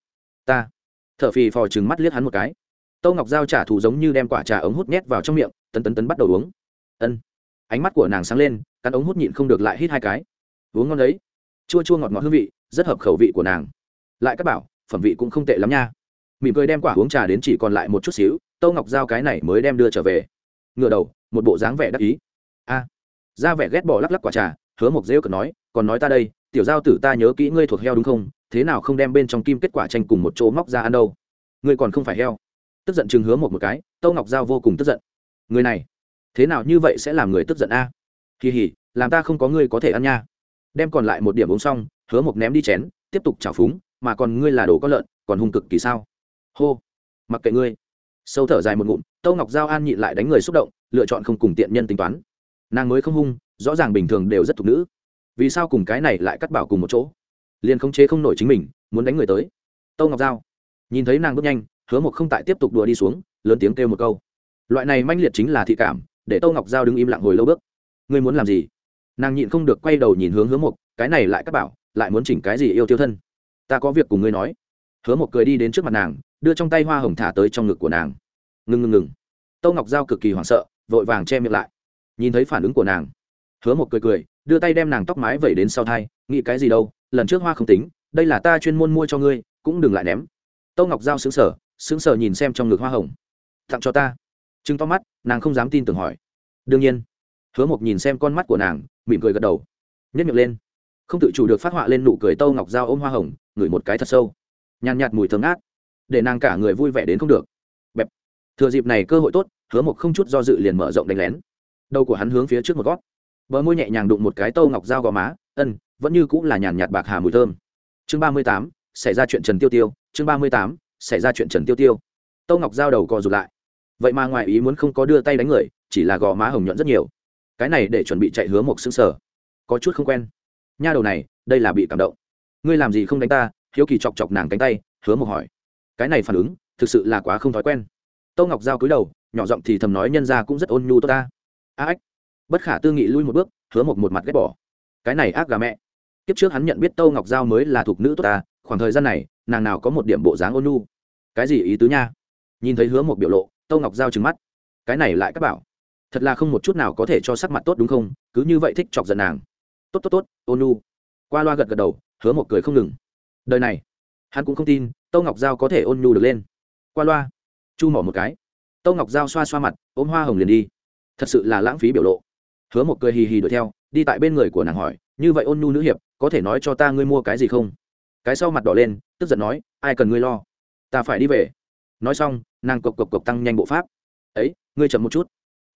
Ta. T h ở phì phò chừng mắt liếc hắn một cái. Tâu ngọc giao trả thù giống như đem quả trà ống hút nhét vào trong miệng, tấn tấn tấn bắt đầu uống. Ân. Ánh mắt của nàng sáng lên cắn ống hút nhịn không được lại hít hai cái. Uống ngon đấy. Chua chua ngọt ngọt hương vị, rất hợp khẩu vị của nàng. Lại các bảo, phẩm vị cũng không tệ lắm nha. Mỉm cười đem quả uống trà đến chỉ còn lại một chút xíu, tâu ngọc giao cái này mới đem đưa trở về. Ngựa đầu, một bộ dáng vẻ đắc ý. A. Ra vẻ ghét bỏ lắc lắc quả trà, hứa mộc dễ cợt nói, còn nói ta đây, tiểu giao tử ta nhớ kỹ ngươi thuộc heo đúng không? Thế nào không đem bên trong kim kết quả tranh cùng một chỗ móc ra ăn đâu? Ngươi còn không phải heo. Tức giận chừng hứa một một cái, tâu ngọc giao vô cùng tức giận. Người này, thế nào như vậy sẽ làm người tức giận a? Kỳ hỉ, làm ta không có ngươi có thể ăn nha. Đem còn lại một điểm uống xong, hứa một ném đi chén, tiếp tục trào phúng, mà còn ngươi là đồ có lợn, còn hung cực kỳ sao? Hô, mặc kệ ngươi. Sâu thở dài một ngụm, tâu ngọc giao an nhịn lại đánh người xúc động, lựa chọn không cùng tiện nhân tính toán. Nàng mới không hung, rõ ràng bình thường đều rất thục nữ. Vì sao cùng cái này lại cắt bảo cùng một chỗ? Liền không chế không nổi chính mình, muốn đánh người tới. Tâu ngọc giao nhìn thấy nàng bước nhanh, hứa một không tại tiếp tục đùa đi xuống, lớn tiếng kêu một câu. Loại này manh liệt chính là thị cảm, để tâu ngọc giao đứng im lặng hồi lâu bước ngươi muốn làm gì? Nàng nhịn không được quay đầu nhìn hướng hứa một cái này lại cắt bảo, lại muốn chỉnh cái gì yêu tiêu thân? Ta có việc cùng ngươi nói. Hứa một cười đi đến trước mặt nàng, đưa trong tay hoa hồng thả tới trong ngực của nàng. Ngừng ngừng ngừng. Tâu ngọc giao cực kỳ hoảng sợ, vội vàng che miệng lại. Nhìn thấy phản ứng của nàng, hứa một cười cười, đưa tay đem nàng tóc mái vẩy đến sau thai, nghĩ cái gì đâu, lần trước hoa không tính, đây là ta chuyên môn mua cho ngươi, cũng đừng lại ném. Tâu ngọc giao xứng sở xứng sở nhìn xem trong ngực hoa hồng. Tặng cho ta. Chứng to mắt, nàng không dám tin tưởng hỏi. Đương nhiên hứa mộc nhìn xem con mắt của nàng mỉm cười gật đầu. Nhất miệng lên. Không tự chủ được phát họa lên nụ cười tâu ngọc giao ôm hoa hồng ngửi một cái thật sâu. Nhàn nhạt mùi thơm át, để nàng cả người vui vẻ đến không được. Bẹp. Thừa dịp này cơ hội tốt hứa mộc không chút do dự liền mở rộng đánh lén. Đầu của hắn hướng phía trước một gót. Bờ môi nhẹ nhàng đụng một cái tâu ngọc dao gò má ân vẫn như cũng là nhàn nhạt bạc hà mùi thơm. Chương ba mươi tám xảy ra chuyện trần tiêu tiêu. Chương ba mươi tám xảy ra chuyện trần tiêu tiêu. Tâu ngọc dao đầu co rụt lại. Vậy mà ngoài ý muốn không có đưa tay đánh người chỉ là gò má hồng nhuận rất nhiều cái này để chuẩn bị chạy hứa một xứng sở. Có chút không quen. Nha đầu này, đây là bị cảm động. Ngươi làm gì không đánh ta? Hiếu kỳ chọc chọc nàng cánh tay, hứa một hỏi. Cái này phản ứng, thực sự là quá không thói quen. Tâu ngọc giao cúi đầu, nhỏ giọng thì thầm nói nhân ra cũng rất ôn nhu tốt ta. A ách. Bất khả tư nghị lui một bước, hứa một một mặt ghét bỏ. Cái này ác gà mẹ. Kiếp trước hắn nhận biết tâu ngọc giao mới là thuộc nữ tốt ta, khoảng thời gian này, nàng nào có một điểm bộ dáng ôn nhu. Cái gì ý tứ nha? Nhìn thấy hứa một biểu lộ, tâu ngọc giao trừng mắt. Cái này lại các bảo thật là không một chút nào có thể cho sắc mặt tốt đúng không? Cứ như vậy thích chọc giận nàng. Tốt tốt tốt, ôn nu. qua loa gật gật đầu, hứa một cười không ngừng. Đời này, hắn cũng không tin tâu ngọc giao có thể ôn nhu được lên. Qua loa, chu mỏ một cái. Tâu ngọc giao xoa xoa mặt, ôm hoa hồng liền đi. Thật sự là lãng phí biểu lộ. Hứa một cười hì hì đuổi theo, đi tại bên người của nàng hỏi, như vậy ôn nhu nữ hiệp, có thể nói cho ta ngươi mua cái gì không? Cái sau mặt đỏ lên, tức giận nói, ai cần ngươi lo? Ta phải đi về. Nói xong, nàng cộc cộc cộc tăng nhanh bộ pháp. Ấy, ngươi chậm một chút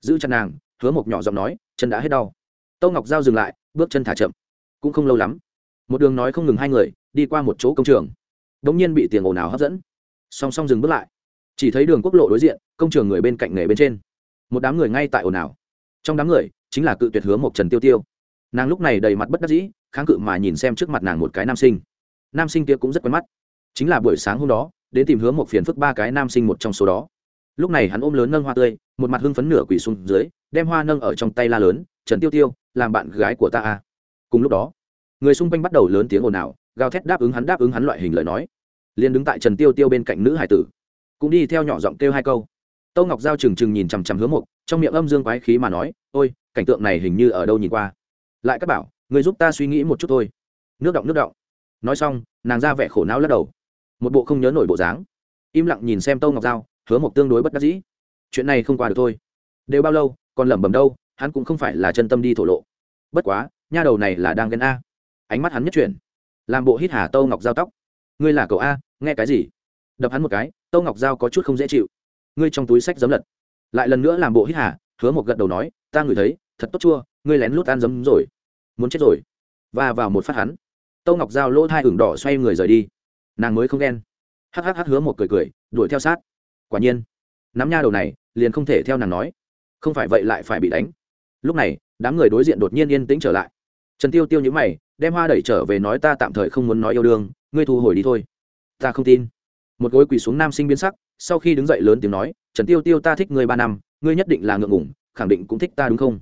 giữ chặt nàng, hứa một nhỏ giọng nói, chân đã hết đau. Tâu ngọc giao dừng lại, bước chân thả chậm. Cũng không lâu lắm, một đường nói không ngừng hai người, đi qua một chỗ công trường. Đ ỗ n g nhiên bị tiền ồn ào hấp dẫn. Song song dừng bước lại. Chỉ thấy đường quốc lộ đối diện, công trường người bên cạnh nghề bên trên. Một đám người ngay tại ồn ào. Trong đám người, chính là cự tuyệt hứa một trần tiêu tiêu. Nàng lúc này đầy mặt bất đắc dĩ, kháng cự mà nhìn xem trước mặt nàng một cái nam sinh. Nam sinh kia cũng rất quen mắt. Chính là buổi sáng hôm đó, đến tìm hứa một phiền phức ba cái nam sinh một trong số đó lúc này hắn ôm lớn nâng hoa tươi, một mặt hưng phấn nửa quỳ xuống dưới, đem hoa nâng ở trong tay la lớn, trần tiêu tiêu, làm bạn gái của ta à. cùng lúc đó, người xung quanh bắt đầu lớn tiếng ồn ào, gào thét đáp ứng hắn, đáp ứng hắn loại hình lời nói. Liền đứng tại trần tiêu tiêu bên cạnh nữ hải tử, cũng đi theo nhỏ giọng kêu hai câu. Tâu ngọc giao trừng trừng nhìn chằm chằm hướng mục, trong miệng âm dương quái khí mà nói, ôi, cảnh tượng này hình như ở đâu nhìn qua? Lại các bảo, người giúp ta suy nghĩ một chút thôi. Nước động nước động. Nói xong, nàng ra vẻ khổ não lắc đầu. Một bộ không nhớ nổi bộ dáng. Im lặng nhìn xem tâu ngọc giao hứa mộc tương đối bất đắc dĩ. Chuyện này không qua được thôi. Đều bao lâu, còn lẩm bẩm đâu, hắn cũng không phải là chân tâm đi thổ lộ. Bất quá, nha đầu này là đang ghen a. Ánh mắt hắn nhất chuyển. Làm bộ hít hà tâu ngọc giao tóc. Ngươi là cậu a, nghe cái gì? Đập hắn một cái, tâu ngọc giao có chút không dễ chịu. Ngươi trong túi sách giấm lật. Lại lần nữa làm bộ hít hà, hứa một gật đầu nói, ta ngửi thấy, thật tốt chua, ngươi lén lút ăn giấm rồi. Muốn chết rồi. Và vào một phát hắn. Tâu ngọc giao lỗ hai hưởng đỏ xoay người rời đi. Nàng mới không ghen. Hắc hắc hắc hứa một cười cười, đuổi theo sát quả nhiên, nắm nha đầu này liền không thể theo nàng nói. Không phải vậy lại phải bị đánh. Lúc này, đám người đối diện đột nhiên yên tĩnh trở lại. Trần tiêu tiêu nhữ mày, đem hoa đẩy trở về nói ta tạm thời không muốn nói yêu đương, ngươi thu hồi đi thôi. Ta không tin. Một gối quỳ xuống nam sinh biến sắc, sau khi đứng dậy lớn tiếng nói, trần tiêu tiêu ta thích ngươi ba năm, ngươi nhất định là ngượng ngủng khẳng định cũng thích ta đúng không?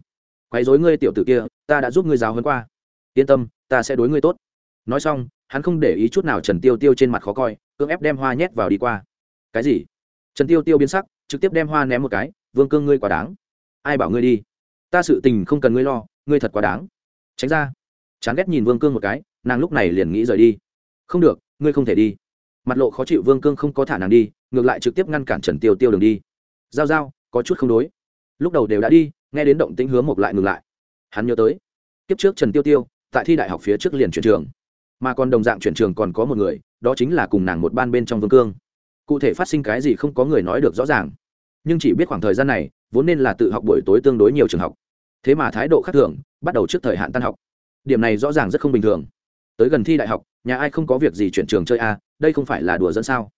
Quấy dối ngươi tiểu tử kia, ta đã giúp ngươi giáo hơn qua. Yên tâm, ta sẽ đối ngươi tốt. Nói xong, hắn không để ý chút nào trần tiêu tiêu trên mặt khó coi, cưỡng ép đem hoa nhét vào đi qua. Cái gì? Trần tiêu tiêu biến sắc, trực tiếp đem hoa ném một cái, vương cương ngươi quá đáng. Ai bảo ngươi đi? Ta sự tình không cần ngươi lo, ngươi thật quá đáng. Tránh ra. Chán ghét nhìn vương cương một cái, nàng lúc này liền nghĩ rời đi. Không được, ngươi không thể đi. Mặt lộ khó chịu vương cương không có thả nàng đi, ngược lại trực tiếp ngăn cản trần tiêu tiêu đường đi. Giao giao, có chút không đối. Lúc đầu đều đã đi, nghe đến động tĩnh hướng một lại ngừng lại. Hắn nhớ tới, kiếp trước trần tiêu tiêu, tại thi đại học phía trước liền chuyển trường. Mà còn đồng dạng chuyển trường còn có một người, đó chính là cùng nàng một ban bên trong vương cương cụ thể phát sinh cái gì không có người nói được rõ ràng. Nhưng chỉ biết khoảng thời gian này, vốn nên là tự học buổi tối tương đối nhiều trường học. Thế mà thái độ khác thường, bắt đầu trước thời hạn tan học. Điểm này rõ ràng rất không bình thường. Tới gần thi đại học, nhà ai không có việc gì chuyển trường chơi a, đây không phải là đùa dẫn sao?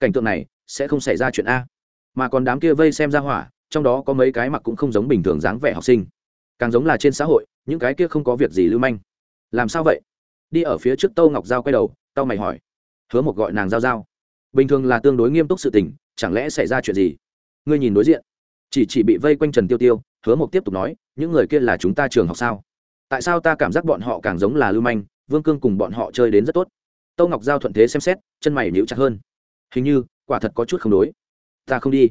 Cảnh tượng này, sẽ không xảy ra chuyện a. Mà còn đám kia vây xem ra hỏa, trong đó có mấy cái mặc cũng không giống bình thường dáng vẻ học sinh. Càng giống là trên xã hội, những cái kia không có việc gì lưu manh. Làm sao vậy? Đi ở phía trước tâu ngọc giao quay đầu tao mày hỏi. Hứa một gọi nàng giao giao bình thường là tương đối nghiêm túc sự tình, chẳng lẽ xảy ra chuyện gì? Ngươi nhìn đối diện. Chỉ chỉ bị vây quanh trần tiêu tiêu, hứa Mộc tiếp tục nói, những người kia là chúng ta trường học sao? Tại sao ta cảm giác bọn họ càng giống là lưu manh, vương cương cùng bọn họ chơi đến rất tốt? Tâu ngọc giao thuận thế xem xét, chân mày níu chặt hơn. Hình như, quả thật có chút không đối. Ta không đi.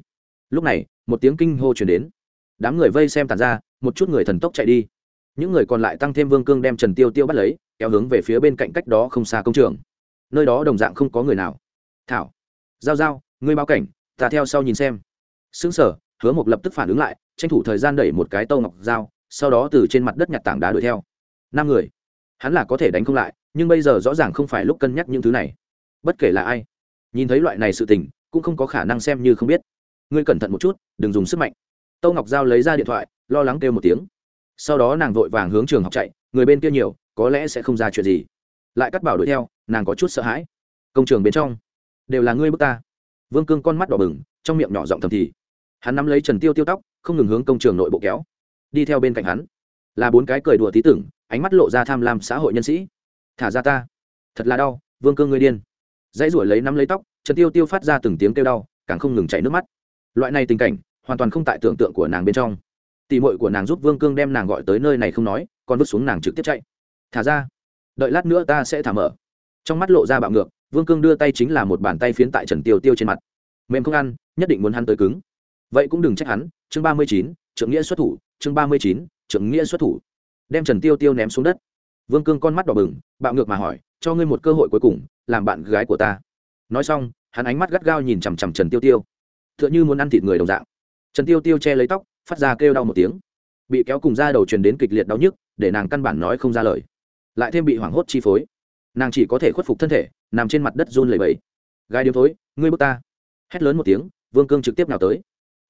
Lúc này, một tiếng kinh hô chuyển đến. Đám người vây xem tàn ra, một chút người thần tốc chạy đi. Những người còn lại tăng thêm vương cương đem trần tiêu tiêu bắt lấy, kéo hướng về phía bên cạnh cách đó không xa công trường. Nơi đó đồng dạng không có người nào thảo, giao giao, ngươi báo cảnh, ta theo sau nhìn xem. Xứng sở hứa mộc lập tức phản ứng lại, tranh thủ thời gian đẩy một cái tâu ngọc dao, sau đó từ trên mặt đất nhặt tảng đá đuổi theo. Năm người. Hắn là có thể đánh không lại, nhưng bây giờ rõ ràng không phải lúc cân nhắc những thứ này. Bất kể là ai, nhìn thấy loại này sự tình, cũng không có khả năng xem như không biết. Ngươi cẩn thận một chút, đừng dùng sức mạnh. Tâu ngọc giao lấy ra điện thoại, lo lắng kêu một tiếng. Sau đó nàng vội vàng hướng trường học chạy, người bên kia nhiều, có lẽ sẽ không ra chuyện gì. Lại cắt bảo đuổi theo, nàng có chút sợ hãi. Công trường bên trong đều là ngươi bức ta. Vương cương con mắt đỏ bừng, trong miệng nhỏ giọng thầm thì. Hắn nắm lấy trần tiêu tiêu tóc, không ngừng hướng công trường nội bộ kéo. Đi theo bên cạnh hắn, là bốn cái cười đùa tí tưởng, ánh mắt lộ ra tham lam xã hội nhân sĩ. Thả ra ta. Thật là đau, vương cương ngươi điên. Dãy ruổi lấy nắm lấy tóc, trần tiêu tiêu phát ra từng tiếng kêu đau, càng không ngừng chảy nước mắt. Loại này tình cảnh, hoàn toàn không tại tưởng tượng của nàng bên trong. Tỷ muội của nàng giúp vương cương đem nàng gọi tới nơi này không nói, còn vứt xuống nàng trực tiếp chạy. Thả ra. Đợi lát nữa ta sẽ thả mở. Trong mắt lộ ra bạo ngược vương cương đưa tay chính là một bàn tay phiến tại trần tiêu tiêu trên mặt. Mềm không ăn, nhất định muốn hắn tới cứng. Vậy cũng đừng trách hắn. Chương ba mươi chín, Trưởng nghĩa xuất thủ. Chương ba mươi chín, Trưởng nghĩa xuất thủ. Đem trần tiêu tiêu ném xuống đất. Vương cương con mắt đỏ bừng, bạo ngược mà hỏi, cho ngươi một cơ hội cuối cùng, làm bạn gái của ta. Nói xong, hắn ánh mắt gắt gao nhìn chằm chằm trần tiêu tiêu. T h ư ợ n h ư muốn ăn thịt người đồng dạng. Trần tiêu tiêu che lấy tóc, phát ra kêu đau một tiếng. Bị kéo cùng ra đầu truyền đến kịch liệt đau nhức, để nàng căn bản nói không ra lời. Lại thêm bị hoảng hốt chi phối nàng chỉ có thể khuất phục thân thể, nằm trên mặt đất run lẩy bẩy. Gai điếm thối, ngươi bước ta. Hét lớn một tiếng, vương cương trực tiếp nào tới.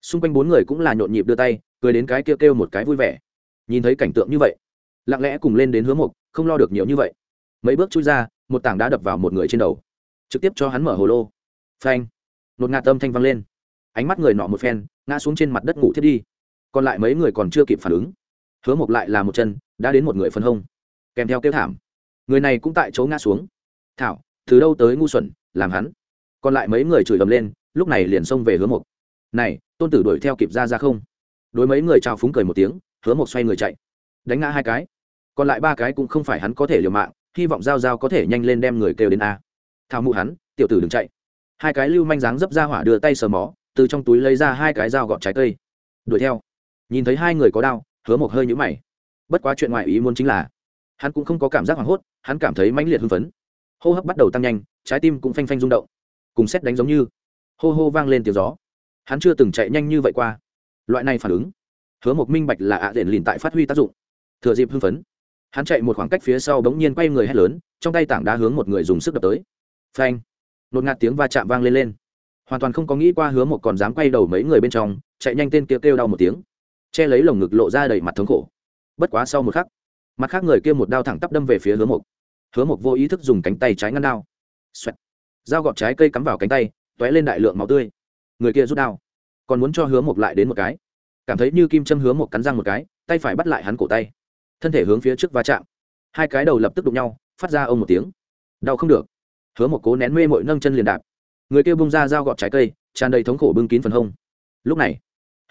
Xung quanh bốn người cũng là nhộn nhịp đưa tay, cười đến cái kêu kêu một cái vui vẻ. Nhìn thấy cảnh tượng như vậy, lặng lẽ cùng lên đến hướng mục, không lo được nhiều như vậy. Mấy bước chui ra, một tảng đá đập vào một người trên đầu. Trực tiếp cho hắn mở hồ lô. Phanh! Nột ngạt âm thanh văng lên. Ánh mắt người nọ một phen, ngã xuống trên mặt đất ngủ thiết đi. Còn lại mấy người còn chưa kịp phản ứng. Hứa mộc lại là một chân, đã đến một người phân hông. Kèm theo kêu thảm người này cũng tại chỗ ngã xuống. Thảo, từ đâu tới ngu xuẩn, làm hắn? Còn lại mấy người chửi ầm lên, lúc này liền xông về hứa mộc. Này, tôn tử đuổi theo kịp ra ra không? Đối mấy người trao phúng cười một tiếng, hứa mộc xoay người chạy. Đánh ngã hai cái. Còn lại ba cái cũng không phải hắn có thể liều mạng, hy vọng giao giao có thể nhanh lên đem người kêu đến a. Thao mụ hắn, tiểu tử đừng chạy. Hai cái lưu manh dáng dấp ra hỏa đưa tay sờ mó, từ trong túi lấy ra hai cái dao gọt trái cây. Đuổi theo. Nhìn thấy hai người có đau hứa một hơi nhũ mày. Bất quá chuyện ngoại ý muốn chính là hắn cũng không có cảm giác hoảng hốt, hắn cảm thấy mãnh liệt hưng phấn. Hô hấp bắt đầu tăng nhanh, trái tim cũng phanh phanh rung động. Cùng xét đánh giống như. Hô hô vang lên tiếng gió. Hắn chưa từng chạy nhanh như vậy qua. Loại này phản ứng, hứa một minh bạch là ạ à lìn tại phát huy tác dụng. Thừa dịp hưng phấn, hắn chạy một khoảng cách phía sau bỗng nhiên quay người hét lớn, trong tay tảng đá hướng một người dùng sức đập tới. Phanh! Nột ngạt tiếng va chạm vang lên lên. Hoàn toàn không có nghĩ qua hứa một còn dám quay đầu mấy người bên trong, chạy nhanh tên kia kêu đau một tiếng. Che lấy lồng ngực lộ ra đầy mặt thống khổ. Bất quá sau một khắc mặt khác người kia một đao thẳng tắp đâm về phía hứa mộc. Hứa mộc vô ý thức dùng cánh tay trái ngăn đao. Xoẹt. dao gọt trái cây cắm vào cánh tay t ó é lên đại lượng máu tươi. Người kia rút đao. Còn muốn cho hứa mộc lại đến một cái. Cảm thấy như kim châm hứa mộc cắn răng một cái, tay phải bắt lại hắn cổ tay. Thân thể hướng phía trước va chạm. Hai cái đầu lập tức đụng nhau, phát ra ông một tiếng. Đau không được. Hứa một cố nén mê mội nâng chân liền đạp. Người kia bung ra dao gọt trái cây, tràn đầy thống khổ bưng kín phần hông. Lúc này,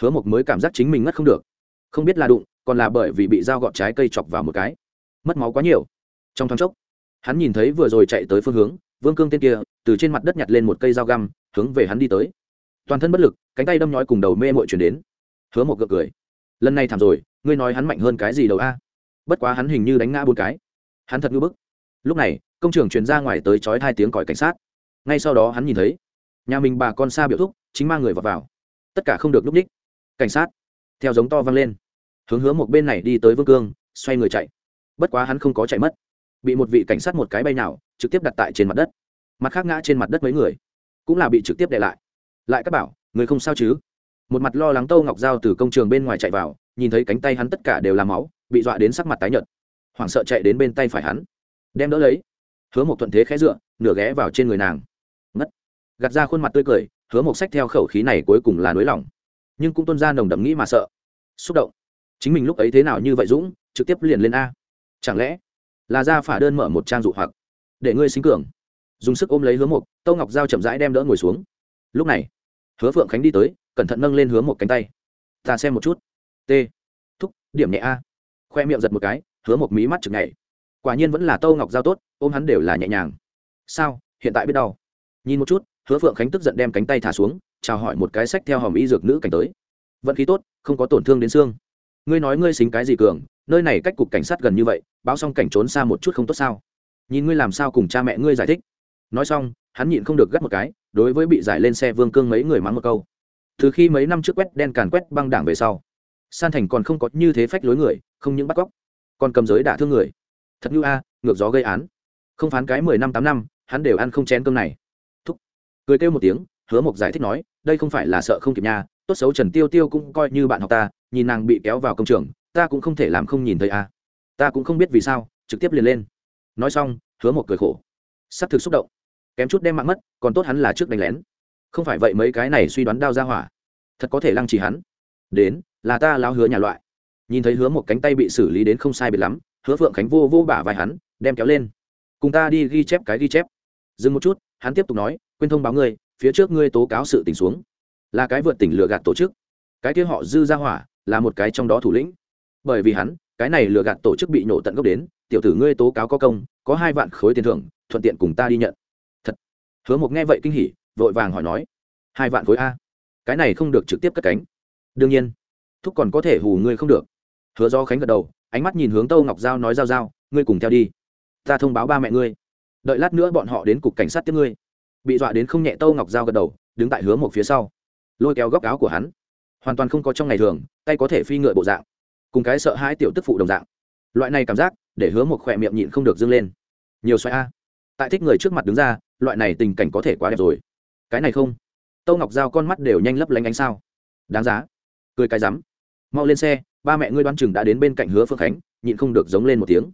hứa một mới cảm giác chính mình ngất không được. Không biết là đụng còn là bởi vì bị dao gọt trái cây chọc vào một cái. Mất máu quá nhiều. Trong thoáng chốc, hắn nhìn thấy vừa rồi chạy tới phương hướng, vương cương tên kia, từ trên mặt đất nhặt lên một cây dao găm, hướng về hắn đi tới. Toàn thân bất lực, cánh tay đâm nhói cùng đầu mê mội chuyển đến. Hứa một gượng cười. Lần này thảm rồi, ngươi nói hắn mạnh hơn cái gì đầu a? Bất quá hắn hình như đánh ngã bốn cái. Hắn thật ngư bức. Lúc này, công trường chuyển ra ngoài tới chói hai tiếng còi cảnh sát. Ngay sau đó hắn nhìn thấy, nhà mình bà con xa biểu thúc, chính mang người vào vào. Tất cả không được núp ních. Cảnh sát, theo giống to vang lên hướng hứa một bên này đi tới vương cương, xoay người chạy. Bất quá hắn không có chạy mất. Bị một vị cảnh sát một cái bay nào, trực tiếp đặt tại trên mặt đất. Mặt khác ngã trên mặt đất mấy người, cũng là bị trực tiếp để lại. Lại các bảo, người không sao chứ? Một mặt lo lắng tâu ngọc dao từ công trường bên ngoài chạy vào, nhìn thấy cánh tay hắn tất cả đều là máu, bị dọa đến sắc mặt tái nhợt. Hoảng sợ chạy đến bên tay phải hắn. Đem đỡ lấy. Hứa một thuận thế khẽ dựa, nửa ghé vào trên người nàng. Ngất. Gạt ra khuôn mặt tươi cười, hứa một sách theo khẩu khí này cuối cùng là nới lỏng nhưng cũng tuân ra nồng đậm nghĩ mà sợ. Xúc động chính mình lúc ấy thế nào như vậy dũng, trực tiếp liền lên a. Chẳng lẽ là ra phả đơn mở một trang dụ hoặc để ngươi sinh cường? Dùng sức ôm lấy hứa một tâu ngọc dao chậm rãi đem đỡ ngồi xuống. Lúc này, hứa phượng khánh đi tới, cẩn thận nâng lên hứa một cánh tay. Ta xem một chút. T. Thúc, điểm nhẹ a. Khoe miệng giật một cái, hứa một mí mắt chừng nhảy. Quả nhiên vẫn là tâu ngọc giao tốt, ôm hắn đều là nhẹ nhàng. Sao? Hiện tại biết đau? Nhìn một chút, hứa phượng khánh tức giận đem cánh tay thả xuống, chào hỏi một cái sách theo hòm y dược nữ cảnh tới. Vận khí tốt, không có tổn thương đến xương ngươi nói ngươi xính cái gì cường nơi này cách cục cảnh sát gần như vậy báo xong cảnh trốn xa một chút không tốt sao? Nhìn ngươi làm sao cùng cha mẹ ngươi giải thích. Nói xong hắn nhịn không được gắt một cái đối với bị giải lên xe vương cương mấy người mắng một câu. Từ khi mấy năm trước quét đen càn quét băng đảng về sau san thành còn không có như thế phách lối người không những bắt cóc còn cầm giới đả thương người. Thật như a ngược gió gây án. Không phán cái mười năm tám năm hắn đều ăn không chén cơm này. Thúc. Cười kêu một tiếng hứa mộc giải thích nói đây không phải là sợ không kịp nhà, tốt xấu trần tiêu tiêu cũng coi như bạn học ta nhìn nàng bị kéo vào công trường, ta cũng không thể làm không nhìn thấy a. Ta cũng không biết vì sao, trực tiếp liền lên. Nói xong, hứa một cười khổ. S ắ c thực xúc động. Kém chút đem mạng mất, còn tốt hắn là trước đánh lén. Không phải vậy mấy cái này suy đoán đao ra hỏa. Thật có thể lăng trì hắn. Đến, là ta lao hứa nhà loại. Nhìn thấy hứa một cánh tay bị xử lý đến không sai biệt lắm, hứa phượng khánh vô vô bả vai hắn, đem kéo lên. Cùng ta đi ghi chép cái ghi chép. Dừng một chút, hắn tiếp tục nói, quên thông báo ngươi, phía trước ngươi tố cáo sự tình xuống. Là cái vượt tỉnh lừa gạt tổ chức. Cái kia họ dư ra hỏa là một cái trong đó thủ lĩnh. Bởi vì hắn, cái này lừa gạt tổ chức bị nổ tận gốc đến, tiểu tử ngươi tố cáo có công, có hai vạn khối tiền thưởng, thuận tiện cùng ta đi nhận. Thật. Hứa một nghe vậy kinh hỉ, vội vàng hỏi nói, hai vạn khối a? Cái này không được trực tiếp cất cánh. Đương nhiên. Thúc còn có thể hù ngươi không được. Hứa do khánh gật đầu, ánh mắt nhìn hướng tâu ngọc giao nói giao giao, ngươi cùng theo đi. Ta thông báo ba mẹ ngươi. Đợi lát nữa bọn họ đến cục cảnh sát tiếp ngươi. Bị dọa đến không nhẹ, tâu ngọc giao gật đầu, đứng tại Hứa một phía sau. Lôi kéo góc áo của hắn hoàn toàn không có trong ngày thường, tay có thể phi ngựa bộ dạng, cùng cái sợ hãi tiểu tức phụ đồng dạng. Loại này cảm giác, để hứa một khỏe miệng nhịn không được dâng lên. Nhiều xoay a. Tại thích người trước mặt đứng ra, loại này tình cảnh có thể quá đẹp rồi. Cái này không. Tâu ngọc giao con mắt đều nhanh lấp lánh ánh sao. Đáng giá. Cười cái rắm. Mau lên xe, ba mẹ ngươi đoán chừng đã đến bên cạnh hứa phương khánh, nhịn không được giống lên một tiếng.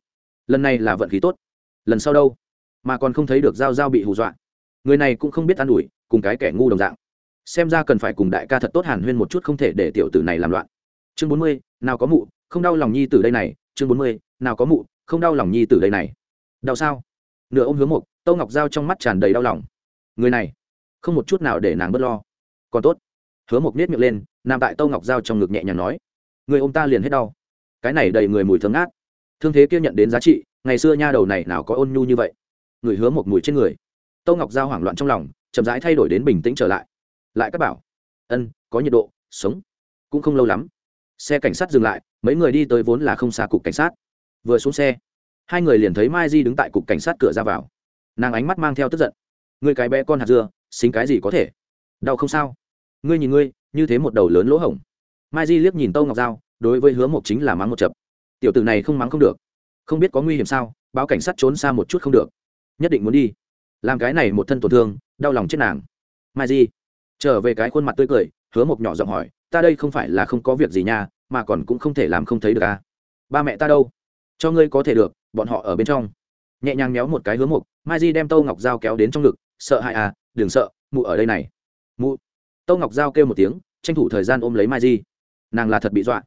Lần này là vận khí tốt. Lần sau đâu? Mà còn không thấy được g i a o g i a o bị hù dọa. Người này cũng không biết an ủi, cùng cái kẻ ngu đồng dạng xem ra cần phải cùng đại ca thật tốt hàn huyên một chút không thể để tiểu tử này làm loạn. Chương bốn mươi, nào có mụ, không đau lòng nhi tử đây này. Chương bốn mươi, nào có mụ, không đau lòng nhi tử đây này. Đau sao? Nửa ô m hướng một tâu ngọc dao trong mắt tràn đầy đau lòng. Người này, không một chút nào để nàng bớt lo. Còn tốt. Hứa một nết miệng lên, nằm tại tâu ngọc dao trong ngực nhẹ nhàng nói, người ông ta liền hết đau. Cái này đầy người mùi thương ngát. Thương thế kia nhận đến giá trị, ngày xưa nha đầu này nào có ôn nhu như vậy. Người hứa một mùi trên người. Tâu ngọc giao hoảng loạn trong lòng, chậm rãi thay đổi đến bình tĩnh trở lại lại các bảo. Ân, có nhiệt độ, sống. Cũng không lâu lắm. Xe cảnh sát dừng lại, mấy người đi tới vốn là không xa cục cảnh sát. Vừa xuống xe, hai người liền thấy mai di đứng tại cục cảnh sát cửa ra vào. Nàng ánh mắt mang theo tức giận. Người cái bé con hạt dưa, xính cái gì có thể? Đau không sao? Ngươi nhìn ngươi, như thế một đầu lớn lỗ hổng. Mai di liếc nhìn tâu ngọc giao, đối với hứa mộc chính là mắng một chập. Tiểu tử này không mắng không được. Không biết có nguy hiểm sao, báo cảnh sát trốn xa một chút không được. Nhất định muốn đi. Làm cái này một thân tổn thương, đau lòng chết nàng. Mai di trở về cái khuôn mặt tươi cười, hứa mộc nhỏ giọng hỏi, ta đây không phải là không có việc gì nha, mà còn cũng không thể làm không thấy được à? Ba mẹ ta đâu? Cho ngươi có thể được, bọn họ ở bên trong. Nhẹ nhàng méo một cái hứa mộc, mai di đem tâu ngọc dao kéo đến trong ngực, sợ hại à đừng sợ, mụ ở đây này. Mụ? Tâu ngọc dao kêu một tiếng, tranh thủ thời gian ôm lấy mai di. Nàng là thật bị dọa.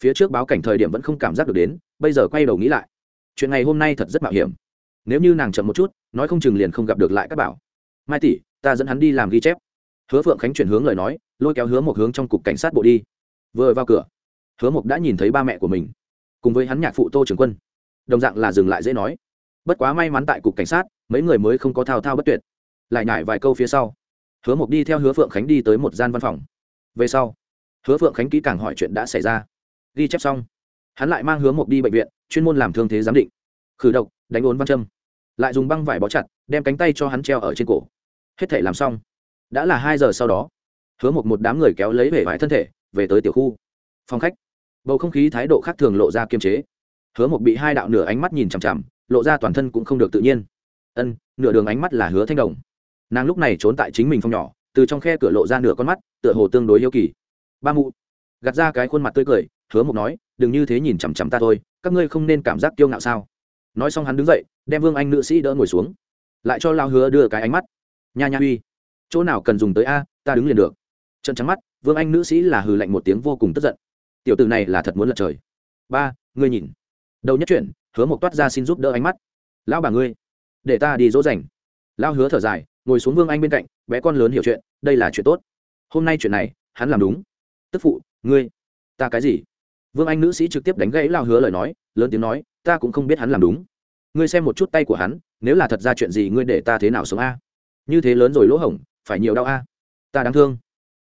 Phía trước báo cảnh thời điểm vẫn không cảm giác được đến, bây giờ quay đầu nghĩ lại. Chuyện ngày hôm nay thật rất mạo hiểm. Nếu như nàng chậm một chút, nói không chừng liền không gặp được lại các bảo. Mai tỷ, ta dẫn hắn đi làm ghi chép hứa phượng khánh chuyển hướng lời nói, lôi kéo hứa một hướng trong cục cảnh sát bộ đi. Vừa vào cửa, hứa mộc đã nhìn thấy ba mẹ của mình, cùng với hắn nhạc phụ tô trường quân. Đồng dạng là dừng lại dễ nói. Bất quá may mắn tại cục cảnh sát, mấy người mới không có thao thao bất tuyệt. Lại nhải vài câu phía sau, hứa mộc đi theo hứa phượng khánh đi tới một gian văn phòng. Về sau, hứa phượng khánh kỹ càng hỏi chuyện đã xảy ra. Ghi chép xong, hắn lại mang hứa mộc đi bệnh viện, chuyên môn làm thương thế giám định. Khử độc, đánh ốn văn châm. Lại dùng băng vải bó chặt, đem cánh tay cho hắn treo ở trên cổ. Hết thể làm xong đã là hai giờ sau đó, hứa một một đám người kéo lấy về vải thân thể, về tới tiểu khu. Phòng khách, bầu không khí thái độ khác thường lộ ra kiềm chế. Hứa một bị hai đạo nửa ánh mắt nhìn chằm chằm, lộ ra toàn thân cũng không được tự nhiên. Ân, nửa đường ánh mắt là hứa thanh đồng. Nàng lúc này trốn tại chính mình phòng nhỏ, từ trong khe cửa lộ ra nửa con mắt, tựa hồ tương đối yêu kỳ. Ba mụ, gạt ra cái khuôn mặt tươi cười, hứa mộc nói, đừng như thế nhìn chằm chằm ta thôi, các ngươi không nên cảm giác kiêu ngạo sao? Nói xong hắn đứng dậy, đem vương anh nữ sĩ đỡ ngồi xuống, lại cho lao hứa đưa cái ánh mắt. Nha nha uy chỗ nào cần dùng tới a, ta đứng liền được. Trận trắng mắt, vương anh nữ sĩ là hừ lạnh một tiếng vô cùng tức giận. Tiểu tử này là thật muốn lật trời. Ba, ngươi nhìn. Đầu nhất chuyện hứa mộc toát ra xin giúp đỡ ánh mắt. Lão bà ngươi, để ta đi dỗ dành. Lão hứa thở dài, ngồi xuống vương anh bên cạnh, bé con lớn hiểu chuyện, đây là chuyện tốt. Hôm nay chuyện này, hắn làm đúng. Tức phụ, ngươi, ta cái gì? Vương anh nữ sĩ trực tiếp đánh gãy lao hứa lời nói, lớn tiếng nói, ta cũng không biết hắn làm đúng. Ngươi xem một chút tay của hắn, nếu là thật ra chuyện gì ngươi để ta thế nào sống a? Như thế lớn rồi lỗ hổng phải nhiều đau a. Ta đáng thương.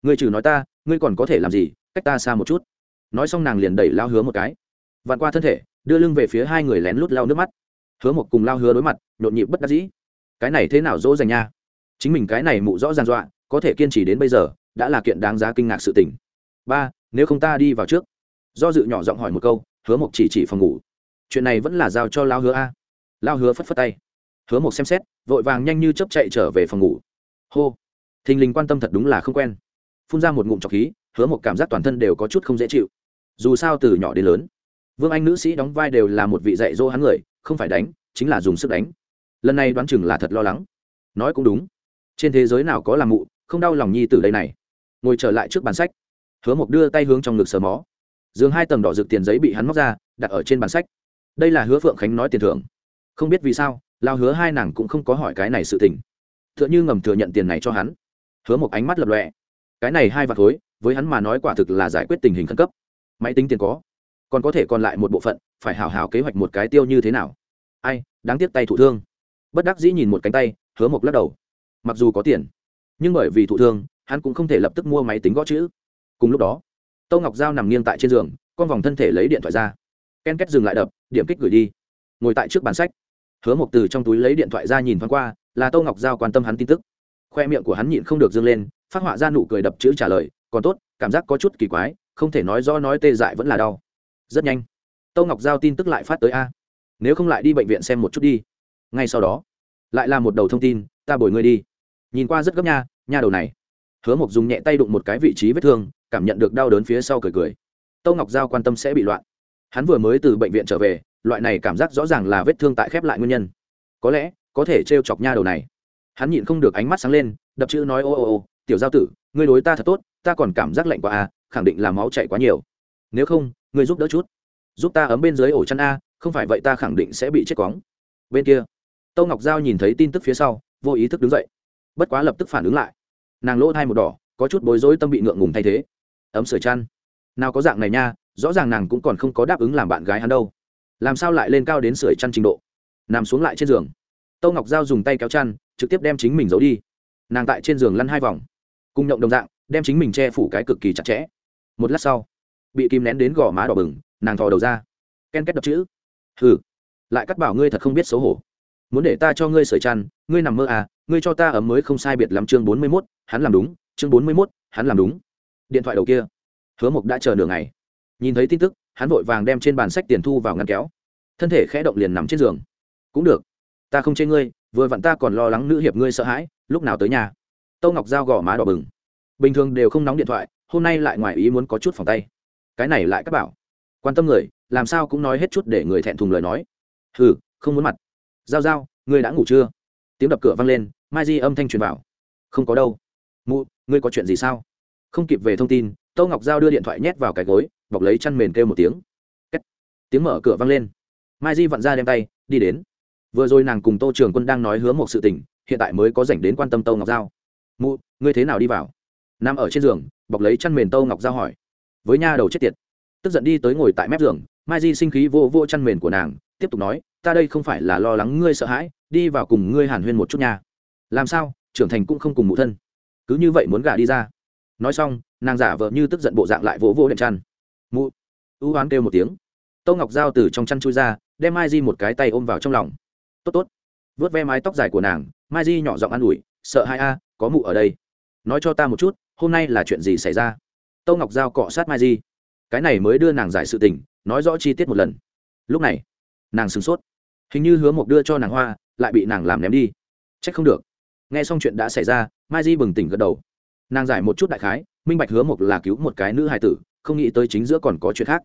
Ngươi trừ nói ta, ngươi còn có thể làm gì? Cách ta xa một chút. Nói xong nàng liền đẩy lao hứa một cái. Vặn qua thân thể, đưa lưng về phía hai người lén lút lao nước mắt. Hứa một cùng lao hứa đối mặt, nhộn nhịp bất đắc dĩ. Cái này thế nào dỗ dành nha? Chính mình cái này mụ rõ ràng dọa, có thể kiên trì đến bây giờ, đã là kiện đáng giá kinh ngạc sự tình. Ba, nếu không ta đi vào trước. Do dự nhỏ giọng hỏi một câu, hứa mộc chỉ chỉ phòng ngủ. Chuyện này vẫn là giao cho lao hứa a. Lao hứa phất phất tay. Hứa mộc xem xét, vội vàng nhanh như chấp chạy trở về phòng ngủ. Hô thình lình quan tâm thật đúng là không quen. Phun ra một ngụm trọc khí, hứa một cảm giác toàn thân đều có chút không dễ chịu. Dù sao từ nhỏ đến lớn, vương anh nữ sĩ đóng vai đều là một vị dạy dỗ hắn người, không phải đánh, chính là dùng sức đánh. Lần này đoán chừng là thật lo lắng. Nói cũng đúng. Trên thế giới nào có làm mụ, không đau lòng nhi từ đây này. Ngồi trở lại trước bàn sách. Hứa mộc đưa tay hướng trong ngực sờ mó. Giường hai tầng đỏ rực tiền giấy bị hắn móc ra, đặt ở trên bàn sách. Đây là hứa phượng khánh nói tiền thưởng. Không biết vì sao, lao hứa hai nàng cũng không có hỏi cái này sự tình. T h ư ợ n h ư ngầm thừa nhận tiền này cho hắn hứa một ánh mắt lập lọe cái này hai vạt khối, với hắn mà nói quả thực là giải quyết tình hình khẩn cấp. Máy tính tiền có, còn có thể còn lại một bộ phận, phải hảo hảo kế hoạch một cái tiêu như thế nào? Ai, đáng tiếc tay thụ thương. Bất đắc dĩ nhìn một cánh tay, hứa một lắc đầu. Mặc dù có tiền, nhưng bởi vì thụ thương, hắn cũng không thể lập tức mua máy tính gõ chữ. Cùng lúc đó tô ngọc giao nằm nghiêng tại trên giường, con vòng thân thể lấy điện thoại ra. Ken két dừng lại đập, điểm kích gửi đi. Ngồi tại trước bàn sách, hứa mộc từ trong túi lấy điện thoại ra nhìn thoáng qua, là tô ngọc giao quan tâm hắn tin tức khoe miệng của hắn nhịn không được dâng lên, phát họa ra nụ cười đập chữ trả lời, còn tốt, cảm giác có chút kỳ quái, không thể nói rõ nói tê dại vẫn là đau. Rất nhanh. Tâu ngọc giao tin tức lại phát tới a. Nếu không lại đi bệnh viện xem một chút đi. Ngay sau đó, lại là một đầu thông tin, ta bồi ngươi đi. Nhìn qua rất gấp nha nha đầu này. Hứa mộc dùng nhẹ tay đụng một cái vị trí vết thương, cảm nhận được đau đớn phía sau cười cười. Tâu ngọc giao quan tâm sẽ bị loạn. Hắn vừa mới từ bệnh viện trở về, loại này cảm giác rõ ràng là vết thương tại khép lại nguyên nhân. Có lẽ, có thể t chọc nha đầu này hắn nhịn không được ánh mắt sáng lên, đập chữ nói, ô ô ô, tiểu giao tử, ngươi đối ta thật tốt, ta còn cảm giác lạnh quá à khẳng định là máu chạy quá nhiều. Nếu không, ngươi giúp đỡ chút. Giúp ta ấm bên dưới ổ chăn a, không phải vậy ta khẳng định sẽ bị chết cóng bên kia, tâu ngọc giao nhìn thấy tin tức phía sau, vô ý thức đứng dậy. Bất quá lập tức phản ứng lại. Nàng lỗ thai một đỏ, có chút bối rối tâm bị ngượng ngùng thay thế. Ấm sửa chăn. Nào có dạng này nha, rõ ràng nàng cũng còn không có đáp ứng làm bạn gái hắn đâu. Làm sao lại lên cao đến sửa chăn trình độ? Nằm xuống lại trên giường. Tâu ngọc giao dùng tay kéo chăn trực tiếp đem chính mình giấu đi. Nàng tại trên giường lăn hai vòng, cùng nhộng đồng dạng, đem chính mình che phủ cái cực kỳ chặt chẽ. Một lát sau, bị kim nén đến gò má đỏ bừng, nàng thò đầu ra, ken kết đập chữ. Hừ, lại cắt bảo ngươi thật không biết xấu hổ. Muốn để ta cho ngươi sởi chăn, ngươi nằm mơ à ngươi cho ta ấm mới không sai biệt lắm chương bốn mươi mốt, hắn làm đúng, chương bốn mươi mốt, hắn làm đúng. Điện thoại đầu kia, hứa mộc đã chờ nửa ngày. Nhìn thấy tin tức, hắn vội vàng đem trên bàn sách tiền thu vào ngăn kéo. Thân thể khẽ động liền nằm trên giường. Cũng được, ta không chê ngươi vừa vặn ta còn lo lắng nữ hiệp ngươi sợ hãi, lúc nào tới nhà? Tâu ngọc Giao gõ má đỏ bừng. Bình thường đều không nóng điện thoại, hôm nay lại ngoài ý muốn có chút phòng tay. Cái này lại các bảo. Quan tâm người, làm sao cũng nói hết chút để người thẹn thùng lời nói. Hừ, không muốn mặt. Giao giao, ngươi đã ngủ chưa? Tiếng đập cửa vang lên, mai di âm thanh truyền vào. Không có đâu. Mụ, ngươi có chuyện gì sao? Không kịp về thông tin, tâu ngọc giao đưa điện thoại nhét vào cái gối, bọc lấy chăn mền kêu một tiếng. Kết. tiếng mở cửa vang lên. Mai di vặn ra đem tay, đi đến vừa rồi nàng cùng tô trường quân đang nói hứa một sự tình, hiện tại mới có dành đến quan tâm tâu ngọc giao. Mụ, ngươi thế nào đi vào? Nằm ở trên giường, bọc lấy chăn mền tâu ngọc giao hỏi. Với nha đầu chết tiệt. Tức giận đi tới ngồi tại mép giường, mai di sinh khí vô vô chăn mền của nàng, tiếp tục nói, ta đây không phải là lo lắng ngươi sợ hãi, đi vào cùng ngươi hàn huyên một chút nha. Làm sao? Trưởng thành cũng không cùng mụ thân. Cứ như vậy muốn gả đi ra. Nói xong, nàng giả vợ như tức giận bộ dạng lại vỗ vỗ đệm chăn. Mụ. Ưu oán kêu một tiếng. Tâu ngọc giao từ trong chăn chui ra, đem mai di một cái tay ôm vào trong lòng tốt tốt. Vớt ve mái tóc dài của nàng, mai di nhỏ giọng an ủi, sợ hai a, có mụ ở đây. Nói cho ta một chút, hôm nay là chuyện gì xảy ra? Tâu ngọc giao cọ sát mai di. Cái này mới đưa nàng giải sự tình, nói rõ chi tiết một lần. Lúc này, nàng sửng sốt. Hình như hứa mộc đưa cho nàng hoa, lại bị nàng làm ném đi. C h ắ c không được. Nghe xong chuyện đã xảy ra, mai di bừng tỉnh gật đầu. Nàng giải một chút đại khái, minh bạch hứa mộc là cứu một cái nữ hải tử, không nghĩ tới chính giữa còn có chuyện khác.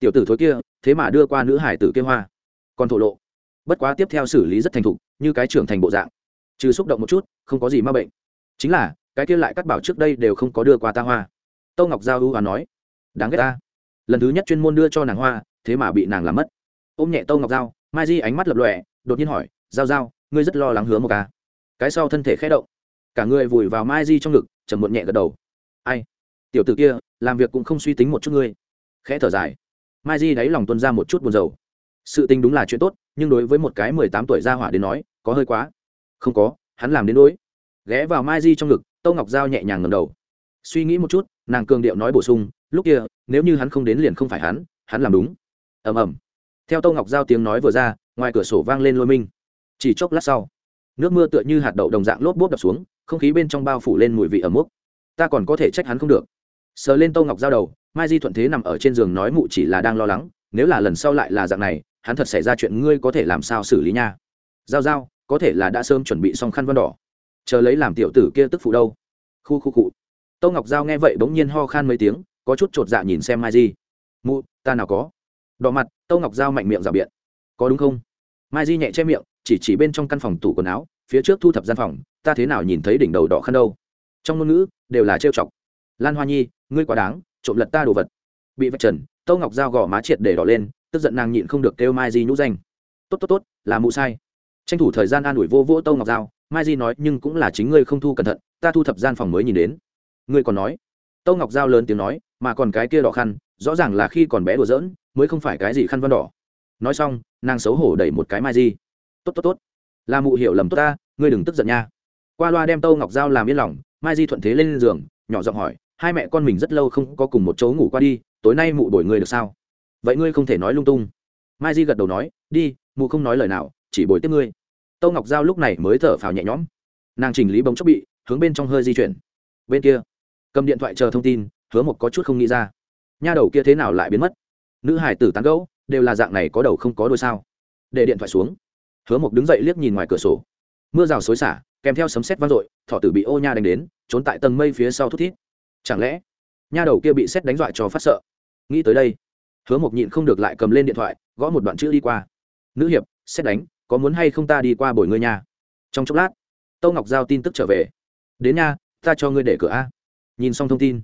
Tiểu tử thối kia, thế mà đưa qua nữ hải tử kia hoa. Còn thổ lộ bất quá tiếp theo xử lý rất thành thục, như cái trưởng thành bộ dạng. Trừ xúc động một chút, không có gì m a bệnh. Chính là, cái kia lại cắt bảo trước đây đều không có đưa qua ta hoa. Tâu ngọc giao ưu và nói, đáng ghét ta. Lần thứ nhất chuyên môn đưa cho nàng hoa, thế mà bị nàng làm mất. Ôm nhẹ tâu ngọc giao, mai di ánh mắt lập lọe đột nhiên hỏi, giao giao, ngươi rất lo lắng hứa một ca. Cái sau thân thể khẽ động, cả người vùi vào mai di trong ngực chầm muộn nhẹ gật đầu. Ai? Tiểu t ử kia, làm việc cũng không suy tính một chút ngươi. Khẽ thở dài. Mai di đáy lòng tuân ra một chút buồn rầu sự tình đúng là chuyện tốt, nhưng đối với một cái mười tám tuổi ra hỏa đến nói, có hơi quá. Không có, hắn làm đến đối ghé vào mai di trong ngực tâu ngọc giao nhẹ nhàng ngầm đầu. Suy nghĩ một chút, nàng cường điệu nói bổ sung, lúc kia, nếu như hắn không đến liền không phải hắn hắn làm đúng. Ầm ầm. Theo tâu ngọc giao tiếng nói vừa ra, ngoài cửa sổ vang lên lôi minh. Chỉ chốc lát sau, nước mưa tựa như hạt đậu đồng dạng lốp bốp đập xuống, không khí bên trong bao phủ lên mùi vị ẩm mốc ta còn có thể trách hắn không được. Sờ lên tâu ngọc giao đầu, mai di thuận thế nằm ở trên giường nói mụ chỉ là đang lo lắng nếu là lần sau lại là dạng này, hắn thật xảy ra chuyện ngươi có thể làm sao xử lý nha? Giao giao, có thể là đã sớm chuẩn bị xong khăn văn đỏ. Chờ lấy làm tiểu tử kia tức phụ đâu? Khu khu cụ tâu ngọc giao nghe vậy bỗng nhiên ho khan mấy tiếng, có chút chột dạ nhìn xem mai di. Mụ, ta nào có? Đỏ mặt tâu ngọc giao mạnh miệng rào biện. Có đúng không? Mai di nhẹ che miệng, chỉ chỉ bên trong căn phòng tủ quần áo, phía trước thu thập gian phòng, ta thế nào nhìn thấy đỉnh đầu đỏ khăn đâu? Trong ngôn ngữ, đều là trêu chọc. Lan hoa nhi, ngươi quá đáng, trộm lật ta đồ vật. Bị vạch trần tâu ngọc dao gõ má triệt để đỏ lên, tức giận nàng nhịn không được kêu mai di nhũ danh. Tốt tốt tốt, là mụ sai. Tranh thủ thời gian an ủi vô vỗ tâu ngọc dao mai di nói, nhưng cũng là chính ngươi không thu cẩn thận, ta thu thập gian phòng mới nhìn đến. Ngươi còn nói. Tâu ngọc giao lớn tiếng nói, mà còn cái kia đỏ khăn, rõ ràng là khi còn bé đùa giỡn, mới không phải cái gì khăn văn đỏ. Nói xong, nàng xấu hổ đẩy một cái mai di. Tốt tốt tốt. Là mụ hiểu lầm tốt ta, ngươi đừng tức giận nha. Qua loa đem tâu ngọc giao làm yên lòng, mai di thuận thế lên giường, nhỏ giọng hỏi hai mẹ con mình rất lâu không có cùng một chỗ ngủ qua đi, tối nay mụ đổi ngươi được sao? Vậy ngươi không thể nói lung tung. Mai di gật đầu nói, đi, mụ không nói lời nào, chỉ bồi tiếp ngươi. Tâu ngọc giao lúc này mới thở phào nhẹ nhõm. Nàng chỉnh lý bóng chốc bị, hướng bên trong hơi di chuyển. Bên kia, cầm điện thoại chờ thông tin, hứa một có chút không nghĩ ra. Nha đầu kia thế nào lại biến mất? Nữ hải tử tán gẫu, đều là dạng này có đầu không có đôi sao? Để điện thoại xuống. Hứa một đứng dậy liếc nhìn ngoài cửa sổ. Mưa rào xối xả, kèm theo sấm sét vang dội thọ tử bị ô nha đánh đến, trốn tại tầng mây phía sau thút thít chẳng lẽ nha đầu kia bị xét đánh dọa cho phát sợ? Nghĩ tới đây, hứa Mộc nhịn không được lại cầm lên điện thoại, gõ một đoạn chữ đi qua. Nữ hiệp xét đánh, có muốn hay không ta đi qua bồi ngươi nha? Trong chốc lát, tâu ngọc giao tin tức trở về. Đến nha, ta cho ngươi để cửa a. Nhìn xong thông tin,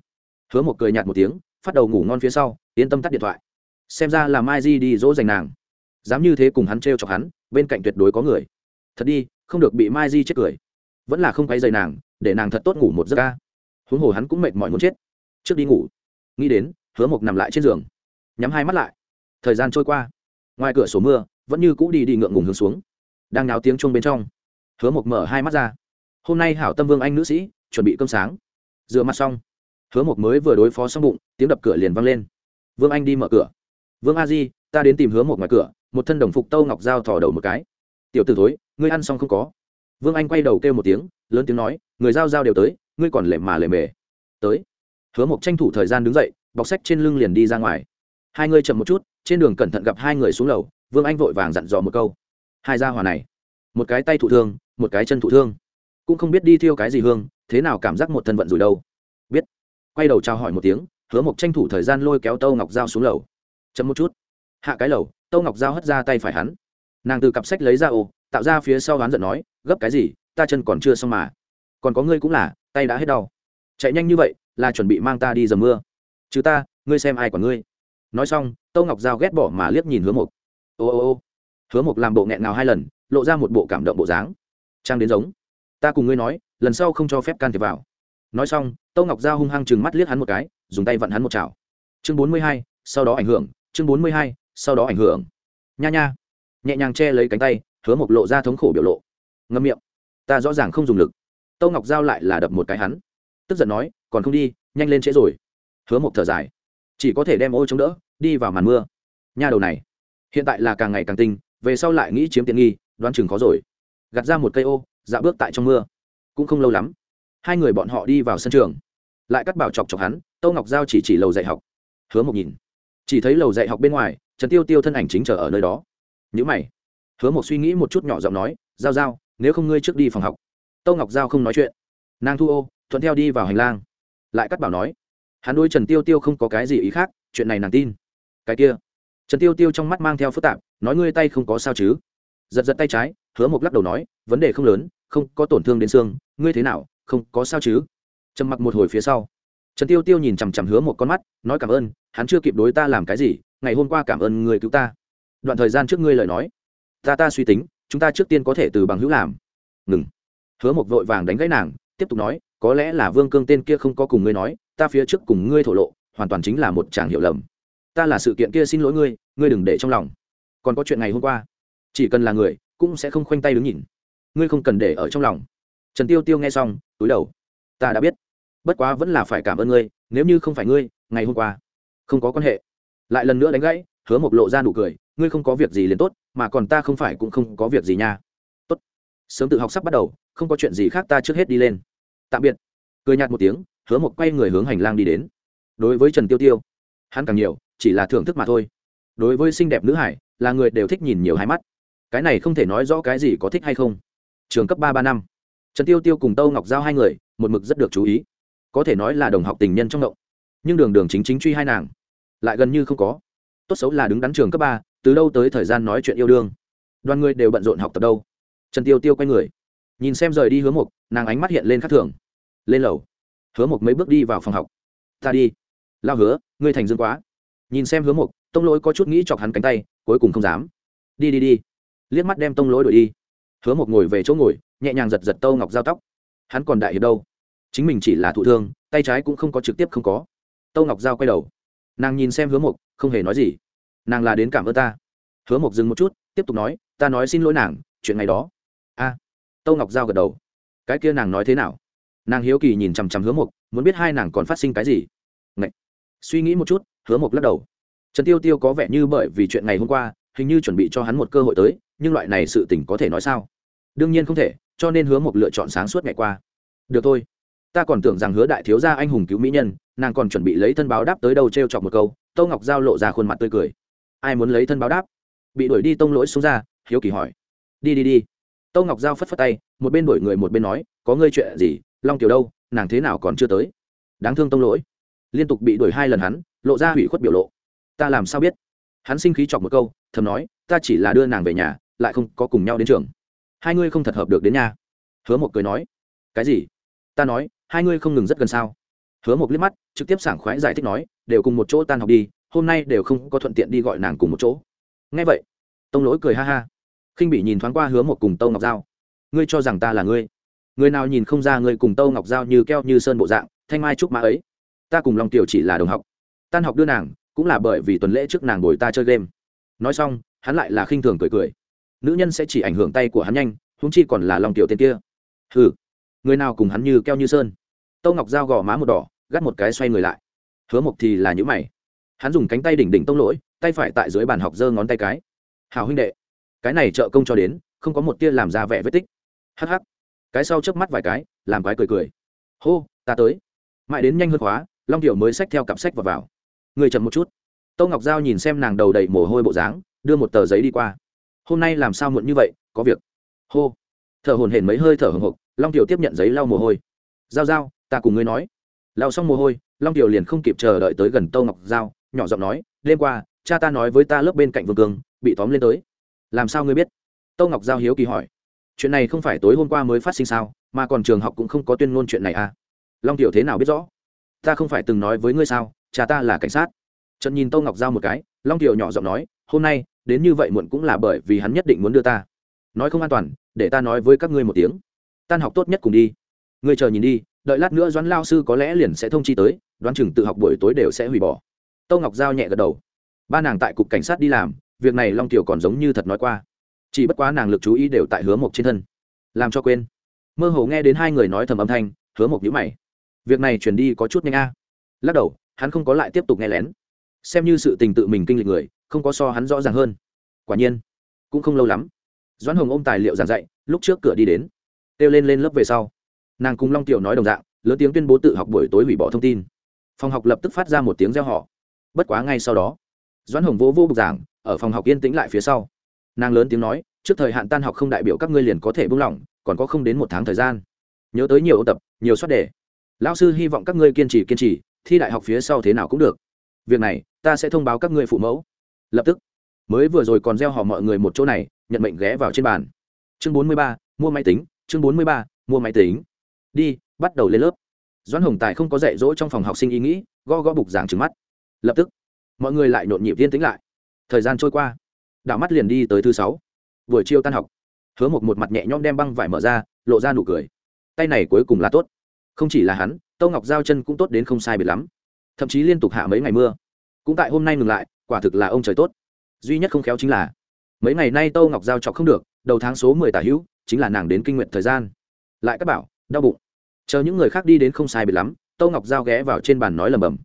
hứa một cười nhạt một tiếng, phát đầu ngủ ngon phía sau, yên tâm tắt điện thoại. Xem ra là mai di đi dỗ dành nàng. Dám như thế cùng hắn t r e o chọc hắn, bên cạnh tuyệt đối có người. Thật đi, không được bị mai di chết cười. Vẫn là không quay dày nàng, để nàng thật tốt ngủ một giấc ca huống hồ hắn cũng mệt mỏi muốn chết. Trước đi ngủ, nghĩ đến, hứa mộc nằm lại trên giường, nhắm hai mắt lại. Thời gian trôi qua, ngoài cửa sổ mưa vẫn như cũ đi đi ngượng ngùng hướng xuống, đang náo tiếng chuông bên trong. Hứa mộc mở hai mắt ra. Hôm nay hảo tâm vương anh nữ sĩ, chuẩn bị cơm sáng. Rửa mặt xong, hứa mộc mới vừa đối phó xong bụng, tiếng đập cửa liền vang lên. Vương anh đi mở cửa. Vương a di, ta đến tìm hứa một ngoài cửa, một thân đồng phục tâu ngọc dao thỏ đầu một cái. Tiểu t ử thối, ngươi ăn xong không có? Vương anh quay đầu kêu một tiếng, lớn tiếng nói, người giao giao đều tới ngươi còn lệ mà lệ mề tới. Hứa mộc tranh thủ thời gian đứng dậy, bọc sách trên lưng liền đi ra ngoài. Hai người chậm một chút, trên đường cẩn thận gặp hai người xuống lầu, vương anh vội vàng dặn dò một câu. Hai gia hòa này, một cái tay thụ thương, một cái chân thụ thương. Cũng không biết đi thiêu cái gì hương, thế nào cảm giác một thân vận rủi đâu. Biết. Quay đầu chào hỏi một tiếng, hứa mộc tranh thủ thời gian lôi kéo tâu ngọc dao xuống lầu. Chậm một chút. Hạ cái lầu, tâu ngọc dao hất ra tay phải hắn. Nàng từ cặp sách lấy ra ô, tạo ra phía sau hắn giận nói, gấp cái gì, ta chân còn chưa xong mà còn có ngươi cũng là, tay đã hết đau. Chạy nhanh như vậy, là chuẩn bị mang ta đi dầm mưa. Chứ ta, ngươi xem ai còn ngươi. Nói xong, tâu ngọc giao ghét bỏ mà liếc nhìn hứa mộc. Ô ô ô. Hứa mộc làm bộ nghẹn nào hai lần, lộ ra một bộ cảm động bộ dáng. Trang đến giống. Ta cùng ngươi nói, lần sau không cho phép can thiệp vào. Nói xong, tâu ngọc giao hung hăng chừng mắt liếc hắn một cái, dùng tay vặn hắn một chảo. Chương bốn mươi hai, sau đó ảnh hưởng. Chương bốn mươi hai, sau đó ảnh hưởng. Nha nha. Nhẹ nhàng che lấy cánh tay, hứa mộc lộ ra thống khổ biểu lộ. Ngâm miệng. Ta rõ ràng không dùng lực tâu ngọc giao lại là đập một cái hắn. Tức giận nói, còn không đi, nhanh lên trễ rồi. Hứa một thở dài. Chỉ có thể đem ô chống đỡ, đi vào màn mưa. Nha đầu này, hiện tại là càng ngày càng tinh, về sau lại nghĩ chiếm tiện nghi, đoán chừng khó rồi. Gặt ra một cây ô dạo bước tại trong mưa. Cũng không lâu lắm, hai người bọn họ đi vào sân trường. Lại cắt bảo chọc chọc hắn, tâu ngọc giao chỉ chỉ lầu dạy học. Hứa một nhìn, chỉ thấy lầu dạy học bên ngoài, trần tiêu tiêu thân ảnh chính chờ ở nơi đó. Nhữ mày. Hứa một suy nghĩ một chút nhỏ giọng nói, giao giao, nếu không ngươi trước đi phòng học tâu ngọc giao không nói chuyện. Nàng thu ô, thuận theo đi vào hành lang. Lại cắt bảo nói, hắn đôi trần tiêu tiêu không có cái gì ý khác, chuyện này nàng tin. Cái kia, trần tiêu tiêu trong mắt mang theo phức tạp, nói ngươi tay không có sao chứ? Giật giật tay trái, hứa một lắc đầu nói, vấn đề không lớn, không có tổn thương đến xương, ngươi thế nào, không có sao chứ? Trầm mặc một hồi phía sau, trần tiêu tiêu nhìn chằm chằm hứa một con mắt, nói, cảm ơn, hắn chưa kịp đối ta làm cái gì, ngày hôm qua cảm ơn người cứu ta. Đoạn thời gian trước ngươi lời nói, ta ta suy tính, chúng ta trước tiên có thể từ bằng hữu làm. Ngừng hứa một vội vàng đánh gãy nàng, tiếp tục nói, có lẽ là vương cương tên kia không có cùng ngươi nói, ta phía trước cùng ngươi thổ lộ, hoàn toàn chính là một chàng hiểu lầm. Ta là sự kiện kia xin lỗi ngươi ngươi đừng để trong lòng. Còn có chuyện ngày hôm qua, chỉ cần là người, cũng sẽ không khoanh tay đứng nhìn. Ngươi không cần để ở trong lòng. Trần tiêu tiêu nghe xong, túi đầu. Ta đã biết. Bất quá vẫn là phải cảm ơn ngươi, nếu như không phải ngươi, ngày hôm qua không có quan hệ. Lại lần nữa đánh gãy, hứa một lộ ra nụ cười, ngươi không có việc gì liền tốt, mà còn ta không phải cũng không có việc gì nha. Tốt. Sớm tự học sắp bắt đầu không có chuyện gì khác ta trước hết đi lên. Tạm biệt. Cười nhạt một tiếng, hứa một quay người hướng hành lang đi đến. Đối với trần tiêu tiêu, hắn càng nhiều, chỉ là thưởng thức mà thôi. Đối với xinh đẹp nữ hải, là người đều thích nhìn nhiều hai mắt. Cái này không thể nói rõ cái gì có thích hay không. Trường cấp ba ba năm. Trần tiêu tiêu cùng tâu ngọc giao hai người, một mực rất được chú ý. Có thể nói là đồng học tình nhân trong động. Nhưng đường đường chính chính truy hai nàng, lại gần như không có. Tốt xấu là đứng đắn trường cấp ba, từ đâu tới thời gian nói chuyện yêu đương. Đoàn người đều bận rộn học tập đâu. Trần tiêu tiêu quay người nhìn xem rời đi hứa mục nàng ánh mắt hiện lên khắc thường. Lên lầu. Hứa mục mấy bước đi vào phòng học. Ta đi. Lao hứa, ngươi thành dương quá. Nhìn xem hứa mục tông lỗi có chút nghĩ chọc hắn cánh tay, cuối cùng không dám. Đi đi đi. Liếc mắt đem tông lỗi đuổi đi. Hứa mục ngồi về chỗ ngồi, nhẹ nhàng giật giật tâu ngọc giao tóc. Hắn còn đại hiệp đâu? Chính mình chỉ là thụ thương, tay trái cũng không có trực tiếp không có. Tâu ngọc giao quay đầu. Nàng nhìn xem hứa mục không hề nói gì. Nàng là đến cảm ơn ta. Hứa mục dừng một chút, tiếp tục nói, ta nói xin lỗi nàng, chuyện ngày đó tâu ngọc giao gật đầu. Cái kia nàng nói thế nào? Nàng hiếu kỳ nhìn chằm chằm hứa mục, muốn biết hai nàng còn phát sinh cái gì. Ngậy. suy nghĩ một chút, hứa mục lắc đầu. Trần tiêu tiêu có vẻ như bởi vì chuyện ngày hôm qua, hình như chuẩn bị cho hắn một cơ hội tới, nhưng loại này sự tình có thể nói sao? Đương nhiên không thể, cho nên hứa mục lựa chọn sáng suốt ngày qua. Được thôi. Ta còn tưởng rằng hứa đại thiếu gia anh hùng cứu mỹ nhân, nàng còn chuẩn bị lấy thân báo đáp tới đâu t r e o chọc một câu, tâu ngọc giao lộ ra khuôn mặt tươi cười. Ai muốn lấy thân báo đáp? Bị đuổi đi tông lỗi xuống ra, hiếu kỳ hỏi. Đi đi đi tâu ngọc giao phất phất tay, một bên đuổi người một bên nói, có ngươi chuyện gì, long tiểu đâu, nàng thế nào còn chưa tới? Đáng thương tông lỗi. Liên tục bị đuổi hai lần hắn, lộ ra hủy khuất biểu lộ. Ta làm sao biết? Hắn sinh khí chọc một câu, thầm nói, ta chỉ là đưa nàng về nhà, lại không có cùng nhau đến trường. Hai ngươi không thật hợp được đến nhà. Hứa một cười nói. Cái gì? Ta nói, hai ngươi không ngừng rất gần sao? Hứa một liếc mắt, trực tiếp sảng khoái giải thích nói, đều cùng một chỗ tan học đi, hôm nay đều không có thuận tiện đi gọi nàng cùng một chỗ. Ngay vậy. Tông lỗi cười ha ha khinh bị nhìn thoáng qua hứa một cùng tâu ngọc giao. Ngươi cho rằng ta là ngươi? Người nào nhìn không ra ngươi cùng tâu ngọc giao như keo như sơn bộ dạng, thanh mai trúc mã ấy? Ta cùng lòng tiểu chỉ là đồng học. Tan học đưa nàng, cũng là bởi vì tuần lễ trước nàng bồi ta chơi game. Nói xong, hắn lại là khinh thường cười cười. Nữ nhân sẽ chỉ ảnh hưởng tay của hắn nhanh húng chi còn là long tiểu tên kia. Hừ. Người nào cùng hắn như keo như sơn? Tâu ngọc dao gò má một đỏ, gắt một cái xoay người lại. Hứa mộc thì là nhữ mày. Hắn dùng cánh tay đỉnh đỉnh tông lỗi, tay phải tại dưới bàn học giơ ngón tay cái. Hào huynh đệ cái này trợ công cho đến, không có một tia làm ra vẻ vết tích. Hắc hắc. Cái sau chớp mắt vài cái, làm cái cười cười. Hô, ta tới. Mãi đến nhanh hơn khóa, long tiểu mới xách theo cặp sách và vào. Người chậm một chút. Tâu ngọc giao nhìn xem nàng đầu đầy mồ hôi bộ dáng, đưa một tờ giấy đi qua. Hôm nay làm sao muộn như vậy, có việc. Hô. Thở hồn hển mấy hơi thở hồng hộc, long tiểu tiếp nhận giấy lau mồ hôi. Giao giao, ta cùng ngươi nói. Lau xong mồ hôi, long tiểu liền không kịp chờ đợi tới gần tâu ngọc giao, nhỏ giọng nói, đêm qua, cha ta nói với ta lớp bên cạnh vương cường bị tóm lên tới làm sao ngươi biết? Tâu ngọc giao hiếu kỳ hỏi. Chuyện này không phải tối hôm qua mới phát sinh sao, mà còn trường học cũng không có tuyên ngôn chuyện này à? Long tiểu thế nào biết rõ? Ta không phải từng nói với ngươi sao, cha ta là cảnh sát. Trần nhìn tâu ngọc giao một cái, long tiểu nhỏ giọng nói, hôm nay, đến như vậy muộn cũng là bởi vì hắn nhất định muốn đưa ta. Nói không an toàn, để ta nói với các ngươi một tiếng. Tan học tốt nhất cùng đi. Ngươi chờ nhìn đi, đợi lát nữa doãn lao sư có lẽ liền sẽ thông chi tới, đoán chừng tự học buổi tối đều sẽ hủy bỏ. Tâu ngọc giao nhẹ gật đầu. Ba nàng tại cục cảnh sát đi làm việc này long tiểu còn giống như thật nói qua chỉ bất quá nàng lực chú ý đều tại hứa mộc trên thân làm cho quên mơ hồ nghe đến hai người nói thầm âm thanh hứa mộc nhữ mày việc này chuyển đi có chút nhanh a à. lắc đầu hắn không có lại tiếp tục nghe lén xem như sự tình tự mình kinh lịch người không có so hắn rõ ràng hơn quả nhiên cũng không lâu lắm doãn hồng ôm tài liệu giảng dạy lúc trước cửa đi đến kêu lên lên lớp về sau nàng cùng long tiểu nói đồng dạng lớn tiếng tuyên bố tự học buổi tối hủy bỏ thông tin phòng học lập tức phát ra một tiếng reo họ bất quá ngay sau đó doãn hồng vô vô bục giảng ở phòng học yên tĩnh lại phía sau. Nàng lớn tiếng nói, trước thời hạn tan học không đại biểu các ngươi liền có thể buông lỏng, còn có không đến một tháng thời gian. Nhớ tới nhiều ôn tập, nhiều soát đề. Lão sư hy vọng các ngươi kiên trì kiên trì, thi đại học phía sau thế nào cũng được. Việc này, ta sẽ thông báo các ngươi phụ mẫu. Lập tức, mới vừa rồi còn gieo họ mọi người một chỗ này, nhận mệnh ghé vào trên bàn. Chương bốn mươi ba, mua máy tính, chương bốn mươi ba, mua máy tính. Đi, bắt đầu lên lớp. Doãn hồng tài không có dạy dỗ trong phòng học sinh ý nghĩ go gõ bục giảng trừng mắt. Lập tức, mọi người lại nhộn nhịp yên tĩnh lại thời gian trôi qua. Đạo mắt liền đi tới thứ sáu. Buổi chiều tan học. Hứa một một mặt nhẹ nhõm đem băng vải mở ra, lộ ra nụ cười. Tay này cuối cùng là tốt. Không chỉ là hắn tâu ngọc giao chân cũng tốt đến không sai biệt lắm. Thậm chí liên tục hạ mấy ngày mưa. Cũng tại hôm nay ngừng lại, quả thực là ông trời tốt. Duy nhất không khéo chính là, mấy ngày nay tâu ngọc giao chọc không được, đầu tháng số mười tả hữu, chính là nàng đến kinh nguyện thời gian. Lại các bảo, đau bụng. Chờ những người khác đi đến không sai biệt lắm tâu ngọc giao ghé vào trên bàn nói lầm bầm.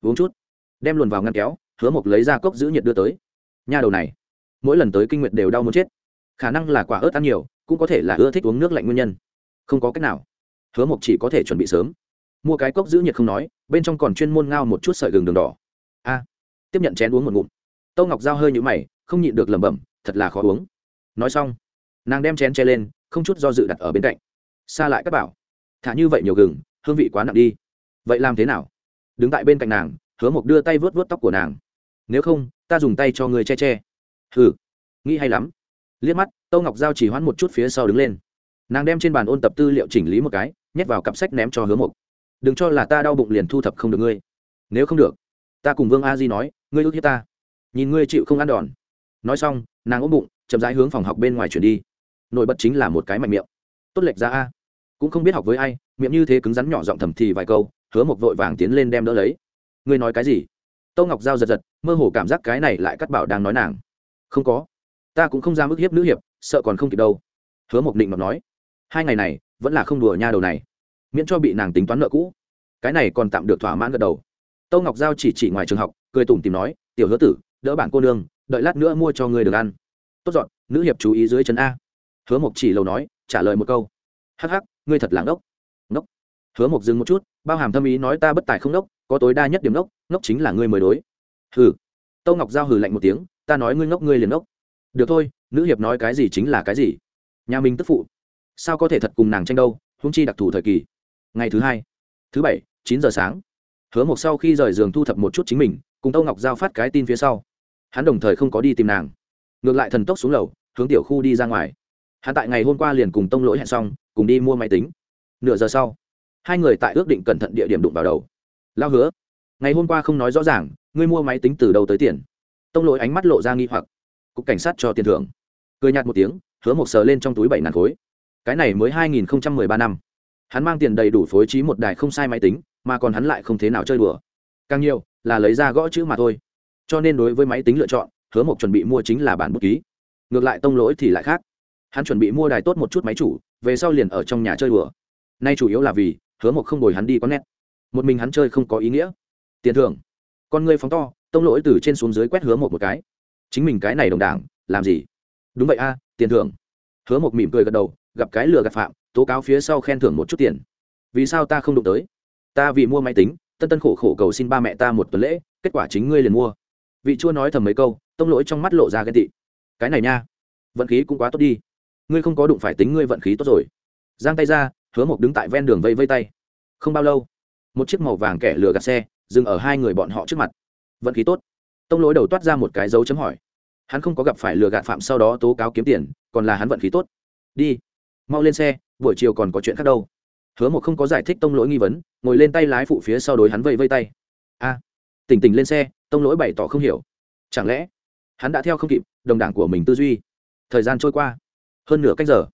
Uống chút. Đem luồn vào ngăn kéo, hứa mộc lấy ra cốc giữ nhiệt đưa tới nha đầu này, mỗi lần tới kinh nguyệt đều đau muốn chết. Khả năng là quả ớt ăn nhiều, cũng có thể là ưa thích uống nước lạnh nguyên nhân. Không có cách nào. Hứa mộc chỉ có thể chuẩn bị sớm. Mua cái cốc giữ nhiệt không nói, bên trong còn chuyên môn ngao một chút sợi gừng đường đỏ. A. Tiếp nhận chén uống một ngụm. Tâu ngọc giao hơi nhũ mày, không nhịn được lẩm bẩm, thật là khó uống. Nói xong, nàng đem chén che lên, không chút do dự đặt ở bên cạnh. Xa lại các bảo. Thả như vậy nhiều gừng, hương vị quá nặng đi. Vậy làm thế nào? Đứng tại bên cạnh nàng, hứa mộc đưa tay vớt vớt tóc của nàng. Nếu không ta dùng tay cho người che che. Hừ, nghĩ hay lắm. Liếc mắt, tâu ngọc giao chỉ hoãn một chút phía sau đứng lên. Nàng đem trên bàn ôn tập tư liệu chỉnh lý một cái, nhét vào cặp sách ném cho hứa mộc. Đừng cho là ta đau bụng liền thu thập không được ngươi. Nếu không được, ta cùng vương a di nói, ngươi ước hiếp ta. Nhìn ngươi chịu không ăn đòn. Nói xong, nàng ôm bụng, chậm rãi hướng phòng học bên ngoài chuyển đi. Nổi bật chính là một cái mạnh miệng. Tốt lệch ra a. Cũng không biết học với ai, miệng như thế cứng rắn nhỏ giọng thầm thì vài câu, hứa mộc vội vàng tiến lên đem đỡ lấy. Ngươi nói cái gì? Tâu ngọc giao giật giật, mơ hồ cảm giác cái này lại cắt bảo đang nói nàng. Không có. Ta cũng không dám ức hiếp nữ hiệp, sợ còn không kịp đâu. Hứa mộc định mà nói. Hai ngày này, vẫn là không đùa nha đầu này. Miễn cho bị nàng tính toán nợ cũ. Cái này còn tạm được thỏa mãn gật đầu. Tâu ngọc giao chỉ chỉ ngoài trường học, cười tủm tìm nói, tiểu hứa tử, đỡ bản cô nương, đợi lát nữa mua cho người được ăn. Tốt dọn, nữ hiệp chú ý dưới chân a. Hứa mộc chỉ lầu nói, trả lời một câu. Hắc hắc, ngươi thật là ngốc. Ngốc? Hứa mộc dừng một chút, bao hàm thâm ý nói, ta bất tài không ngốc có tối đa nhất điểm ngốc ngốc chính là ngươi mới đối. Hừ. Tâu ngọc giao hừ lạnh một tiếng, ta nói ngươi ngốc, ngươi liền ngốc. Được thôi, nữ hiệp nói cái gì chính là cái gì. Nhà mình tức phụ. Sao có thể thật cùng nàng tranh đâu húng chi đặc thù thời kỳ. Ngày thứ hai, thứ bảy, chín giờ sáng. Hứa một sau khi rời giường thu thập một chút chính mình, cùng tâu ngọc giao phát cái tin phía sau. Hắn đồng thời không có đi tìm nàng. Ngược lại thần tốc xuống lầu, hướng tiểu khu đi ra ngoài. Hắn tại ngày hôm qua liền cùng tông lỗi hẹn xong, cùng đi mua máy tính. Nửa giờ sau, hai người tại ước định cẩn thận địa điểm đụng vào đầu lao hứa, ngày hôm qua không nói rõ ràng, ngươi mua máy tính từ đâu tới tiền? Tông lỗi ánh mắt lộ ra nghi hoặc. Cục cảnh sát cho tiền thưởng. Cười nhạt một tiếng, hứa một sờ lên trong túi bảy ngàn khối. Cái này mới hai nghìn một mươi mười ba năm. Hắn mang tiền đầy đủ phối trí một đài không sai máy tính, mà còn hắn lại không thế nào chơi đùa. Càng nhiều, là lấy ra gõ chữ mà thôi. Cho nên đối với máy tính lựa chọn, hứa một chuẩn bị mua chính là bản bút ký. Ngược lại tông lỗi thì lại khác. Hắn chuẩn bị mua đài tốt một chút máy chủ, về sau liền ở trong nhà chơi đùa. Nay chủ yếu là vì, hứa một không đổi hắn đi có nét một mình hắn chơi không có ý nghĩa. Tiền thưởng. Con ngươi phóng to, tông lỗi từ trên xuống dưới quét hứa một một cái. Chính mình cái này đồng đảng, làm gì? Đúng vậy a, tiền thưởng. Hứa một mỉm cười gật đầu, gặp cái lừa gạt phạm, tố cáo phía sau khen thưởng một chút tiền. Vì sao ta không đụng tới? Ta vì mua máy tính, tân tân khổ khổ cầu xin ba mẹ ta một tuần lễ, kết quả chính ngươi liền mua. Vị chua nói thầm mấy câu, tông lỗi trong mắt lộ ra ghen tị. Cái này nha, vận khí cũng quá tốt đi. Ngươi không có đụng phải tính ngươi vận khí tốt rồi. Giang tay ra, hứa mộc đứng tại ven đường vây vây tay. Không bao lâu một chiếc màu vàng kẻ lừa gạt xe, dừng ở hai người bọn họ trước mặt. Vận khí tốt. Tông lỗi đầu toát ra một cái dấu chấm hỏi. Hắn không có gặp phải lừa gạt phạm sau đó tố cáo kiếm tiền, còn là hắn vận khí tốt. Đi. Mau lên xe, buổi chiều còn có chuyện khác đâu. Hứa một không có giải thích tông lỗi nghi vấn, ngồi lên tay lái phụ phía sau đối hắn vây vây tay. A. Tỉnh tỉnh lên xe, tông lỗi bày tỏ không hiểu. Chẳng lẽ hắn đã theo không kịp, đồng đảng của mình tư duy? Thời gian trôi qua. Hơn nửa cách giờ,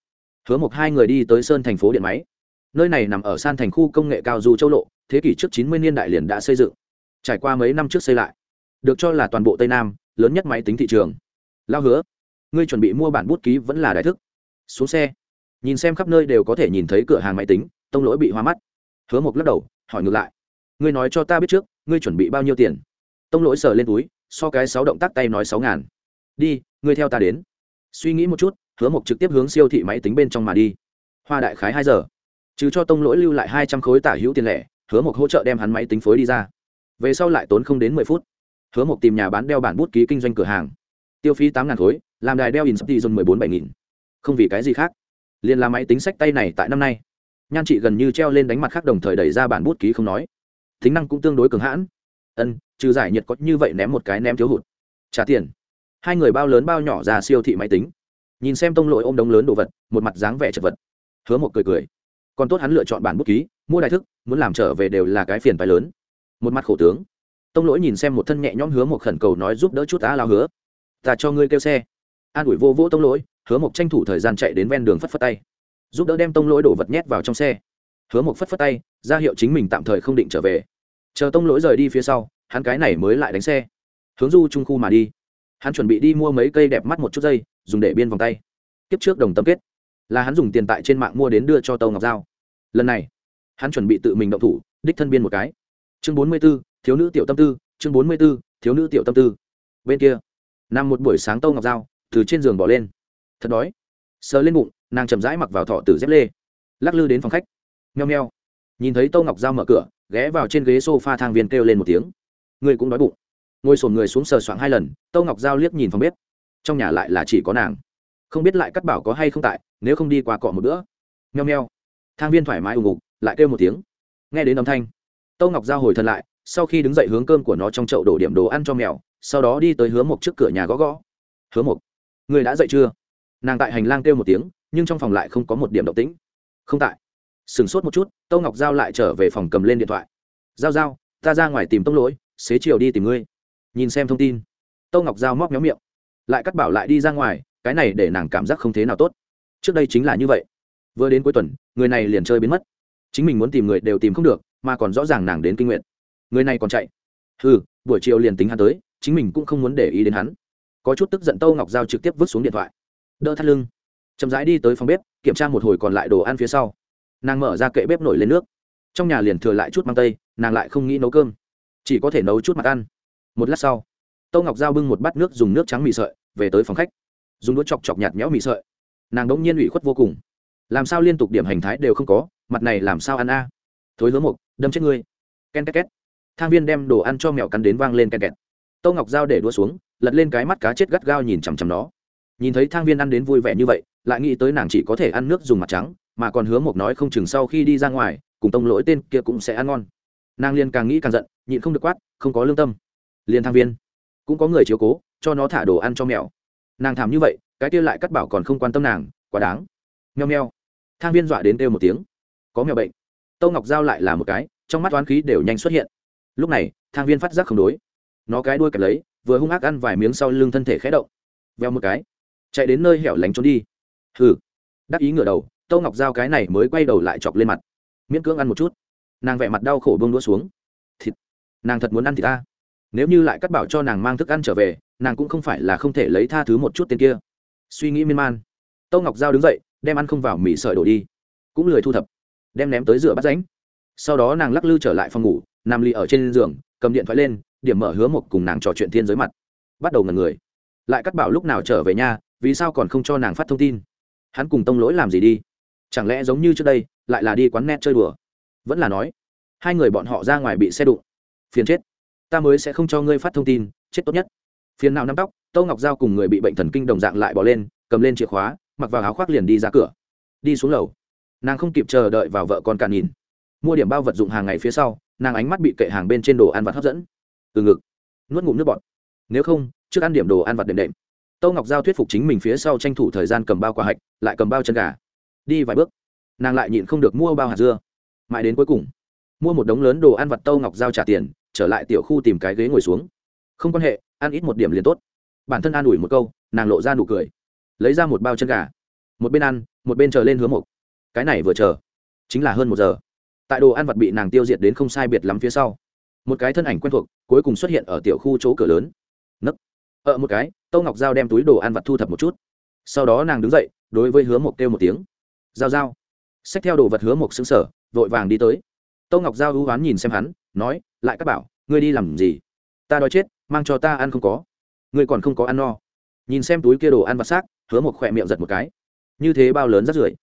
hứa một hai người đi tới sơn thành phố điện máy nơi này nằm ở san thành khu công nghệ cao du châu lộ, thế kỷ trước chín mươi niên đại liền đã xây dựng. Trải qua mấy năm trước xây lại, được cho là toàn bộ tây nam, lớn nhất máy tính thị trường. Lao hứa, ngươi chuẩn bị mua bản bút ký vẫn là đại thức. Xuống xe, nhìn xem khắp nơi đều có thể nhìn thấy cửa hàng máy tính, tông lỗi bị hoa mắt. Hứa mộc lắc đầu, hỏi ngược lại, ngươi nói cho ta biết trước, ngươi chuẩn bị bao nhiêu tiền? Tông lỗi sờ lên túi, so cái sáu động tác tay nói sáu ngàn. Đi, ngươi theo ta đến. Suy nghĩ một chút, hứa mộc trực tiếp hướng siêu thị máy tính bên trong mà đi. Hoa đại khái hai giờ chứ cho tông lỗi lưu lại hai trăm khối tả hữu tiền lẻ, hứa mộc hỗ trợ đem hắn máy tính phối đi ra. Về sau lại tốn không đến mười phút, hứa mộc tìm nhà bán đeo bản bút ký kinh doanh cửa hàng. Tiêu phí tám ngàn khối, làm đài đeo in sắp đi dồn mười bốn bảy nghìn. Không vì cái gì khác, liền làm máy tính sách tay này tại năm nay. Nhan chị gần như treo lên đánh mặt khác đồng thời đẩy ra bản bút ký không nói. Tính năng cũng tương đối cường hãn. Ân, trừ giải nhiệt có như vậy ném một cái ném thiếu hụt. Trả tiền. Hai người bao lớn bao nhỏ ra siêu thị máy tính. Nhìn xem tông lội ôm đống lớn đồ vật, một mặt dáng vẻ chật vật. Hứa một cười cười còn tốt hắn lựa chọn bản bút ký, mua đại thức, muốn làm trở về đều là cái phiền phái lớn. Một mặt khổ tướng. Tông lỗi nhìn xem một thân nhẹ nhõm hứa một khẩn cầu nói giúp đỡ chút á lao hứa. Ta cho ngươi kêu xe. An ủi vô vỗ tông lỗi, hứa một tranh thủ thời gian chạy đến ven đường phất phất tay. Giúp đỡ đem tông lỗi đổ vật nhét vào trong xe. Hứa một phất phất tay, ra hiệu chính mình tạm thời không định trở về. Chờ tông lỗi rời đi phía sau, hắn cái này mới lại đánh xe. Hướng du trung khu mà đi. Hắn chuẩn bị đi mua mấy cây đẹp mắt một chút dây, dùng để biên vòng tay. Kiếp trước đồng tâm kết là hắn dùng tiền tại trên mạng mua đến đưa cho tâu ngọc giao. Lần này, hắn chuẩn bị tự mình động thủ, đích thân biên một cái. Chương bốn mươi b ố thiếu nữ tiểu tâm tư, chương bốn mươi b ố thiếu nữ tiểu tâm tư. Bên kia, nằm một buổi sáng tâu ngọc giao từ trên giường bỏ lên. Thật đói. Sờ lên bụng, nàng chậm rãi mặc vào thọ tử dép lê. Lắc lư đến phòng khách. Nheo nheo nhìn thấy tâu ngọc giao mở cửa, ghé vào trên ghế s o f a thang viên kêu lên một tiếng. Người cũng đói bụng. Ngồi sổn người xuống sờ soạng hai lần, tâu ngọc giao liếc nhìn phòng bếp. Trong nhà lại là chỉ có nàng không biết lại cắt bảo có hay không tại, nếu không đi qua cọ một bữa. Nheo nheo. Thang viên thoải mái ù ngục, lại kêu một tiếng. Nghe đến âm thanh, tâu ngọc giao hồi thân lại, sau khi đứng dậy hướng cơm của nó trong chậu đổ điểm đồ ăn cho mèo, sau đó đi tới hứa mộc trước cửa nhà gõ gõ. Hứa mộc, người đã dậy chưa? Nàng tại hành lang kêu một tiếng, nhưng trong phòng lại không có một điểm động tĩnh. Không tại. Sửng sốt một chút, tâu ngọc giao lại trở về phòng cầm lên điện thoại. Giao giao, ta ra ngoài tìm tông lỗi, xế chiều đi tìm ngươi. Nhìn xem thông tin. Tâu ngọc giao móc méo miệng. Lại cắt bảo lại đi ra ngoài cái này để nàng cảm giác không thế nào tốt. Trước đây chính là như vậy. Vừa đến cuối tuần, người này liền chơi biến mất. Chính mình muốn tìm người đều tìm không được, mà còn rõ ràng nàng đến kinh nguyện người này còn chạy. Ừ buổi chiều liền tính hắn tới, chính mình cũng không muốn để ý đến hắn. Có chút tức giận tâu ngọc giao trực tiếp vứt xuống điện thoại. Đỡ thắt lưng. Chậm rãi đi tới phòng bếp, kiểm tra một hồi còn lại đồ ăn phía sau. Nàng mở ra kệ bếp nổi lên nước. Trong nhà liền thừa lại chút mang tây, nàng lại không nghĩ nấu cơm. Chỉ có thể nấu chút mặt ăn. Một lát sau, tâu ngọc giao bưng một bát nước dùng nước trắng mì sợi, về tới phòng khách dùng đũa chọc chọc nhạt nhẽo mì sợi. Nàng đ nhiên ủy khuất vô cùng. Làm sao liên tục điểm hành thái đều không có, mặt này làm sao ăn a? Thối hứa mục, đâm chết ngươi. Ken két két. Thang viên đem đồ ăn cho mèo cắn đến vang lên ken két. Tâu ngọc giao để đua xuống, lật lên cái mắt cá chết gắt gao nhìn chằm chằm nó. Nhìn thấy thang viên ăn đến vui vẻ như vậy, lại nghĩ tới nàng chỉ có thể ăn nước dùng mặt trắng, mà còn hứa mộc nói không chừng sau khi đi ra ngoài, cùng tông lỗi tên kia cũng sẽ ăn ngon. Nàng liền càng nghĩ càng giận, nhịn không được quát, không có lương tâm. Liền thang viên. Cũng có người chiếu cố, cho nó thả đồ ăn cho mèo nàng thảm như vậy, cái kia lại cắt bảo còn không quan tâm nàng, quá đáng. Nheo nheo thang viên dọa đến kêu một tiếng. Có mèo bệnh. Tâu ngọc giao lại là một cái, trong mắt toán khí đều nhanh xuất hiện. Lúc này, thang viên phát giác không đối. Nó cái đuôi kẹp lấy, vừa hung ác ăn vài miếng sau lưng thân thể khẽ động. Veo một cái. Chạy đến nơi hẻo lánh trốn đi. Hừ. Đắc ý ngửa đầu, tâu ngọc giao cái này mới quay đầu lại chọc lên mặt. Miễn cưỡng ăn một chút. Nàng vẹ mặt đau khổ bông đũa xuống. Thịt. Nàng thật muốn ăn thì ta. Nếu như lại cắt bảo cho nàng mang thức ăn trở về nàng cũng không phải là không thể lấy tha thứ một chút tiền kia. Suy nghĩ miên man. Tâu ngọc giao đứng dậy, đem ăn không vào mì sợi đổ đi. Cũng lười thu thập. Đem ném tới rửa bắt ránh. Sau đó nàng lắc lư trở lại phòng ngủ, nằm lì ở trên giường, cầm điện thoại lên, điểm mở hứa một cùng nàng trò chuyện thiên giới mặt. Bắt đầu ngần người. Lại cắt bảo lúc nào trở về nhà, vì sao còn không cho nàng phát thông tin? Hắn cùng tông lỗi làm gì đi? Chẳng lẽ giống như trước đây, lại là đi quán net chơi đùa? Vẫn là nói, hai người bọn họ ra ngoài bị xe đụng. Phiền chết. Ta mới sẽ không cho ngươi phát thông tin, chết tốt nhất phiền nào nắm tóc tâu ngọc giao cùng người bị bệnh thần kinh đồng dạng lại bỏ lên, cầm lên chìa khóa, mặc vào áo khoác liền đi ra cửa. Đi xuống lầu. Nàng không kịp chờ đợi vào vợ con càn nhìn. Mua điểm bao vật dụng hàng ngày phía sau, nàng ánh mắt bị kệ hàng bên trên đồ ăn vặt hấp dẫn. Từ ngực. Nuốt ngụm nước bọt. Nếu không, trước ăn điểm đồ ăn vặt đệm đệm. Tâu ngọc giao thuyết phục chính mình phía sau tranh thủ thời gian cầm bao quả hạch, lại cầm bao chân gà. Đi vài bước, nàng lại nhịn không được mua bao hạt dưa. Mãi đến cuối cùng, mua một đống lớn đồ ăn vặt tâu ngọc giao trả tiền, trở lại tiểu khu tìm cái ghế ngồi xuống không quan hệ, ăn ít một điểm liền tốt. Bản thân an ủi một câu, nàng lộ ra nụ cười. Lấy ra một bao chân gà. Một bên ăn, một bên chờ lên hứa mục. cái này vừa chờ, chính là hơn một giờ. Tại đồ ăn vặt bị nàng tiêu diệt đến không sai biệt lắm phía sau, một cái thân ảnh quen thuộc cuối cùng xuất hiện ở tiểu khu chỗ cửa lớn. Nấc. Ở một cái, tâu ngọc giao đem túi đồ ăn vặt thu thập một chút. Sau đó nàng đứng dậy, đối với hứa mộc kêu một tiếng. Giao giao. Xách theo đồ vật hứa mộc xứng sở vội vàng đi tới. Tâu ngọc giao hữu hoán nhìn xem hắn, nói, lại các bảo, ngươi đi làm gì? Ta đói chết mang cho ta ăn không có. Ngươi còn không có ăn no. Nhìn xem túi kia đồ ăn vặt xác, hứa một khỏe miệng giật một cái. Như thế bao lớn rất rưởi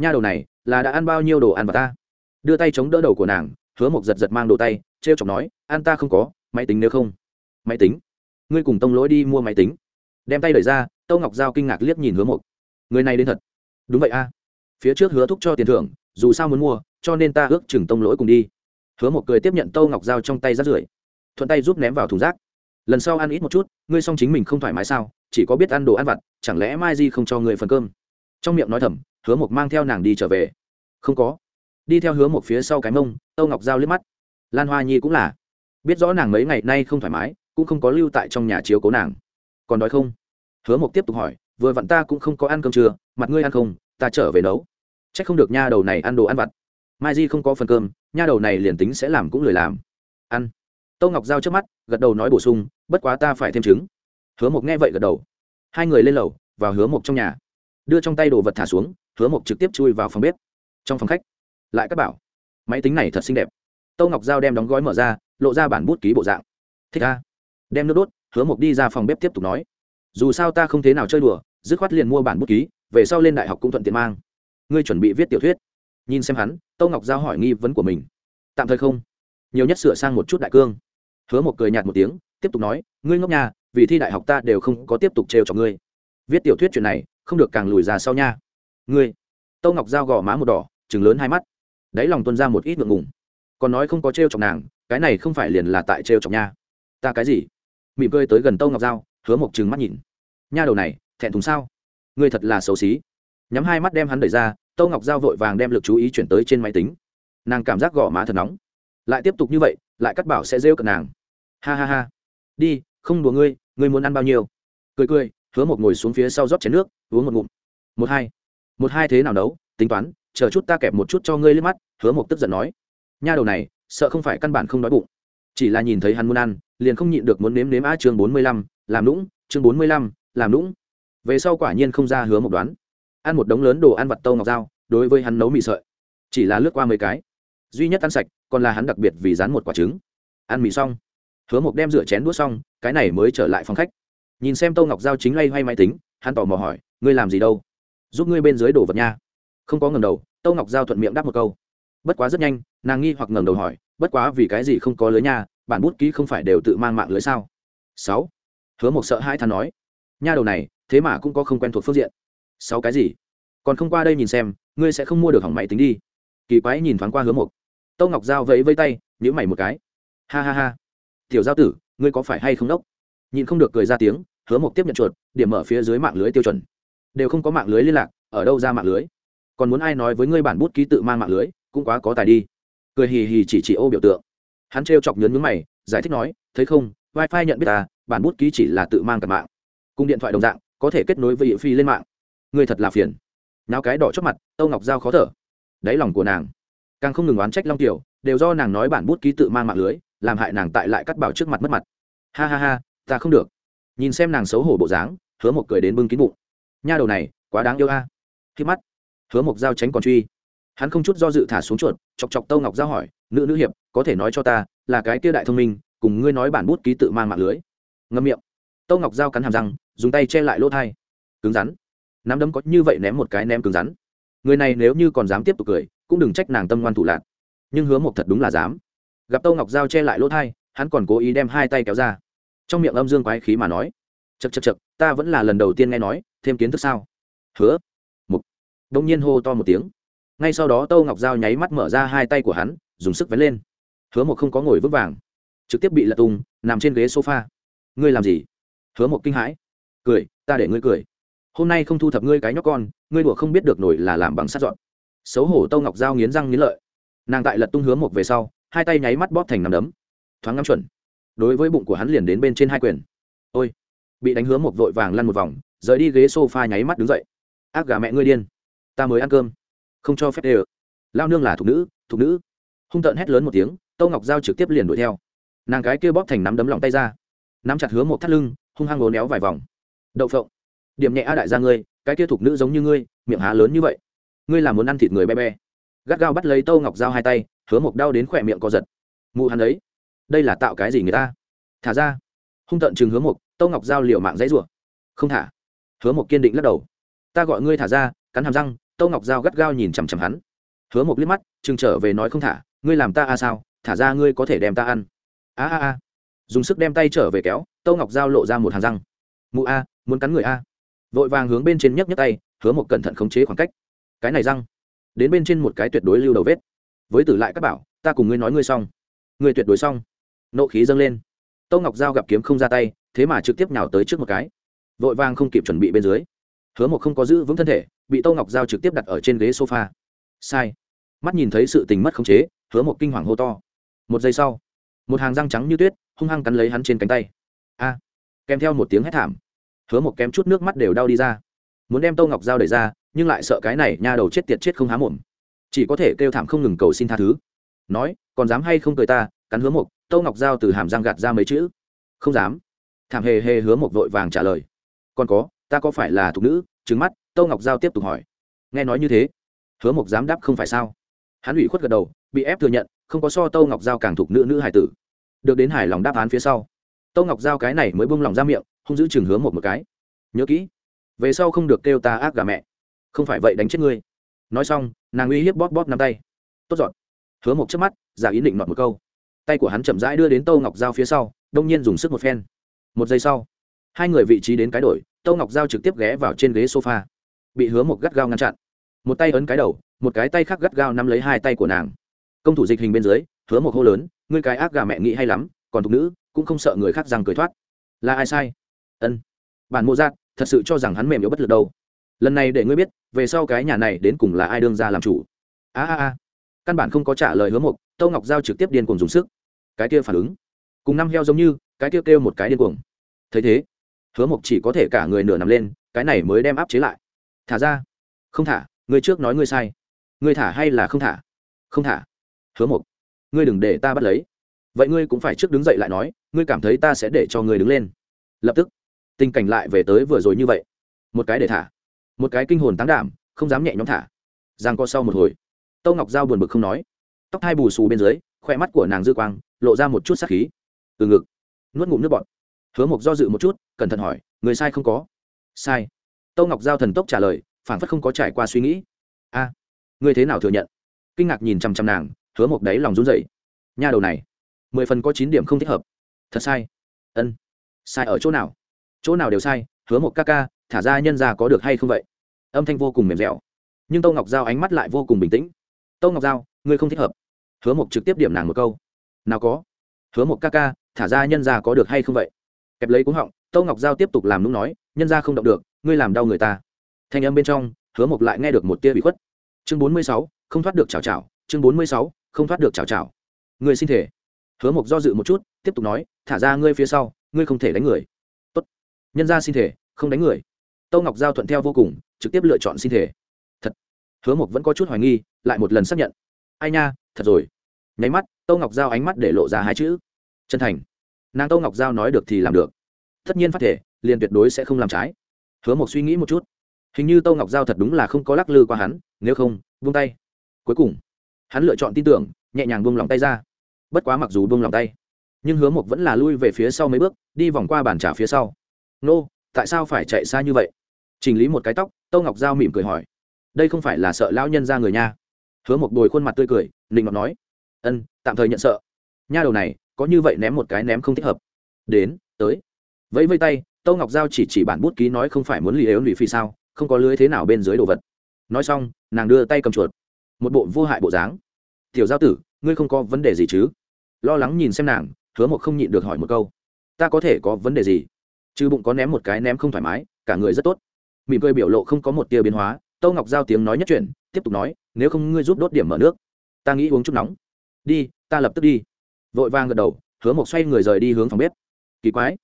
nha đầu này, là đã ăn bao nhiêu đồ ăn vặt ta? Đưa tay chống đỡ đầu của nàng, hứa một giật giật mang đồ tay t r e o chọc nói, ăn ta không có, máy tính nếu không. Máy tính? Ngươi cùng tông lỗi đi mua máy tính. Đem tay đẩy ra, tâu ngọc giao kinh ngạc liếc nhìn hứa một. Người này đến thật. Đúng vậy a. Phía trước hứa thúc cho tiền thưởng, dù sao muốn mua, cho nên ta ước chừng tông lỗi cùng đi. Hứa một cười tiếp nhận tâu ngọc giao trong tay rát rưởi, thuận tay giúp ném vào thùng rác lần sau ăn ít một chút, ngươi xong chính mình không thoải mái sao? Chỉ có biết ăn đồ ăn vặt, chẳng lẽ mai di không cho người phần cơm? Trong miệng nói thầm, hứa một mang theo nàng đi trở về. Không có. Đi theo hứa một phía sau cái mông, tâu ngọc giao liếc mắt. Lan hoa nhi cũng là. Biết rõ nàng mấy ngày nay không thoải mái, cũng không có lưu tại trong nhà chiếu cố nàng. Còn đói không? Hứa một tiếp tục hỏi, vừa vặn ta cũng không có ăn cơm trưa, mặt ngươi ăn không, ta trở về nấu. C h ắ c không được nha đầu này ăn đồ ăn vặt. Mai di không có phần cơm, nha đầu này liền tính sẽ làm cũng lười làm. Ăn. Tô ngọc giao trước mắt, gật đầu nói bổ sung, bất quá ta phải thêm chứng. hứa mộc nghe vậy gật đầu. Hai người lên lầu, vào hứa mộc trong nhà. Đưa trong tay đồ vật thả xuống, hứa mộc trực tiếp chui vào phòng bếp. Trong phòng khách, lại các bảo. Máy tính này thật xinh đẹp. Tô ngọc giao đem đóng gói mở ra, lộ ra bản bút ký bộ dạng. Thích a. Đem nước đốt, hứa mộc đi ra phòng bếp tiếp tục nói. Dù sao ta không thế nào chơi đùa, dứt khoát liền mua bản bút ký, về sau lên đại học cũng thuận tiện mang. Ngươi chuẩn bị viết tiểu thuyết. Nhìn xem hắn tâu ngọc giao hỏi nghi vấn của mình. Tạm thời không. Nhiều nhất sửa sang một chút đại cương hứa một cười nhạt một tiếng, tiếp tục nói, ngươi ngốc nha, vì thi đại học ta đều không có tiếp tục trêu cho ngươi. Viết tiểu thuyết chuyện này, không được càng lùi ra sau nha. Ngươi. Tâu ngọc giao gò má một đỏ chừng lớn hai mắt. Đáy lòng tuân ra một ít ngượng ngùng. Còn nói không có trêu chọc nàng, cái này không phải liền là tại trêu chọc nha. Ta cái gì? Mỉm cười tới gần tâu ngọc giao, hứa một chừng mắt nhìn. Nha đầu này, thẹn thùng sao? Ngươi thật là xấu xí. Nhắm hai mắt đem hắn đẩy ra, tâu ngọc giao vội vàng đem l ự c chú ý chuyển tới trên máy tính. Nàng cảm giác gõ má thật nóng. Lại tiếp tục như vậy, lại cắt bảo sẽ rêu cận nàng ha ha ha. Đi, không đùa ngươi ngươi muốn ăn bao nhiêu? Cười cười, hứa một ngồi xuống phía sau rót chén nước, uống một ngụm. Một hai. Một hai thế nào đấu tính toán, chờ chút ta kẹp một chút cho ngươi lên mắt, hứa một tức giận nói. Nha đầu này, sợ không phải căn bản không đói bụng. Chỉ là nhìn thấy hắn muốn ăn, liền không nhịn được muốn nếm nếm á chương bốn mươi lăm, làm lũng chương bốn mươi lăm, làm lũng về sau quả nhiên không ra hứa một đoán. Ăn một đống lớn đồ ăn vặt tâu ngọc dao, đối với hắn nấu mì sợi. Chỉ là lướt qua mấy cái. Duy nhất ăn sạch, còn là hắn đặc biệt vì dán một quả trứng. Ăn mì xong hứa mộc đem rửa chén đũa xong, cái này mới trở lại phòng khách. Nhìn xem tâu ngọc giao chính loay hoay máy tính, hắn tỏ mò hỏi, ngươi làm gì đâu? Giúp ngươi bên dưới đổ vật nha. Không có ngầm đầu tâu ngọc giao thuận miệng đáp một câu. Bất quá rất nhanh, nàng nghi hoặc ngầm đầu hỏi, bất quá vì cái gì không có lưới nha, bản bút ký không phải đều tự mang mạng lưới sao? Sáu. Hứa mộc sợ hai than nói, nha đầu này, thế mà cũng có không quen thuộc phương diện. Sáu cái gì? Còn không qua đây nhìn xem, ngươi sẽ không mua được hỏng máy tính đi. Kỳ quái nhìn thoáng qua hứa mộc. Tâu ngọc giao vẫy vây tay nhữ mày một cái. Ha ha ha tiểu giao tử, ngươi có phải hay không đốc? Nhìn không được cười ra tiếng, hứa mộc tiếp nhận chuột, điểm mở phía dưới mạng lưới tiêu chuẩn. Đều không có mạng lưới liên lạc, ở đâu ra mạng lưới? Còn muốn ai nói với ngươi bản bút ký tự mang mạng lưới, cũng quá có tài đi. Cười hì hì chỉ chỉ ô biểu tượng. Hắn trêu chọc nhớn nhướng mày, giải thích nói, thấy không, wifi nhận biết ta, bản bút ký chỉ là tự mang cả mạng. Cùng điện thoại đồng dạng, có thể kết nối với hiệu phi lên mạng. Ngươi thật là phiền. Náo cái đỏ chót mặt, tâu ngọc giao khó thở. Đáy lòng của nàng, càng không ngừng oán trách long tiểu, đều do nàng nói bản bút ký tự mang mạng lưới làm hại nàng tại lại cắt bảo trước mặt mất mặt. Ha ha ha, ta không được. Nhìn xem nàng xấu hổ bộ dáng, hứa một cười đến bưng kín bụng. Nha đầu này, quá đáng yêu a. Khi mắt, hứa mộc dao tránh còn truy. Hắn không chút do dự thả xuống chuột, chọc chọc tâu ngọc giao hỏi, nữ nữ hiệp, có thể nói cho ta, là cái kia đại thông minh, cùng ngươi nói bản bút ký tự mang mạng lưới. Ngâm miệng. Tâu ngọc giao cắn hàm răng, dùng tay che lại lỗ thai. Cứng rắn. Nắm đấm có như vậy ném một cái ném cứng rắn. Người này nếu như còn dám tiếp tục cười, cũng đừng trách nàng tâm ngoan thủ lạc. Nhưng hứa mộc thật đúng là dám gặp tâu ngọc giao che lại lỗ thai, hắn còn cố ý đem hai tay kéo ra. Trong miệng âm dương quái khí mà nói chật chật chật ta vẫn là lần đầu tiên nghe nói, thêm kiến thức sao? Hứa. Mục đông nhiên hô to một tiếng. Ngay sau đó tâu ngọc giao nháy mắt mở ra hai tay của hắn, dùng sức vén lên. Hứa một không có ngồi vững vàng, trực tiếp bị lật tung, nằm trên ghế sofa. Ngươi làm gì? Hứa một kinh hãi. Cười, ta để ngươi cười. Hôm nay không thu thập ngươi cái nhóc con, ngươi đùa không biết được nổi là làm bằng sắt dọn. Xấu hổ tâu ngọc giao nghiến răng nghiến lợi. Nàng tại lật tung hứa một về sau hai tay nháy mắt bóp thành nằm đấm. Thoáng ngắm chuẩn. Đối với bụng của hắn liền đến bên trên hai quyền. Ôi, bị đánh hứa một vội vàng lăn một vòng, rời đi ghế sofa nháy mắt đứng dậy. Ác gà mẹ ngươi điên. Ta mới ăn cơm. Không cho phép đê ờ lao nương là thục nữ thục nữ. Hung tợn hét lớn một tiếng tâu ngọc giao trực tiếp liền đuổi theo. Nàng cái kia bóp thành nắm đấm lòng tay ra. Nắm chặt hứa một thắt lưng, hung hăng ngốn néo vài vòng. Đậu phộng. Điểm nhẹ a đại gia ngươi, cái kia thục nữ giống như ngươi, miệng há lớn như vậy. Ngươi là muốn ăn thịt người be be gắt gao bắt lấy tâu ngọc giao hai tay hứa mộc đau đến khỏe miệng co giật. Mụ hắn ấy, đây là tạo cái gì người ta? Thả ra. Hung tận chừng hứa mộc, tâu ngọc giao liều mạng dãy rủa. Không thả. Hứa mộc kiên định lắc đầu. Ta gọi ngươi thả ra, cắn hàm răng, tâu ngọc giao gắt gao nhìn chằm chằm hắn. Hứa một liếc mắt, chừng trở về nói không thả, ngươi làm ta a sao? Thả ra ngươi có thể đem ta ăn. A a a. Dùng sức đem tay trở về kéo, tâu ngọc giao lộ ra một hàng răng. Mụ a, muốn cắn người a. Vội vàng hướng bên trên nhấc nhấc tay, hứa một cẩn thận khống chế khoảng cách. Cái này răng, đến bên trên một cái tuyệt đối lưu đầu vết với tử lại các bảo, ta cùng ngươi nói ngươi xong. Ngươi tuyệt đối xong. Nộ khí dâng lên. Tô ngọc giao gặp kiếm không ra tay, thế mà trực tiếp nhào tới trước một cái. Vội vàng không kịp chuẩn bị bên dưới. Hứa một không có giữ vững thân thể, bị tô ngọc giao trực tiếp đặt ở trên ghế sofa. Sai. Mắt nhìn thấy sự tình mất khống chế, hứa một kinh hoàng hô to. Một giây sau, một hàng răng trắng như tuyết, hung hăng cắn lấy hắn trên cánh tay. A. Kèm theo một tiếng hét thảm, hứa một kém chút nước mắt đều đau đi ra. Muốn đem tô ngọc giao đẩy ra, nhưng lại sợ cái này nha đầu chết tiệt chết không há mồm chỉ có thể kêu thảm không ngừng cầu xin tha thứ. Nói, còn dám hay không cười ta, cắn hứa một tô ngọc giao từ hàm răng gạt ra mấy chữ. Không dám. Thảm hề hề hứa một vội vàng trả lời. Còn có, ta có phải là thục nữ? Trứng mắt, tâu ngọc giao tiếp tục hỏi. Nghe nói như thế. Hứa mộc dám đáp không phải sao? Hắn ủy khuất gật đầu, bị ép thừa nhận, không có so tâu ngọc giao càng thục nữ nữ hải tử. Được đến hài lòng đáp án phía sau, tâu ngọc giao cái này mới bông lòng ra miệng không giữ chừng hứa một một cái. Nhớ kỹ, về sau không được kêu ta ác gà mẹ. Không phải vậy đánh chết ngươi. Nói xong nàng uy hiếp bóp bóp nắm tay. Tốt dọn hứa một chớp mắt, giả ý định nọt một câu. Tay của hắn chậm rãi đưa đến tâu ngọc giao phía sau, đông nhiên dùng sức một phen. Một giây sau, hai người vị trí đến cái đổi tâu ngọc giao trực tiếp ghé vào trên ghế sofa. Bị hứa một gắt gao ngăn chặn. Một tay ấn cái đầu, một cái tay khác gắt gao nắm lấy hai tay của nàng. Công thủ dịch hình bên dưới, hứa một hô lớn, ngươi cái ác gà mẹ nghĩ hay lắm, còn thục nữ, cũng không sợ người khác rằng cười thoát. Là ai sai? Ân, bản mô giác, thật sự cho rằng hắn mềm yếu bất lực đâu lần này để ngươi biết về sau cái nhà này đến cùng là ai đương ra làm chủ. A a a. Căn bản không có trả lời hứa mộc tâu ngọc giao trực tiếp điên cuồng dùng sức. Cái kia phản ứng. Cùng năm heo giống như cái kia kêu, kêu một cái điên cuồng. Thấy thế hứa mộc chỉ có thể cả người nửa nằm lên cái này mới đem áp chế lại. Thả ra. Không thả ngươi trước nói ngươi sai. Ngươi thả hay là không thả? Không thả. Hứa mộc ngươi đừng để ta bắt lấy. Vậy ngươi cũng phải trước đứng dậy lại nói ngươi cảm thấy ta sẽ để cho ngươi đứng lên. Lập tức tình cảnh lại về tới vừa rồi như vậy. Một cái để thả một cái kinh hồn tán đảm không dám nhẹ nhõm thả. Giang co sau một hồi. Tâu ngọc giao buồn bực không nói. Tóc hai bù xù bên dưới khoe mắt của nàng dư quang lộ ra một chút sắc khí. Từ ngực nuốt ngụm nước bọt. Hứa mộc do dự một chút cẩn thận hỏi người sai không có? Sai. Tâu ngọc giao thần tốc trả lời phản phất không có trải qua suy nghĩ. A à, thế nào thừa nhận? Kinh ngạc nhìn chằm chằm nàng hứa mộc đấy lòng run dậy nha đầu này mười phần có chín điểm không thích hợp. Thật sai. Ân sai ở chỗ nào? Chỗ nào đều sai hứa Mục ca ca thả ra nhân ra có được hay không vậy? Âm thanh vô cùng mềm dẻo. Nhưng tâu ngọc giao ánh mắt lại vô cùng bình tĩnh. Tâu ngọc giao, ngươi không thích hợp. Hứa mộc trực tiếp điểm nàng một câu. Nào có. Hứa mộc ca ca, thả ra nhân ra có được hay không vậy? Kẹp lấy cúng họng, tâu ngọc giao tiếp tục làm nũng nói, nhân ra không động được, ngươi làm đau người ta. Thanh âm bên trong, hứa mộc lại nghe được một tia bị khuất. Chương bốn mươi sáu, không thoát được chào chào chương bốn mươi sáu, không thoát được chào chào người xin thể. Hứa mộc do dự một chút, tiếp tục nói, thả ra ngươi phía sau, ngươi không thể đánh người. Tốt. Nhân ra xin thể, không đánh người tâu ngọc giao thuận theo vô cùng, trực tiếp lựa chọn xin thể thật. Hứa mộc vẫn có chút hoài nghi, lại một lần xác nhận. Ai nha, thật rồi. Nháy mắt tâu ngọc giao ánh mắt để lộ ra hai chữ. Chân thành. Nàng tâu ngọc giao nói được thì làm được. Tất nhiên phát thể, liền tuyệt đối sẽ không làm trái. Hứa mộc suy nghĩ một chút. Hình như tâu ngọc giao thật đúng là không có lắc lư qua hắn, nếu không, buông tay. Cuối cùng, hắn lựa chọn tin tưởng, nhẹ nhàng buông lòng tay ra. Bất quá mặc dù buông lòng tay, nhưng hứa mộc vẫn là lui về phía sau mấy bước, đi vòng qua bàn trà phía sau. Nô, tại sao phải chạy xa như vậy? Chỉnh lý một cái tóc, tâu ngọc giao mỉm cười hỏi, đây không phải là sợ lão nhân ra người nha? Hứa một bồi khuôn mặt tươi cười, nịnh ngọc nói, ân, tạm thời nhận sợ. Nha đầu này, có như vậy ném một cái ném không thích hợp. Đến, tới. Vẫy vây tay, tâu ngọc giao chỉ chỉ bản bút ký nói không phải muốn lì ếu lì phi sao, không có lưới thế nào bên dưới đồ vật. Nói xong, nàng đưa tay cầm chuột. Một bộ vô hại bộ dáng. Tiểu giao tử, ngươi không có vấn đề gì chứ? Lo lắng nhìn xem nàng, hứa một không nhịn được hỏi một câu, ta có thể có vấn đề gì? Chứ bụng có ném một cái ném không thoải mái, cả người rất tốt mỉm cười biểu lộ không có một tia biến hóa tâu ngọc giao tiếng nói nhất chuyển, tiếp tục nói nếu không ngươi giúp đốt điểm mở nước ta nghĩ uống chút nóng. Đi ta lập tức đi. Vội vàng gật đầu hứa một xoay người rời đi hướng phòng bếp. Kỳ quái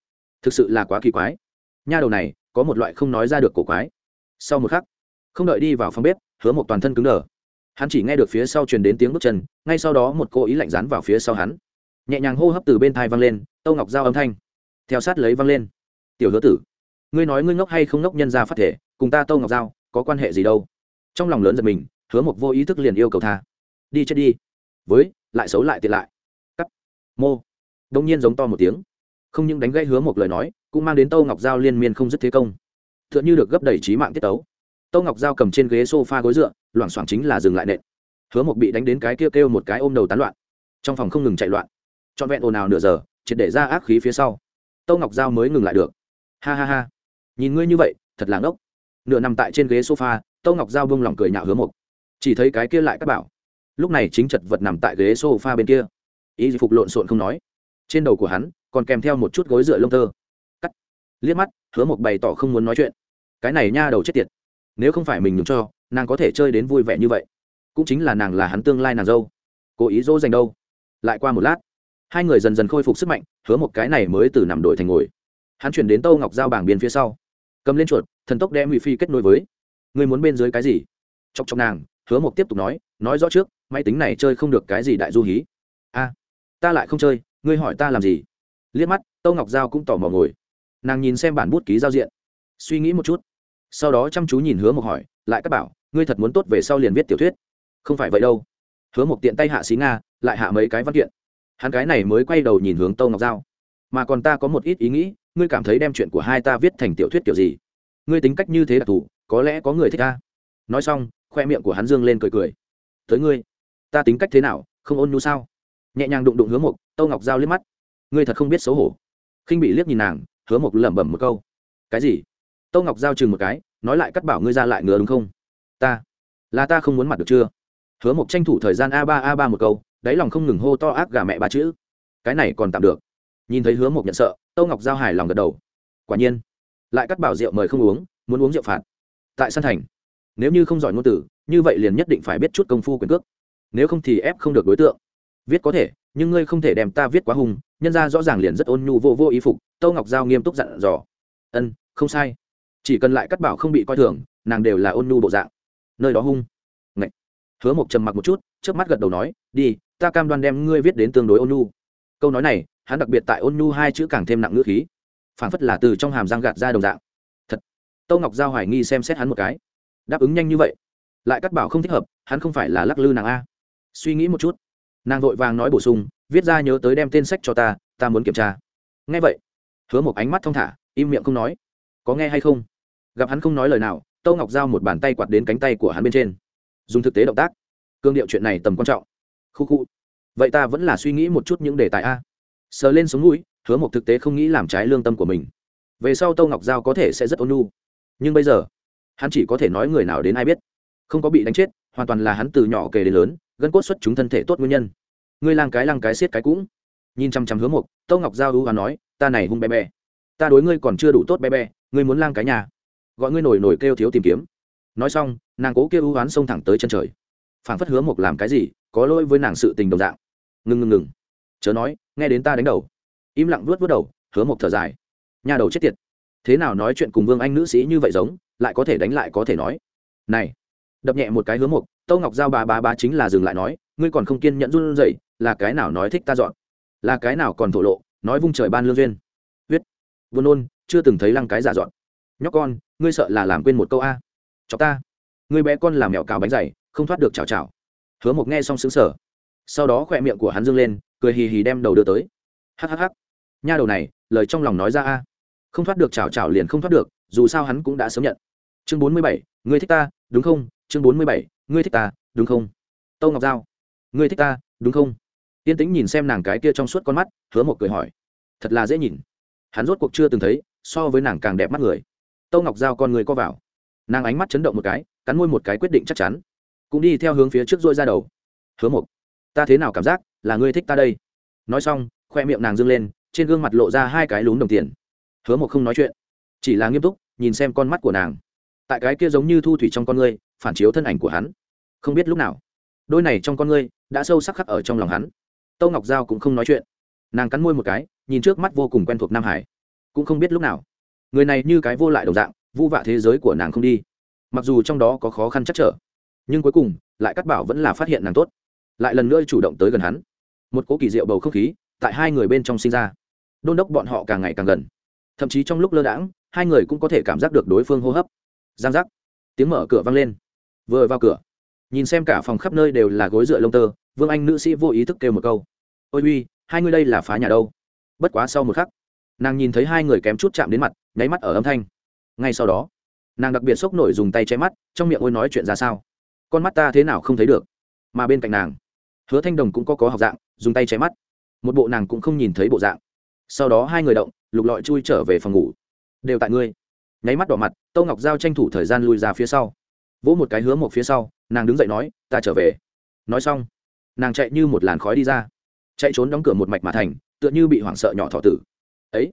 thực sự là quá kỳ quái. Nha đầu này có một loại không nói ra được cổ quái. Sau một khắc không đợi đi vào phòng bếp hứa một toàn thân cứng đờ. Hắn chỉ nghe được phía sau truyền đến tiếng bước chân ngay sau đó một cô ý lạnh rán vào phía sau hắn. Nhẹ nhàng hô hấp từ bên thai văng lên tâu ngọc giao âm thanh. Theo sát lấy văng lên. Tiểu hứa tử ngươi nói ngươi ngốc hay không ngốc nhân ra phát thể cùng ta tâu ngọc giao có quan hệ gì đâu? Trong lòng lớn giật mình hứa một vô ý thức liền yêu cầu tha. Đi chết đi. Với lại xấu lại tiện lại. Cắt. Mô. Đông nhiên giống to một tiếng. Không những đánh gây hứa một lời nói cũng mang đến tâu ngọc giao liên miên không dứt thế công. T h ư ợ n h ư được gấp đầy trí mạng tiết tấu. Tâu ngọc giao cầm trên ghế s o f a gối dựa loảng xoảng chính là dừng lại nện. Hứa một bị đánh đến cái kia kêu, kêu một cái ôm đầu tán loạn. Trong phòng không ngừng chạy loạn. Trọn vẹn ồn ào nửa giờ triệt để ra ác khí phía sau. Tâu ngọc giao mới ngừng lại được. Ha ha ha nhìn ngươi như vậy, thật là ngốc. Nửa nằm tại trên ghế sofa tâu ngọc giao bông lòng cười nhạo hứa Mục. chỉ thấy cái kia lại các bảo. Lúc này chính chật vật nằm tại ghế sofa bên kia. Ý phục lộn xộn không nói. Trên đầu của hắn còn kèm theo một chút gối dựa lông tơ. Cắt. Liếc mắt, hứa Mục bày tỏ không muốn nói chuyện. Cái này nha đầu chết tiệt. Nếu không phải mình nhường cho, nàng có thể chơi đến vui vẻ như vậy. Cũng chính là nàng là hắn tương lai nàng dâu. Cố ý dỗ dành đâu. Lại qua một lát, hai người dần dần khôi phục sức mạnh, hứa một cái này mới từ nằm đổi thành ngồi. Hắn chuyển đến tâu ngọc giao bảng biên phía sau cầm lên chuột, thần tốc đem ngụy phi kết nối với. Người muốn bên dưới cái gì? Chọc chọc nàng, hứa mộc tiếp tục nói nói rõ trước, máy tính này chơi không được cái gì đại du hí. A, ta lại không chơi, ngươi hỏi ta làm gì? Liếc mắt, tâu ngọc giao cũng tò mò ngồi. Nàng nhìn xem bản bút ký giao diện. Suy nghĩ một chút. Sau đó chăm chú nhìn hứa mộc hỏi, lại các bảo, ngươi thật muốn tốt về sau liền viết tiểu thuyết. Không phải vậy đâu. Hứa mộc tiện tay hạ xí nga, lại hạ mấy cái văn kiện. Hắn cái này mới quay đầu nhìn hướng tâu ngọc giao. Mà còn ta có một ít ý nghĩ ngươi cảm thấy đem chuyện của hai ta viết thành tiểu thuyết kiểu gì? Ngươi tính cách như thế đặc thù, có lẽ có người thích ta. Nói xong, khoe miệng của hắn dương lên cười cười. Tới ngươi. Ta tính cách thế nào, không ôn nhu sao? Nhẹ nhàng đụng đụng hứa mộc, tâu ngọc giao liếc mắt. Ngươi thật không biết xấu hổ. Khinh bị liếc nhìn nàng, hứa mộc lẩm bẩm một câu. Cái gì? Tâu ngọc giao chừng một cái, nói lại cắt bảo ngươi ra lại ngứa đúng không? Ta. Là ta không muốn mặt được chưa? Hứa mộc tranh thủ thời gian a ba a ba một câu, đáy lòng không ngừng hô to ác gà mẹ ba chữ. Cái này còn tạm được nhìn thấy hứa mộc nhận sợ, tâu ngọc giao hài lòng gật đầu. Quả nhiên, lại cắt bảo rượu mời không uống, muốn uống rượu phạt. Tại sân thành, nếu như không giỏi ngôn từ, như vậy liền nhất định phải biết chút công phu quyền cước. Nếu không thì ép không được đối tượng. Viết có thể, nhưng ngươi không thể đem ta viết quá hùng nhân ra rõ ràng liền rất ôn nhu vô vô ý phục, tâu ngọc giao nghiêm túc dặn dò. Ân, không sai. Chỉ cần lại cắt bảo không bị coi thường, nàng đều là ôn nhu bộ dạng. Nơi đó hung. Ngậy. hứa mộc trầm mặc một chút trước mắt gật đầu nói, đi, ta cam đoan đem ngươi viết đến tương đối ôn nhu. Câu nói này hắn đặc biệt tại ôn nhu hai chữ càng thêm nặng ngữ khí. Phảng phất là từ trong hàm răng gạt ra đồng dạng. Thật. Tâu ngọc giao hoài nghi xem xét hắn một cái. Đáp ứng nhanh như vậy. Lại cắt bảo không thích hợp, hắn không phải là lắc lư nàng a. Suy nghĩ một chút. Nàng vội vàng nói bổ sung, viết ra nhớ tới đem tên sách cho ta ta muốn kiểm tra. Nghe vậy, hứa một ánh mắt thong thả, im miệng không nói. Có nghe hay không? Gặp hắn không nói lời nào, tâu ngọc giao một bàn tay quạt đến cánh tay của hắn bên trên. Dùng thực tế động tác. Cương điệu chuyện này tầm quan trọng. Khu khu. Vậy ta vẫn là suy nghĩ một chút những đề tài a sờ lên sống mũi, hứa một thực tế không nghĩ làm trái lương tâm của mình. Về sau tâu ngọc giao có thể sẽ rất ôn nhu. Nhưng bây giờ, hắn chỉ có thể nói người nào đến ai biết. Không có bị đánh chết, hoàn toàn là hắn từ nhỏ kề đến lớn, gân cốt xuất chúng thân thể tốt nguyên nhân. Ngươi lang cái lăng cái xiết cái cũng. Nhìn chăm chăm hứa một tâu ngọc giao hữu và nói, ta này hung bé bé. Ta đối ngươi còn chưa đủ tốt bé bé, ngươi muốn lang cái nhà. Gọi ngươi nổi nổi kêu thiếu tìm kiếm. Nói xong, nàng cố kêu ưu oán xông thẳng tới chân trời. Phảng phất hứa một làm cái gì, có lỗi với nàng sự tình đồng dạng. Ngừng ngừng ngừng chớ nói, nghe đến ta đánh đầu. Im lặng vuốt vuốt đầu, hứa một thở dài. Nhà đầu chết tiệt. Thế nào nói chuyện cùng vương anh nữ sĩ như vậy giống, lại có thể đánh lại có thể nói. Này, đập nhẹ một cái hứa một tâu ngọc giao bà bà bà chính là dừng lại nói, ngươi còn không kiên nhẫn run rẩy, là cái nào nói thích ta dọn? Là cái nào còn thổ lộ, nói vung trời ban lương duyên. Huyết, buồn nôn, chưa từng thấy lăng cái giả dọn. Nhóc con, ngươi sợ là làm quên một câu a. Chọc ta. Ngươi bé con làm mèo cào bánh dày, không thoát được chào chào hứa một nghe xong xứng sở sau đó khỏe miệng của hắn dương lên cười hì hì đem đầu đưa tới. Hhh nha đầu này, lời trong lòng nói ra a. Không thoát được chảo chảo liền không thoát được, dù sao hắn cũng đã sớm nhận. Chương bốn mươi bảy, ngươi thích ta, đúng không? Chương bốn mươi bảy, ngươi thích ta, đúng không? Tâu ngọc giao. Ngươi thích ta, đúng không? Yên tĩnh nhìn xem nàng cái kia trong suốt con mắt, hứa một cười hỏi. Thật là dễ nhìn. Hắn rốt cuộc chưa từng thấy, so với nàng càng đẹp mắt người. Tâu ngọc giao con người co vào. Nàng ánh mắt chấn động một cái, cắn môi một cái quyết định chắc chắn. Cũng đi theo hướng phía trước dôi ra đầu. Hứa một. Ta thế nào cảm giác là ngươi thích ta đây. Nói xong, khoe miệng nàng dâng lên, trên gương mặt lộ ra hai cái lún đồng tiền. Hứa một không nói chuyện, chỉ là nghiêm túc nhìn xem con mắt của nàng. Tại cái kia giống như thu thủy trong con ngươi, phản chiếu thân ảnh của hắn. Không biết lúc nào, đôi này trong con ngươi đã sâu sắc khắc ở trong lòng hắn. Tâu ngọc giao cũng không nói chuyện. Nàng cắn môi một cái, nhìn trước mắt vô cùng quen thuộc nam hải. Cũng không biết lúc nào, người này như cái vô lại đồng dạng, vu vạ thế giới của nàng không đi. Mặc dù trong đó có khó khăn chắc trở, nhưng cuối cùng, lại cắt bảo vẫn là phát hiện nàng tốt. Lại lần nữa chủ động tới gần hắn một cố kỳ diệu bầu không khí tại hai người bên trong sinh ra. Đôn đốc bọn họ càng ngày càng gần. Thậm chí trong lúc lơ đãng, hai người cũng có thể cảm giác được đối phương hô hấp. Giang giác. Tiếng mở cửa vang lên. Vừa vào cửa, nhìn xem cả phòng khắp nơi đều là gối dựa lông tơ, vương anh nữ sĩ vô ý thức kêu một câu. Ôi uy, hai người đây là phá nhà đâu? Bất quá sau một khắc, nàng nhìn thấy hai người kém chút chạm đến mặt, nháy mắt ở âm thanh. Ngay sau đó, nàng đặc biệt sốc nổi dùng tay che mắt, trong miệng ôi nói chuyện ra sao? Con mắt ta thế nào không thấy được? Mà bên cạnh nàng hứa thanh đồng cũng có có học dạng, dùng tay che mắt. Một bộ nàng cũng không nhìn thấy bộ dạng. Sau đó hai người động, lục lọi chui trở về phòng ngủ. Đều tại ngươi. Nháy mắt đỏ mặt tâu ngọc giao tranh thủ thời gian lui ra phía sau. Vỗ một cái hứa một phía sau, nàng đứng dậy nói, ta trở về. Nói xong, nàng chạy như một làn khói đi ra. Chạy trốn đóng cửa một mạch mà thành, tựa như bị hoảng sợ nhỏ thọ tử. Ấy.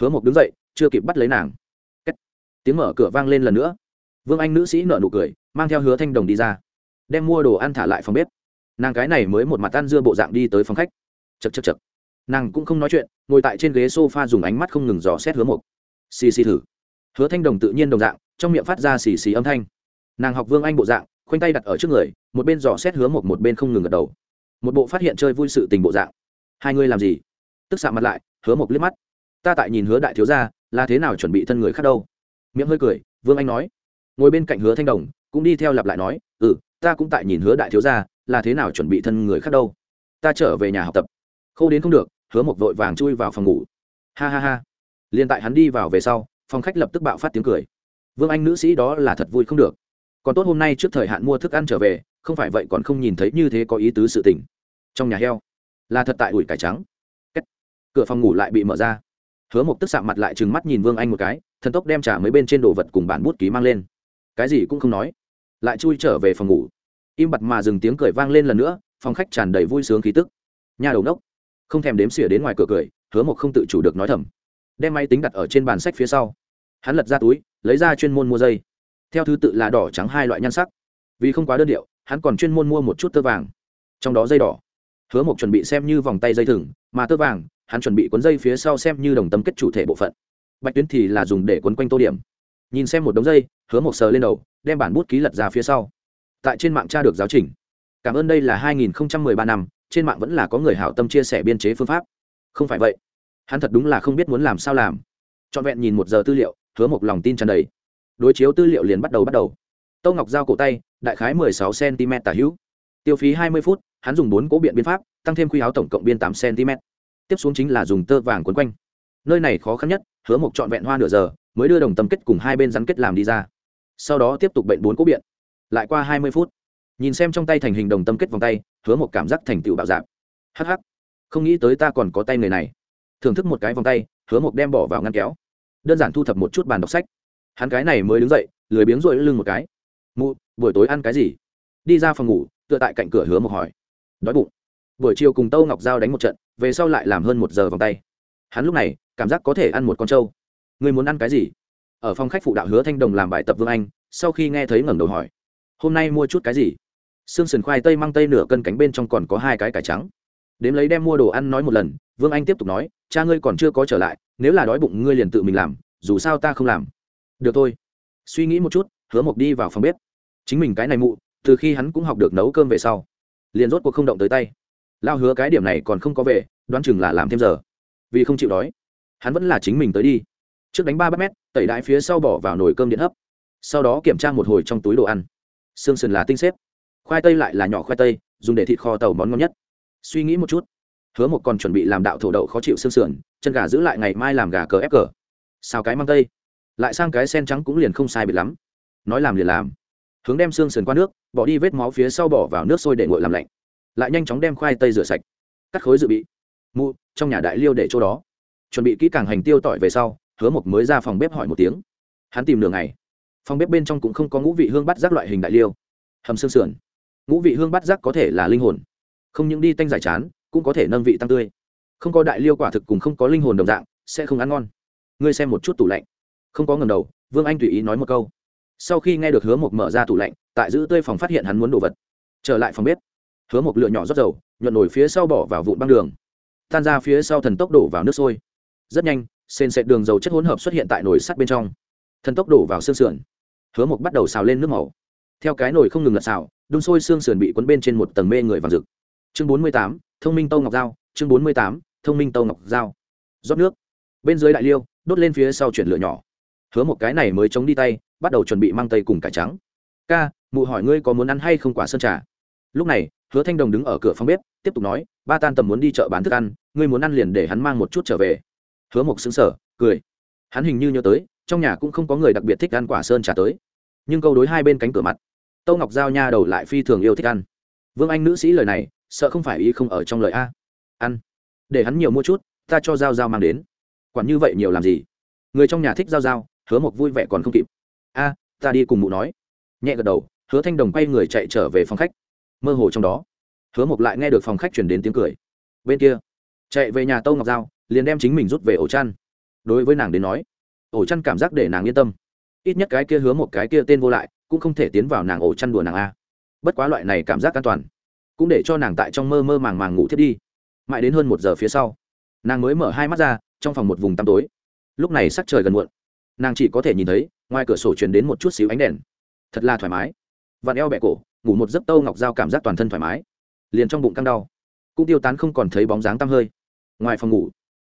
Hứa một đứng dậy, chưa kịp bắt lấy nàng. Kết. tiếng mở cửa vang lên lần nữa. Vương anh nữ sĩ nở nụ cười, mang theo hứa thanh đồng đi ra. Đem mua đồ ăn thả lại phòng bếp nàng cái này mới một mặt tan dưa bộ dạng đi tới phòng khách. Chật chật chật nàng cũng không nói chuyện ngồi tại trên ghế s o f a dùng ánh mắt không ngừng dò xét hứa Mục. xì xì thử. Hứa thanh đồng tự nhiên đồng dạng trong miệng phát ra xì xì âm thanh. Nàng học vương anh bộ dạng khoanh tay đặt ở trước người một bên dò xét hứa Mục, một bên không ngừng gật đầu. Một bộ phát hiện chơi vui sự tình bộ dạng. Hai ngươi làm gì? Tức xạ mặt lại hứa Mục liếc mắt. Ta tại nhìn hứa đại thiếu gia là thế nào chuẩn bị thân người khác đâu? Miệng hơi cười vương anh nói. Ngồi bên cạnh hứa thanh đồng cũng đi theo lặp lại nói ừ ta cũng tại nhìn hứa đại thiếu gia, là thế nào chuẩn bị thân người khác đâu. Ta trở về nhà học tập. Khâu đến không được, hứa một vội vàng chui vào phòng ngủ. Ha ha ha. Liền tại hắn đi vào về sau, phòng khách lập tức bạo phát tiếng cười. Vương anh nữ sĩ đó là thật vui không được. Còn tốt hôm nay trước thời hạn mua thức ăn trở về, không phải vậy còn không nhìn thấy như thế có ý tứ sự tình. Trong nhà heo. Là thật tại ủi cải trắng. Kết. cửa phòng ngủ lại bị mở ra. Hứa một tức sạm mặt lại trừng mắt nhìn vương anh một cái, thần tốc đem trả mấy bên trên đồ vật cùng bản bút ký mang lên. Cái gì cũng không nói lại chui trở về phòng ngủ. Im bặt mà dừng tiếng cười vang lên lần nữa, phòng khách tràn đầy vui sướng khí tức. Nhà đầu nốc không thèm đếm xỉa đến ngoài cửa cười, hứa một không tự chủ được nói thầm. Đem máy tính đặt ở trên bàn sách phía sau. Hắn lật ra túi, lấy ra chuyên môn mua dây. Theo thứ tự là đỏ trắng hai loại nhan sắc. Vì không quá đơn điệu, hắn còn chuyên môn mua một chút tơ vàng. Trong đó dây đỏ. Hứa mộc chuẩn bị xem như vòng tay dây thừng, mà tơ vàng, hắn chuẩn bị cuốn dây phía sau xem như đồng tâm kết chủ thể bộ phận. Bạch tuyến thì là dùng để quấn quanh tô điểm. Nhìn xem một đống dây, hứa mộc sờ lên đầu đem bản bút ký lật ra phía sau. Tại trên mạng tra được giáo trình. Cảm ơn đây là 2013 năm, trên mạng vẫn là có người hảo tâm chia sẻ biên chế phương pháp. Không phải vậy. Hắn thật đúng là không biết muốn làm sao làm. Trọn vẹn nhìn một giờ tư liệu, hứa một lòng tin tràn đầy. Đối chiếu tư liệu liền bắt đầu bắt đầu. Tâu ngọc giao cổ tay, đại khái mười sáu cm tả hữu. Tiêu phí hai mươi phút, hắn dùng bốn cố biện biên pháp, tăng thêm quy áo tổng cộng biên tám cm tiếp xuống chính là dùng tơ vàng quấn quanh. Nơi này khó khăn nhất, hứa một trọn vẹn hoa nửa giờ, mới đưa đồng tâm kết cùng hai bên rắn kết làm đi ra sau đó tiếp tục bệnh bốn cố biện. Lại qua hai mươi phút, nhìn xem trong tay thành hình đồng tâm kết vòng tay, hứa một cảm giác thành tựu bạo dạp hh không nghĩ tới ta còn có tay người này. Thưởng thức một cái vòng tay, hứa một đem bỏ vào ngăn kéo. Đơn giản thu thập một chút bàn đọc sách. Hắn cái này mới đứng dậy, lười biếng rội lưng một cái. Mụ, buổi tối ăn cái gì? Đi ra phòng ngủ, tựa tại cạnh cửa hứa một hỏi. Đói bụng. Buổi chiều cùng tâu ngọc giao đánh một trận, về sau lại làm hơn một giờ vòng tay. Hắn lúc này, cảm giác có thể ăn một con trâu. Người muốn ăn cái gì? Ở phòng khách phụ đạo hứa thanh đồng làm bài tập vương anh, sau khi nghe thấy ngẩng đầu hỏi, hôm nay mua chút cái gì? Xương sườn khoai tây mang tây nửa cân cánh bên trong còn có hai cái cải trắng. Đếm lấy đem mua đồ ăn nói một lần, vương anh tiếp tục nói, cha ngươi còn chưa có trở lại, nếu là đói bụng ngươi liền tự mình làm, dù sao ta không làm. Được thôi. Suy nghĩ một chút, hứa mộc đi vào phòng bếp. Chính mình cái này mụ, từ khi hắn cũng học được nấu cơm về sau, liền rốt cuộc không động tới tay. Lao hứa cái điểm này còn không có về, đoán chừng là làm thêm giờ. Vì không chịu đói, hắn vẫn là chính mình tới đi trước đánh ba bát mét, tẩy đãi phía sau bỏ vào nồi cơm điện hấp. Sau đó kiểm tra một hồi trong túi đồ ăn. Xương sườn là tinh xếp. Khoai tây lại là nhỏ khoai tây, dùng để thịt kho tàu món ngon nhất. Suy nghĩ một chút. Hứa một còn chuẩn bị làm đạo thổ đậu khó chịu xương sườn, chân gà giữ lại ngày mai làm gà cờ ép cờ. Xào cái mang tây. Lại sang cái sen trắng cũng liền không sai biệt lắm. Nói làm liền làm. Hướng đem xương sườn qua nước, bỏ đi vết máu phía sau bỏ vào nước sôi để nguội làm lạnh. Lại nhanh chóng đem khoai tây rửa sạch. Cắt khối dự bị. Mụ, trong nhà đại liêu để chỗ đó. Chuẩn bị kỹ càng hành tiêu tỏi về sau hứa mộc mới ra phòng bếp hỏi một tiếng. Hắn tìm đường này phòng bếp bên trong cũng không có ngũ vị hương bắt rác loại hình đại liêu. Hầm xương sườn. Ngũ vị hương bắt rác có thể là linh hồn. Không những đi tanh giải chán, cũng có thể nâng vị tăng tươi. Không có đại liêu quả thực cùng không có linh hồn đồng dạng, sẽ không ăn ngon. Ngươi xem một chút tủ lạnh. Không có ngầm đầu, vương anh tùy ý nói một câu. Sau khi nghe được hứa mộc mở ra tủ lạnh, tại giữ tươi phòng phát hiện hắn muốn đồ vật. Trở lại phòng bếp, hứa mộc lựa nhỏ rót dầu, nhuận nổi phía sau bỏ vào vụn băng đường. Tan ra phía sau thần tốc đổ vào nước sôi rất nhanh, sền sệt đường dầu chất hỗn hợp xuất hiện tại nồi sắt bên trong. Thần tốc đổ vào xương sườn. Hứa mộc bắt đầu xào lên nước màu. Theo cái nồi không ngừng lật xào, đun sôi xương sườn bị cuốn bên trên một tầng mê người vàng rực. Chương bốn mươi tám, thông minh tâu ngọc dao chương bốn mươi tám, thông minh tâu ngọc dao rót nước. Bên dưới đại liêu, đốt lên phía sau chuyển lửa nhỏ. Hứa một cái này mới chống đi tay, bắt đầu chuẩn bị mang tây cùng cải trắng. Ca, mụ hỏi ngươi có muốn ăn hay không quả sơn trà? Lúc này, hứa thanh đồng đứng ở cửa phòng bếp, tiếp tục nói, ba tan tầm muốn đi chợ bán thức ăn, ngươi muốn ăn liền để hắn mang một chút trở về hứa mộc xứng sở cười. Hắn hình như nhớ tới, trong nhà cũng không có người đặc biệt thích ăn quả sơn trà tới. Nhưng câu đối hai bên cánh cửa mặt, tâu ngọc giao nha đầu lại phi thường yêu thích ăn. Vương anh nữ sĩ lời này, sợ không phải ý không ở trong lời a. Ăn. Để hắn nhiều mua chút, ta cho giao giao mang đến. Quản như vậy nhiều làm gì? Người trong nhà thích giao giao, hứa mộc vui vẻ còn không kịp. A, ta đi cùng mụ nói. Nhẹ gật đầu, hứa thanh đồng quay người chạy trở về phòng khách. Mơ hồ trong đó, hứa mộc lại nghe được phòng khách chuyển đến tiếng cười. Bên kia, chạy về nhà tâu ngọc giao liền đem chính mình rút về ổ chăn. Đối với nàng đến nói, ổ chăn cảm giác để nàng yên tâm. Ít nhất cái kia hứa một cái kia tên vô lại, cũng không thể tiến vào nàng ổ chăn đùa nàng a. Bất quá loại này cảm giác an toàn, cũng để cho nàng tại trong mơ mơ màng màng ngủ thiết đi. Mãi đến hơn một giờ phía sau, nàng mới mở hai mắt ra, trong phòng một vùng tăm tối. Lúc này sắc trời gần muộn, nàng chỉ có thể nhìn thấy, ngoài cửa sổ truyền đến một chút xíu ánh đèn. Thật là thoải mái. Vặn eo bẹ cổ, ngủ một giấc tâu ngọc dao cảm giác toàn thân thoải mái. Liền trong bụng căng đau, cũng tiêu tán không còn thấy bóng dáng tăm hơi. Ngoài phòng ngủ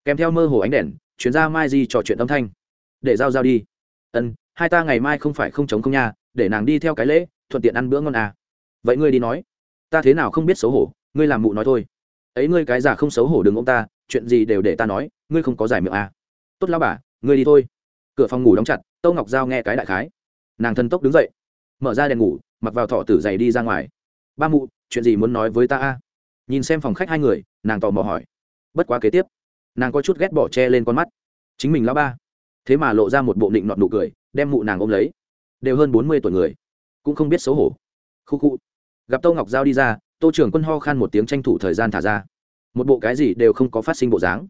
kèm theo mơ hồ ánh đèn chuyến ra mai di trò chuyện âm thanh. Để giao giao đi. Ân, hai ta ngày mai không phải không chống không nha, để nàng đi theo cái lễ, thuận tiện ăn bữa ngon à. Vậy ngươi đi nói. Ta thế nào không biết xấu hổ, ngươi làm mụ nói thôi. Ấy ngươi cái già không xấu hổ đừng ông ta, chuyện gì đều để ta nói, ngươi không có giải miệng à. Tốt lao bà, ngươi đi thôi. Cửa phòng ngủ đóng chặt tâu ngọc giao nghe cái đại khái. Nàng thân tốc đứng dậy, mở ra đèn ngủ, mặc vào thọ tử giày đi ra ngoài. Ba mụ, chuyện gì muốn nói với ta a nhìn xem phòng khách hai người, nàng tò mò hỏi. Bất quá kế tiếp nàng có chút ghét bỏ che lên con mắt. Chính mình lão ba. Thế mà lộ ra một bộ định nọn nụ cười, đem mụ nàng ôm lấy. Đều hơn bốn mươi tuổi người, cũng không biết xấu hổ. Khu khu. Gặp tô ngọc giao đi ra, tô trưởng quân ho khan một tiếng tranh thủ thời gian thả ra. Một bộ cái gì đều không có phát sinh bộ dáng.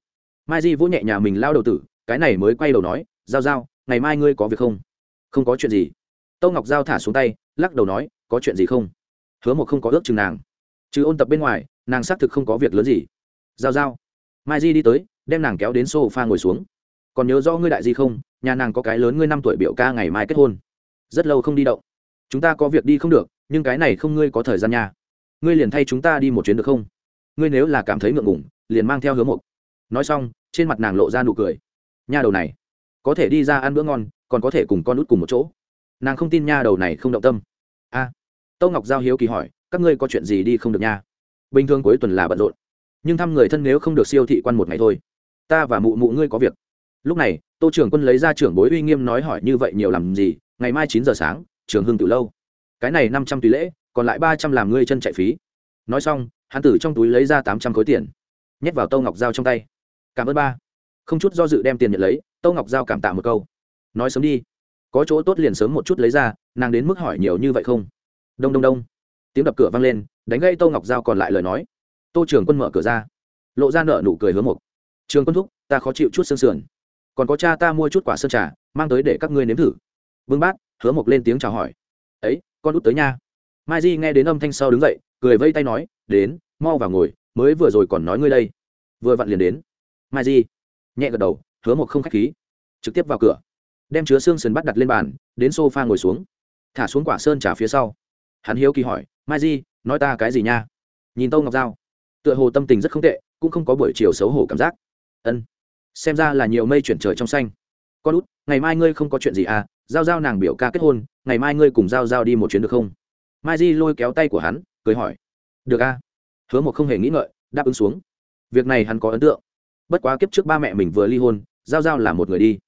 Mai di vỗ nhẹ nhà mình lao đầu tử, cái này mới quay đầu nói, giao giao, ngày mai ngươi có việc không? Không có chuyện gì. Tô ngọc giao thả xuống tay, lắc đầu nói, có chuyện gì không? Hứa một không có ước chừng nàng. Chứ ôn tập bên ngoài, nàng xác thực không có việc lớn gì. Giao giao. Mai di đi tới đem nàng kéo đến sofa ngồi xuống. Còn nhớ rõ ngươi đại di không? Nhà nàng có cái lớn ngươi năm tuổi biểu ca ngày mai kết hôn. Rất lâu không đi đậu chúng ta có việc đi không được nhưng cái này không ngươi có thời gian nha. Ngươi liền thay chúng ta đi một chuyến được không? Ngươi nếu là cảm thấy ngượng ngủng liền mang theo hướng một. nói xong trên mặt nàng lộ ra nụ cười. Nha đầu này có thể đi ra ăn bữa ngon còn có thể cùng con út cùng một chỗ. Nàng không tin nha đầu này không động tâm. A à, tâu ngọc giao hiếu kỳ hỏi các ngươi có chuyện gì đi không được nha? Bình thường cuối tuần là bận rộn nhưng thăm người thân nếu không được siêu thị quan một ngày thôi ta và mụ mụ ngươi có việc. Lúc này, tô trưởng quân lấy ra trưởng bối uy nghiêm nói hỏi như vậy nhiều làm gì, ngày mai chín giờ sáng, trường hưng từ lâu. Cái này năm trăm tùy lễ, còn lại ba trăm làm ngươi chân chạy phí. Nói xong, hắn tử trong túi lấy ra tám trăm khối tiền, nhét vào tâu ngọc giao trong tay. Cảm ơn ba. Không chút do dự đem tiền nhận lấy tâu ngọc giao cảm tạ một câu. Nói sớm đi. Có chỗ tốt liền sớm một chút lấy ra, nàng đến mức hỏi nhiều như vậy không? Đông đông đông. Tiếng đập cửa vang lên, đánh gây tô ngọc giao còn lại lời nói. Tô trưởng quân mở cửa ra, lộ ra nợ nụ cười hướng một trường quân thúc, ta khó chịu chút xương sườn. Còn có cha ta mua chút quả sơn trà, mang tới để các ngươi nếm thử. Vương bát, hứa mộc lên tiếng chào hỏi. Ấy, con út tới nha. Mai di nghe đến âm thanh sau đứng dậy, cười vây tay nói, đến, mau vào ngồi, mới vừa rồi còn nói ngươi đây. Vừa vặn liền đến. Mai di nhẹ gật đầu, hứa mộc không k h á c h khí, trực tiếp vào cửa. Đem chứa xương sườn bắt đặt lên bàn, đến s o f a ngồi xuống. Thả xuống quả sơn trà phía sau. Hắn hiếu kỳ hỏi, mai di, nói ta cái gì nha? Nhìn tâu ngọc giao, tựa hồ tâm tình rất không tệ, cũng không có buổi chiều xấu hổ cảm giác ân. Xem ra là nhiều mây chuyển trời trong xanh. Con út, ngày mai ngươi không có chuyện gì à? Giao giao nàng biểu ca kết hôn, ngày mai ngươi cùng giao giao đi một chuyến được không? Mai di lôi kéo tay của hắn, cười hỏi. Được a hứa một không hề nghĩ ngợi, đáp ứng xuống. Việc này hắn có ấn tượng. Bất quá kiếp trước ba mẹ mình vừa ly hôn, giao giao là một người đi.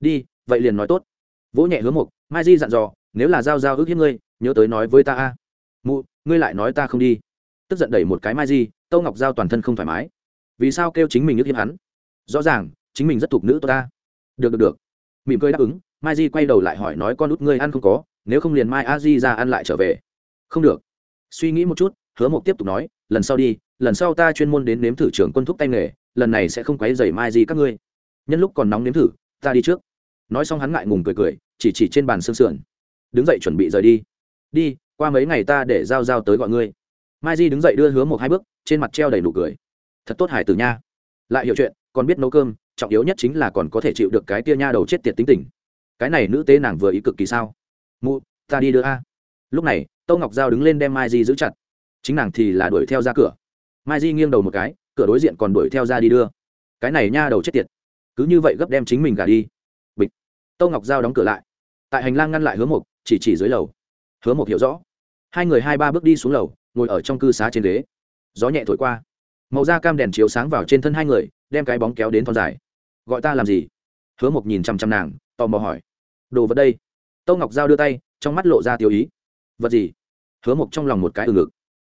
Đi, vậy liền nói tốt. Vỗ nhẹ hứa một mai di dặn dò, nếu là giao giao ước hiếp ngươi, nhớ tới nói với ta a. Mụ, ngươi lại nói ta không đi. Tức giận đẩy một cái mai di, tâu ngọc giao toàn thân không thoải mái. Vì sao kêu chính mình ước hiếp hắn? Rõ ràng, chính mình rất thuộc nữ tôi ta. Được được được. Mỉm cười đáp ứng, mai di quay đầu lại hỏi nói con út ngươi ăn không có, nếu không liền mai a di ra ăn lại trở về. Không được. Suy nghĩ một chút, hứa mộc tiếp tục nói, lần sau đi, lần sau ta chuyên môn đến nếm thử trưởng quân thúc tay nghề, lần này sẽ không quấy dày mai di các ngươi. Nhân lúc còn nóng nếm thử, ta đi trước. Nói xong hắn ngại ngùng cười cười, chỉ chỉ trên bàn xương sườn. Đứng dậy chuẩn bị rời đi. Đi, qua mấy ngày ta để giao giao tới gọi ngươi. Mai di đứng dậy đưa hứa một hai bước, trên mặt treo đầy nụ cười. Thật tốt, hải tử nha. Lại hiểu chuyện còn biết nấu cơm, trọng yếu nhất chính là còn có thể chịu được cái tia nha đầu chết tiệt tính tình. Cái này nữ tế nàng vừa ý cực kỳ sao? Mụ, ta đi đưa a. Lúc này, tâu ngọc giao đứng lên đem mai di giữ chặt. Chính nàng thì là đuổi theo ra cửa. Mai di nghiêng đầu một cái, cửa đối diện còn đuổi theo ra đi đưa. Cái này nha đầu chết tiệt. Cứ như vậy gấp đem chính mình gả đi. Bịch. Tâu ngọc giao đóng cửa lại. Tại hành lang ngăn lại hứa mộc, chỉ chỉ dưới lầu. Hứa mộc hiểu rõ. Hai người hai ba bước đi xuống lầu, ngồi ở trong cư xá trên ghế. Gió nhẹ thổi qua. Màu da cam đèn chiếu sáng vào trên thân hai người đem cái bóng kéo đến thon dài. Gọi ta làm gì? Hứa mộc nhìn chăm chăm nàng, tò mò hỏi. Đồ vật đây. Tâu ngọc giao đưa tay, trong mắt lộ ra tiêu ý. Vật gì? Hứa mộc trong lòng một cái từ ngực.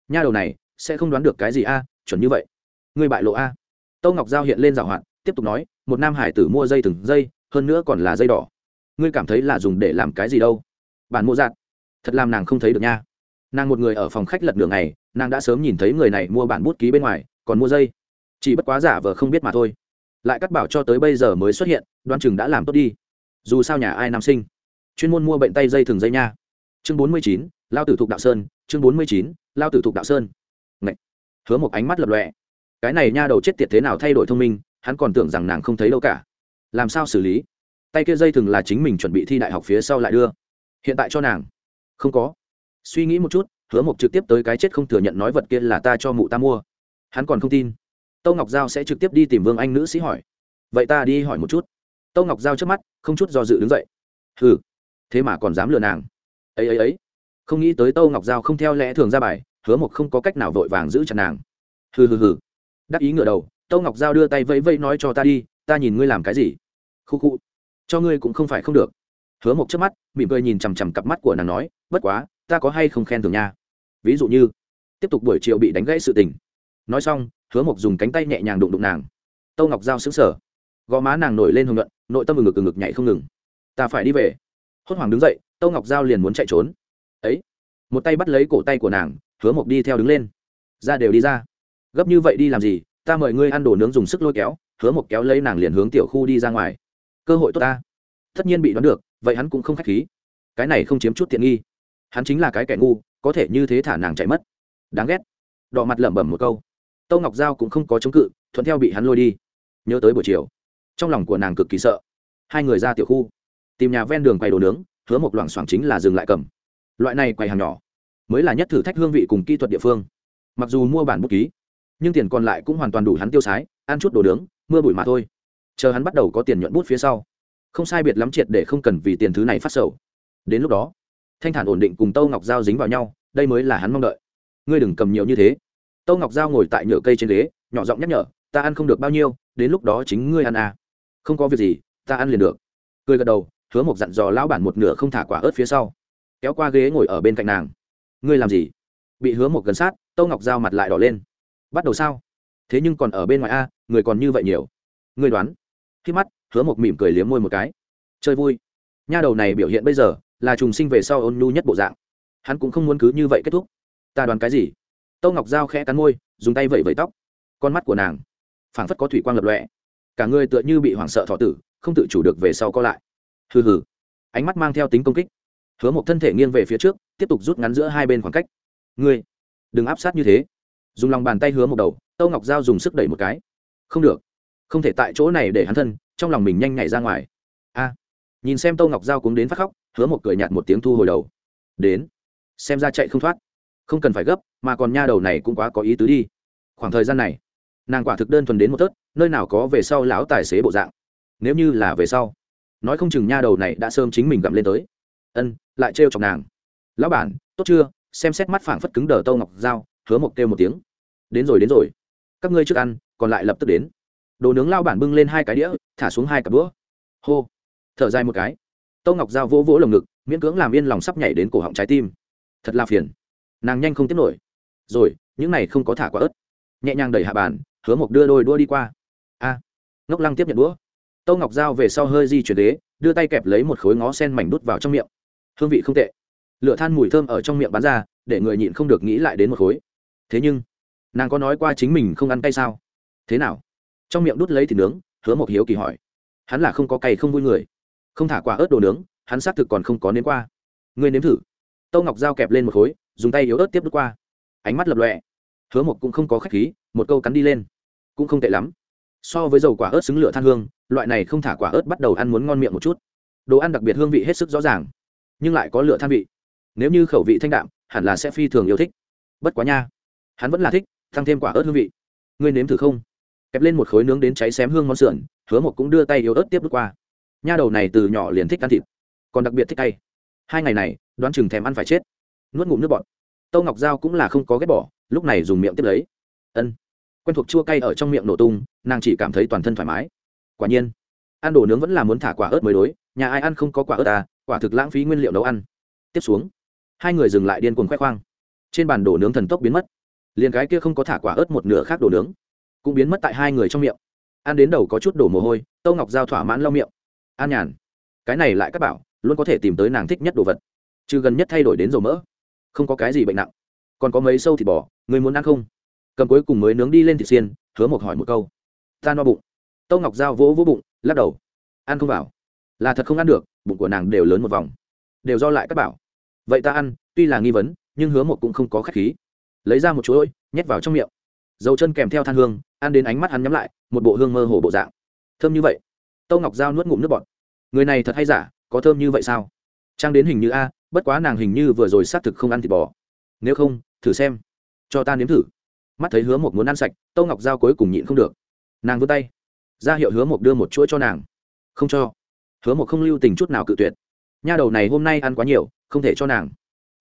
Nha đầu này, sẽ không đoán được cái gì a, chuẩn như vậy. Ngươi bại lộ a. Tâu ngọc giao hiện lên rào hoạt, tiếp tục nói, một nam hải tử mua dây thừng dây, hơn nữa còn là dây đỏ. Ngươi cảm thấy là dùng để làm cái gì đâu? Bản mua giạt thật làm nàng không thấy được nha. Nàng một người ở phòng khách lật đường này nàng đã sớm nhìn thấy người này mua bản bút ký bên ngoài, còn mua dây chỉ bất quá giả vờ không biết mà thôi. Lại cắt bảo cho tới bây giờ mới xuất hiện đoan chừng đã làm tốt đi. Dù sao nhà ai nam sinh? Chuyên môn mua bệnh tay dây thường dây nha. Chương bốn mươi chín, lao tử thục đạo sơn, chương bốn mươi chín, lao tử thục đạo sơn. Ngậy! hứa một ánh mắt lập lọe cái này nha đầu chết tiệt thế nào thay đổi thông minh, hắn còn tưởng rằng nàng không thấy đâu cả. Làm sao xử lý? Tay kia dây thường là chính mình chuẩn bị thi đại học phía sau lại đưa. Hiện tại cho nàng. Không có. Suy nghĩ một chút, hứa mộc trực tiếp tới cái chết không thừa nhận nói vật kia là ta cho mụ ta mua. Hắn còn không tin tâu ngọc giao sẽ trực tiếp đi tìm vương anh nữ sĩ hỏi. Vậy ta đi hỏi một chút. Tâu ngọc giao trước mắt, không chút do dự đứng dậy. Hừ, thế mà còn dám lừa nàng. Ấy ấy ấy. Không nghĩ tới tâu ngọc giao không theo lẽ thường ra bài, hứa mộc không có cách nào vội vàng giữ chặt nàng. Hừ hừ hừ. Đắc ý ngựa đầu, tâu ngọc giao đưa tay vẫy vẫy nói cho ta đi, ta nhìn ngươi làm cái gì? Khu khu. Cho ngươi cũng không phải không được. Hứa mộc trước mắt, mỉm cười nhìn chằm chằm cặp mắt của nàng nói, bất quá, ta có hay không khen thường nha? Ví dụ như, tiếp tục buổi chiều bị đánh gãy sự tình. Nói xong hứa mộc dùng cánh tay nhẹ nhàng đụng đụng nàng. Tâu ngọc giao xứng sở gò má nàng nổi lên hồng luận nội tâm ngực ngực nhảy không ngừng. Ta phải đi về. Hốt hoảng đứng dậy, tâu ngọc giao liền muốn chạy trốn. Ấy. Một tay bắt lấy cổ tay của nàng, hứa mộc đi theo đứng lên. Ra đều đi ra. Gấp như vậy đi làm gì? Ta mời ngươi ăn đồ nướng dùng sức lôi kéo. Hứa mộc kéo lấy nàng liền hướng tiểu khu đi ra ngoài. Cơ hội tốt ta. Tất nhiên bị đoán được, vậy hắn cũng không k h á c h khí. Cái này không chiếm chút tiện nghi. Hắn chính là cái kẻ ngu, có thể như thế thả nàng chạy mất. Đáng ghét. Đỏ mặt lẩm bẩm một câu tâu ngọc giao cũng không có chống cự, thuận theo bị hắn lôi đi. Nhớ tới buổi chiều, trong lòng của nàng cực kỳ sợ. Hai người ra tiểu khu, tìm nhà ven đường quầy đồ nướng, hứa một loảng xoảng chính là dừng lại cầm. Loại này quầy hàng nhỏ, mới là nhất thử thách hương vị cùng kỹ thuật địa phương. Mặc dù mua bản bút ký, nhưng tiền còn lại cũng hoàn toàn đủ hắn tiêu sái, ăn chút đồ nướng, mưa bụi mà thôi. Chờ hắn bắt đầu có tiền nhuận bút phía sau, không sai biệt lắm triệt để không cần vì tiền thứ này phát sầu. Đến lúc đó, thanh thản ổn định cùng tâu ngọc giao dính vào nhau, đây mới là hắn mong đợi. Ngươi đừng cầm nhiều như thế tâu ngọc giao ngồi tại nhựa cây trên ghế, nhỏ giọng nhắc nhở, ta ăn không được bao nhiêu, đến lúc đó chính ngươi ăn à. không có việc gì, ta ăn liền được. Cười gật đầu, hứa một dặn dò lão bản một nửa không thả quả ớt phía sau. Kéo qua ghế ngồi ở bên cạnh nàng. Ngươi làm gì? Bị hứa một gần sát, tâu ngọc giao mặt lại đỏ lên. Bắt đầu sao? Thế nhưng còn ở bên ngoài a, người còn như vậy nhiều. Ngươi đoán? Khi mắt, hứa một mỉm cười liếm môi một cái. Chơi vui. Nha đầu này biểu hiện bây giờ là trùng sinh về sau ôn nhu nhất bộ dạng. Hắn cũng không muốn cứ như vậy kết thúc. Ta đoán cái gì? Tâu ngọc g khẽ cắn môi, dùng tay vẩy vẩy tóc. Con mắt của nàng phảng phất có thủy quang lập lọe cả người tựa như bị hoảng sợ thọ tử, không tự chủ được về sau co lại. Hừ hừ. Ánh mắt mang theo tính công kích. Hứa một thân thể nghiêng về phía trước, tiếp tục rút ngắn giữa hai bên khoảng cách. Ngươi, đừng áp sát như thế. Dùng lòng bàn tay hứa một đầu, tâu ngọc g dùng sức đẩy một cái. Không được. Không thể tại chỗ này để hắn thân, trong lòng mình nhanh nhảy ra ngoài. A. Nhìn xem tâu ngọc dao cuống đến phát khóc, hứa một cười nhạt một tiếng thu hồi đầu. Đến. Xem ra chạy không thoát không cần phải gấp, mà còn nha đầu này cũng quá có ý tứ đi. Khoảng thời gian này, nàng quả thực đơn thuần đến một tớt, nơi nào có về sau lão tài xế bộ dạng. Nếu như là về sau, nói không chừng nha đầu này đã sớm chính mình gặm lên tới. Ân, lại trêu chọc nàng. Lão bản, tốt chưa? Xem xét mắt phảng phất cứng đờ tâu ngọc dao hứa một kêu một tiếng. Đến rồi đến rồi. Các ngươi trước ăn, còn lại lập tức đến. Đồ nướng lao bản bưng lên hai cái đĩa, thả xuống hai cặp đũa. Hô. Thở dài một cái. Tâu ngọc dao vỗ vỗ lồng ngực, miễn cưỡng làm yên lòng sắp nhảy đến cổ họng trái tim. Thật là phiền nàng nhanh không tiếp nổi. Rồi, những này không có thả quả ớt. Nhẹ nhàng đẩy hạ bàn, hứa mộc đưa đôi đũa đi qua. A. Ngốc lăng tiếp nhận đũa. Tâu ngọc giao về sau hơi di chuyển ghế, đưa tay kẹp lấy một khối ngó sen mảnh đút vào trong miệng. Hương vị không tệ. Lửa than mùi thơm ở trong miệng bắn ra, để người nhịn không được nghĩ lại đến một khối. Thế nhưng, nàng có nói qua chính mình không ăn cay sao? Thế nào? Trong miệng đút lấy thì nướng, hứa một hiếu kỳ hỏi. Hắn là không có cay không vui người. Không thả quả ớt đồ nướng, hắn xác thực còn không có nếm qua. Ngươi nếm thử. Tâu ngọc dao kẹp lên một khối dùng tay yếu ớt tiếp đút qua. Ánh mắt lập lọe hứa một cũng không có khách khí, một câu cắn đi lên. Cũng không tệ lắm. So với dầu quả ớt xứng lửa than hương, loại này không thả quả ớt bắt đầu ăn muốn ngon miệng một chút. Đồ ăn đặc biệt hương vị hết sức rõ ràng, nhưng lại có lửa than vị. Nếu như khẩu vị thanh đạm, hẳn là sẽ phi thường yêu thích. Bất quá nha, hắn vẫn là thích tăng thêm quả ớt hương vị. Ngươi nếm thử không? Kẹp lên một khối nướng đến cháy xém hương món sườn, hứa một cũng đưa tay yếu ớt tiếp bước qua. Nha đầu này từ nhỏ liền thích ăn thịt, còn đặc biệt thích tay hai ngày này, đoán chừng thèm ăn phải chết nuốt ngụm nước bọt. Tâu ngọc Giao cũng là không có ghét bỏ, lúc này dùng miệng tiếp lấy. Ân. Quen thuộc chua cay ở trong miệng nổ tung, nàng chỉ cảm thấy toàn thân thoải mái. Quả nhiên, ăn đồ nướng vẫn là muốn thả quả ớt mới đối, nhà ai ăn không có quả ớt à quả thực lãng phí nguyên liệu nấu ăn. Tiếp xuống, hai người dừng lại điên cuồng khoe khoang. Trên bàn đồ nướng thần tốc biến mất. Liền cái kia không có thả quả ớt một nửa khác đồ nướng, cũng biến mất tại hai người trong miệng. Ăn đến đầu có chút đổ mồ hôi, tâu ngọc giao thỏa mãn lau miệng. An nhàn. Cái này lại các bảo, luôn có thể tìm tới nàng thích nhất đồ vật. Trừ gần nhất thay đổi đến dầu mỡ không có cái gì bệnh nặng. Còn có mấy sâu thịt bò, người muốn ăn không? Cầm cuối cùng mới nướng đi lên thịt xiên, hứa một hỏi một câu. Ta no bụng. Tâu ngọc giao vỗ vỗ bụng, lắc đầu. Ăn không vào. Là thật không ăn được, bụng của nàng đều lớn một vòng. Đều do lại các bảo. Vậy ta ăn, tuy là nghi vấn, nhưng hứa một cũng không có khách khí. Lấy ra một chuỗi, nhét vào trong miệng. Dầu chân kèm theo than hương, ăn đến ánh mắt hắn nhắm lại, một bộ hương mơ hồ bộ dạng. Thơm như vậy. Tâu ngọc giao nuốt ngụm nước bọt. Người này thật hay giả, có thơm như vậy sao? Trang đến hình như a, bất quá nàng hình như vừa rồi xác thực không ăn thịt bò. Nếu không, thử xem. Cho ta nếm thử. Mắt thấy hứa một muốn ăn sạch, tâu ngọc giao cuối cùng nhịn không được. Nàng vươn tay. Ra hiệu hứa một đưa một chuỗi cho nàng. Không cho. Hứa một không lưu tình chút nào cự tuyệt. Nha đầu này hôm nay ăn quá nhiều, không thể cho nàng.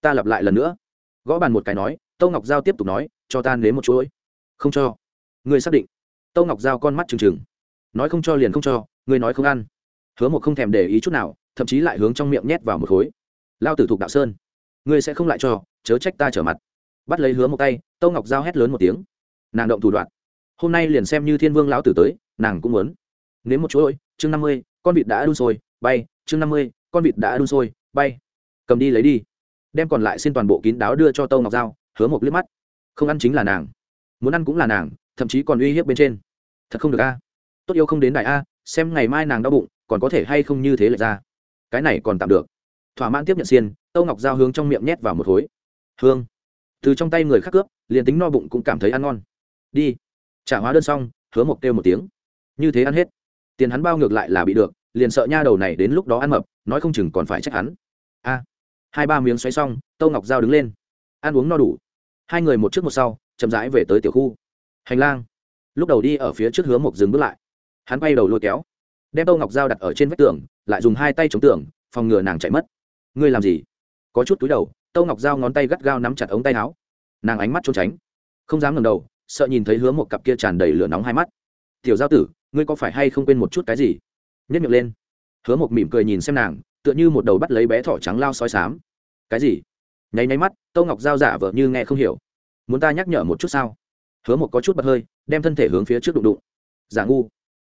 Ta lặp lại lần nữa. Gõ bàn một cái nói, tâu ngọc giao tiếp tục nói, cho ta nếm một chuỗi. Không cho. Ngươi xác định. Tâu ngọc giao con mắt trừng trừng. Nói không cho liền không cho, ngươi nói không ăn. Hứa một không thèm để ý chút nào thậm chí lại hướng trong miệng nhét vào một khối. Lao tử thục đạo sơn, ngươi sẽ không lại cho, chớ trách ta trở mặt. Bắt lấy hứa một tay, tâu ngọc giao hét lớn một tiếng. Nàng động thủ đoạn. Hôm nay liền xem như thiên vương lão tử tới, nàng cũng muốn. Nếm một chuỗi chương năm mươi, con vịt đã đun sôi, bay, chương năm mươi, con vịt đã đun sôi, bay. Cầm đi lấy đi. Đem còn lại xin toàn bộ kín đáo đưa cho tâu ngọc giao, hứa một liếc mắt. Không ăn chính là nàng. Muốn ăn cũng là nàng, thậm chí còn uy hiếp bên trên. Thật không được a. Tốt yêu không đến đại a, xem ngày mai nàng đau bụng, còn có thể hay không như thế lệch ra cái này còn tạm được. Thỏa mãn tiếp nhận xiên, tâu ngọc giao hướng trong miệng nhét vào một khối hương. Từ trong tay người khác cướp, liền tính no bụng cũng cảm thấy ăn ngon. Đi. Trả hóa đơn xong, hứa mộc kêu một tiếng. Như thế ăn hết. Tiền hắn bao ngược lại là bị được, liền sợ nha đầu này đến lúc đó ăn mập, nói không chừng còn phải trách hắn. A. Hai ba miếng xoáy xong, tâu ngọc giao đứng lên. Ăn uống no đủ. Hai người một trước một sau, chậm rãi về tới tiểu khu. Hành lang. Lúc đầu đi ở phía trước hứa mộc dừng bước lại. Hắn quay đầu lôi kéo. Đem tâu ngọc dao đặt ở trên vách tường lại dùng hai tay chống tường, phòng ngừa nàng chạy mất. Ngươi làm gì? Có chút túi đầu, tâu ngọc dao ngón tay gắt gao nắm chặt ống tay áo. Nàng ánh mắt trốn tránh, không dám ngầm đầu, sợ nhìn thấy hứa một cặp kia tràn đầy lửa nóng hai mắt. Tiểu giao tử, ngươi có phải hay không quên một chút cái gì? Nhất miệng lên. Hứa một mỉm cười nhìn xem nàng, tựa như một đầu bắt lấy bé thỏ trắng lao soi sám cái gì? Nháy nháy mắt, tâu ngọc Giao giả vờ như nghe không hiểu. Muốn ta nhắc nhở một chút sao? Hứa một có chút bật hơi, đem thân thể hướng phía trước đụng đụng. Giả ngu,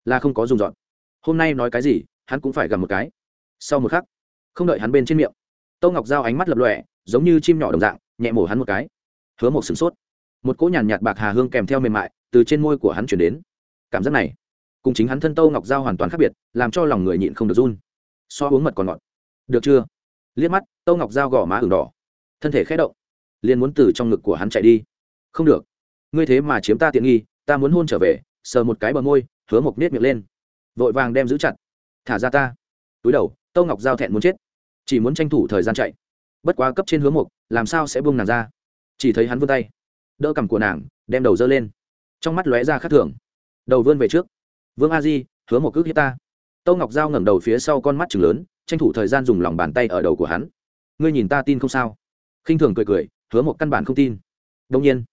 là không có dùng dọn. Hôm nay nói cái gì? Hắn cũng phải gầm một cái. Sau một khắc, không đợi hắn bên trên miệng tâu ngọc giao ánh mắt lập lọe giống như chim nhỏ đồng dạng, nhẹ mổ hắn một cái. Hứa một sửng sốt. Một cỗ nhàn nhạt bạc hà hương kèm theo mềm mại từ trên môi của hắn chuyển đến. Cảm giác này, cùng chính hắn thân tâu ngọc giao hoàn toàn khác biệt, làm cho lòng người nhịn không được run. So uống mật còn ngọt. Được chưa? Liếc mắt tâu ngọc giao gõ má ửng đỏ. Thân thể khẽ động, liền muốn từ trong ngực của hắn chạy đi. Không được. Ngươi thế mà chiếm ta tiện nghi, ta muốn hôn trở về, sờ một cái bờ môi, hứa mộc nết miệng lên. Vội vàng đem giữ chặt thả ra ta. Túi đầu tâu ngọc giao thẹn muốn chết. Chỉ muốn tranh thủ thời gian chạy. Bất quá cấp trên hướng một, làm sao sẽ buông nàng ra? Chỉ thấy hắn vươn tay. Đỡ cằm của nàng đem đầu dơ lên. Trong mắt lóe ra khắc thường. Đầu vươn về trước. Vương a di hứa một cước hiếp ta. Tâu ngọc giao ngẩng đầu phía sau con mắt chừng lớn tranh thủ thời gian dùng lòng bàn tay ở đầu của hắn. Ngươi nhìn ta tin không sao? Khinh thường cười cười hứa một căn bản không tin. Đông nhiên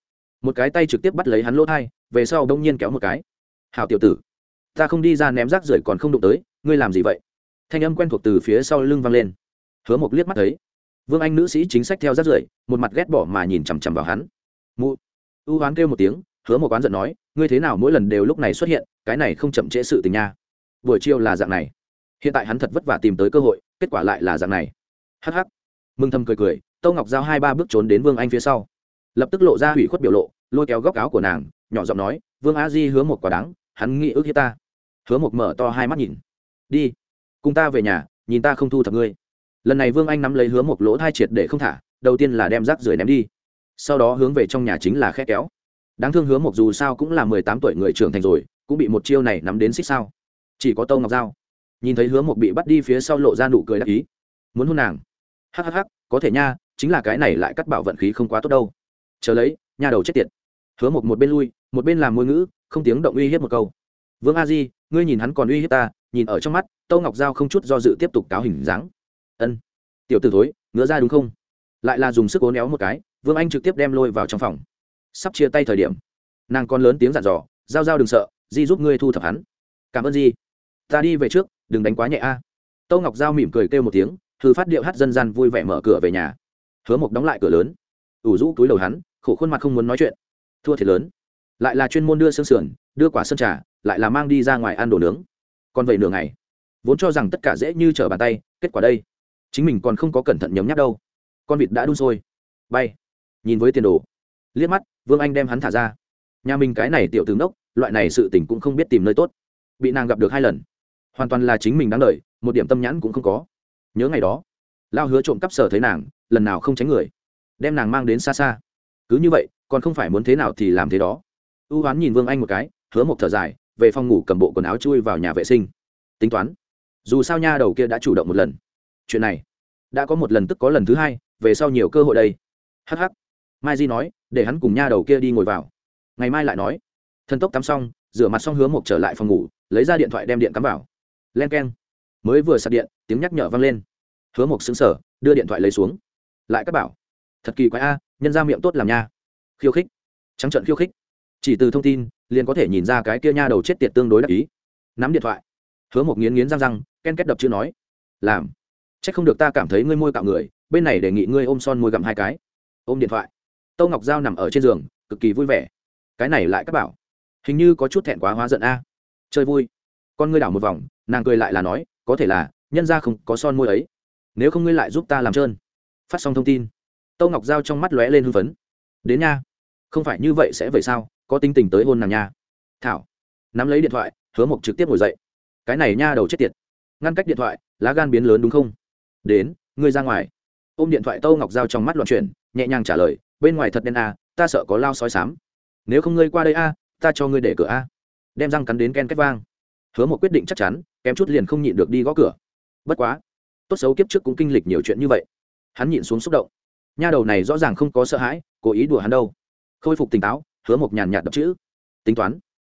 một cái tay trực tiếp bắt lấy hắn lỗ thai về sau đông nhiên kéo một cái. Hào tiểu tử ta không đi ra ném rác rưởi còn không đụng tới ngươi làm gì vậy? Thanh âm quen thuộc từ phía sau lưng vang lên. Hứa một liếc mắt thấy, vương anh nữ sĩ chính sách theo rắt rưởi, một mặt ghét bỏ mà nhìn chằm chằm vào hắn. Mụ, ưu hoán kêu một tiếng, hứa một oán giận nói, ngươi thế nào mỗi lần đều lúc này xuất hiện, cái này không chậm trễ sự tình nha. Buổi chiều là dạng này. Hiện tại hắn thật vất vả tìm tới cơ hội, kết quả lại là dạng này. Hh mừng thầm cười cười, tâu ngọc giao hai ba bước trốn đến vương anh phía sau. Lập tức lộ ra hủy khuất biểu lộ, lôi kéo góc áo của nàng, nhỏ giọng nói, vương a di hứa một quả đắng hắn nghĩ ước hiếp ta. Hứa một mở to hai mắt nhìn đi, cùng ta về nhà, nhìn ta không thu thập ngươi. Lần này vương anh nắm lấy hứa một lỗ thai triệt để không thả, đầu tiên là đem rác rưởi ném đi, sau đó hướng về trong nhà chính là khe kéo. Đáng thương hứa một dù sao cũng là mười tám tuổi người trưởng thành rồi, cũng bị một chiêu này nắm đến xích sao. Chỉ có tâu ngọc dao nhìn thấy hứa một bị bắt đi phía sau lộ ra nụ cười đắc ý. Muốn hôn nàng. Hhh có thể nha, chính là cái này lại cắt bảo vận khí không quá tốt đâu. Chờ lấy, nhà đầu chết tiệt. Hứa một một bên lui, một bên làm ngôn ngữ, không tiếng động uy hiếp một câu vương a di, ngươi nhìn hắn còn uy hiếp ta, nhìn ở trong mắt, tâu ngọc giao không chút do dự tiếp tục cáo hình dáng. Ân. Tiểu t ử thối, ngứa ra đúng không? Lại là dùng sức cố néo một cái, vương anh trực tiếp đem lôi vào trong phòng. Sắp chia tay thời điểm, nàng còn lớn tiếng dặn dò, giao giao đừng sợ, di giúp ngươi thu thập hắn. Cảm ơn di. Ta đi về trước, đừng đánh quá nhẹ a. À. tâu ngọc giao mỉm cười kêu một tiếng, thư phát điệu hát dân gian vui vẻ mở cửa về nhà. Hứa mộc đóng lại cửa lớn. Ủ rũ túi đầu hắn, khổ khuôn mặt không muốn nói chuyện. Thua thiệt lớn. Lại là chuyên môn đưa xương sườn đưa quả sơn trà lại là mang đi ra ngoài ăn đồ nướng. Còn vậy nửa ngày vốn cho rằng tất cả dễ như trở bàn tay kết quả đây. Chính mình còn không có cẩn thận nhấm nháp đâu. Con vịt đã đun sôi. Bay. Nhìn với tiền đồ. Liếc mắt vương anh đem hắn thả ra. Nhà mình cái này tiểu tướng đốc loại này sự tình cũng không biết tìm nơi tốt. Bị nàng gặp được hai lần. Hoàn toàn là chính mình đáng lợi, một điểm tâm nhãn cũng không có. Nhớ ngày đó lao hứa trộm cắp sở thấy nàng lần nào không tránh người. Đem nàng mang đến xa xa. Cứ như vậy còn không phải muốn thế nào thì làm thế đó. Ưu hoán nhìn vương anh một cái hứa một thở dài, về phòng ngủ cầm bộ quần áo chui vào nhà vệ sinh. Tính toán, dù sao nha đầu kia đã chủ động một lần. Chuyện này, đã có một lần tức có lần thứ hai, về sau nhiều cơ hội đây. Hh mai di nói, để hắn cùng nha đầu kia đi ngồi vào. Ngày mai lại nói. Thần tốc tắm xong, rửa mặt xong hứa mộc trở lại phòng ngủ, lấy ra điện thoại đem điện cắm vào. Len k e n mới vừa sạc điện, tiếng nhắc nhở vang lên. Hứa mộc xứng sở đưa điện thoại lấy xuống. Lại các bảo. Thật kỳ quái a, nhân ra miệng tốt làm nha. Khiêu khích. Trắng trận khiêu khích chỉ từ thông tin, liền có thể nhìn ra cái kia nha đầu chết tiệt tương đối đắc ý. Nắm điện thoại. Hứa một nghiến nghiến răng răng, ken kết đập chữ nói. Làm. C h ắ c không được ta cảm thấy ngươi môi cạo người, bên này đề nghị ngươi ôm son môi gặm hai cái. Ôm điện thoại. Tâu ngọc g nằm ở trên giường, cực kỳ vui vẻ. Cái này lại các bảo. Hình như có chút thẹn quá hóa giận a. Chơi vui. Con ngươi đảo một vòng, nàng cười lại là nói, có thể là, nhân ra không có son môi ấy. Nếu không ngươi lại giúp ta làm trơn. Phát xong thông tin. Tâu ngọc g trong mắt lóe lên hưng phấn. Đến nha không phải như vậy sẽ vậy sao? Có tính tình tới hôn nàng nha. Thảo nắm lấy điện thoại hứa mộc trực tiếp ngồi dậy. Cái này nha đầu chết tiệt. Ngăn cách điện thoại lá gan biến lớn đúng không? Đến ngươi ra ngoài. Ôm điện thoại tâu ngọc giao trong mắt loạn chuyển nhẹ nhàng trả lời bên ngoài thật đen à, ta sợ có lao sói sám nếu không ngươi qua đây a à, ta cho ngươi để cửa a. À. đem răng cắn đến ken két vang. Hứa một quyết định chắc chắn kém chút liền không nhịn được đi gõ cửa. Bất quá tốt xấu kiếp trước cũng kinh lịch nhiều chuyện như vậy. Hắn nhịn xuống xúc động. Nha đầu này rõ ràng không có sợ hãi cố ý đùa hắn đâu khôi phục tỉnh táo, hứa một nhàn nhạt đập chữ. Tính toán.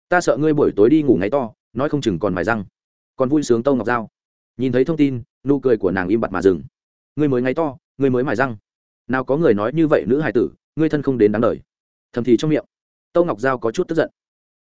Ta sợ ngươi buổi tối đi ngủ ngáy to, nói không chừng còn mài răng. Còn vui sướng tâu ngọc dao. Nhìn thấy thông tin, nụ cười của nàng im bặt mà dừng. Ngươi mới ngáy to, ngươi mới mài răng. Nào có người nói như vậy nữ hài tử, ngươi thân không đến đáng đời. Thầm thì trong miệng. Tâu ngọc giao có chút tức giận.